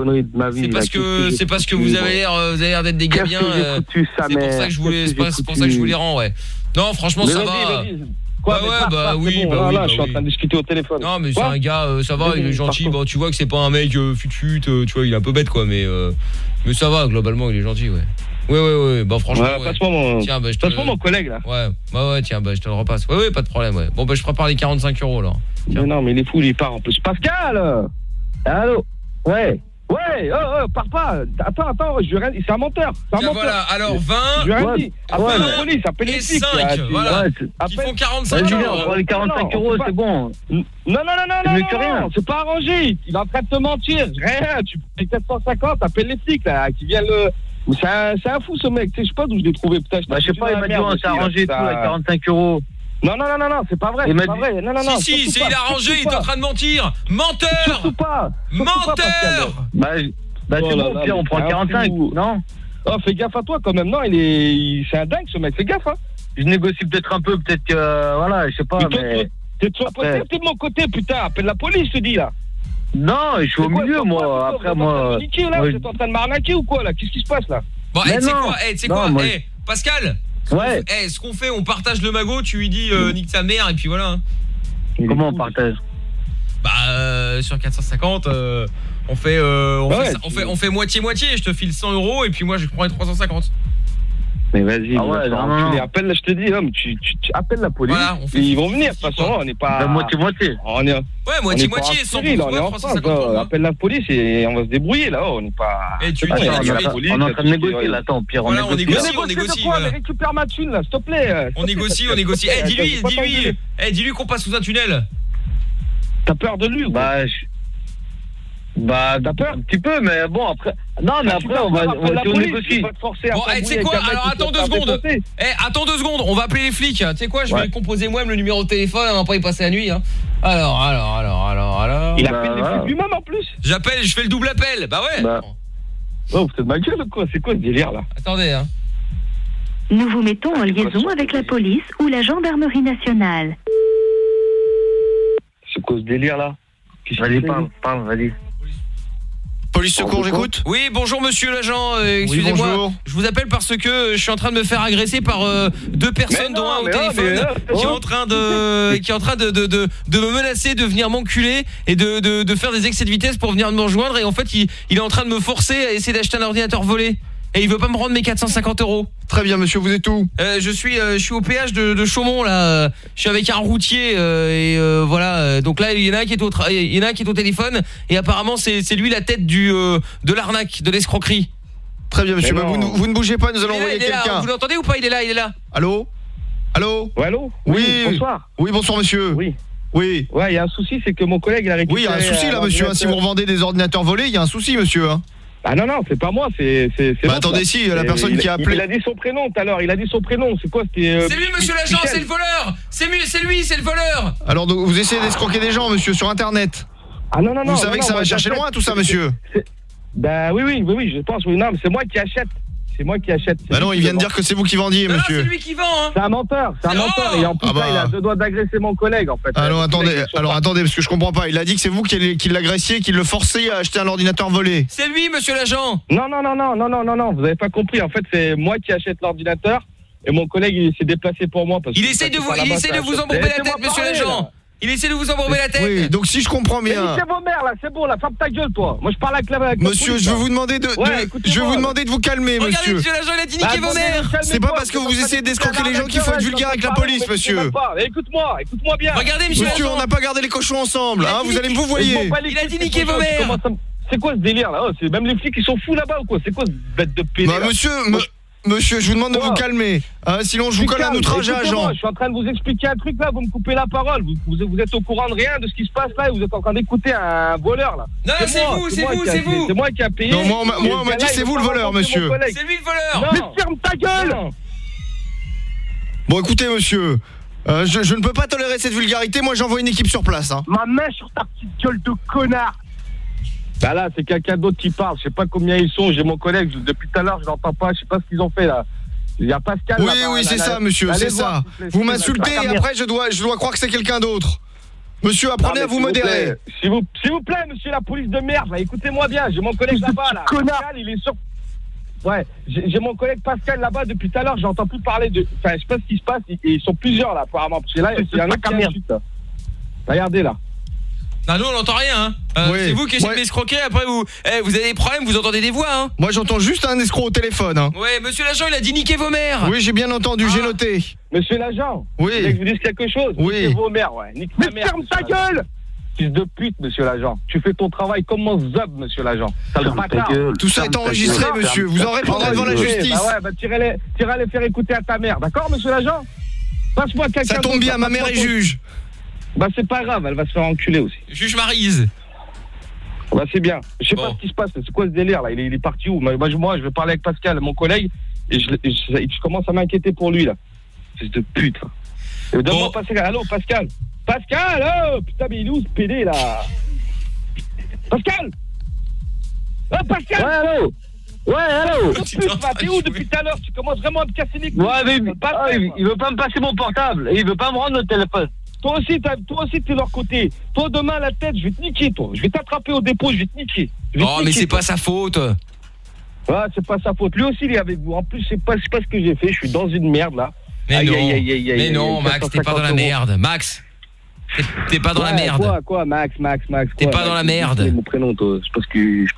C'est parce que parce que vous avez l'air, d'être des gars C'est pour ça que je voulais, c'est pour ça que je foutu vous les rends, ouais. Non, franchement, ça va. Bah ouais, bah oui, bah voilà, oui, je bah suis en train de discuter au téléphone. Non, mais c'est un gars, euh, ça va, il est gentil. Bon, tu vois que c'est pas un mec euh, fut-fut, euh, tu vois, il est un peu bête, quoi, mais, euh, mais ça va, globalement, il est gentil, ouais. Ouais, ouais, ouais, bah franchement. Ouais, ouais. Mon... Bah, je mon collègue, là. Ouais, bah ouais, tiens, bah je te le repasse. Ouais, ouais, pas de problème, ouais. Bon, bah je prépare les 45 euros, là. Mais non, mais il est fou, il part en plus. Pascal Allô? Ouais Ouais, euh, euh, pars pas. Attends, attends, je rien. C'est un menteur. C'est un menteur. voilà, alors 20. Je rien ouais, dit. Police, les 5, voilà. Qui font 45 euros. Euros, c'est bon. Non, non, non, non, non, non, c'est pas arrangé. Il est en train de te mentir. Rien, tu payes 450, appelle les flics, là, qui viennent le... C'est un, un fou ce mec, tu sais, je sais pas d'où je l'ai trouvé. Putain, bah, je sais pas, il m'a dit on arrangé tout à 45 euros. Non, non, non, non, non c'est pas vrai, c'est pas vrai. Non, non, non, si, si, il a rangé, il est en train de mentir. Menteur Surtout pas surtout Menteur pas, Bah, bah oh c'est on prend 45, non Oh, fais gaffe à toi quand même, non, il est... C'est un dingue ce mec, fais gaffe, hein Je négocie peut-être un peu, peut-être que... Voilà, je sais pas, mais... T'es de, après... de mon côté, putain, appelle la police, je te dis, là Non, je suis au quoi, milieu, moi, après, moi... Vous êtes en train de m'arnaquer ou quoi, là Qu'est-ce qui se passe, là Bon, c'est quoi, Pascal Ouais. Eh, ce qu'on fait, on partage le magot, tu lui dis euh, nique ta mère et puis voilà. Hein. Comment on partage Bah euh, sur 450 euh, on fait on fait on fait moitié moitié, je te file 100 euros et puis moi je prends les 350. Mais vas-y, ah ouais, appelle, je te dis, homme, tu, tu, appelles la police. Ils vont venir, de toute façon, on n'est pas. Ben, moitié-moitié. On est. Ouais, moitié-moitié, 100 moitié, on est en France. Hein, appelle la police et on va se débrouiller là, on n'est pas. Eh, et tu, est pas, tu, police, on est en train de négocier là, attends, pire, on négocie. On négocie, on négocie. Récupère ma thune là, s'il te plaît. Euh, on négocie, on négocie. Eh, dis-lui, dis-lui, eh, dis-lui qu'on passe sous un tunnel. T'as peur de lui Bah, bah, t'as peur? un petit peu, mais bon, après. Non, mais ah, après, on va, on va la te forcer à eh, quoi? Alors, attends deux secondes. Eh, attends deux secondes, on va appeler les flics. Tu sais quoi, je vais composer moi-même le numéro de téléphone, hein, on va pas y passer la nuit. Hein. Alors, alors, alors, alors, alors. Il appelle bah, les flics lui-même en plus. J'appelle, je fais le double appel. Bah ouais. Bah. Oh, vous de ma gueule ou quoi? C'est quoi ce délire là? Attendez, hein. Nous vous mettons en ah, liaison avec la police ou la gendarmerie nationale. C'est quoi ce délire là? Vas-y, parle, parle, vas-y. Oui, bonjour monsieur l'agent, euh, excusez-moi. Je vous appelle parce que euh, je suis en train de me faire agresser par euh, deux personnes dont un au téléphone [laughs] qui est en train de me menacer de venir m'enculer et de, faire des excès de vitesse pour venir me rejoindre et en fait, il est en train de me forcer à essayer d'acheter un ordinateur volé et il veut pas me rendre mes 450 euros. Très bien monsieur, vous êtes où? Euh, je suis euh, je suis au péage de, Chaumont là. Je suis avec un routier euh, et voilà. Donc là il y en a un qui est au téléphone et apparemment c'est lui la tête du de l'arnaque, de l'escroquerie. Très bien monsieur, vous, ne bougez pas, nous allons envoyer quelqu'un. Vous l'entendez ou pas? Il est là, il est là. Allô? Allô? Allô? Oui. Bonsoir. Oui bonsoir monsieur. Oui. Oui. Ouais, il y a un souci, c'est que mon collègue il a récupéré. Oui, il y a un souci là, monsieur. Hein. Si vous revendez des ordinateurs volés, il y a un souci, monsieur. Hein. Ah non, non, c'est pas moi, c'est. Bah attendez, si, la personne qui a appelé. Il, a dit son prénom tout à l'heure, il a dit son prénom, c'est quoi C'est euh, lui, monsieur l'agent, c'est le voleur C'est lui, c'est le voleur Alors, vous essayez d'escroquer des gens, monsieur, sur Internet Ah non, non, non. Vous savez que ça va chercher loin, tout ça, monsieur Bah oui, oui, oui, oui, je pense, oui, non, mais c'est moi qui achète c'est moi qui achète. Bah non, il vient de dire que c'est vous qui vendiez, monsieur. C'est lui qui vend. Hein. C'est un menteur, c'est un menteur. Oh et en plus, ah là, il a bah. deux doigts d'agresser mon collègue, en fait. Alors attendez, alors attendez, parce que je comprends pas. Il a dit que c'est vous qui, l'agressiez, qui le forciez à acheter un ordinateur volé. C'est lui, monsieur l'agent. Non, non, non, non, non, non, non, non. Vous avez pas compris. En fait, c'est moi qui achète l'ordinateur et mon collègue il s'est déplacé pour moi parce Il que de vous, il essaie de vous embourber la tête, monsieur l'agent. Il essaie de vous embourber la tête. Oui, donc si je comprends bien. C'est vos mères là, c'est bon là, ferme ta gueule toi. Moi je parle avec la avec Monsieur, je veux vous demander de, je veux vous demander de vous calmer monsieur. Regardez, monsieur l'agent, il a dit bah, vos mères. C'est pas parce que vous essayez d'escroquer les gens qu'il faut être vulgaire avec la police, monsieur. Écoute-moi, écoute-moi bien. Regardez monsieur. Monsieur, on n'a pas gardé les cochons ensemble, hein, vous allez me vous voyez. Il a dit niquer vos mères. C'est quoi ce délire là hein, C'est Même les flics ils sont fous là-bas ou quoi? C'est quoi ce bête de bah, pédé Monsieur, Monsieur, je vous demande de vous calmer. Hein, sinon, je vous colle un outrage à agent. Je suis en train de vous expliquer un truc là, vous me coupez la parole. Vous, êtes au courant de rien de ce qui se passe là et vous êtes en train d'écouter un voleur là. Non, c'est vous, c'est vous, c'est vous. C'est moi qui a payé. Moi, on m'a dit c'est vous le voleur, monsieur. C'est lui le voleur. Mais ferme ta gueule Bon, écoutez, monsieur. Euh, je, ne peux pas tolérer cette vulgarité. Moi, j'envoie une équipe sur place. Hein. Ma main sur ta petite gueule de connard. Bah là, c'est quelqu'un d'autre qui parle. Je sais pas combien ils sont. J'ai mon collègue. je- Depuis tout à l'heure, je l'entends pas. Je sais pas ce qu'ils ont fait là. Il y a Pascal Oui, là-bas, oui, c'est ça, monsieur, c'est ça. vous m'insultez et Ah, après je dois, je dois croire que c'est quelqu'un d'autre. Monsieur, Non, apprenez à vous modérer. S'il vous, plaît, monsieur la police de merde, écoutez-moi bien, j'ai mon collègue là-bas, là. Pascal, il est sur. Ouais, j'ai mon collègue Pascal là-bas depuis tout à l'heure, j'entends plus parler de. Enfin, je sais pas ce qui se passe, ils, ils sont plusieurs là, apparemment. Parce que là, il y en a qui. Regardez là. Non, nous on n'entend rien hein. Euh, Oui. C'est vous qui essayez Ouais. de m'escroquer après vous eh, vous avez des problèmes, vous entendez des voix hein. Moi j'entends juste un escroc au téléphone. hein. Ouais, monsieur l'agent, il a dit niquez vos mères. Oui, j'ai bien entendu, j'ai noté. Monsieur l'agent Oui. Vous voulez que je vous dise quelque chose? Oui. Niquez vos mères, ouais. Nique mère. Ferme ta gueule Fils de pute, monsieur l'agent. Tu fais ton travail comme mon zob, monsieur l'agent. Tout ça est enregistré, monsieur. Vous en répondrez devant la justice. Bah ouais, bah tirez-les tirez les faire écouter à ta mère, d'accord, monsieur l'agent? Passe-moi quelqu'un Ça tombe bien, ma mère est juge. Bah c'est pas grave, elle va se faire enculer aussi. Juge Marise. Bah c'est bien. Je sais pas ce qui se passe, c'est quoi ce délire là? Il est, il est parti où? Moi, je- moi, je vais parler avec Pascal, mon collègue, et je, et je- je commence à m'inquiéter pour lui là. Fils de pute. là. Et Donne-moi Pascal. Allô, Pascal? Pascal Oh Putain, mais il est où ce PD là? Pascal? Oh, Pascal Ouais, allô? Ouais, allô? Va, T'es où depuis tout à l'heure? Tu commences vraiment à me casser les couilles. Ouais, mais ah, il, quoi? il veut pas me passer mon portable. Il veut pas me rendre le téléphone. Toi aussi, toi aussi, t'es de leur côté. Toi, demain, à la tête, je vais te niquer, toi. Je vais t'attraper au dépôt, je vais te niquer. Vais te Oh, mais c'est pas sa faute. Ouais, c'est pas sa faute. Lui aussi, il est avec vous. En plus, c'est pas, ce que j'ai fait. Je suis dans une merde, là. Mais Aïe, non. aïe, aïe, mais non, Max, t'es pas dans la 450 merde. Max. T'es- pas dans la merde. Quoi, quoi, Max, Max, Max T'es pas Max, dans la merde. mon prénom, toi. Je sais pas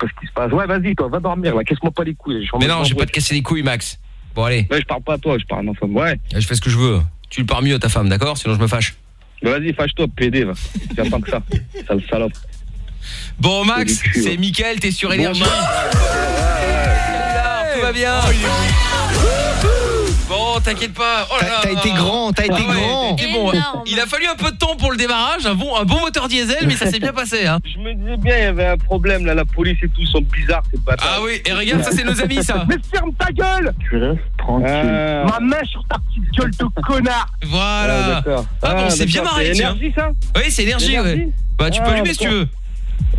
ce qui se passe. Ouais, vas-y, toi, va dormir, là. Casse-moi pas les couilles. Je Mais non, je vais pas te casser les couilles, Max. Bon, allez. Ouais, je parle pas à toi, je parle à ma femme. Ouais. Je fais ce que je veux. Tu le parles mieux à ta femme, d'accord? Sinon je me fâche. Vas-y, fâche-toi, PD, va. Tant que ça. Sale salope. Bon, Max, C'est ouais. Mickaël, t'es sur énergie. Bon, Tout va bien. Bon, t'inquiète pas. Oh. T'as été grand, t'as été Ah ouais, grand. été bon. Il a fallu un peu de temps pour le démarrage, un bon, un bon moteur diesel, mais ça s'est bien passé. Hein. Je me disais bien, il y avait un problème, là. La police et tout sont bizarres, ces bâtards. Ah oui, et regarde, ça c'est nos amis, ça. Mais ferme ta gueule Tu restes tranquille. Ma main sur ta petite gueule de connard Voilà. Ah. Ah bon, Ah, c'est bien marré, c'est énergie, ça Oui, c'est énergie, ouais. Bah tu peux allumer si tu veux.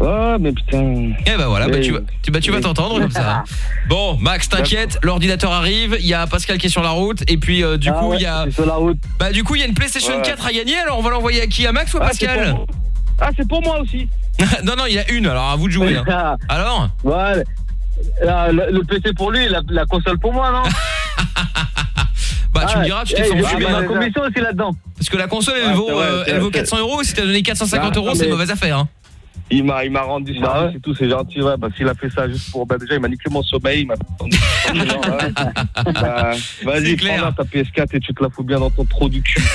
Ah, mais putain. Eh bah voilà, bah tu vas, tu, bah, tu vas t'entendre comme ça. [laughs] Bon, Max, t'inquiète, l'ordinateur arrive, il y a Pascal qui est sur la route et puis euh, du Ah coup il y a c'est sur la route. bah du coup il y a une PlayStation Ouais. 4 à gagner. Alors on va l'envoyer à qui? À Max ou à Ah, c'est Pascal? pour. Ah, c'est pour moi aussi. [laughs] Non non, il y a une. Alors à vous de jouer. hein. [laughs] Alors? Ouais. Le, le PC pour lui, la, la console pour moi, non? Bah tu Ah, me diras, tu t'es eh, fait j'ai enfumer. mis ma bah, commission aussi là-dedans. Parce que la console elle vaut, euh, elle vaut vrai. 400 euros. Si t'as donné 450 Ah, euros, c'est une mauvaise affaire. Hein. Il m'a, il m'a rendu Bah service ouais. et tout, c'est gentil, ouais. Bah, s'il a fait ça juste pour, bah, déjà, il m'a niqué mon sommeil, il m'a. [laughs] bah, vas-y, prends-la ta PS4 et tu te la fous bien dans ton trou du cul. [laughs]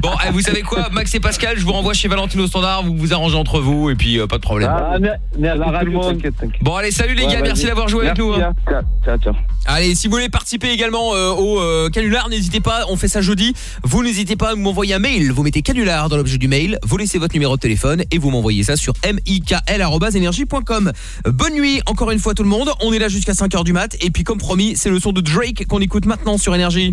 Bon, eh, vous savez quoi, Max et Pascal, je vous renvoie chez Valentino Standard, vous vous arrangez entre vous et puis euh, pas de problème. Ah, La t'inquiète, t'inquiète. Bon allez, salut les Ouais, gars, merci d'avoir joué avec Merci, nous. hein. hein. Ciao, ciao, ciao. Allez, si vous voulez participer également euh, au euh, canular, n'hésitez pas, on fait ça jeudi. Vous n'hésitez pas à m'envoyer un mail, vous mettez canular dans l'objet du mail, vous laissez votre numéro de téléphone et vous m'envoyez ça sur mikl@energie.com. Bonne nuit encore une fois tout le monde. On est là jusqu'à 5h du mat et puis comme promis, c'est le son de Drake qu'on écoute maintenant sur énergie.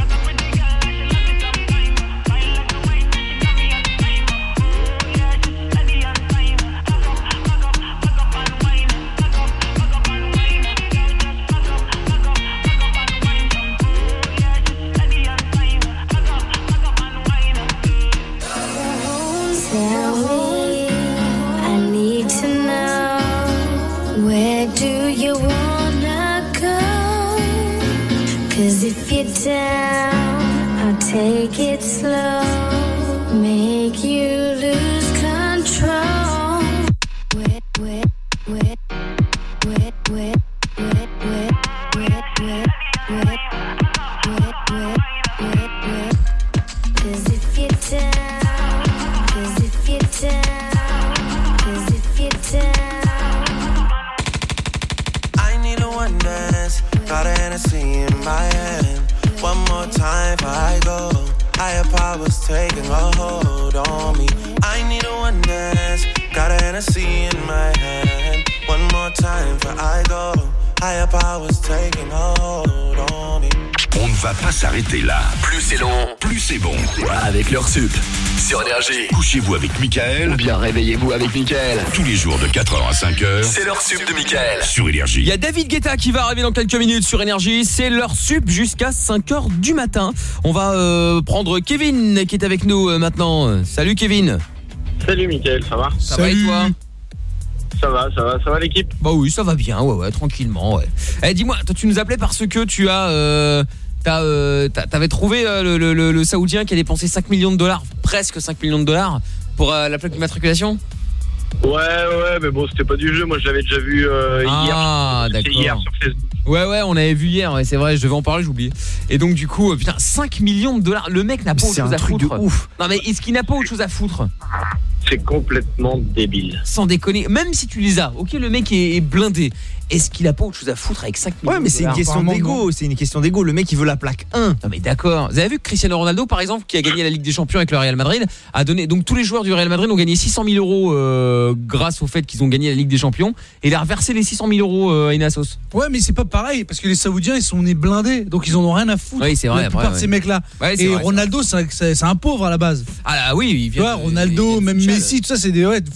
Michael. Ou bien réveillez-vous avec Michael. Tous les jours de 4h à 5h. C'est leur sup de Michael. Sur Énergie. Il y a David Guetta qui va arriver dans quelques minutes sur Énergie. C'est leur sup jusqu'à 5h du matin. On va euh, prendre Kevin qui est avec nous euh, maintenant. Salut Kevin. Salut Mickaël, ça va? Ça va et toi? Ça va, ça va, ça va l'équipe? Bah oui, ça va bien, ouais, ouais, tranquillement, ouais. Eh, dis-moi, toi, tu nous appelais parce que tu as, euh, euh, t'avais trouvé euh, le, le- le- le Saoudien qui a dépensé 5 millions de dollars, presque 5 millions de dollars, pour euh, la plaque d'immatriculation Ouais, ouais, mais bon, c'était pas du jeu, moi je l'avais déjà vu euh, Ah, hier. d'accord. hier sur Facebook. Ouais, ouais, on avait vu hier, ouais, c'est vrai, je devais en parler, j'ai oublié. Et donc, du coup, euh, putain, 5 millions de dollars, le mec n'a pas autre C'est chose un à truc de foutre. ouf. Non, mais est-ce qu'il n'a pas autre chose à foutre C'est complètement débile. Sans déconner, même si tu les as, ok, le mec est, est blindé. Est-ce qu'il a pas autre chose à foutre avec 5 millions Ouais, mais c'est une question d'ego, c'est une question d'ego. Le mec, il veut la plaque 1. Non mais d'accord. Vous avez vu que Cristiano Ronaldo, par exemple, qui a gagné la Ligue des Champions avec le Real Madrid, a donné. Donc tous les joueurs du Real Madrid ont gagné 600 000 euros euh, grâce au fait qu'ils ont gagné la Ligue des Champions. Et il a reversé les 600 000 euros euh, à Inasos. Ouais, mais c'est pas pareil parce que les Saoudiens ils sont nés blindés donc ils en ont rien à foutre. Oui, c'est vrai, La après, plupart de ouais. ces mecs-là. Ouais, c'est Et vrai, Ronaldo, c'est un- pauvre à la base. Ah là, oui, il Tu vient. de- Ronaldo, même Messi, tout ça, c'est des ouais, de.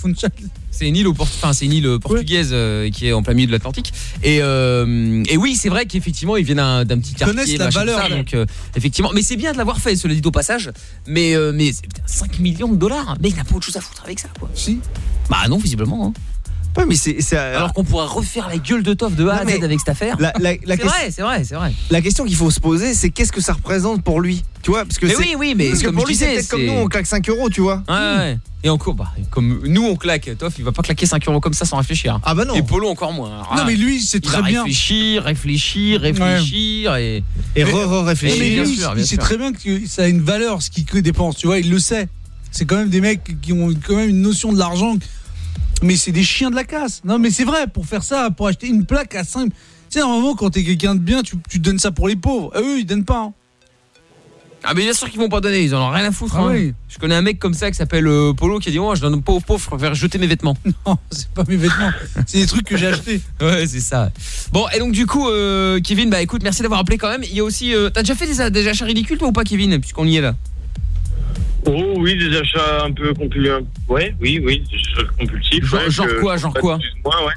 C'est une île au port- enfin c'est une île euh, portugaise euh, qui est en plein milieu de l'Atlantique. Et euh, et oui, c'est vrai qu'effectivement ils viennent d'un petit quartier. connaissent la machin, tout valeur, ça, ouais. donc euh, effectivement, mais c'est bien de l'avoir fait, cela dit au passage. Mais euh, mais c'est- putain, 5 millions de dollars, mec, il n'a pas autre chose à foutre avec ça, quoi. Si. Bah non, visiblement. Hein. Ouais, mais c'est c'est, euh, Alors qu'on pourrait refaire la gueule de Toff de A à Z avec cette affaire. La, la- la C'est question- vrai, c'est vrai, c'est vrai. La question qu'il faut se poser, c'est qu'est-ce que ça représente pour lui Tu vois, parce que Mais oui, oui, mais parce que comme pour je lui, c'est peut-être comme nous, on claque 5 euros, tu vois. Ouais, ouais. Et encore, bah, comme nous on claque, Toff, il va pas claquer 5 euros comme ça sans réfléchir. Ah bah non. Et Polo encore moins. Non, ah, mais lui, c'est très va bien. réfléchir, réfléchir, réfléchir et Et Mais- re-re-réfléchir. Mais bien lui, il sait très bien que ça a une valeur ce qu'il dépense, tu vois, il le sait. C'est quand même des mecs qui ont quand même une notion de l'argent. Mais c'est des chiens de la casse. Non, mais c'est vrai, pour faire ça, pour acheter une plaque à 5. Tu sais, normalement, quand t'es quelqu'un de bien, tu, tu donnes ça pour les pauvres. Ah, eux, ils donnent pas. hein. Ah mais bien sûr qu'ils vont pas donner, ils en ont rien à foutre. Ah hein. oui. Je connais un mec comme ça qui s'appelle euh, Polo qui a dit moi je donne pas aux pauvres, je préfère jeter mes vêtements. [laughs] Non, c'est pas mes vêtements. c'est des trucs que j'ai achetés. [laughs] Ouais, c'est ça. Bon, et donc du coup euh, Kevin, bah écoute, merci d'avoir appelé quand même. Il y a aussi euh, t'as déjà fait des, des achats ridicules toi ou pas Kevin puisqu'on y est là? Oh oui, des achats un peu compulsifs. Ouais, oui, oui, des achats compulsifs. Genre- ouais, genre que- quoi, genre quoi moins, ouais.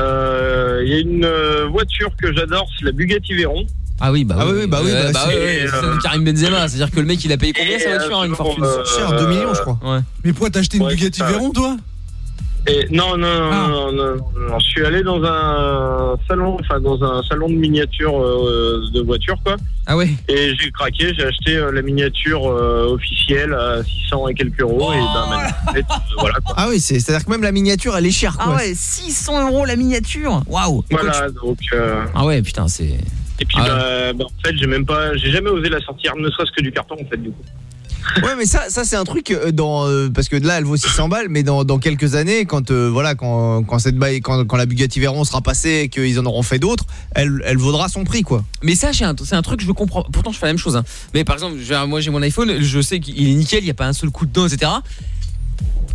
Euh, Il y a une euh, voiture que j'adore, c'est la Bugatti Veyron. Ah oui, bah Ah oui, oui, bah oui, euh, bah oui, c'est- oui, c'est celle de Karim Benzema, c'est-à-dire que le mec il a payé combien sa Et, voiture euh, une fortune euh, Cher, 2 millions, je crois. Ouais. Mais pourquoi t'as acheté une Ouais, Bugatti Veyron, toi? Et non, non, non, Ah. non, non, non, je suis allé dans un salon, enfin dans un salon de miniature euh, de voiture quoi. Ah ouais. Et j'ai craqué, j'ai acheté euh, la miniature euh, officielle à 600 et quelques euros et ben maintenant, en fait, euh, voilà quoi. Ah oui, c'est- c'est-à-dire que même la miniature, elle est chère, quoi. Ah ouais, 600 euros la miniature. Waouh. Voilà donc. euh, Ah ouais, putain, c'est et puis Ah bah, bah, en fait j'ai même pas, j'ai jamais osé la sortir, ne serait-ce que du carton en fait du coup. Ouais, mais ça, ça c'est un truc euh, dans euh, parce que là, elle vaut 600 balles, mais dans, dans quelques années, quand euh, voilà, quand quand cette baille, quand, quand la Bugatti Veyron sera passée et qu'ils en auront fait d'autres, elle, elle vaudra son prix, quoi. Mais ça, c'est un, un truc, je comprends. Pourtant, je fais la même chose. hein. Mais par exemple, moi, j'ai mon iPhone, je sais qu'il est nickel, il n'y a pas un seul coup dedans, etc.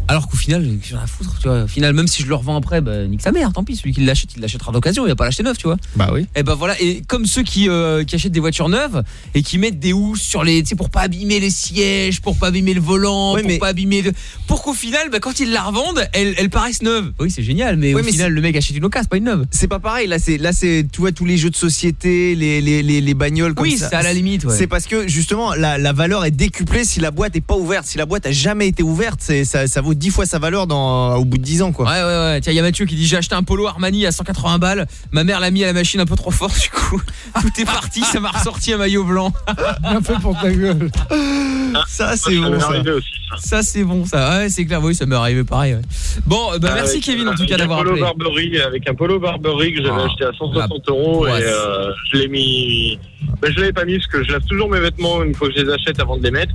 Alors qu'au final, j'en ai à foutre, tu vois. Au final, même si je le revends après, bah, nique sa mère, tant pis. Celui qui l'achète, il l'achètera d'occasion, il va pas l'acheter neuf, tu vois. Bah oui. Et ben voilà, et comme ceux qui, euh, qui achètent des voitures neuves et qui mettent des housses sur les, tu sais, pour pas abîmer les sièges, pour pas abîmer le volant, pour pas abîmer, le- pour qu'au final, bah, quand ils la revendent, elles, elles paraissent neuves. Oui, c'est génial, mais Oui, au mais final, le mec achète une occasion, pas une neuve. C'est pas pareil, là c'est là c'est tu vois tous les jeux de société, les les les, les bagnoles comme Oui, ça. c'est à la limite, ouais. C'est parce que justement la, la valeur est décuplée si la boîte est pas ouverte, si la boîte a jamais été ouverte, ça, ça vaut 10 fois sa valeur dans au bout de 10 ans quoi. Ouais ouais ouais, tiens, il y a Mathieu qui dit j'ai acheté un polo Armani à 180 balles, ma mère l'a mis à la machine un peu trop fort [laughs] du coup. Tout est parti, ça m'a ressorti un maillot blanc. [laughs] Bien fait pour ta gueule. Ça c'est bon, ça. Ça c'est bon ça. Ouais, c'est clair, oui, ça m'est arrivé pareil. ouais. Bon, bah, Ah, merci Kevin en tout cas d'avoir polo appelé. Barbery, avec un polo Barbery que j'avais Ah, acheté à 160 la euros et poisse. euh, je l'ai mis. Ben, je l'avais pas mis parce que je lave toujours mes vêtements une fois que je les achète avant de les mettre.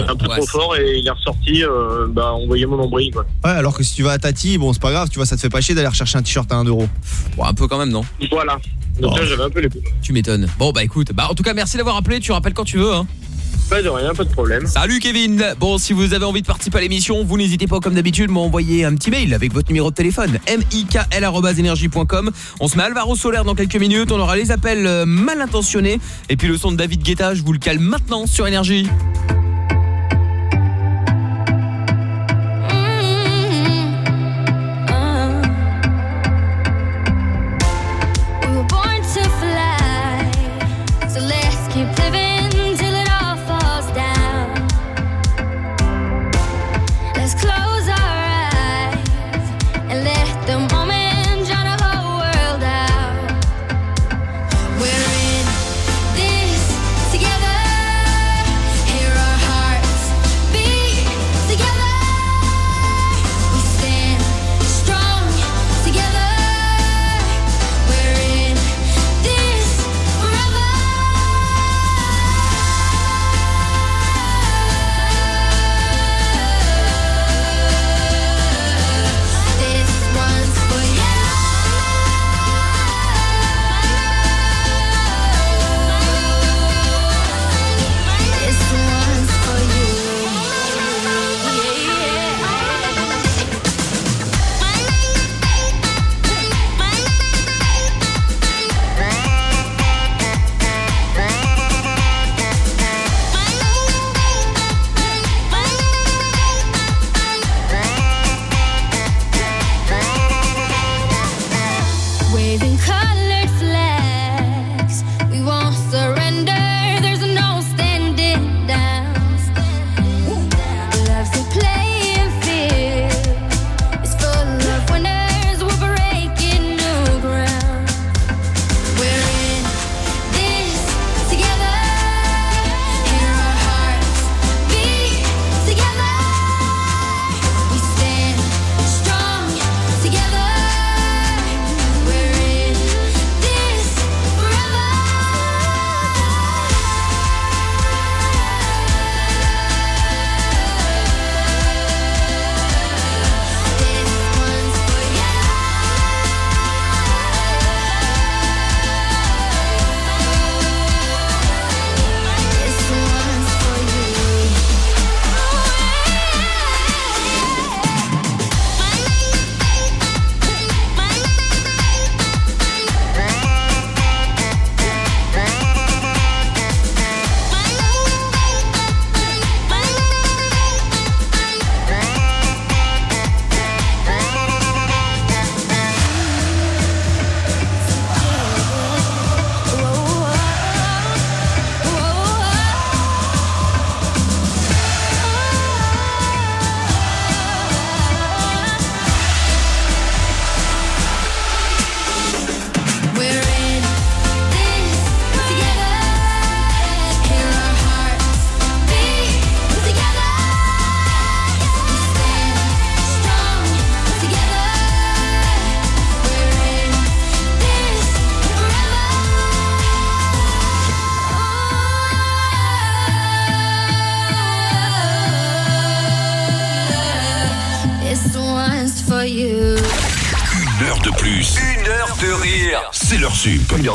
Un peu trop poisse. fort et il est ressorti. Euh, bah, on voyait mon nombril quoi. Ouais, alors que si tu vas à Tati, bon, c'est pas grave, tu vois, ça te fait pas chier d'aller rechercher un t-shirt à 1 euro. Bon, un peu quand même, non? Voilà. Donc Oh. là j'avais un peu les boules. Tu m'étonnes. Bon bah écoute, bah en tout cas merci d'avoir appelé, tu rappelles quand tu veux hein. Pas de rien, pas de problème. Salut Kevin. Bon, si vous avez envie de participer à l'émission, vous n'hésitez pas comme d'habitude m'envoyer un petit mail avec votre numéro de téléphone mikl@energie.com. On se met Alvaro Solaire dans quelques minutes, on aura les appels euh, mal intentionnés et puis le son de David Guetta, je vous le cale maintenant sur énergie.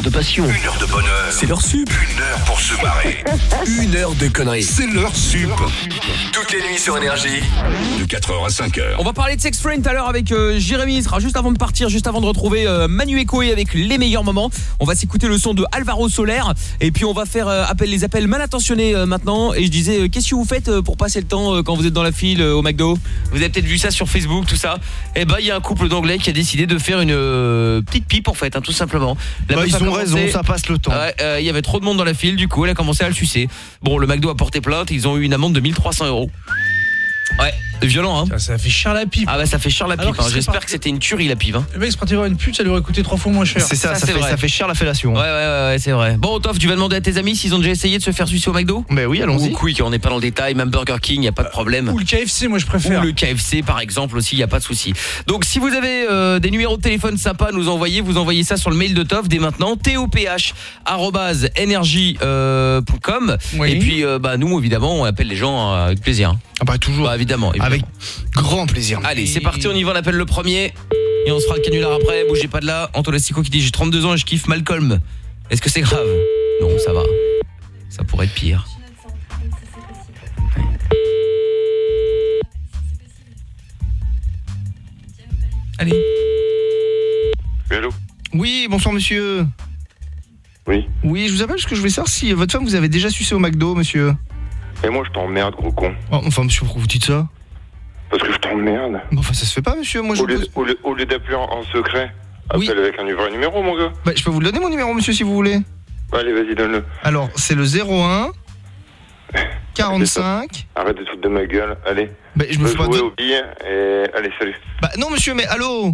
De passion. Une heure de bonheur. C'est leur sup. Une heure pour se marrer. [laughs] Une heure de conneries. C'est leur sup. Toutes les nuits sur Énergie. De 4h à 5h. On va parler de Sex Friend tout à l'heure avec euh, Jérémy. Ce sera juste avant de partir, juste avant de retrouver euh, Manu Ekoé avec les meilleurs moments. On va s'écouter le son de Alvaro Soler. Et puis on va faire euh, appel, les appels mal intentionnés euh, maintenant. Et je disais, qu'est-ce que vous faites pour passer le temps quand vous êtes dans la file au McDo? Vous avez peut-être vu ça sur Facebook, tout ça. Et ben il y a un couple d'anglais qui a décidé de faire une euh, petite pipe en fait, hein, tout simplement. Bah, meuf ils a ont commencé- raison, ça passe le temps. Ouais, euh, il y avait trop de monde dans la file, du coup elle a commencé à le sucer. Bon, le McDo a porté plainte, ils ont eu une amende de 1300 euros. Ouais, violent hein. Ça fait cher la pipe. Ah bah ça fait cher la pipe. hein. J'espère parti- que c'était une tuerie la pipe. Hein. Le mec se partait voir une pute, ça lui aurait coûté trois fois moins cher. C'est ça, ça, c'est fait, vrai. ça fait cher la fellation. Ouais ouais ouais, ouais, c'est vrai. Bon Toff, tu vas demander à tes amis s'ils ont déjà essayé de se faire sucer au McDo? Ben oui, allons-y. Ou Quick, on n'est pas dans le détail, même Burger King, y a pas de problème. Ou le KFC, moi je préfère. Ou le KFC par exemple aussi, il y a pas de souci. Donc si vous avez euh, des numéros de téléphone sympas à nous envoyer, vous envoyez ça sur le mail de Toff dès maintenant toph@energie.com Oui. et puis euh, bah nous évidemment, on appelle les gens euh, avec plaisir. hein. Ah bah toujours. Bah, évidemment, évidemment. Avec grand plaisir. Allez, c'est parti, on y va, on appelle le premier et on se fera le canular après, bougez pas de là. Antolastico qui dit j'ai 32 ans et je kiffe Malcolm. Est-ce que c'est grave? Non, ça va. Ça pourrait être pire. Allez. Allô? Oui, bonsoir monsieur. Oui. Oui, je vous appelle parce que je voulais savoir si votre femme vous avez déjà sucé au McDo, monsieur. Et moi, je t'emmerde, gros con. Oh, enfin, monsieur, pourquoi vous dites ça? Parce que je t'emmerde. Bon, enfin, ça se fait pas, monsieur. Moi, je Au lieu, au lieu- au lieu d'appeler en, en secret, appelle avec un vrai numéro, mon gars. Bah, je peux vous le donner, mon numéro, monsieur, si vous voulez. Allez, vas-y, donne-le. Alors, c'est le 01 45. [laughs] Arrête de te foutre de ma gueule. Allez. Bah, je me fais pas de- au billet et allez, salut. Bah, non, monsieur, mais allô?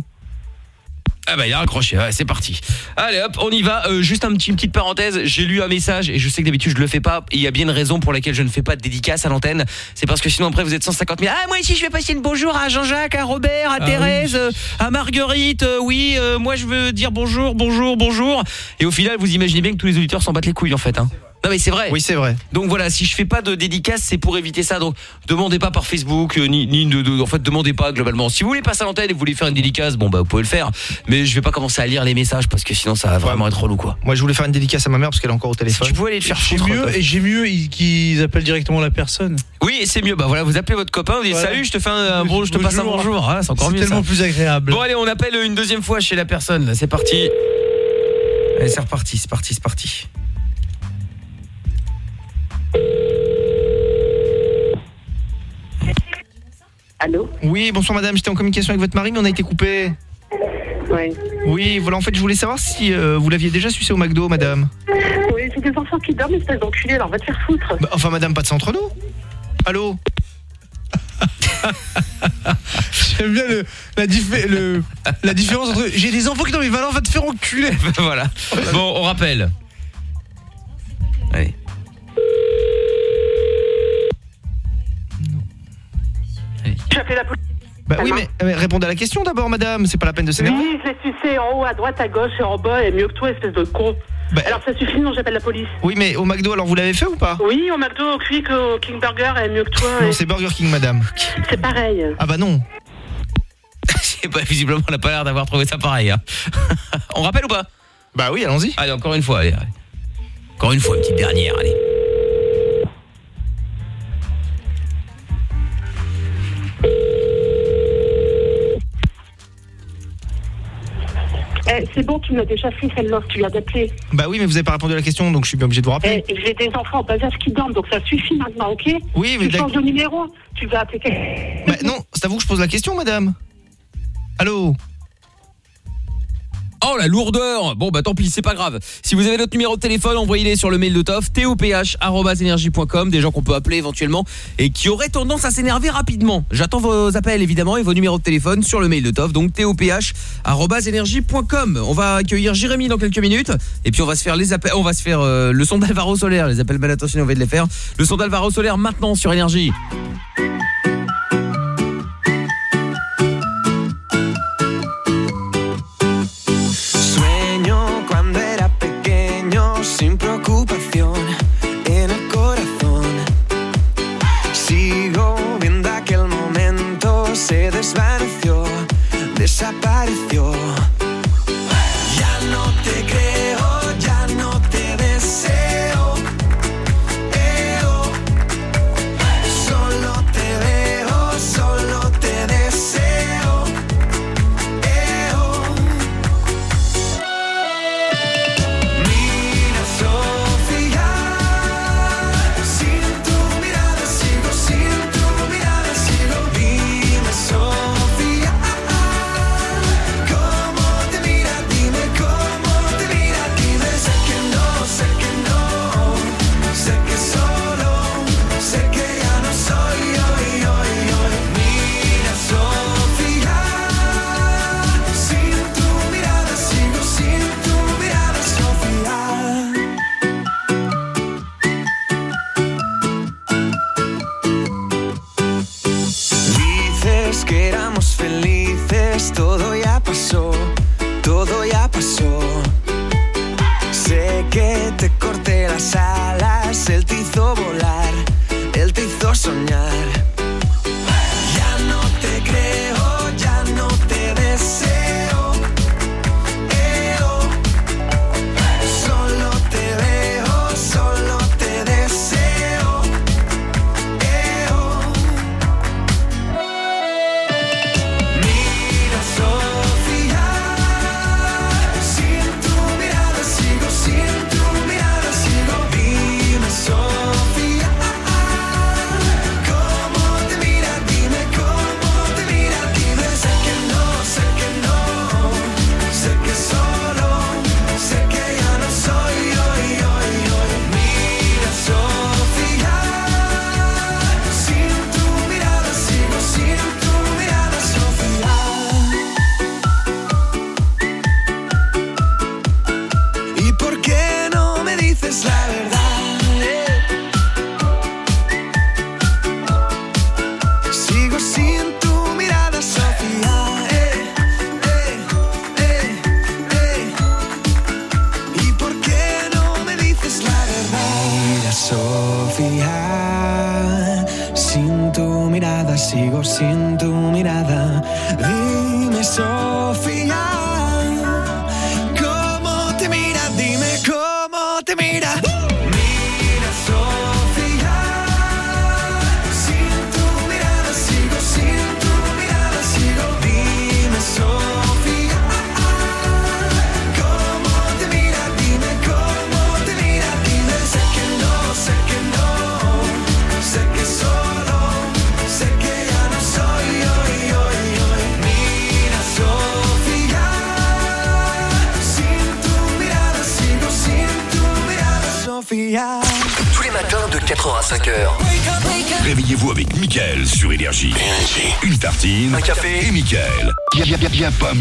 Ah bah il a raccroché, ouais, c'est parti. Allez hop, on y va. Euh, juste un petit, une petite parenthèse, j'ai lu un message et je sais que d'habitude je le fais pas. Et il y a bien une raison pour laquelle je ne fais pas de dédicace à l'antenne. C'est parce que sinon après vous êtes 150 000. Ah moi ici je vais passer une bonjour à Jean-Jacques, à Robert, à Ah Thérèse, euh, à Marguerite. euh, oui, euh, moi je veux dire bonjour, bonjour, bonjour. Et au final vous imaginez bien que tous les auditeurs s'en battent les couilles en fait. Hein. Non mais c'est vrai. Oui, c'est vrai. Donc voilà, si je fais pas de dédicace, c'est pour éviter ça. Donc demandez pas par Facebook, euh, ni, ni de, de- en fait demandez pas globalement. Si vous voulez passer à l'antenne et vous voulez faire une dédicace, bon bah vous pouvez le faire. Mais je vais pas commencer à lire les messages parce que sinon ça va vraiment être relou quoi. Moi, je voulais faire une dédicace à ma mère parce qu'elle est encore au téléphone. Tu pouvais aller le faire J'ai foutre. mieux, toi. et j'ai mieux ils- qu'ils appellent directement la personne. Oui, c'est mieux. Bah voilà, vous appelez votre copain, vous dites Voilà. salut, je te fais un, un bon, je te passe un Bonjour. bonjour. Ah, c'est encore C'est mieux. tellement ça. plus agréable. Bon allez, on appelle une deuxième fois chez la personne. là. C'est parti. Allez, c'est reparti, c'est parti, c'est parti. Allô Oui, bonsoir madame, j'étais en communication avec votre mari, mais on a été coupé. Oui. Oui, voilà, en fait, je voulais savoir si euh, vous l'aviez déjà sucé au McDo, madame. Oui, j'ai des enfants qui dorment, espèce d'enculé, alors va te faire foutre. Bah, enfin, madame, pas de ça entre nous. Allô? [laughs] J'aime bien le, la, diffé- le- la différence entre j'ai des enfants qui dorment, mais Valent va te faire enculer. [laughs] voilà. Bon, on rappelle. Allez. J'ai appelé la police. Bah oui, mais, mais répondez à la question d'abord, madame, c'est pas la peine de s'énerver. Oui, je l'ai sucé en haut, à droite, à gauche et en bas, et mieux que toi, espèce de con. Alors ça suffit, non, j'appelle la police. Oui, mais au McDo, alors vous l'avez fait ou pas? Oui, au McDo, au Quick, au King Burger, et mieux que toi. Non, et- c'est Burger King, madame. C'est pareil. Ah bah non. [laughs] Pas visiblement, on n'a pas l'air d'avoir trouvé ça pareil. hein. [laughs] on rappelle ou pas? Bah oui, allons-y. Allez, encore une fois, allez, allez. Encore une fois, une petite dernière, allez. Eh, c'est bon, tu me l'as déjà fait celle-là, tu viens d'appeler. Bah oui, mais vous avez pas répondu à la question, donc je suis bien obligé de vous rappeler. Eh, J'ai des enfants en bas âge qui dorment, donc ça suffit maintenant, ok Oui, mais Tu changes de numéro, tu vas appeler quelqu'un. Bah non, c'est à vous que je pose la question, madame. Allô Oh la lourdeur Bon bah tant pis, c'est pas grave. Si vous avez notre numéro de téléphone, envoyez-les sur le mail de Toff, toph@energie.com, des gens qu'on peut appeler éventuellement et qui auraient tendance à s'énerver rapidement. J'attends vos appels évidemment et vos numéros de téléphone sur le mail de Toff, donc toph@energie.com. On va accueillir Jérémy dans quelques minutes et puis on va se faire les appels, on va se faire euh, le son d'Alvaro Solaire, les appels mal intentionnés, on va de les faire. Le son d'Alvaro Solaire maintenant sur énergie. Desapareció. get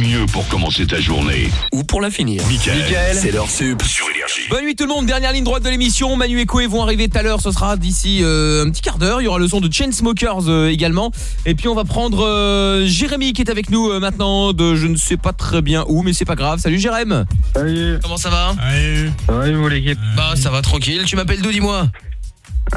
mieux pour commencer ta journée. Ou pour la finir. Michael, c'est leur sup sur Énergie. Bonne nuit tout le monde, dernière ligne droite de l'émission. Manu et Koé vont arriver tout à l'heure, ce sera d'ici euh, un petit quart d'heure. Il y aura le son de Chainsmokers euh, également. Et puis on va prendre euh, Jérémy qui est avec nous euh, maintenant de je ne sais pas très bien où, mais c'est pas grave. Salut Jérémy. Salut. Comment ça va? Ça va, vous, l'équipe? Bah ça va tranquille. Tu m'appelles d'où dis-moi?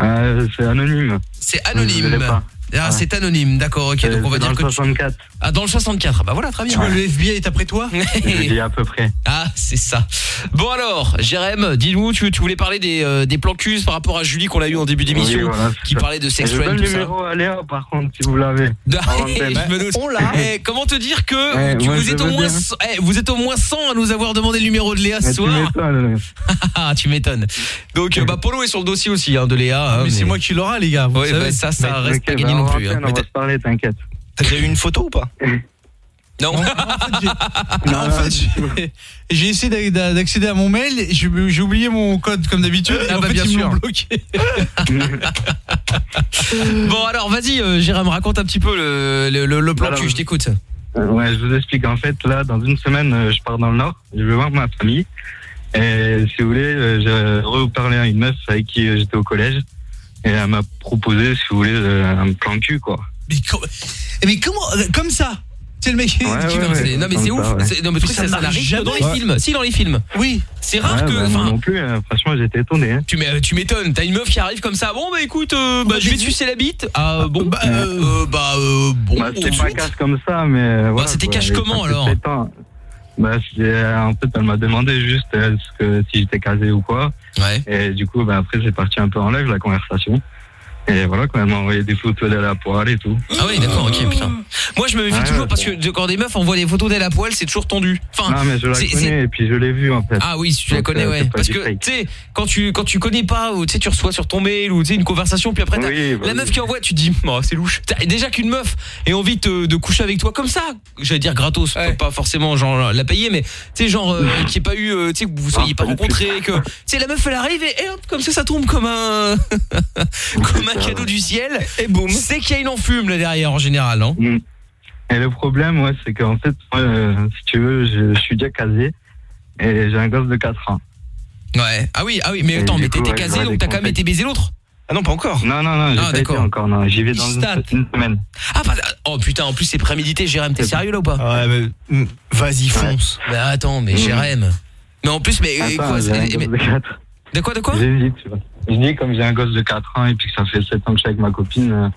Euh, C'est anonyme. C'est anonyme. Ah, c'est anonyme, d'accord, ok. Donc on va dire que tu- 64. Ah, dans le 64. Bah voilà, très bien. Ouais. Le FBI est après toi [laughs] Je dis à peu près. Ah, c'est ça. Bon alors, Jérém, dis-nous, tu, tu voulais parler des, euh, des plans par rapport à Julie qu'on a eu en début d'émission, Oui, voilà, c'est qui ça. parlait de sex Je friend, donne tout le ça. numéro à Léa, par contre, si vous l'avez. [laughs] Ah, je me doute. Eh, comment te dire que Ouais, tu- moi, vous, je êtes au veux moins, bien. eh, vous êtes au moins 100 à nous avoir demandé le numéro de Léa ce tu soir. [laughs] Ah, tu m'étonnes. Donc, euh, bah, Polo est sur le dossier aussi hein, de Léa. hein, Mais c'est moi qui l'aura, les gars. vous Ouais, savez. bah, ça, ça Mais- reste pas bah, gagné on non plus. hein. On va se parler, t'inquiète. T'as déjà eu une photo ou pas [laughs] Non. en fait, j'ai- [laughs] non, en fait, j'ai- j'ai essayé d'a- d'a- d'accéder à mon mail, j'ai j'ai oublié mon code comme d'habitude, et Ah en bah, fait, bien ils sûr. m'ont bloqué. [laughs] Bon, alors, vas-y, euh, Jérém, raconte un petit peu le, le, le- le plan Alors, cul, je t'écoute. Euh, Ouais, je vous explique. En fait, là, dans une semaine, euh, je pars dans le Nord. Je vais voir ma famille. Et si vous voulez, euh, j'ai reparlé à une meuf avec qui euh, j'étais au collège. Et elle m'a proposé, si vous voulez, euh, un plan cul, quoi. Mais, co- mais comment euh, Comme ça? C'est le mec qui Ouais, qui- ouais, Non, mais c'est- non, mais c'est comme ouf. Non, mais truc, ça, ça n'arrive jamais. dans les Ouais. films. Si, dans les films. Oui. C'est rare Ouais, que. bah, moi non plus, hein. franchement, j'étais étonné. Hein. Tu m'é- tu m'étonnes, t'as une meuf qui arrive comme ça. Bon bah écoute, euh, bah, je vais te sucer la bite. Ah bon bah euh, bah euh, bon. Bah, c'était pas cash comme ça, mais. euh, voilà, c'était cash comment, alors. Bah, en fait, elle m'a demandé juste euh, ce que, si j'étais casé ou quoi. Ouais. Et du coup, bah, après, c'est parti un peu en live, la conversation. Et voilà, quand elle m'a envoyé des photos d'elle à poil et tout. Ah oui d'accord ok putain. Moi je me méfie Ouais, toujours ouais, parce que de- quand des meufs envoient des photos d'elle à poil c'est toujours tendu. Enfin. non, mais je la c'est- c'est- connais et puis je l'ai vue en fait. Ah oui, si tu la Donc, connais, euh, ouais. c'est pas Parce du que, fake. tu sais, quand tu, quand tu connais pas, ou tu sais, tu reçois sur ton mail, ou tu sais, une conversation, puis après, t'as- Oui, bah la oui. meuf qui envoie, tu te dis, oh, c'est louche. T'as- Déjà qu'une meuf ait envie de, de coucher avec toi comme ça, j'allais dire gratos, pas forcément genre la payer, mais tu sais, genre, euh, qui ait pas eu, euh, tu sais, que vous vous soyez pas rencontrés, que, tu sais, la meuf, elle arrive et, et hop, comme ça, ça tombe comme un, [laughs] comme un cadeau du ciel, [laughs] et boum. C'est qu'il y a une enfume là derrière, en général, non? Mm. Et le problème, ouais, c'est qu'en fait, moi, euh, si tu veux, je, je suis déjà casé et j'ai un gosse de 4 ans. Ouais. Ah oui, ah oui, mais Et attends, mais t'étais ouais, casé, donc t'as quand même été baiser l'autre? Ah non, pas encore. Non, non, non, j'ai Ah, pas été encore, non. J'y vais dans une, une semaine. Ah, pas, oh putain, en plus c'est prémédité, Jérém, t'es sérieux là ou pas? Ouais, mais mm, vas-y, fonce. Mais attends, mais Mmh. Jérém. Mais en plus, mais euh, Attends, quoi un mais- de 4. De quoi, de quoi J'hésite, tu vois. Je dis, comme j'ai un gosse de 4 ans et puis que ça fait 7 ans que je suis avec ma copine, euh,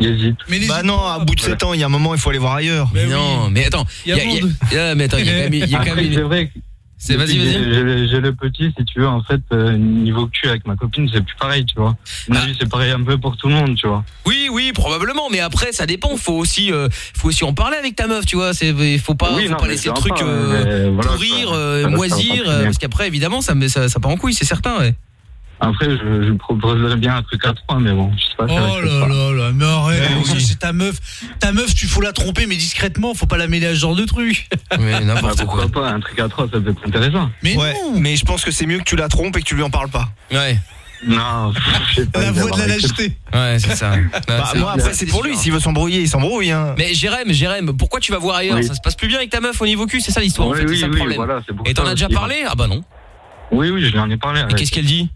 j'hésite. Bah non, à bout de 7 ans, il y a un moment, il faut aller voir ailleurs. Mais non, mais attends, il y a, il y a- [laughs] Ah, mais attends, il y a quand même, il y a quand Après, même une- c'est vrai que C'est- vas-y, vas-y. J'ai le petit, si tu veux, en fait, euh, niveau cul avec ma copine, c'est plus pareil, tu vois. Mon avis, c'est pareil un peu pour tout le monde, tu vois. Oui, oui, probablement, mais après ça dépend. Faut aussi, euh, faut aussi en parler avec ta meuf, tu vois. C'est, faut pas, Oui, faut non, pas laisser le truc euh, voilà, pourrir, euh, Ça- ça va moisir, pas très euh, parce qu'après évidemment ça, ça, ça part en couille, c'est certain. Ouais. Après, je, je proposerais bien un truc à trois, mais bon, je sais pas. ça Oh là là là, mais arrête, ça, c'est ta meuf. Ta meuf, tu faut la tromper, mais discrètement, faut pas la mêler à ce genre de truc. [laughs] Mais n'importe Bah, pourquoi pas, un truc à trois, ça peut être intéressant. Mais ouais, mais je pense que c'est mieux que tu la trompes et que tu lui en parles pas. Ouais. Non, [laughs] je sais pas. La voix de la lâcheté. Ouais, c'est ça. [laughs] Bah, moi, après, c'est pour lui. S'il veut s'embrouiller, il s'embrouille. Hein. Mais Jérém, Jérém, pourquoi tu vas voir ailleurs? Oui. Ça se passe plus bien avec ta meuf au niveau cul, c'est ça l'histoire en Oui, fait, oui, c'est ça le problème. voilà, c'est pour Et t'en as déjà parlé? Ah bah non. Oui, oui, je lui en ai parlé. Et qu'est-ce qu'elle dit?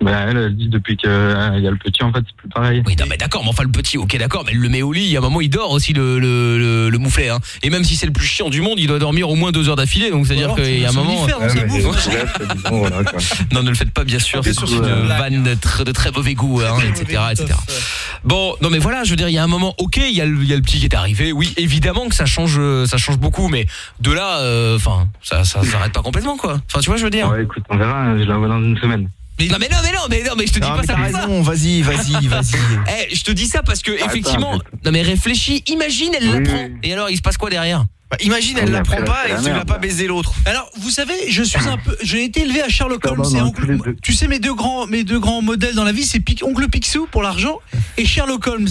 Bah, elle, elle dit depuis qu'il y a le petit, en fait, c'est plus pareil. Oui, non, mais d'accord, mais enfin le petit, ok, d'accord, mais elle le met au lit, il y a un moment il dort aussi le, le, le, le mouflet, hein. Et même si c'est le plus chiant du monde, il doit dormir au moins deux heures d'affilée, donc c'est à dire alors, qu'il y a un moment. Ouais, bouffe. disons, [laughs] voilà, quoi. Non, ne le faites pas, bien sûr, c'est une vanne de très, de très mauvais goût, hein, etc., etc. Bon, non mais voilà, je veux dire, il y a un moment, ok, il y, a le- il y a le petit qui est arrivé, oui, évidemment que ça change, euh, ça change beaucoup, mais de là, euh, enfin, ça, ça s'arrête pas complètement, quoi. Enfin, tu vois, je veux dire. Ouais, écoute, on verra, hein, je la vois dans une semaine. Non mais non mais non mais non mais je te dis Non, pas mais ça t'as raison, vas-y, vas-y, vas-y. [laughs] Eh, je te dis ça parce que Attends, effectivement, non mais réfléchis, imagine elle Oui, l'apprend et alors il se passe quoi derrière? Bah, imagine, Ah, elle mais l'apprend pas et tu l'as pas baisé l'autre. Alors, vous savez, je suis un peu, j'ai été élevé à Sherlock Holmes et oncle- tu sais mes deux grands, mes deux grands modèles dans la vie, c'est Pic- oncle Picsou pour l'argent et Sherlock Holmes.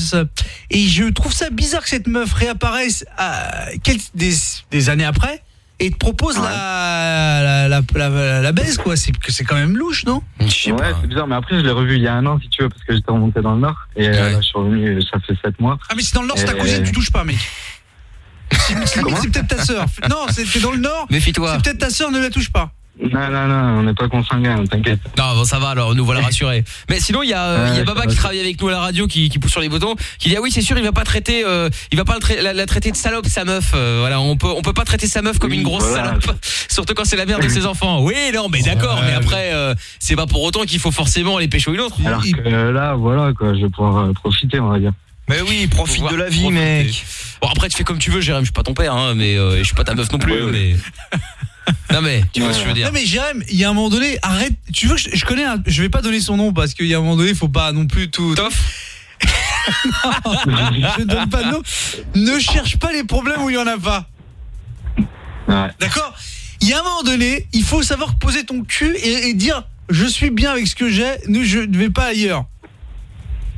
Et je trouve ça bizarre que cette meuf réapparaisse à quel- des, des années après et te propose la, la, la, la, la baise quoi. C'est que c'est quand même louche, non? Ouais, c'est bizarre, mais après, je l'ai revu il y a un an, si tu veux, parce que j'étais remonté dans le Nord. Et euh, là, je suis revenu, ça fait 7 mois. Ah mais c'est dans le Nord, c'est ta Euh, cousine, tu touches pas, mec. [laughs] C'est peut-être ta sœur. Non, c'est c'est dans le Nord. Méfie-toi. C'est peut-être ta sœur, ne la touche pas. Non, non, non, on n'est pas consanguins, t'inquiète. Non, bon, ça va alors, nous voilà [laughs] rassurés. Mais sinon, il y a, euh, il y a Baba qui va. travaille avec nous à la radio, qui, qui pousse sur les boutons, qui dit ah oui, c'est sûr, il va pas traiter, euh, il va pas la, la traiter de salope sa meuf. euh, voilà, on peut, on peut pas traiter sa meuf comme Oui, une grosse voilà. salope, [laughs] surtout quand c'est la mère de ses enfants. Oui, non, mais d'accord, mais après, euh, c'est pas pour autant qu'il faut forcément les pécho une autre. Alors que euh, là, voilà, quoi, je vais pouvoir euh, profiter, on va dire. Mais oui, profite de la vie, profiter. mec. Bon après, tu fais comme tu veux, Jérém. Je suis pas ton père, hein, mais euh, je suis pas ta meuf non plus, Ouais, ouais. mais. [laughs] Non mais, tu vois ce que je veux dire. Non mais Jérém, il y a un moment donné, arrête. Tu veux que je, je connais un, je vais pas donner son nom parce qu'il y a un moment donné, faut pas non plus tout. Toff [laughs] je ne donne pas de nom. Ne cherche pas les problèmes où il y en a pas. Ouais. D'accord? Il y a un moment donné, il faut savoir poser ton cul et, et dire je suis bien avec ce que j'ai, ne je ne vais pas ailleurs.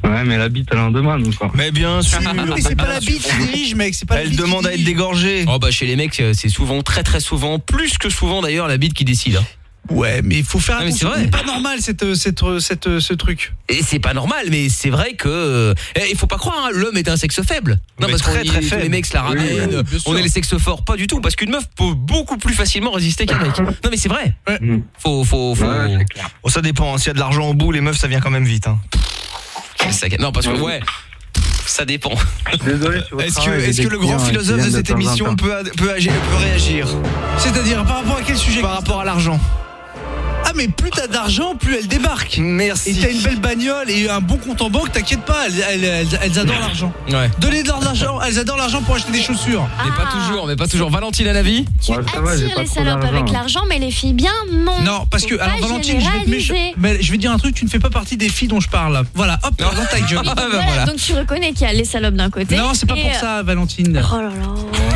Ouais, mais la bite, elle en demande, quoi. Mais bien sûr. mais c'est pas la bite qui dirige, mec, c'est pas la Elle bite qui demande à être dirige. dégorgée. Oh bah chez les mecs, euh, c'est souvent, très très souvent, plus que souvent d'ailleurs, la bite qui décide. hein. Ouais, mais il faut faire Ah, mais attention. c'est vrai. C'est pas normal cette, cette, cette, ce truc. Et c'est pas normal, mais c'est vrai que euh, eh, il faut pas croire, hein, l'homme est un sexe faible. Non Mais parce très, qu'on très dit, faible. les mecs se la ramènent, oui, bien sûr. on est les sexes forts, pas du tout, parce qu'une meuf peut beaucoup plus facilement résister qu'un mec. Non mais c'est vrai. Faut, faut, faut. Ouais, c'est clair. Bon, ça dépend. hein. S'il y a de l'argent au bout, les meufs, ça vient quand même vite. Hein. Non parce que ouais, ça dépend. Désolé, [laughs] Est-ce que, est-ce que le grand philosophe de cette émission peut, ad- peut, agir, peut réagir? C'est-à-dire par rapport à quel sujet? Par rapport à l'argent Ah mais plus t'as d'argent, plus elle débarque. Merci. Et t'as une belle bagnole et un bon compte en banque, t'inquiète pas, elles, elles, elles- elles adorent l'argent. Ouais. Donnez de l'argent, elles adorent l'argent pour acheter des chaussures. Mais pas toujours, mais pas toujours. Valentine à la vie Tu Ouais, attires les salopes avec l'argent, mais les filles bien, non. Non, parce que alors Valentine, je vais te mais je vais te dire un truc, tu ne fais pas partie des filles dont je parle. Voilà, hop, Non. dans ta gueule. [laughs] Donc, Ah, bah, voilà, donc tu reconnais qu'il y a les salopes d'un côté. Non, c'est pas pour euh, ça, Valentine. Oh là là.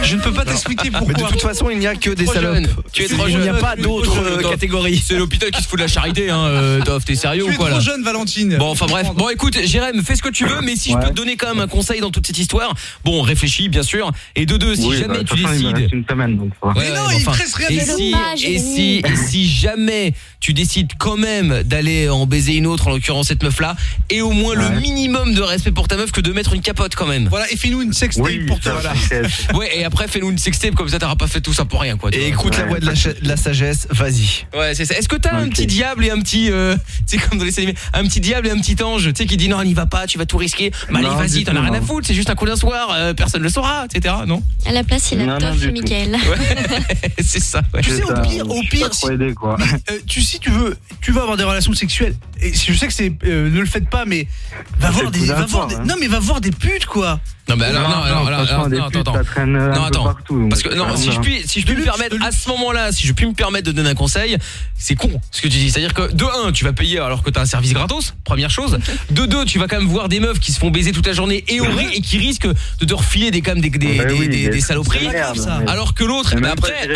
Je ne peux pas t'expliquer Mais pourquoi. de toute façon, il n'y a que des salopes. jeune. Tu es trop Il n'y a jeune. pas d'autres jeune. euh, catégories. C'est l'hôpital qui se fout de la charité, hein. euh, Toff, t'es sérieux Tu ou es quoi trop là jeune, Valentine. Bon, enfin bref. Bon, écoute, Jérém, fais ce que tu veux, mais si je Ouais. peux te donner quand même un conseil dans toute cette histoire, bon, réfléchis, bien sûr. Et de deux, si Oui, bah, jamais de tu il me décides. reste une semaine, donc. Mais non, il te reste rien et si, et si, et si jamais tu décides quand même d'aller en baiser une autre, en l'occurrence cette meuf-là, et au moins le Ouais. minimum de respect pour ta meuf que de mettre une capote quand même. Voilà, et fais-nous une sextape Oui, pour toi. Voilà. Ouais, et après fais-nous une sextape comme ça, t'auras pas fait tout ça pour rien, quoi. Et écoute la Ouais. voix de la, cha- de la sagesse, vas-y. Ouais, c'est ça. Est-ce que t'as un petit diable et un petit, euh, tu sais comme dans les animées, un petit diable et un petit ange, tu sais qui dit non, n'y va pas, tu vas tout risquer. Bah allez, Non, vas-y, t'en as rien à non. foutre, c'est juste un coup d'un soir, euh, personne le saura, etc. Non? À la place, il a Non, non, Toff. Mickaël. Ouais, [laughs] c'est ça. ouais. Tu sais, au pire, au pire, si- aidé, quoi. [laughs] Euh, tu si tu veux, tu veux avoir des relations sexuelles, et je sais que c'est euh, ne le faites pas mais va voir des va voir des- non mais va voir des putes quoi. Non mais alors, non, alors, alors, alors, franchement, des non, attends, attends. Non, attends. partout, Parce que non, euh, si je non. puis, si je puis me permettre à ce moment-là, si je puis me permettre de donner un conseil, c'est con ce que tu dis. C'est-à-dire que de un, tu vas payer alors que t'as un service gratos, première chose. De deux, tu vas quand même voir des meufs qui se font baiser toute la journée et au riz et qui risquent de te refiler des quand même des des, Bah des, oui, des- mais des saloperies. merde, Alors que l'autre, pas après,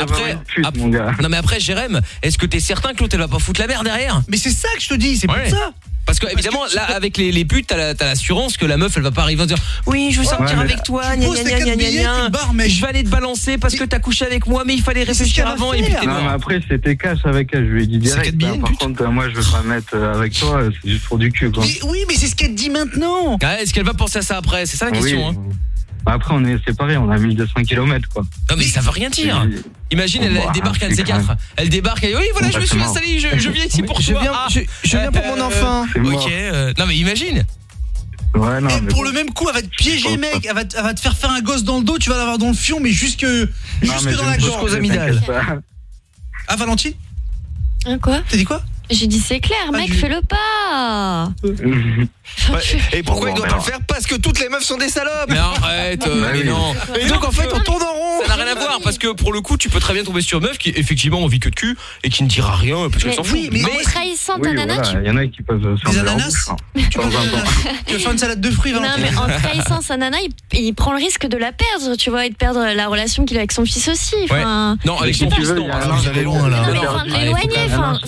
pute, ap- non mais après, Jérém, est-ce que t'es certain que l'autre elle va pas foutre la merde derrière? Mais c'est ça que je te dis, c'est Ouais. pour ça. Parce que évidemment là avec les, les putes t'as la- t'as l'assurance que la meuf elle va pas arriver en dire oui je veux sortir Ouais, avec toi gna gna gna je vais aller te balancer parce que t'as couché avec moi mais il fallait réfléchir avant et puis Non, mais après, c'était cash avec elle, je lui ai dit direct. billets, hein, par contre, moi, je veux pas me mettre euh, avec toi, c'est juste pour du cul, quoi. Mais oui, mais c'est ce qu'elle dit maintenant. Ouais, Est-ce qu'elle va penser à ça après? C'est ça la question Oui. hein. Après, on est séparés, on a 1200 km, quoi. Non mais ça veut rien dire Imagine elle, elle Bah, débarque à C4 grave. Elle débarque elle dit oui voilà je me suis installée je, je viens ici pour Je toi viens- Ah, je- je viens pour mon enfant. C'est mort. Ok euh, non mais imagine Ouais, non, Et mais pour bon. le même coup, elle va te piéger, mec. Elle va, te- elle va te faire faire un gosse dans le dos. Tu vas l'avoir dans le fion, mais jusque, Non, jusque mais dans la gorge. t'inquiète pas. Ah, Valentine Hein, quoi? T'as dit quoi? J'ai dit c'est clair, Ah, mec, fais-le pas. Et pourquoi Bon, il doit pas le faire Parce que toutes les meufs sont des salopes. Mais arrête euh, Bah mais non Et donc en fait on tourne en rond. Ça n'a rien à voir parce que pour le coup tu peux très bien tomber sur une meuf qui effectivement envie que de cul et qui ne dira rien parce qu'elle s'en oui, fout. mais en trahissant ta Oui, nana, voilà, tu il y en a qui peuvent faire Des ananas hein. Tu veux faire une salade de fruits, Non, mais en trahissant sa nana, il, prend le risque de la perdre, tu vois, et de perdre la relation qu'il a avec son fils aussi. Non, avec son tu fils, veux, non. vous allez loin, là. l'éloigner, enfin.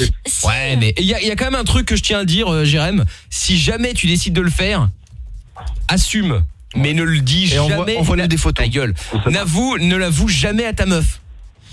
Ouais, mais il y a, il y a quand même un truc que je tiens à dire, euh, Jérém. Si jamais tu décides de le faire, assume. Mais ne le dis Et envoie- jamais. envoie-nous des photos. Ta gueule. N'avoue, ne l'avoue jamais à ta meuf.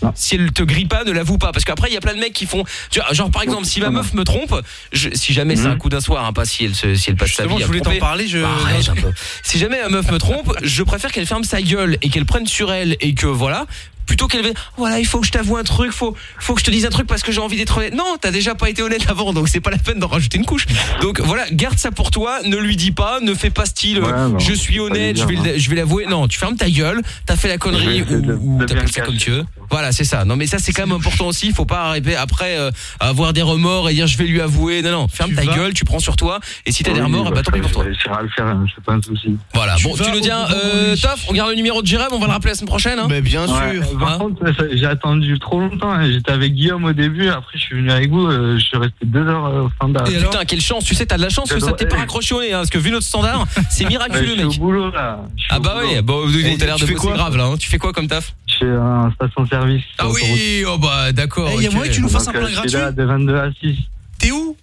Non. Si elle te grille pas, ne l'avoue pas. Parce qu'après, il y a plein de mecs qui font. Tu vois, genre, par exemple, si ma meuf me trompe, je- si jamais c'est un coup d'un soir, hein, pas si elle, se- si elle passe sa Justement, vie je voulais t'en tromper. parler. Je... Bah, arrête un peu. Si jamais ma meuf me trompe, je préfère qu'elle ferme sa gueule et qu'elle prenne sur elle et que voilà. Plutôt qu'elle voilà, il faut que je t'avoue un truc, faut, faut que je te dise un truc parce que j'ai envie d'être honnête. Non, t'as déjà pas été honnête avant, donc c'est pas la peine d'en rajouter une couche. Donc voilà, garde ça pour toi, ne lui dis pas, ne fais pas style, Ouais, non, je suis honnête, je vais, dire, le- je vais l'avouer. Non, tu fermes ta gueule, t'as fait la connerie ou, t'appelles le ça comme tu veux. Voilà, c'est ça. Non, mais ça c'est quand même important aussi. Il faut pas arriver après euh, à avoir des remords et dire je vais lui avouer. Non, non, ferme Tu ta vas- gueule, tu prends sur toi. Et si t'as des remords, bah, bah tant pis pour toi. le faire, hein, c'est pas un souci. Voilà. Tu Bon, tu nous bout d'un euh. Toff, on garde le numéro de Jérém, on va le rappeler la semaine prochaine. Hein. Mais bien sûr. Par Hein contre, ça- j'ai attendu trop longtemps. hein. J'étais avec Guillaume au début, après je suis venu avec vous, euh, je suis resté deux heures euh, au standard. Et Putain, quelle chance, tu sais, t'as de la chance que ça t'ait pas raccroché au nez, hein, parce que vu notre standard, c'est miraculeux, je suis au mec. boulot là. Je suis Ah au bah boulot. oui, bon, Et t'as l'air de bosser grave là. hein. Tu fais quoi comme taf? Je suis en station-service. Ah sur l'autoroute. oui, oh bah d'accord. Eh, y a ok. moyen que tu nous fasses un Donc, euh, plein je gratuit suis là de 22 à 6. T'es où?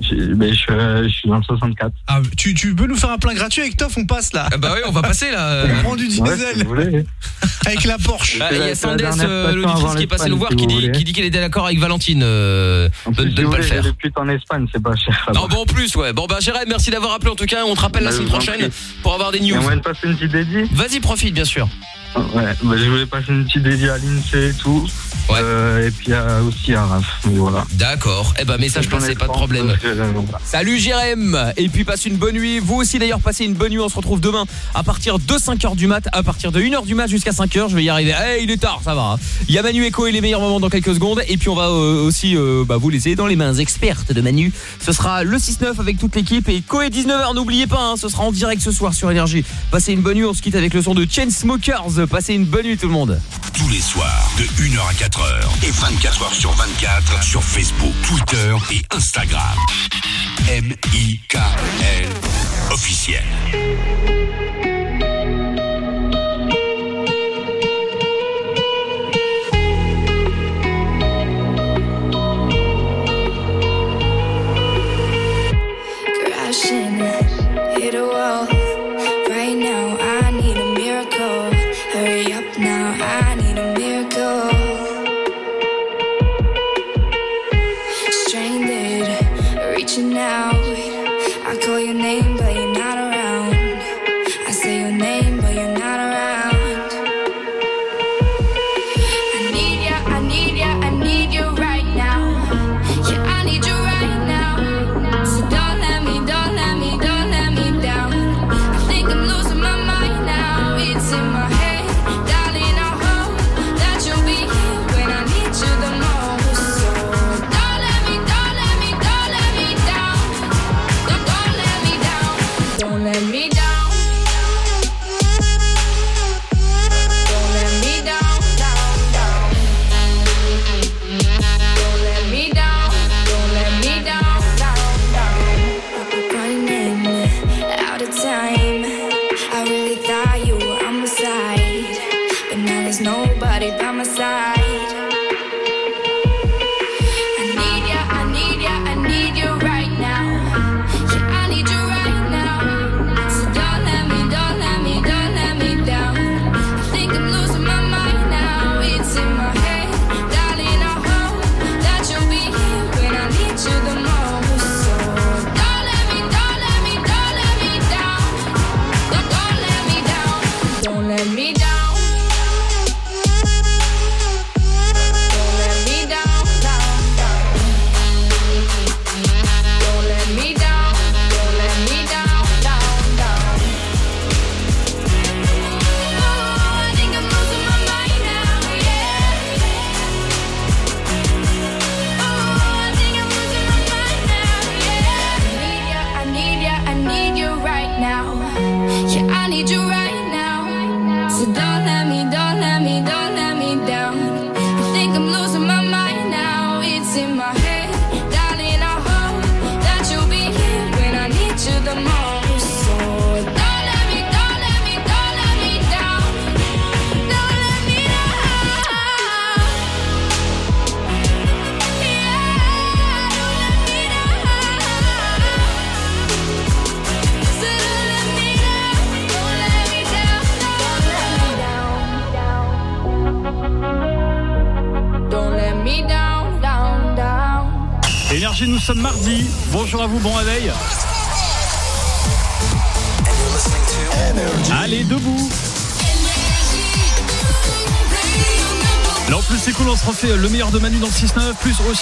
Je, ben, je, suis, euh, je suis dans le 64. ah, tu, tu peux nous faire un plein gratuit avec Toff On passe là. Ah bah oui, on va passer là. [laughs] On prend du Ouais, si diesel [laughs] avec la Porsche. Ah, Il y a Sandès, euh, l'auditrice qui est passée nous voir, si qui dit, qui dit qu'elle était d'accord avec Valentine euh, En de, plus, de si ne pas le faire. des putes en Espagne, c'est pas cher. Non, bon, en plus, ouais. Bon, bah, Jérém, merci d'avoir appelé en tout cas. On te rappelle la Bah, semaine prochaine pour avoir des news. moyen de passer une petite dédie Vas-y, profite, bien sûr. Ouais, bah, je voulais passer une petite dédie à l'INSEE et tout. Ouais. Euh, et puis à- aussi à Raph. Mais voilà. D'accord. Eh ben, message passé, pas de problème. euh. Salut Jérém Et puis passe une bonne nuit Vous aussi d'ailleurs passez une bonne nuit On se retrouve demain à partir de 5h du mat À partir de 1h du mat jusqu'à 5h Je vais y arriver Eh il est tard ça va hein. Il y a Manu Echo et les meilleurs moments dans quelques secondes Et puis on va euh, aussi euh, bah, vous laisser dans les mains expertes de Manu Ce sera le 6-9 avec toute l'équipe Et Koé 19h n'oubliez pas hein, Ce sera en direct ce soir sur Énergie Passez une bonne nuit On se quitte avec le son de Chainsmokers Passez une bonne nuit tout le monde Tous les soirs, de 1h à 4h et 24h sur 24 sur Facebook, Twitter et Instagram. M-I-K-L officiel.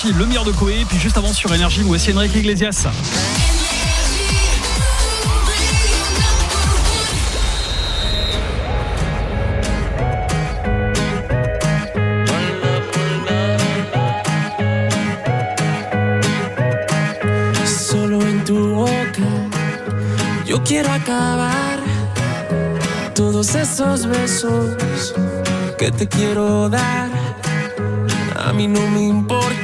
Le meilleur de Coé. Puis juste avant sur Énergie, voici Enrique Iglesias. quiero acabar todos esos besos que te quiero dar. A mí no me importa.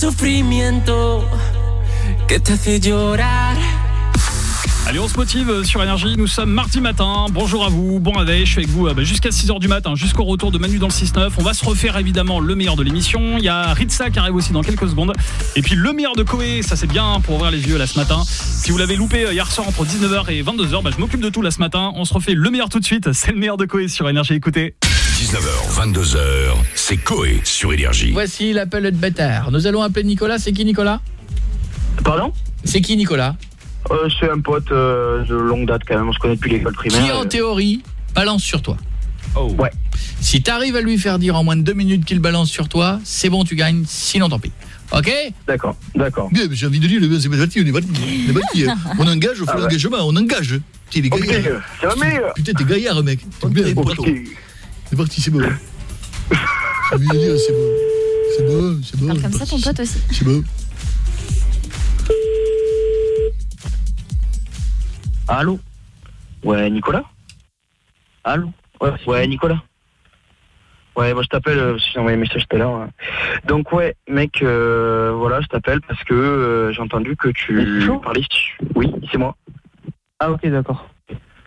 Sufrimiento que te hace llorar. Allez, on se motive sur Énergie. Nous sommes mardi matin. Bonjour à vous. Bon réveil. Je suis avec vous euh, bah, jusqu'à 6h du matin, jusqu'au retour de Manu dans le 6-9. On va se refaire évidemment le meilleur de l'émission. Il y a Ritza qui arrive aussi dans quelques secondes. Et puis le meilleur de Koé. Ça, c'est bien pour ouvrir les yeux là ce matin. Si vous l'avez loupé euh, hier soir entre 19h et 22h, bah, je m'occupe de tout là ce matin. On se refait le meilleur tout de suite. C'est le meilleur de Koé sur Énergie. Écoutez. 19h, 22h, c'est Coé sur Énergie. Voici l'appel de bêtard. Nous allons appeler Nicolas. C'est qui Nicolas? Pardon? C'est qui Nicolas? Euh, c'est un pote euh, de longue date quand même, on se connaît depuis l'école primaire. Qui en théorie balance sur toi? Ouais. Si t'arrives à lui faire dire en moins de deux minutes qu'il balance sur toi, c'est bon, tu gagnes. Sinon, tant pis. Ok? D'accord, d'accord. Bien, mais j'ai envie de dire, c'est parti, on est parti, on est parti. hein. [laughs] On engage, on fait Ah ouais. l'engagement, on engage. La meilleure. Putain, t'es gaillard, mec. T'es bien. C'est parti, c'est de dire, c'est bon. C'est bon, c'est bon. Parle comme ça ton pote aussi. C'est bon. Allô? Ouais, Nicolas? Allô? Ouais, ouais, Nicolas Ouais, moi je t'appelle, euh, j'ai envoyé un message tout à l'heure. hein. Donc ouais, mec, euh, voilà, je t'appelle parce que euh, j'ai entendu que tu parlais... Oui, c'est moi. Ah ok, d'accord.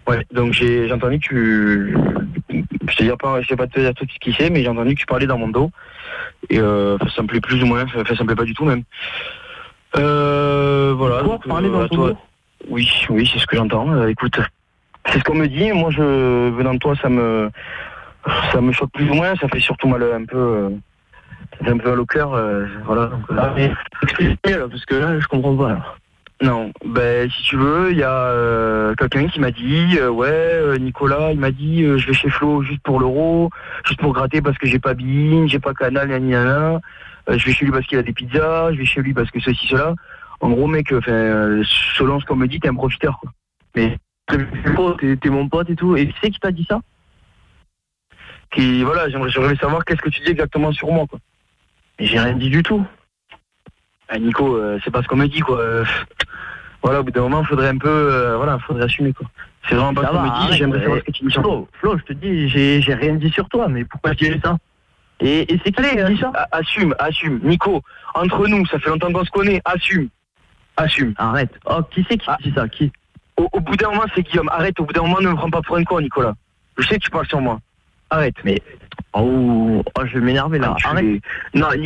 Ouais, donc j'ai j'ai entendu que tu... Je dire pas, je sais pas te dire tout ce qui c'est, mais j'ai entendu que tu parlais dans mon dos. Et euh, ça me plaît plus ou moins, enfin ça me plaît pas du tout même. Euh, voilà. donc, parler dans à ton toi- dos Oui, oui, c'est ce que j'entends. Euh, écoute, c'est ce qu'on me dit. Moi, je venant de toi, ça me, ça me choque plus ou moins. Ça fait surtout mal un peu, euh, ça fait un peu mal au cœur. euh, voilà. Donc, euh, explique-moi, là, parce que là, je comprends pas. là. Non, ben si tu veux, il y a euh, quelqu'un qui m'a dit, euh, ouais, euh, Nicolas, il m'a dit, je vais chez Flo juste pour l'euro, juste pour gratter parce que j'ai pas Bein, j'ai pas Canal. Euh, je vais chez lui parce qu'il a des pizzas, je vais chez lui parce que ceci, cela. En gros, mec, selon ce qu'on me dit, t'es un profiteur, quoi. Mais t'es mon pote et tout. Et qui c'est qui t'a dit ça? Qui, voilà, j'aimerais j'aimerais savoir qu'est-ce que tu dis exactement sur moi, quoi. J'ai rien dit du tout. Ah, Nico, euh, c'est pas ce qu'on me dit, quoi. Euh, voilà, au bout d'un moment, faudrait un peu, euh, voilà, faudrait assumer, quoi. C'est vraiment pas ce qu'on me dit, arrête, j'aimerais savoir ce que tu dis sur. Flo, Flo, je te dis, j'ai rien dit sur toi, mais pourquoi tu dis ça? Et, et c'est qui qui dit ça Assume, assume. Nico, entre nous, ça fait longtemps qu'on se connaît, assume. Assume. Arrête. Oh, qui c'est qui dit ça? Qui? Au, au bout d'un moment, c'est Guillaume. Arrête, au bout d'un moment, ne me prends pas pour un con, Nicolas. Je sais que tu parles sur moi. Arrête. Mais. Oh, oh, je vais m'énerver là. Ah, Arrête. Non, Nico.